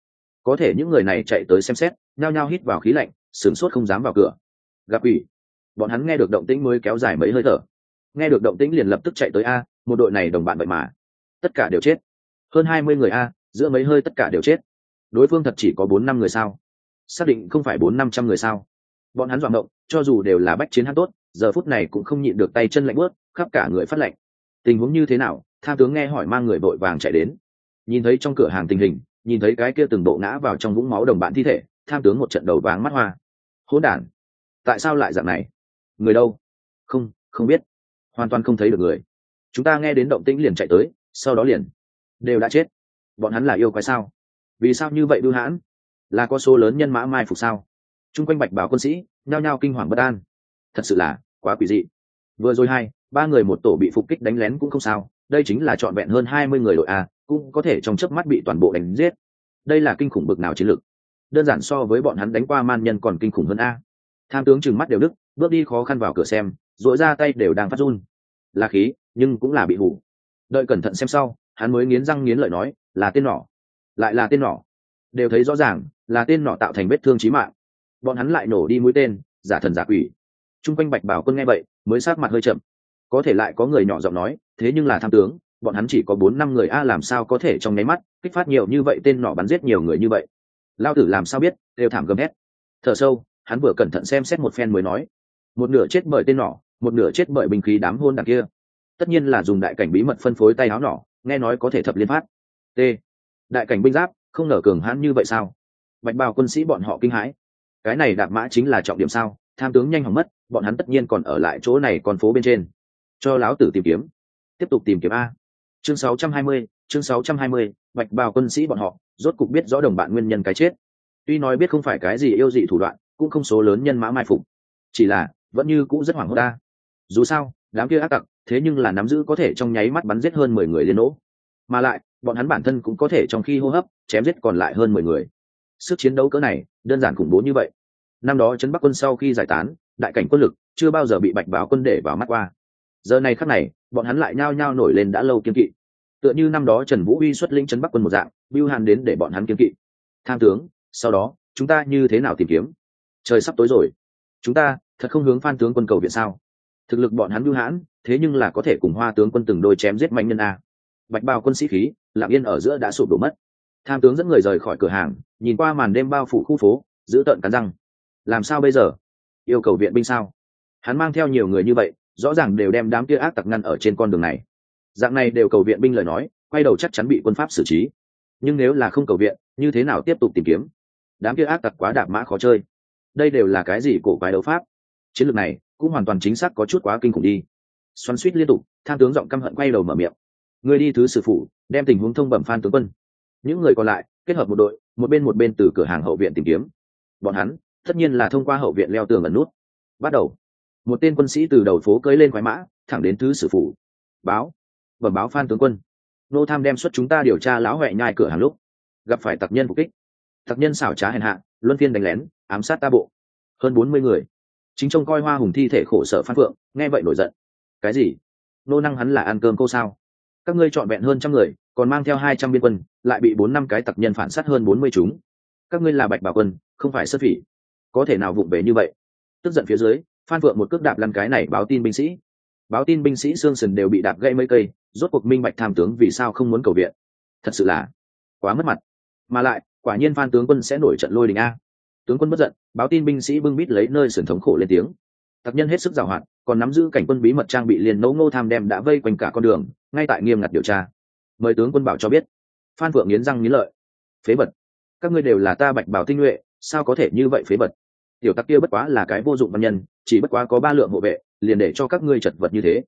Có thể những người này chạy tới xem xét, nhao nhao hít vào khí lạnh, sửng sốt không dám vào cửa. Gặp ủy, bọn hắn nghe được động tĩnh mới kéo dài mấy hơi thở. Nghe được động tĩnh liền lập tức chạy tới a, một đội này đồng bạn vậy mà. Tất cả đều chết. Hơn hai mươi người a, giữa mấy hơi tất cả đều chết. Đối phương thật chỉ có bốn năm người sao? Xác định không phải bốn năm trăm người sao? Bọn hắn dọn động cho dù đều là bách chiến hát tốt, giờ phút này cũng không nhịn được tay chân lạnh bớt khắp cả người phát lạnh. Tình huống như thế nào? Tham tướng nghe hỏi mang người vội vàng chạy đến. Nhìn thấy trong cửa hàng tình hình, nhìn thấy cái kia từng bộ ngã vào trong vũng máu đồng bạn thi thể, tham tướng một trận đầu váng mắt hoa. Hỗn đản, tại sao lại dạng này? Người đâu? Không không biết. Hoàn toàn không thấy được người. Chúng ta nghe đến động tĩnh liền chạy tới, sau đó liền đều đã chết. Bọn hắn là yêu quái sao? Vì sao như vậy bưu hãn? Là có số lớn nhân mã mai phục sao? Chung quanh bạch báo quân sĩ, nhao nhao kinh hoàng bất an. Thật sự là quá quỷ dị. Vừa rồi hai, ba người một tổ bị phục kích đánh lén cũng không sao. Đây chính là trọn vẹn hơn hai mươi người đội a, cũng có thể trong chớp mắt bị toàn bộ đánh giết. Đây là kinh khủng bực nào chiến lược. Đơn giản so với bọn hắn đánh qua man nhân còn kinh khủng hơn a. Tham tướng trừng mắt đều đức bước đi khó khăn vào cửa xem dội ra tay đều đang phát run. Là khí, nhưng cũng là bị hủ. Đợi cẩn thận xem sau, hắn mới nghiến răng nghiến lợi nói, là tên nỏ. Lại là tên nỏ. Đều thấy rõ ràng, là tên nỏ tạo thành vết thương chí mạng bọn hắn lại nổ đi mũi tên giả thần giả quỷ. T r u n g quanh bạch bảo quân nghe vậy mới sát mặt hơi chậm. Có thể lại có người nhỏ giọng nói thế nhưng là tham tướng bọn hắn chỉ có bốn năm người a làm sao có thể trong nháy mắt kích phát nhiều như vậy tên nọ bắn giết nhiều người như vậy? Lao tử làm sao biết đều thảm gầm hét thở sâu hắn vừa cẩn thận xem xét một phen mới nói một nửa chết bởi tên nọ, một nửa chết bởi bình khí đám hôn đằng kia. Tất nhiên là dùng đại cảnh bí mật phân phối tay áo nỏ nghe nói có thể thập liên phát. T. Đại cảnh binh giáp không ngờ cường hãn như vậy sao? Bạch bào quân sĩ bọn họ kinh hãi cái này đạp mã chính là trọng điểm sao? Tham tướng nhanh hỏng mất bọn hắn tất nhiên còn ở lại chỗ này còn phố bên trên. Cho láo tử tìm kiếm. Tiếp tục tìm kiếm a. Chương 620, chương 620, bạch bào quân sĩ bọn họ rốt cục biết rõ đồng bạn nguyên nhân cái chết. Tuy nói biết không phải cái gì yêu dị thủ đoạn cũng không số lớn nhân mã mai phục. Chỉ là vẫn như cũ rất hoảng hốt ta dù sao đám kia ác tặc thế nhưng là nắm giữ có thể trong nháy mắt bắn giết hơn mười người liên nỗ. Mà lại bọn hắn bản thân cũng có thể trong khi hô hấp chém giết còn lại hơn mười người sức chiến đấu cỡ này, đơn giản khủng bố như vậy. Năm đó trấn bắc quân sau khi giải tán, đại cảnh quân lực chưa bao giờ bị bạch báo quân để vào mắt qua. Giờ này khắc này, bọn hắn lại nhao nhao nổi lên đã lâu kiên kỵ. Tựa như năm đó trần vũ uy xuất lĩnh trấn bắc quân một dạng, bưu hàn đến để bọn hắn kiên kỵ. Tham tướng, sau đó, chúng ta như thế nào tìm kiếm? Trời sắp tối rồi. Chúng ta, thật không hướng phan tướng quân cầu viện sao? Thực lực bọn hắn bưu hãn, thế nhưng là có thể cùng hoa tướng quân từng đôi chém giết mạnh nhân a. Bạch bào quân sĩ khí, lặng yên ở giữa đã sụp đổ mất tham tướng dẫn người rời khỏi cửa hàng, nhìn qua màn đêm bao phủ khu phố, giữ tợn cắn răng. Làm sao bây giờ? Yêu cầu viện binh sao? Hắn mang theo nhiều người như vậy, rõ ràng đều đem đám kia ác tặc ngăn ở trên con đường này. Dạng này đều cầu viện binh lời nói, quay đầu chắc chắn bị quân pháp xử trí. Nhưng nếu là không cầu viện, như thế nào tiếp tục tìm kiếm? Đám kia ác tặc quá đạp mã khó chơi. Đây đều là cái gì cổ quái đấu pháp? Chiến lược này cũng hoàn toàn chính xác có chút quá kinh khủng đi. Xoắn suýt liên tục, tham tướng giọng căm hận quay đầu mở miệng. Người đi thứ sử phụ đem tình huống thông bẩm phan tướng quân những người còn lại, kết hợp một đội, một bên một bên từ cửa hàng hậu viện tìm kiếm. Bọn hắn, tất nhiên là thông qua hậu viện leo tường ẩn nút. Bắt đầu. Một tên quân sĩ từ đầu phố cưới lên khoái mã, thẳng đến thứ sử phủ. Báo. Bẩm báo phan tướng quân. Nô tham đem xuất chúng ta điều tra lão huệ nhai cửa hàng lúc. Gặp phải tặc nhân phục kích. Tặc nhân xảo trá hèn hạ, luân phiên đánh lén, ám sát ta bộ. Hơn bốn mươi người. Chính trông coi hoa hùng thi thể khổ sở phan phượng, nghe vậy nổi giận. Cái gì? Nô năng hắn là ăn cơm cô sao? Các ngươi chọn vẹn hơn trăm người, còn mang theo hai trăm biên quân, lại bị bốn năm cái tặc nhân phản sát hơn bốn mươi chúng. Các ngươi là bạch bảo quân, không phải xuất phỉ. Có thể nào vụng về như vậy? Tức giận phía dưới, phan phượng một cước đạp lăn cái này báo tin binh sĩ. Báo tin binh sĩ xương sần đều bị đạp gãy mấy cây, rốt cuộc minh bạch tham tướng vì sao không muốn cầu viện. Thật sự là quá mất mặt. Mà lại, quả nhiên phan tướng quân sẽ nổi trận lôi đình a. Tướng quân bất giận, báo tin binh sĩ bưng bít lấy nơi sườn thống khổ lên tiếng tập nhân hết sức giàu hạn, còn nắm giữ cảnh quân bí mật trang bị liền nấu ngô tham đem đã vây quanh cả con đường, ngay tại nghiêm ngặt điều tra. Mời tướng quân bảo cho biết. Phan phượng nghiến răng nghiến lợi. Phế vật. Các ngươi đều là ta bạch bảo tinh nhuệ, sao có thể như vậy phế vật? Tiểu tắc kia bất quá là cái vô dụng văn nhân, chỉ bất quá có ba lượng hộ vệ, liền để cho các ngươi chật vật như thế.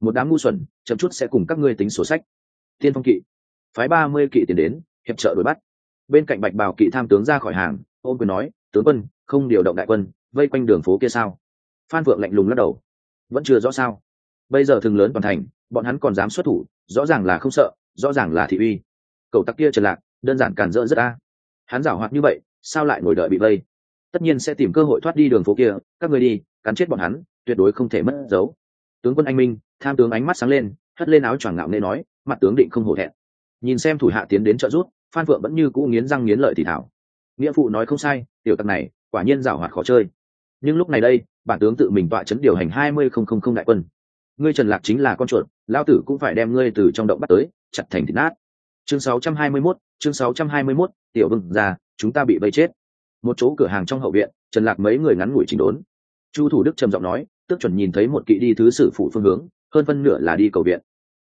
Một đám ngu xuẩn, chậm chút sẽ cùng các ngươi tính sổ sách. Tiên phong kỵ. Phái ba mươi kỵ tiền đến, hiệp trợ đuổi bắt. Bên cạnh bạch bảo kỵ tham tướng ra khỏi hàng ôm quyền nói, tướng quân, không điều động đại quân, vây quanh đường phố kia sao? Phan phượng lạnh lùng lắc đầu. Vẫn chưa rõ sao? Bây giờ thường lớn toàn thành, bọn hắn còn dám xuất thủ, rõ ràng là không sợ, rõ ràng là thị uy. Cậu tắc kia trần lạc, đơn giản cản rỡ rất a. Hắn giảo hoạt như vậy, sao lại ngồi đợi bị vây? Tất nhiên sẽ tìm cơ hội thoát đi đường phố kia, các người đi, cắn chết bọn hắn, tuyệt đối không thể mất dấu. Tướng quân anh minh, tham tướng ánh mắt sáng lên, hất lên áo choàng ngạo nên nói, mặt tướng định không hổ thẹn. Nhìn xem thủ hạ tiến đến trợ rút phan phượng vẫn như cũ nghiến răng nghiến lợi thì thảo. Nghĩa phụ nói không sai, tiểu tặc này, quả nhiên giảo hoạt khó chơi nhưng lúc này đây bản tướng tự mình tọa chấn điều hành hai mươi không không không đại quân. Ngươi trần lạc chính là con chuột lao tử cũng phải đem ngươi từ trong động bắt tới chặt thành thịt nát. Chương 621, chương 621, tiểu vương ra chúng ta bị vây chết. Một chỗ cửa hàng trong hậu viện trần lạc mấy người ngắn ngủi chỉnh đốn. Chu thủ đức trầm giọng nói tước chuẩn nhìn thấy một kỵ đi thứ sử phụ phương hướng hơn phân nửa là đi cầu viện.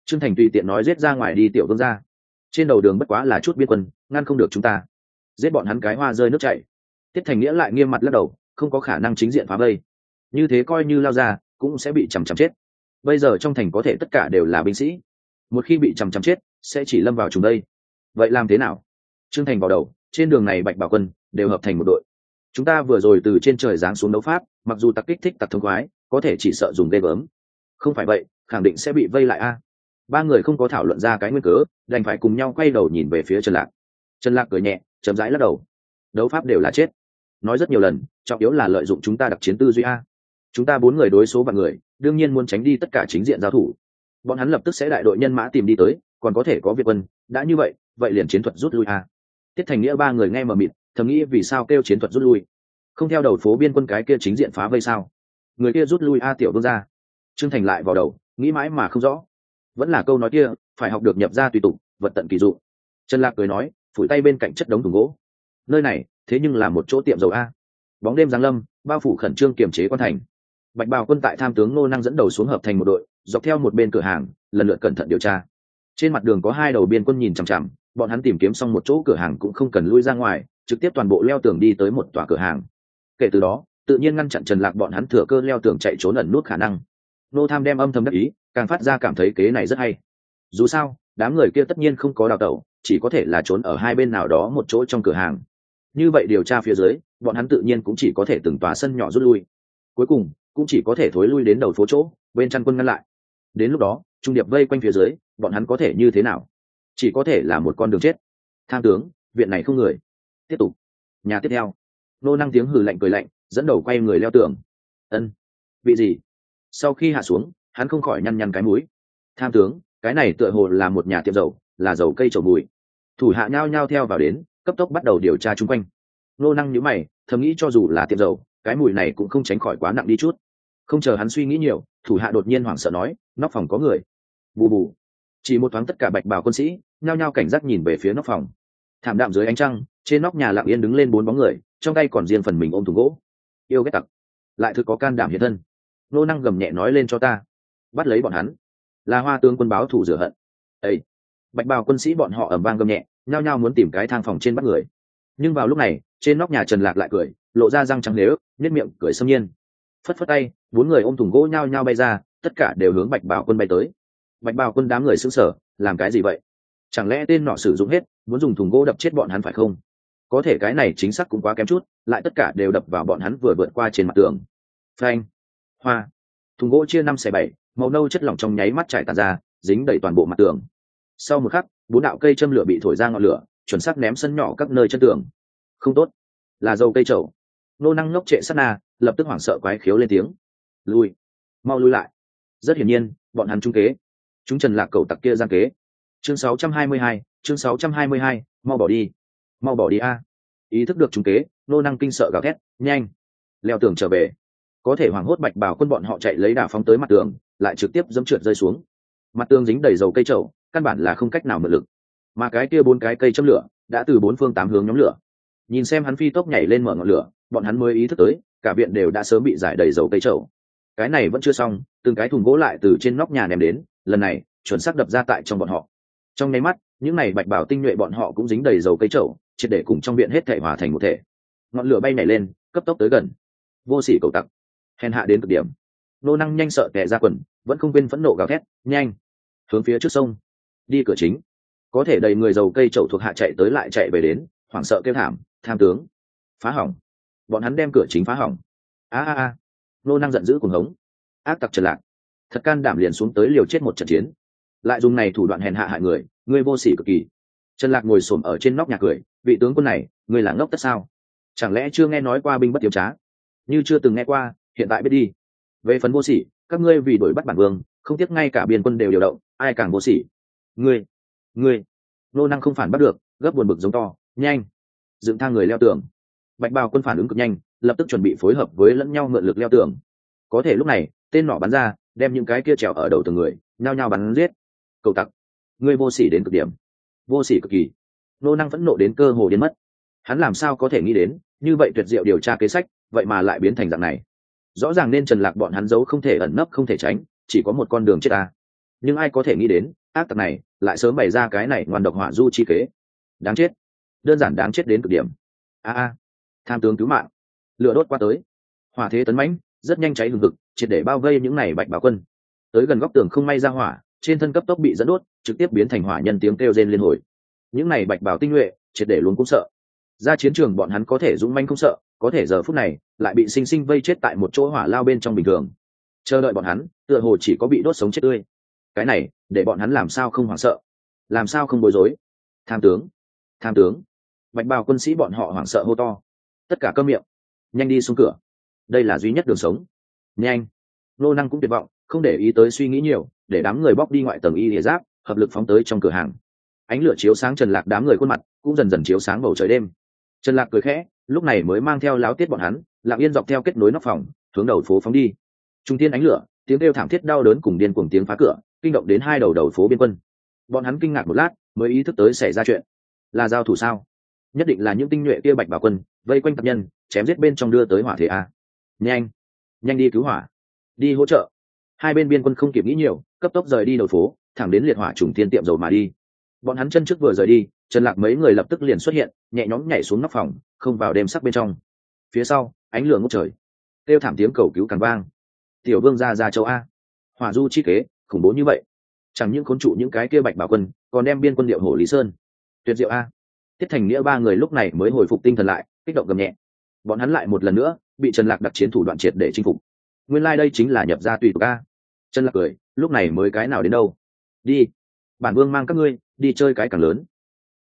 Trương thành tùy tiện nói giết ra ngoài đi tiểu vương ra trên đầu đường bất quá là chút biên quân ngăn không được chúng ta. Giết bọn hắn cái hoa rơi nước chảy. Tiết thành nghĩa lại nghiêm mặt lắc đầu không có khả năng chính diện phá vây. Như thế coi như lao ra, cũng sẽ bị chằm chằm chết. Bây giờ trong thành có thể tất cả đều là binh sĩ. Một khi bị chằm chằm chết, sẽ chỉ lâm vào chúng đây. Vậy làm thế nào? Trương thành vào đầu, trên đường này bạch bảo quân đều hợp thành một đội. Chúng ta vừa rồi từ trên trời giáng xuống đấu pháp, mặc dù tặc kích thích tặc thông khoái, có thể chỉ sợ dùng ghê gớm. Không phải vậy, khẳng định sẽ bị vây lại a. Ba người không có thảo luận ra cái nguyên cớ, đành phải cùng nhau quay đầu nhìn về phía trần lạc. Trần lạc cười nhẹ, chậm rãi lắc đầu. Đấu pháp đều là chết nói rất nhiều lần, trọng yếu là lợi dụng chúng ta đặc chiến tư duy a. Chúng ta bốn người đối số vạn người, đương nhiên muốn tránh đi tất cả chính diện giao thủ. Bọn hắn lập tức sẽ đại đội nhân mã tìm đi tới, còn có thể có việt quân. Đã như vậy vậy liền chiến thuật rút lui a. Tiết thành nghĩa ba người nghe mờ mịt, thầm nghĩ vì sao kêu chiến thuật rút lui? Không theo đầu phố biên quân cái kia chính diện phá vây sao? Người kia rút lui a tiểu vương ra trương thành lại vào đầu, nghĩ mãi mà không rõ. Vẫn là câu nói kia, phải học được nhập ra tùy tục vật tận kỳ dụng. Trần lạc cười nói, phủi tay bên cạnh chất đống thùng gỗ nơi này, thế nhưng là một chỗ tiệm dầu a. Bóng đêm giáng lâm, bao phủ khẩn trương kiềm chế quan thành. Bạch bào quân tại tham tướng nô năng dẫn đầu xuống hợp thành một đội, dọc theo một bên cửa hàng, lần lượt cẩn thận điều tra. Trên mặt đường có hai đầu biên quân nhìn chằm chằm, bọn hắn tìm kiếm xong một chỗ cửa hàng cũng không cần lui ra ngoài, trực tiếp toàn bộ leo tường đi tới một tòa cửa hàng. Kể từ đó, tự nhiên ngăn chặn trần lạc bọn hắn thừa cơ leo tường chạy trốn ẩn nút khả năng. Nô tham đem âm thầm đắc ý, càng phát ra cảm thấy kế này rất hay. Dù sao, đám người kia tất nhiên không có đào tẩu, chỉ có thể là trốn ở hai bên nào đó một chỗ trong cửa hàng như vậy điều tra phía dưới, bọn hắn tự nhiên cũng chỉ có thể từng tòa sân nhỏ rút lui. Cuối cùng, cũng chỉ có thể thối lui đến đầu phố chỗ, bên chăn quân ngăn lại. Đến lúc đó, trung điệp vây quanh phía dưới, bọn hắn có thể như thế nào? Chỉ có thể là một con đường chết. Tham tướng, viện này không người. Tiếp tục. Nhà tiếp theo. Nô năng tiếng hừ lạnh cười lạnh, dẫn đầu quay người leo tường. Ân. Vị gì? Sau khi hạ xuống, hắn không khỏi nhăn nhăn cái mũi. Tham tướng, cái này tựa hồ là một nhà tiệm dầu, là dầu cây trầu mùi thủ hạ nhao nhao theo vào đến cấp tốc bắt đầu điều tra chung quanh. Nô năng nhíu mày, thầm nghĩ cho dù là tiệm dầu, cái mùi này cũng không tránh khỏi quá nặng đi chút. Không chờ hắn suy nghĩ nhiều, thủ hạ đột nhiên hoảng sợ nói, nóc phòng có người. Bù bù. Chỉ một thoáng tất cả bạch bào quân sĩ, nhao nhao cảnh giác nhìn về phía nóc phòng. Thảm đạm dưới ánh trăng, trên nóc nhà lặng yên đứng lên bốn bóng người, trong tay còn riêng phần mình ôm thùng gỗ. Yêu ghét tặc. Lại thực có can đảm hiện thân. Nô năng gầm nhẹ nói lên cho ta. Bắt lấy bọn hắn. Là hoa tướng quân báo thủ rửa hận. Ây bạch bào quân sĩ bọn họ ẩm vang gầm nhẹ nhao nhao muốn tìm cái thang phòng trên bắt người. Nhưng vào lúc này, trên nóc nhà trần lạc lại cười, lộ ra răng trắng nếu nhất miệng, cười xâm nhiên. Phất phất tay, bốn người ôm thùng gỗ nhao nhao bay ra, tất cả đều hướng bạch bảo quân bay tới. Bạch bảo quân đám người xứng sở làm cái gì vậy? Chẳng lẽ tên nọ sử dụng hết, muốn dùng thùng gỗ đập chết bọn hắn phải không? Có thể cái này chính xác cũng quá kém chút, lại tất cả đều đập vào bọn hắn vừa vượt qua trên mặt tường. Phanh! Hoa! Thùng gỗ chia năm xẻ bảy, màu nâu chất lỏng trong nháy mắt trải tàn ra, dính đầy toàn bộ mặt tường sau một khắc bốn đạo cây châm lửa bị thổi ra ngọn lửa chuẩn xác ném sân nhỏ các nơi chân tường. Không tốt. Là dầu cây trầu nô năng ngốc trệ sát na lập tức hoảng sợ quái khiếu lên tiếng. Lui. Mau lui lại. Rất hiển nhiên bọn hắn trung kế. Chúng trần lạc cầu tặc kia giang kế. Chương 622, chương 622, mau bỏ đi. Mau bỏ đi a. Ý thức được trung kế nô năng kinh sợ gào thét nhanh. Leo tường trở về. Có thể hoảng hốt bạch bảo quân bọn họ chạy lấy đà phóng tới mặt tường lại trực tiếp dẫm trượt rơi xuống. Mặt tường dính đầy dầu cây trầu căn bản là không cách nào mượn lực. Mà cái kia bốn cái cây châm lửa đã từ bốn phương tám hướng nhóm lửa. Nhìn xem hắn phi tốc nhảy lên mở ngọn lửa, bọn hắn mới ý thức tới, cả viện đều đã sớm bị giải đầy dầu cây trầu cái này vẫn chưa xong, từng cái thùng gỗ lại từ trên nóc nhà ném đến, lần này, chuẩn xác đập ra tại trong bọn họ. Trong nháy mắt, những này bạch bảo tinh nhuệ bọn họ cũng dính đầy dầu cây trầu triệt để cùng trong viện hết thể hòa thành một thể. Ngọn lửa bay nảy lên, cấp tốc tới gần. Vô sỉ cầu tặc. Hèn hạ đến cực điểm. Nô năng nhanh sợ tè ra quần, vẫn không quên phẫn nộ gào thét, nhanh. Hướng phía trước sông đi cửa chính. Có thể đầy người dầu cây trậu thuộc hạ chạy tới lại chạy về đến, hoảng sợ kêu thảm, tham tướng. Phá hỏng. Bọn hắn đem cửa chính phá hỏng. A a a. Nô năng giận dữ cùng hống. Ác tặc trần lạc. Thật can đảm liền xuống tới liều chết một trận chiến. Lại dùng này thủ đoạn hèn hạ hại người, ngươi vô sỉ cực kỳ. Trần lạc ngồi xổm ở trên nóc nhà cười, vị tướng quân này, ngươi là ngốc tất sao? Chẳng lẽ chưa nghe nói qua binh bất tiêu trá? Như chưa từng nghe qua, hiện tại biết đi. Về phần vô sỉ, các ngươi vì đuổi bắt bản vương, không tiếc ngay cả biên quân đều điều động, ai càng vô sỉ? Ngươi ngươi. Nô năng không phản bắt được, gấp buồn bực giống to, nhanh. Dựng thang người leo tường. Bạch bào quân phản ứng cực nhanh, lập tức chuẩn bị phối hợp với lẫn nhau mượn lực leo tường. Có thể lúc này, tên nọ bắn ra, đem những cái kia trèo ở đầu từng người, nhao nhao bắn giết. Cầu tặc. Ngươi vô sỉ đến cực điểm. Vô sỉ cực kỳ. Nô năng phẫn nộ đến cơ hồ đến mất. Hắn làm sao có thể nghĩ đến, như vậy tuyệt diệu điều tra kế sách, vậy mà lại biến thành dạng này. Rõ ràng nên trần lạc bọn hắn giấu không thể ẩn nấp không thể tránh, chỉ có một con đường chết ta. Nhưng ai có thể nghĩ đến, ác tặc này lại sớm bày ra cái này ngoan độc hỏa du chi kế. Đáng chết. Đơn giản đáng chết đến cực điểm. A a. Tham tướng cứu mạng. Lửa đốt qua tới. Hỏa thế tấn mãnh, rất nhanh cháy hừng hực, triệt để bao vây những này bạch bảo quân. Tới gần góc tường không may ra hỏa, trên thân cấp tốc bị dẫn đốt, trực tiếp biến thành hỏa nhân tiếng kêu rên liên hồi. Những này bạch bảo tinh nhuệ, triệt để luôn cũng sợ. Ra chiến trường bọn hắn có thể dũng manh không sợ, có thể giờ phút này, lại bị sinh sinh vây chết tại một chỗ hỏa lao bên trong bình thường. Chờ đợi bọn hắn, tựa hồ chỉ có bị đốt sống chết tươi cái này, để bọn hắn làm sao không hoảng sợ? Làm sao không bối rối? Tham tướng tham tướng. Bạch bào quân sĩ bọn họ hoảng sợ hô to. Tất cả cơm miệng. Nhanh đi xuống cửa. Đây là duy nhất đường sống. Nhanh. Nô năng cũng tuyệt vọng, không để ý tới suy nghĩ nhiều, để đám người bóc đi ngoại tầng y địa giáp, hợp lực phóng tới trong cửa hàng. Ánh lửa chiếu sáng trần lạc đám người khuôn mặt, cũng dần dần chiếu sáng bầu trời đêm. Trần lạc cười khẽ, lúc này mới mang theo láo tiết bọn hắn, lặng yên dọc theo kết nối nóc phòng, hướng đầu phố phóng đi. Trung tiên ánh lửa, tiếng kêu thảm thiết đau đớn cùng điên cuồng tiếng phá cửa kinh động đến hai đầu đầu phố biên quân. Bọn hắn kinh ngạc một lát, mới ý thức tới xảy ra chuyện. Là giao thủ sao? Nhất định là những tinh nhuệ kia bạch bảo quân, vây quanh tập nhân, chém giết bên trong đưa tới hỏa thế a. Nhanh! Nhanh đi cứu hỏa! Đi hỗ trợ! Hai bên biên quân không kịp nghĩ nhiều, cấp tốc rời đi đầu phố, thẳng đến liệt hỏa trùng thiên tiệm dầu mà đi. Bọn hắn chân trước vừa rời đi, trần lạc mấy người lập tức liền xuất hiện, nhẹ nhõm nhảy xuống nóc phòng, không vào đêm sắc bên trong. Phía sau, ánh lửa ngút trời. Kêu thảm tiếng cầu cứu càng vang. Tiểu vương ra ra châu a. Hỏa du chi kế khủng bố như vậy. Chẳng những khốn trụ những cái kia bạch bảo quân, còn đem biên quân điệu hồ lý sơn. Tuyệt diệu a. Tiết thành nghĩa ba người lúc này mới hồi phục tinh thần lại, kích động gầm nhẹ. Bọn hắn lại một lần nữa, bị trần lạc đặc chiến thủ đoạn triệt để chinh phục. Nguyên lai、like、đây chính là nhập gia tùy tục a. Trần lạc cười, lúc này mới cái nào đến đâu? Đi. Bản vương mang các ngươi, đi chơi cái càng lớn.